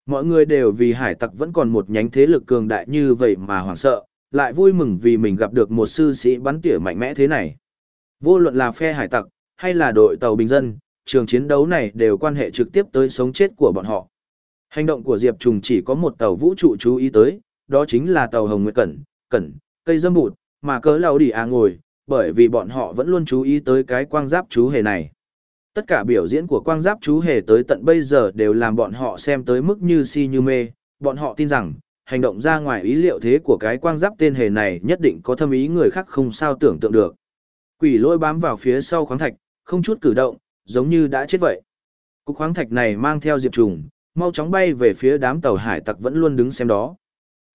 Mọi người đều vì hải tặc vẫn còn một nhánh thế lực cường đại như vậy mà hoảng sợ, lại vui mừng vì mình gặp được một sư sĩ bắn tỉa mạnh mẽ thế này. Vô luận là phe hải tặc, hay là đội tàu bình dân, trường chiến đấu này đều quan hệ trực tiếp tới sống chết của bọn họ. Hành động của Diệp Trùng chỉ có một tàu vũ trụ chú ý tới, đó chính là tàu Hồng Nguyệt Cẩn, Cẩn, cây dâm bụt, mà cớ lao đi à ngồi, bởi vì bọn họ vẫn luôn chú ý tới cái quang giáp chú hề này. Tất cả biểu diễn của quang giáp chú hề tới tận bây giờ đều làm bọn họ xem tới mức như si như mê, bọn họ tin rằng, hành động ra ngoài ý liệu thế của cái quang giáp tên hề này nhất định có thâm ý người khác không sao tưởng tượng được. Quỷ lôi bám vào phía sau khoáng thạch, không chút cử động, giống như đã chết vậy. Cục khoáng thạch này mang theo diệp trùng, mau chóng bay về phía đám tàu hải tặc vẫn luôn đứng xem đó.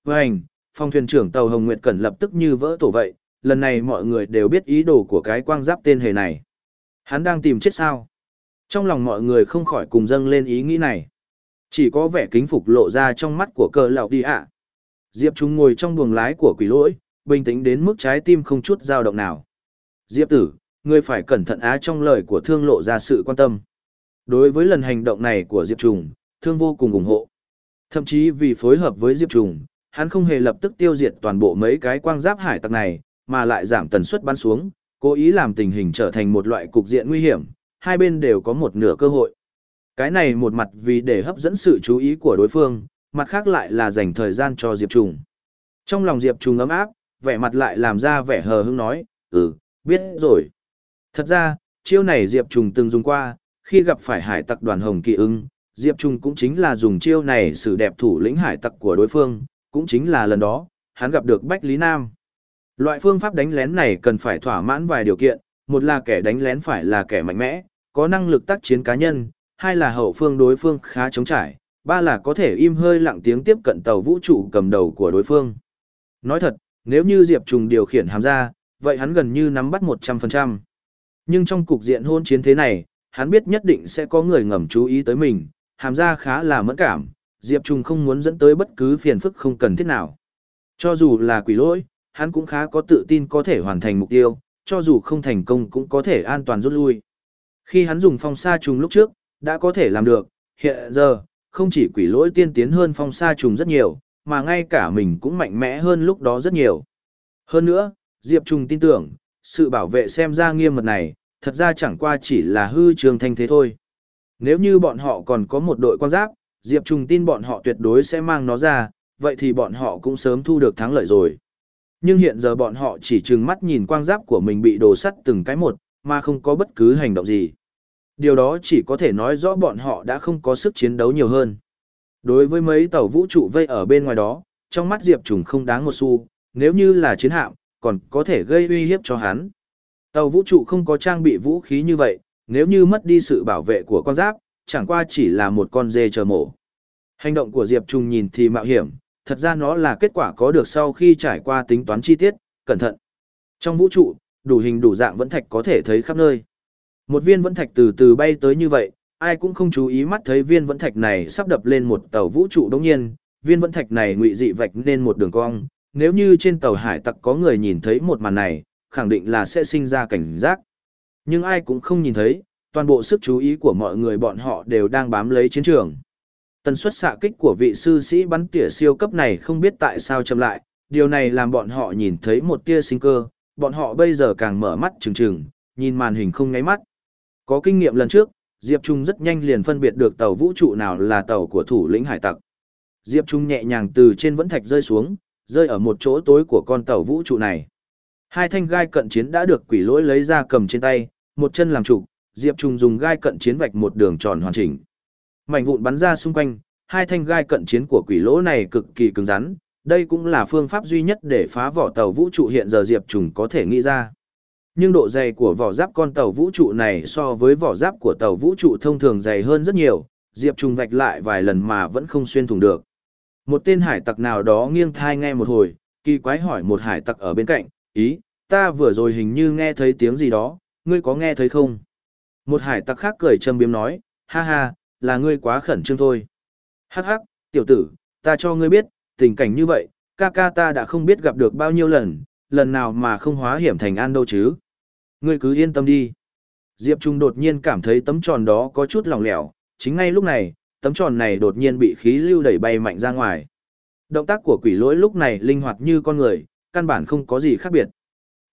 Vânh, phong thuyền trưởng tàu Hồng Nguyệt Cẩn lập tức như vỡ tổ vậy, lần này mọi người đều biết ý đồ của cái quang giáp tên hề này. Hắn đang tìm chết sao? Trong lòng mọi người không khỏi cùng dâng lên ý nghĩ này. Chỉ có vẻ kính phục lộ ra trong mắt của cờ lão đi ạ. Diệp Trung ngồi trong buồng lái của quỷ lỗi, bình tĩnh đến mức trái tim không chút dao động nào. Diệp tử, ngươi phải cẩn thận á trong lời của thương lộ ra sự quan tâm. Đối với lần hành động này của Diệp trùng thương vô cùng ủng hộ. Thậm chí vì phối hợp với Diệp Trùng, hắn không hề lập tức tiêu diệt toàn bộ mấy cái quang giáp hải tặc này, mà lại giảm tần suất bắn xuống, cố ý làm tình hình trở thành một loại cục diện nguy hiểm, hai bên đều có một nửa cơ hội. Cái này một mặt vì để hấp dẫn sự chú ý của đối phương, mặt khác lại là dành thời gian cho Diệp Trùng. Trong lòng Diệp Trùng ấm áp, vẻ mặt lại làm ra vẻ hờ hững nói, ừ, biết rồi. Thật ra, chiêu này Diệp Trùng từng dùng qua, khi gặp phải hải tặc đoàn hồng kỳ ưng, Diệp Trung cũng chính là dùng chiêu này xử đẹp thủ lĩnh hải tặc của đối phương, cũng chính là lần đó, hắn gặp được Bách Lý Nam. Loại phương pháp đánh lén này cần phải thỏa mãn vài điều kiện, một là kẻ đánh lén phải là kẻ mạnh mẽ, có năng lực tác chiến cá nhân, hai là hậu phương đối phương khá chống trải, ba là có thể im hơi lặng tiếng tiếp cận tàu vũ trụ cầm đầu của đối phương. Nói thật, nếu như Diệp Trung điều khiển hàm ra, vậy hắn gần như nắm bắt 100%. Nhưng trong cục diện hôn chiến thế này, hắn biết nhất định sẽ có người ngầm chú ý tới mình, hàm ra khá là mẫn cảm, Diệp Trung không muốn dẫn tới bất cứ phiền phức không cần thiết nào. Cho dù là quỷ lỗi, hắn cũng khá có tự tin có thể hoàn thành mục tiêu, cho dù không thành công cũng có thể an toàn rút lui. Khi hắn dùng phong sa trùng lúc trước, đã có thể làm được, hiện giờ, không chỉ quỷ lỗi tiên tiến hơn phong sa trùng rất nhiều, mà ngay cả mình cũng mạnh mẽ hơn lúc đó rất nhiều. Hơn nữa, Diệp trùng tin tưởng, sự bảo vệ xem ra nghiêm mật này, thật ra chẳng qua chỉ là hư trường thanh thế thôi. Nếu như bọn họ còn có một đội quan giáp, Diệp Trùng tin bọn họ tuyệt đối sẽ mang nó ra, vậy thì bọn họ cũng sớm thu được thắng lợi rồi. Nhưng hiện giờ bọn họ chỉ trừng mắt nhìn quang giáp của mình bị đổ sắt từng cái một, mà không có bất cứ hành động gì. Điều đó chỉ có thể nói rõ bọn họ đã không có sức chiến đấu nhiều hơn. Đối với mấy tàu vũ trụ vây ở bên ngoài đó, trong mắt Diệp Trùng không đáng một xu, nếu như là chiến hạm, còn có thể gây uy hiếp cho hắn. Tàu vũ trụ không có trang bị vũ khí như vậy, nếu như mất đi sự bảo vệ của con giáp, chẳng qua chỉ là một con dê chờ mổ. Hành động của Diệp Trung nhìn thì mạo hiểm, thật ra nó là kết quả có được sau khi trải qua tính toán chi tiết, cẩn thận. Trong vũ trụ, đủ hình đủ dạng vẫn thạch có thể thấy khắp nơi. Một viên vẫn thạch từ từ bay tới như vậy, ai cũng không chú ý mắt thấy viên vẫn thạch này sắp đập lên một tàu vũ trụ đống nhiên, viên vẫn thạch này ngụy dị vạch nên một đường cong, nếu như trên tàu hải tặc có người nhìn thấy một màn này, khẳng định là sẽ sinh ra cảnh giác. Nhưng ai cũng không nhìn thấy, toàn bộ sức chú ý của mọi người bọn họ đều đang bám lấy chiến trường. Tần suất xạ kích của vị sư sĩ bắn tỉa siêu cấp này không biết tại sao chậm lại, điều này làm bọn họ nhìn thấy một tia sinh cơ, bọn họ bây giờ càng mở mắt trừng trừng, nhìn màn hình không ngáy mắt. Có kinh nghiệm lần trước, Diệp Trung rất nhanh liền phân biệt được tàu vũ trụ nào là tàu của thủ lĩnh hải tặc. Diệp Trung nhẹ nhàng từ trên vẫn thạch rơi xuống, rơi ở một chỗ tối của con tàu vũ trụ này. Hai thanh gai cận chiến đã được quỷ lỗi lấy ra cầm trên tay, một chân làm trụ, Diệp Trung dùng gai cận chiến vạch một đường tròn hoàn chỉnh. Mảnh vụn bắn ra xung quanh, hai thanh gai cận chiến của quỷ lỗ này cực kỳ cứng rắn, đây cũng là phương pháp duy nhất để phá vỏ tàu vũ trụ hiện giờ Diệp Trùng có thể nghĩ ra. Nhưng độ dày của vỏ giáp con tàu vũ trụ này so với vỏ giáp của tàu vũ trụ thông thường dày hơn rất nhiều, Diệp Trùng vạch lại vài lần mà vẫn không xuyên thủng được. Một tên hải tặc nào đó nghiêng thai nghe một hồi, kỳ quái hỏi một hải tặc ở bên cạnh, ý, ta vừa rồi hình như nghe thấy tiếng gì đó, ngươi có nghe thấy không? Một hải tặc khác cười châm biếm nói, ha ha, là ngươi quá khẩn trương thôi. Hắc hắc, tiểu tử, ta cho ngươi biết, tình cảnh như vậy, ca ca ta đã không biết gặp được bao nhiêu lần, lần nào mà không hóa hiểm thành an đâu chứ. Ngươi cứ yên tâm đi. Diệp Trung đột nhiên cảm thấy tấm tròn đó có chút lỏng lẻo, chính ngay lúc này, tấm tròn này đột nhiên bị khí lưu đẩy bay mạnh ra ngoài. Động tác của quỷ lỗi lúc này linh hoạt như con người, căn bản không có gì khác biệt.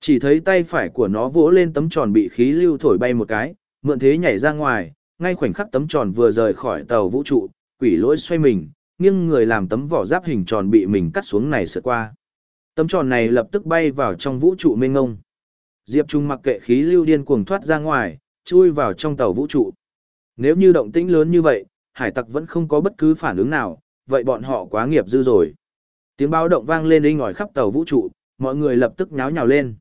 Chỉ thấy tay phải của nó vỗ lên tấm tròn bị khí lưu thổi bay một cái, mượn thế nhảy ra ngoài, ngay khoảnh khắc tấm tròn vừa rời khỏi tàu vũ trụ, quỷ lỗi xoay mình, nghiêng người làm tấm vỏ giáp hình tròn bị mình cắt xuống này sượt qua. Tấm tròn này lập tức bay vào trong vũ trụ mênh ngông. Diệp Trung mặc kệ khí lưu điên cuồng thoát ra ngoài, chui vào trong tàu vũ trụ. Nếu như động tĩnh lớn như vậy, hải tặc vẫn không có bất cứ phản ứng nào, vậy bọn họ quá nghiệp dư rồi. Tiếng báo động vang lên inh ỏi khắp tàu vũ trụ, mọi người lập tức nháo nhào lên.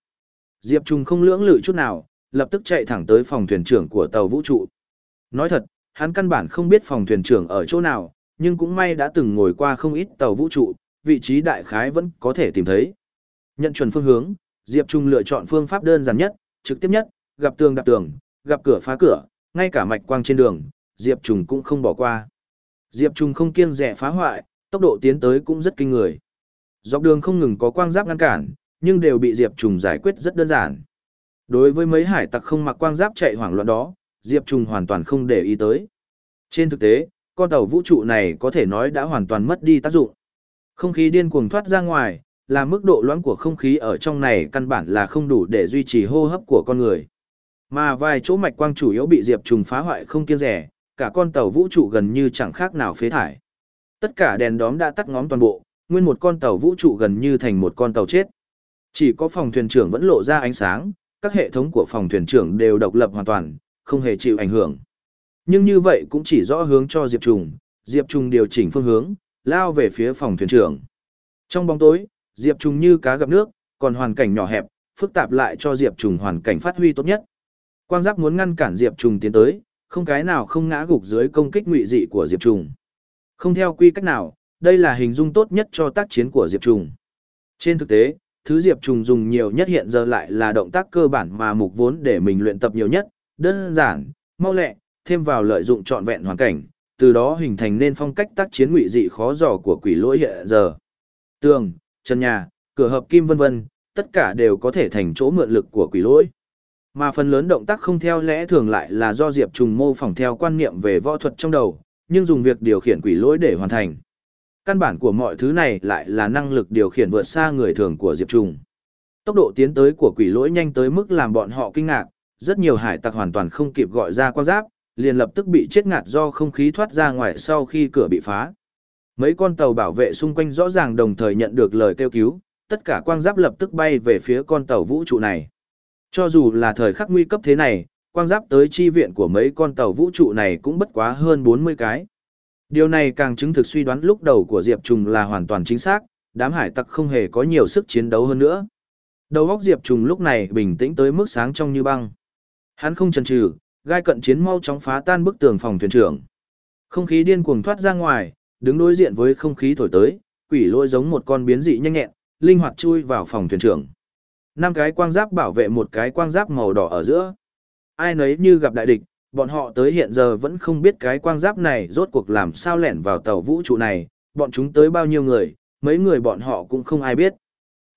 Diệp Trung không lưỡng lự chút nào, lập tức chạy thẳng tới phòng thuyền trưởng của tàu vũ trụ. Nói thật, hắn căn bản không biết phòng thuyền trưởng ở chỗ nào, nhưng cũng may đã từng ngồi qua không ít tàu vũ trụ, vị trí đại khái vẫn có thể tìm thấy. Nhận chuẩn phương hướng, Diệp Trung lựa chọn phương pháp đơn giản nhất, trực tiếp nhất, gặp tường đạp tường, gặp cửa phá cửa, ngay cả mạch quang trên đường, Diệp Trung cũng không bỏ qua. Diệp Trung không kiêng rẻ phá hoại, tốc độ tiến tới cũng rất kinh người. Dọc đường không ngừng có quang giáp ngăn cản, nhưng đều bị Diệp Trung giải quyết rất đơn giản. Đối với mấy hải tặc không mặc quang giáp chạy hoảng loạn đó, Diệp Trung hoàn toàn không để ý tới. Trên thực tế, con tàu vũ trụ này có thể nói đã hoàn toàn mất đi tác dụng. Không khí điên cuồng thoát ra ngoài, là mức độ loãng của không khí ở trong này căn bản là không đủ để duy trì hô hấp của con người. Mà vài chỗ mạch quang chủ yếu bị Diệp Trùng phá hoại không kiêng rẻ, cả con tàu vũ trụ gần như chẳng khác nào phế thải. Tất cả đèn đóm đã tắt ngóm toàn bộ, nguyên một con tàu vũ trụ gần như thành một con tàu chết. Chỉ có phòng thuyền trưởng vẫn lộ ra ánh sáng, các hệ thống của phòng thuyền trưởng đều độc lập hoàn toàn, không hề chịu ảnh hưởng. Nhưng như vậy cũng chỉ rõ hướng cho Diệp Trùng, Diệp Trùng điều chỉnh phương hướng, lao về phía phòng thuyền trưởng. Trong bóng tối, Diệp Trùng như cá gặp nước, còn hoàn cảnh nhỏ hẹp, phức tạp lại cho Diệp Trùng hoàn cảnh phát huy tốt nhất. Quang Giáp muốn ngăn cản Diệp Trùng tiến tới, không cái nào không ngã gục dưới công kích ngụy dị của Diệp Trùng. Không theo quy cách nào, đây là hình dung tốt nhất cho tác chiến của Diệp Trùng. Trên thực tế, thứ Diệp Trùng dùng nhiều nhất hiện giờ lại là động tác cơ bản mà mục vốn để mình luyện tập nhiều nhất, đơn giản, mau lẹ, thêm vào lợi dụng trọn vẹn hoàn cảnh, từ đó hình thành nên phong cách tác chiến ngụy dị khó dò của quỷ lỗi hiện giờ. Tường, chân nhà, cửa hợp kim vân vân, tất cả đều có thể thành chỗ mượn lực của quỷ lỗi. Mà phần lớn động tác không theo lẽ thường lại là do Diệp Trùng mô phỏng theo quan niệm về võ thuật trong đầu, nhưng dùng việc điều khiển quỷ lỗi để hoàn thành. Căn bản của mọi thứ này lại là năng lực điều khiển vượt xa người thường của Diệp Trùng. Tốc độ tiến tới của quỷ lỗi nhanh tới mức làm bọn họ kinh ngạc, rất nhiều hải tặc hoàn toàn không kịp gọi ra quan giáp, liền lập tức bị chết ngạt do không khí thoát ra ngoài sau khi cửa bị phá. Mấy con tàu bảo vệ xung quanh rõ ràng đồng thời nhận được lời kêu cứu, tất cả quang giáp lập tức bay về phía con tàu vũ trụ này. Cho dù là thời khắc nguy cấp thế này, quang giáp tới chi viện của mấy con tàu vũ trụ này cũng bất quá hơn 40 cái. Điều này càng chứng thực suy đoán lúc đầu của Diệp Trùng là hoàn toàn chính xác, đám hải tặc không hề có nhiều sức chiến đấu hơn nữa. Đầu óc Diệp Trùng lúc này bình tĩnh tới mức sáng trong như băng. Hắn không chần chừ, gai cận chiến mau chóng phá tan bức tường phòng thuyền trưởng. Không khí điên cuồng thoát ra ngoài, đứng đối diện với không khí thổi tới, quỷ lôi giống một con biến dị nhanh nhẹn, linh hoạt chui vào phòng thuyền trưởng. Năm cái quang giáp bảo vệ một cái quang giáp màu đỏ ở giữa. Ai nấy như gặp đại địch, bọn họ tới hiện giờ vẫn không biết cái quang giáp này rốt cuộc làm sao lẻn vào tàu vũ trụ này, bọn chúng tới bao nhiêu người, mấy người bọn họ cũng không ai biết.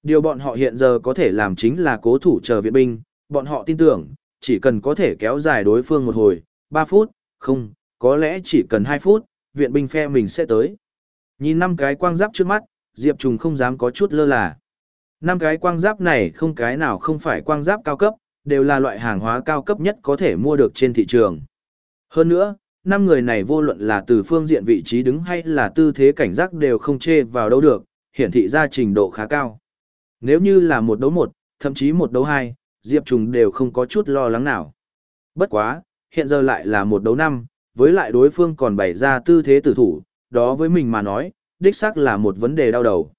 Điều bọn họ hiện giờ có thể làm chính là cố thủ chờ viện binh, bọn họ tin tưởng, chỉ cần có thể kéo dài đối phương một hồi, 3 phút, không, có lẽ chỉ cần 2 phút, viện binh phe mình sẽ tới. Nhìn năm cái quang giáp trước mắt, Diệp Trùng không dám có chút lơ là. Năm cái quang giáp này không cái nào không phải quang giáp cao cấp, đều là loại hàng hóa cao cấp nhất có thể mua được trên thị trường. Hơn nữa, năm người này vô luận là từ phương diện vị trí đứng hay là tư thế cảnh giác đều không chê vào đâu được, hiển thị ra trình độ khá cao. Nếu như là một đấu một, thậm chí một đấu hai, Diệp Trùng đều không có chút lo lắng nào. Bất quá, hiện giờ lại là một đấu năm, với lại đối phương còn bày ra tư thế tử thủ, đó với mình mà nói, đích xác là một vấn đề đau đầu.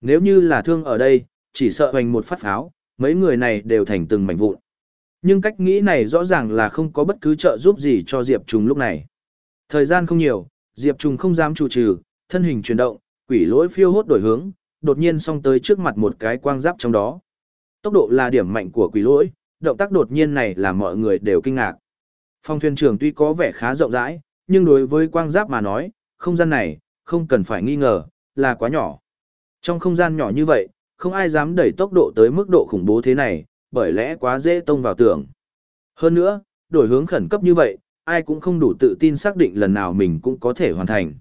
Nếu như là thương ở đây, chỉ sợ hoành một phát pháo, mấy người này đều thành từng mảnh vụn. Nhưng cách nghĩ này rõ ràng là không có bất cứ trợ giúp gì cho Diệp Trùng lúc này. Thời gian không nhiều, Diệp Trùng không dám chủ trừ, thân hình chuyển động, quỷ lỗi phiêu hốt đổi hướng, đột nhiên xông tới trước mặt một cái quang giáp trong đó. Tốc độ là điểm mạnh của quỷ lỗi, động tác đột nhiên này làm mọi người đều kinh ngạc. Phong thuyền trưởng tuy có vẻ khá rộng rãi, nhưng đối với quang giáp mà nói, không gian này, không cần phải nghi ngờ, là quá nhỏ. Trong không gian nhỏ như vậy, không ai dám đẩy tốc độ tới mức độ khủng bố thế này, bởi lẽ quá dễ tông vào tường. Hơn nữa, đổi hướng khẩn cấp như vậy, ai cũng không đủ tự tin xác định lần nào mình cũng có thể hoàn thành.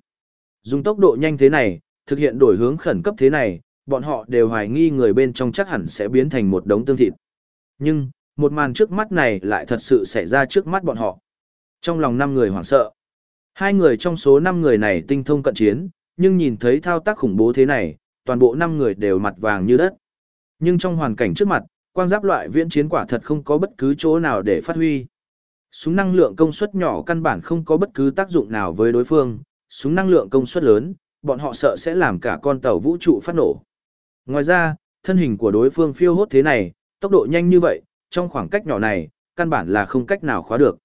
Dùng tốc độ nhanh thế này, thực hiện đổi hướng khẩn cấp thế này, bọn họ đều hoài nghi người bên trong chắc hẳn sẽ biến thành một đống tương thịt. Nhưng, một màn trước mắt này lại thật sự xảy ra trước mắt bọn họ. Trong lòng năm người hoảng sợ. Hai người trong số năm người này tinh thông cận chiến, nhưng nhìn thấy thao tác khủng bố thế này, toàn bộ năm người đều mặt vàng như đất. Nhưng trong hoàn cảnh trước mặt, quang giáp loại viễn chiến quả thật không có bất cứ chỗ nào để phát huy. Súng năng lượng công suất nhỏ căn bản không có bất cứ tác dụng nào với đối phương, súng năng lượng công suất lớn, bọn họ sợ sẽ làm cả con tàu vũ trụ phát nổ. Ngoài ra, thân hình của đối phương phiêu hốt thế này, tốc độ nhanh như vậy, trong khoảng cách nhỏ này, căn bản là không cách nào khóa được.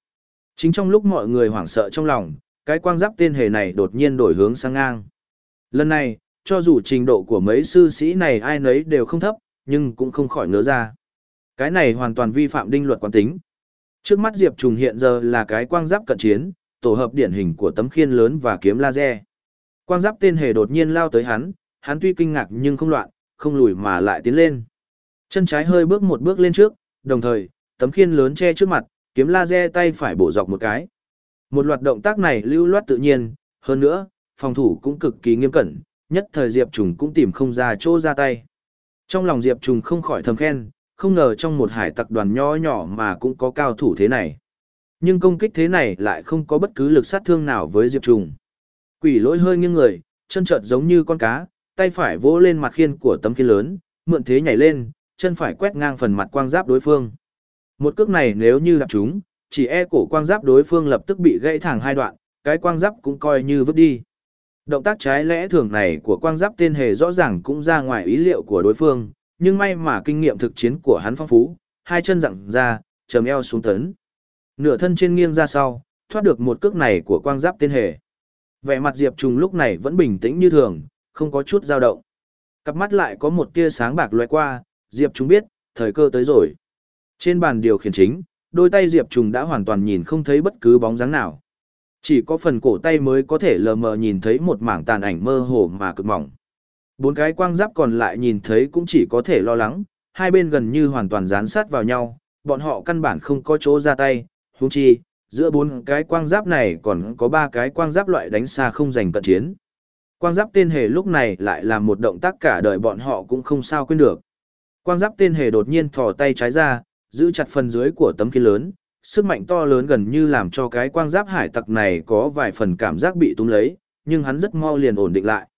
Chính trong lúc mọi người hoảng sợ trong lòng, cái quang giáp tên hề này đột nhiên đổi hướng sang ngang. Lần này, cho dù trình độ của mấy sư sĩ này ai nấy đều không thấp, nhưng cũng không khỏi ngỡ ra. Cái này hoàn toàn vi phạm định luật quán tính. Trước mắt Diệp Trùng hiện giờ là cái quang giáp cận chiến, tổ hợp điển hình của tấm khiên lớn và kiếm laser. Quang giáp tên hề đột nhiên lao tới hắn, hắn tuy kinh ngạc nhưng không loạn, không lùi mà lại tiến lên. Chân trái hơi bước một bước lên trước, đồng thời, tấm khiên lớn che trước mặt, kiếm laser tay phải bổ dọc một cái. Một loạt động tác này lưu loát tự nhiên, hơn nữa, phòng thủ cũng cực kỳ nghiêm cẩn, nhất thời Diệp Trùng cũng tìm không ra chỗ ra tay. Trong lòng Diệp Trùng không khỏi thầm khen, không ngờ trong một hải tặc đoàn nho nhỏ mà cũng có cao thủ thế này. Nhưng công kích thế này lại không có bất cứ lực sát thương nào với Diệp Trùng. Quỷ lỗi hơi nghiêng người, chân trợt giống như con cá, tay phải vỗ lên mặt khiên của tấm khiên lớn, mượn thế nhảy lên, chân phải quét ngang phần mặt quang giáp đối phương. Một cước này nếu như đạp chúng, chỉ e cổ quang giáp đối phương lập tức bị gãy thẳng hai đoạn, cái quang giáp cũng coi như vứt đi. Động tác trái lẽ thường này của quang giáp tên hề rõ ràng cũng ra ngoài ý liệu của đối phương, nhưng may mà kinh nghiệm thực chiến của hắn phong phú, hai chân dặn ra, chầm eo xuống tấn. Nửa thân trên nghiêng ra sau, thoát được một cước này của quang giáp tên hề. Vẻ mặt Diệp Trùng lúc này vẫn bình tĩnh như thường, không có chút dao động. Cặp mắt lại có một tia sáng bạc lóe qua, Diệp Trùng biết, thời cơ tới rồi. Trên bàn điều khiển chính, đôi tay Diệp Trùng đã hoàn toàn nhìn không thấy bất cứ bóng dáng nào. Chỉ có phần cổ tay mới có thể lờ mờ nhìn thấy một mảng tàn ảnh mơ hồ mà cực mỏng. Bốn cái quang giáp còn lại nhìn thấy cũng chỉ có thể lo lắng, hai bên gần như hoàn toàn dán sát vào nhau, bọn họ căn bản không có chỗ ra tay, huống chi, giữa bốn cái quang giáp này còn có ba cái quang giáp loại đánh xa không giành cận chiến. Quang giáp tên hề lúc này lại làm một động tác cả đời bọn họ cũng không sao quên được. Quang giáp tên hề đột nhiên thò tay trái ra, giữ chặt phần dưới của tấm kia lớn, sức mạnh to lớn gần như làm cho cái quang giáp hải tặc này có vài phần cảm giác bị túm lấy, nhưng hắn rất mau liền ổn định lại.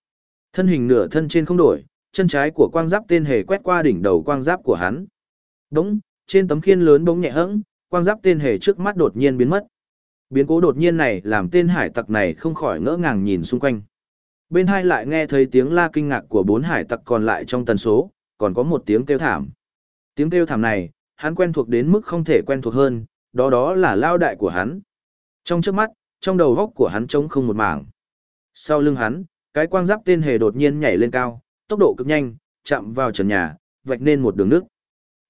Thân hình nửa thân trên không đổi, chân trái của quang giáp tên hề quét qua đỉnh đầu quang giáp của hắn. Đống, trên tấm khiên lớn bỗng nhẹ hững, quang giáp tên hề trước mắt đột nhiên biến mất. Biến cố đột nhiên này làm tên hải tặc này không khỏi ngỡ ngàng nhìn xung quanh. Bên hai lại nghe thấy tiếng la kinh ngạc của bốn hải tặc còn lại trong tần số, còn có một tiếng kêu thảm. Tiếng kêu thảm này, hắn quen thuộc đến mức không thể quen thuộc hơn, đó đó là lao đại của hắn. Trong trước mắt, trong đầu góc của hắn trống không một mảng. Sau lưng hắn, cái quang giáp tên hề đột nhiên nhảy lên cao, tốc độ cực nhanh, chạm vào trần nhà, vạch nên một đường nước.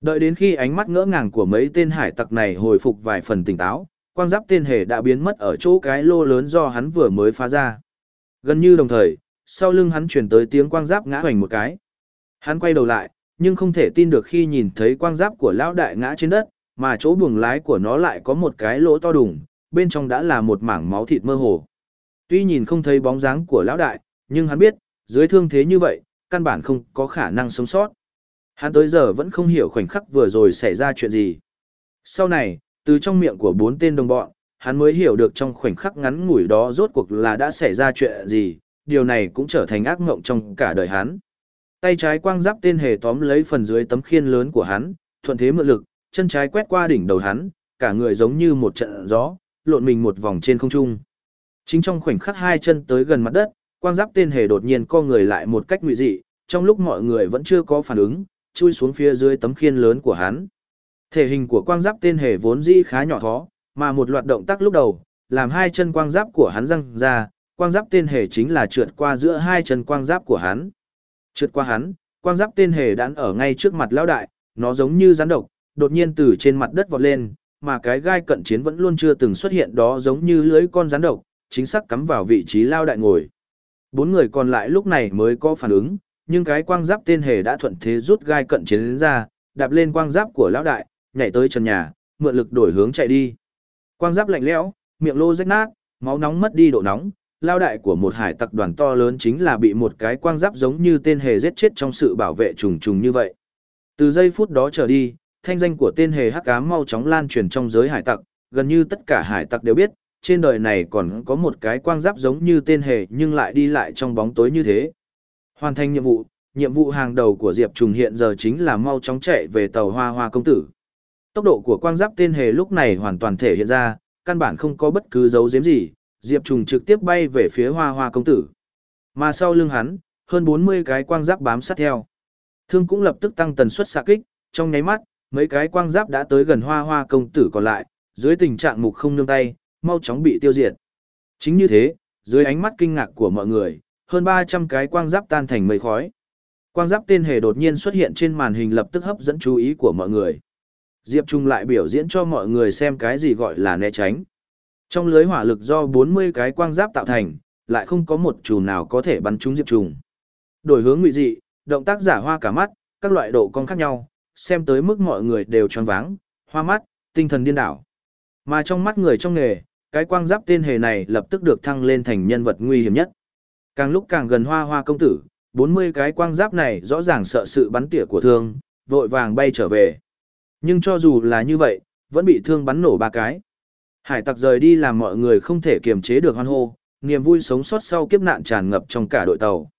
Đợi đến khi ánh mắt ngỡ ngàng của mấy tên hải tặc này hồi phục vài phần tỉnh táo, quang giáp tên hề đã biến mất ở chỗ cái lô lớn do hắn vừa mới phá ra. Gần như đồng thời, sau lưng hắn chuyển tới tiếng quang giáp ngã hoành một cái. Hắn quay đầu lại, nhưng không thể tin được khi nhìn thấy quang giáp của lão đại ngã trên đất, mà chỗ buồng lái của nó lại có một cái lỗ to đùng, bên trong đã là một mảng máu thịt mơ hồ. Tuy nhìn không thấy bóng dáng của lão đại, nhưng hắn biết, dưới thương thế như vậy, căn bản không có khả năng sống sót. Hắn tới giờ vẫn không hiểu khoảnh khắc vừa rồi xảy ra chuyện gì. Sau này, từ trong miệng của bốn tên đồng bọn, hắn mới hiểu được trong khoảnh khắc ngắn ngủi đó rốt cuộc là đã xảy ra chuyện gì, điều này cũng trở thành ác mộng trong cả đời hắn. Tay trái quang giáp tên hề tóm lấy phần dưới tấm khiên lớn của hắn, thuận thế mượn lực, chân trái quét qua đỉnh đầu hắn, cả người giống như một trận gió, lộn mình một vòng trên không trung. Chính trong khoảnh khắc hai chân tới gần mặt đất, quang giáp tên hề đột nhiên co người lại một cách nguy dị, trong lúc mọi người vẫn chưa có phản ứng, chui xuống phía dưới tấm khiên lớn của hắn. Thể hình của quang giáp tên hề vốn dĩ khá nhỏ thó, mà một loạt động tác lúc đầu, làm hai chân quang giáp của hắn răng ra, quang giáp tên hề chính là trượt qua giữa hai chân quang giáp của hắn. Trượt qua hắn, quang giáp tên hề đãn ở ngay trước mặt lão đại, nó giống như rắn độc, đột nhiên từ trên mặt đất vọt lên, mà cái gai cận chiến vẫn luôn chưa từng xuất hiện đó giống như lưới con rắn độc, chính xác cắm vào vị trí lao đại ngồi. Bốn người còn lại lúc này mới có phản ứng, nhưng cái quang giáp tên hề đã thuận thế rút gai cận chiến ra, đạp lên quang giáp của lão đại, nhảy tới trần nhà, mượn lực đổi hướng chạy đi. Quang giáp lạnh lẽo, miệng lô rách nát, máu nóng mất đi độ nóng, lao đại của một hải tặc đoàn to lớn chính là bị một cái quang giáp giống như tên hề giết chết trong sự bảo vệ trùng trùng như vậy. Từ giây phút đó trở đi, thanh danh của tên hề hắc ám mau chóng lan truyền trong giới hải tặc, gần như tất cả hải tặc đều biết, trên đời này còn có một cái quang giáp giống như tên hề nhưng lại đi lại trong bóng tối như thế. Hoàn thành nhiệm vụ, nhiệm vụ hàng đầu của Diệp Trùng hiện giờ chính là mau chóng chạy về tàu Hoa Hoa công tử. Tốc độ của quang giáp tên hề lúc này hoàn toàn thể hiện ra, căn bản không có bất cứ dấu giếm gì, Diệp Trùng trực tiếp bay về phía Hoa Hoa công tử. Mà sau lưng hắn, hơn 40 cái quang giáp bám sát theo. Thương cũng lập tức tăng tần suất xạ kích, trong nháy mắt, mấy cái quang giáp đã tới gần Hoa Hoa công tử còn lại, dưới tình trạng mục không nương tay, mau chóng bị tiêu diệt. Chính như thế, dưới ánh mắt kinh ngạc của mọi người, hơn 300 cái quang giáp tan thành mây khói. Quang giáp tên hề đột nhiên xuất hiện trên màn hình lập tức hấp dẫn chú ý của mọi người. Diệp Trung lại biểu diễn cho mọi người xem cái gì gọi là né tránh. Trong lưới hỏa lực do 40 cái quang giáp tạo thành, lại không có một chùm nào có thể bắn trúng Diệp Trung. Đổi hướng ngụy dị, động tác giả hoa cả mắt, các loại độ cong khác nhau, xem tới mức mọi người đều tròn váng, hoa mắt, tinh thần điên đảo. Mà trong mắt người trong nghề, cái quang giáp tên hề này lập tức được thăng lên thành nhân vật nguy hiểm nhất. Càng lúc càng gần hoa hoa công tử, 40 cái quang giáp này rõ ràng sợ sự bắn tỉa của thương, vội vàng bay trở về. Nhưng cho dù là như vậy, vẫn bị thương bắn nổ ba cái. Hải tặc rời đi làm mọi người không thể kiềm chế được hoan hô, niềm vui sống sót sau kiếp nạn tràn ngập trong cả đội tàu.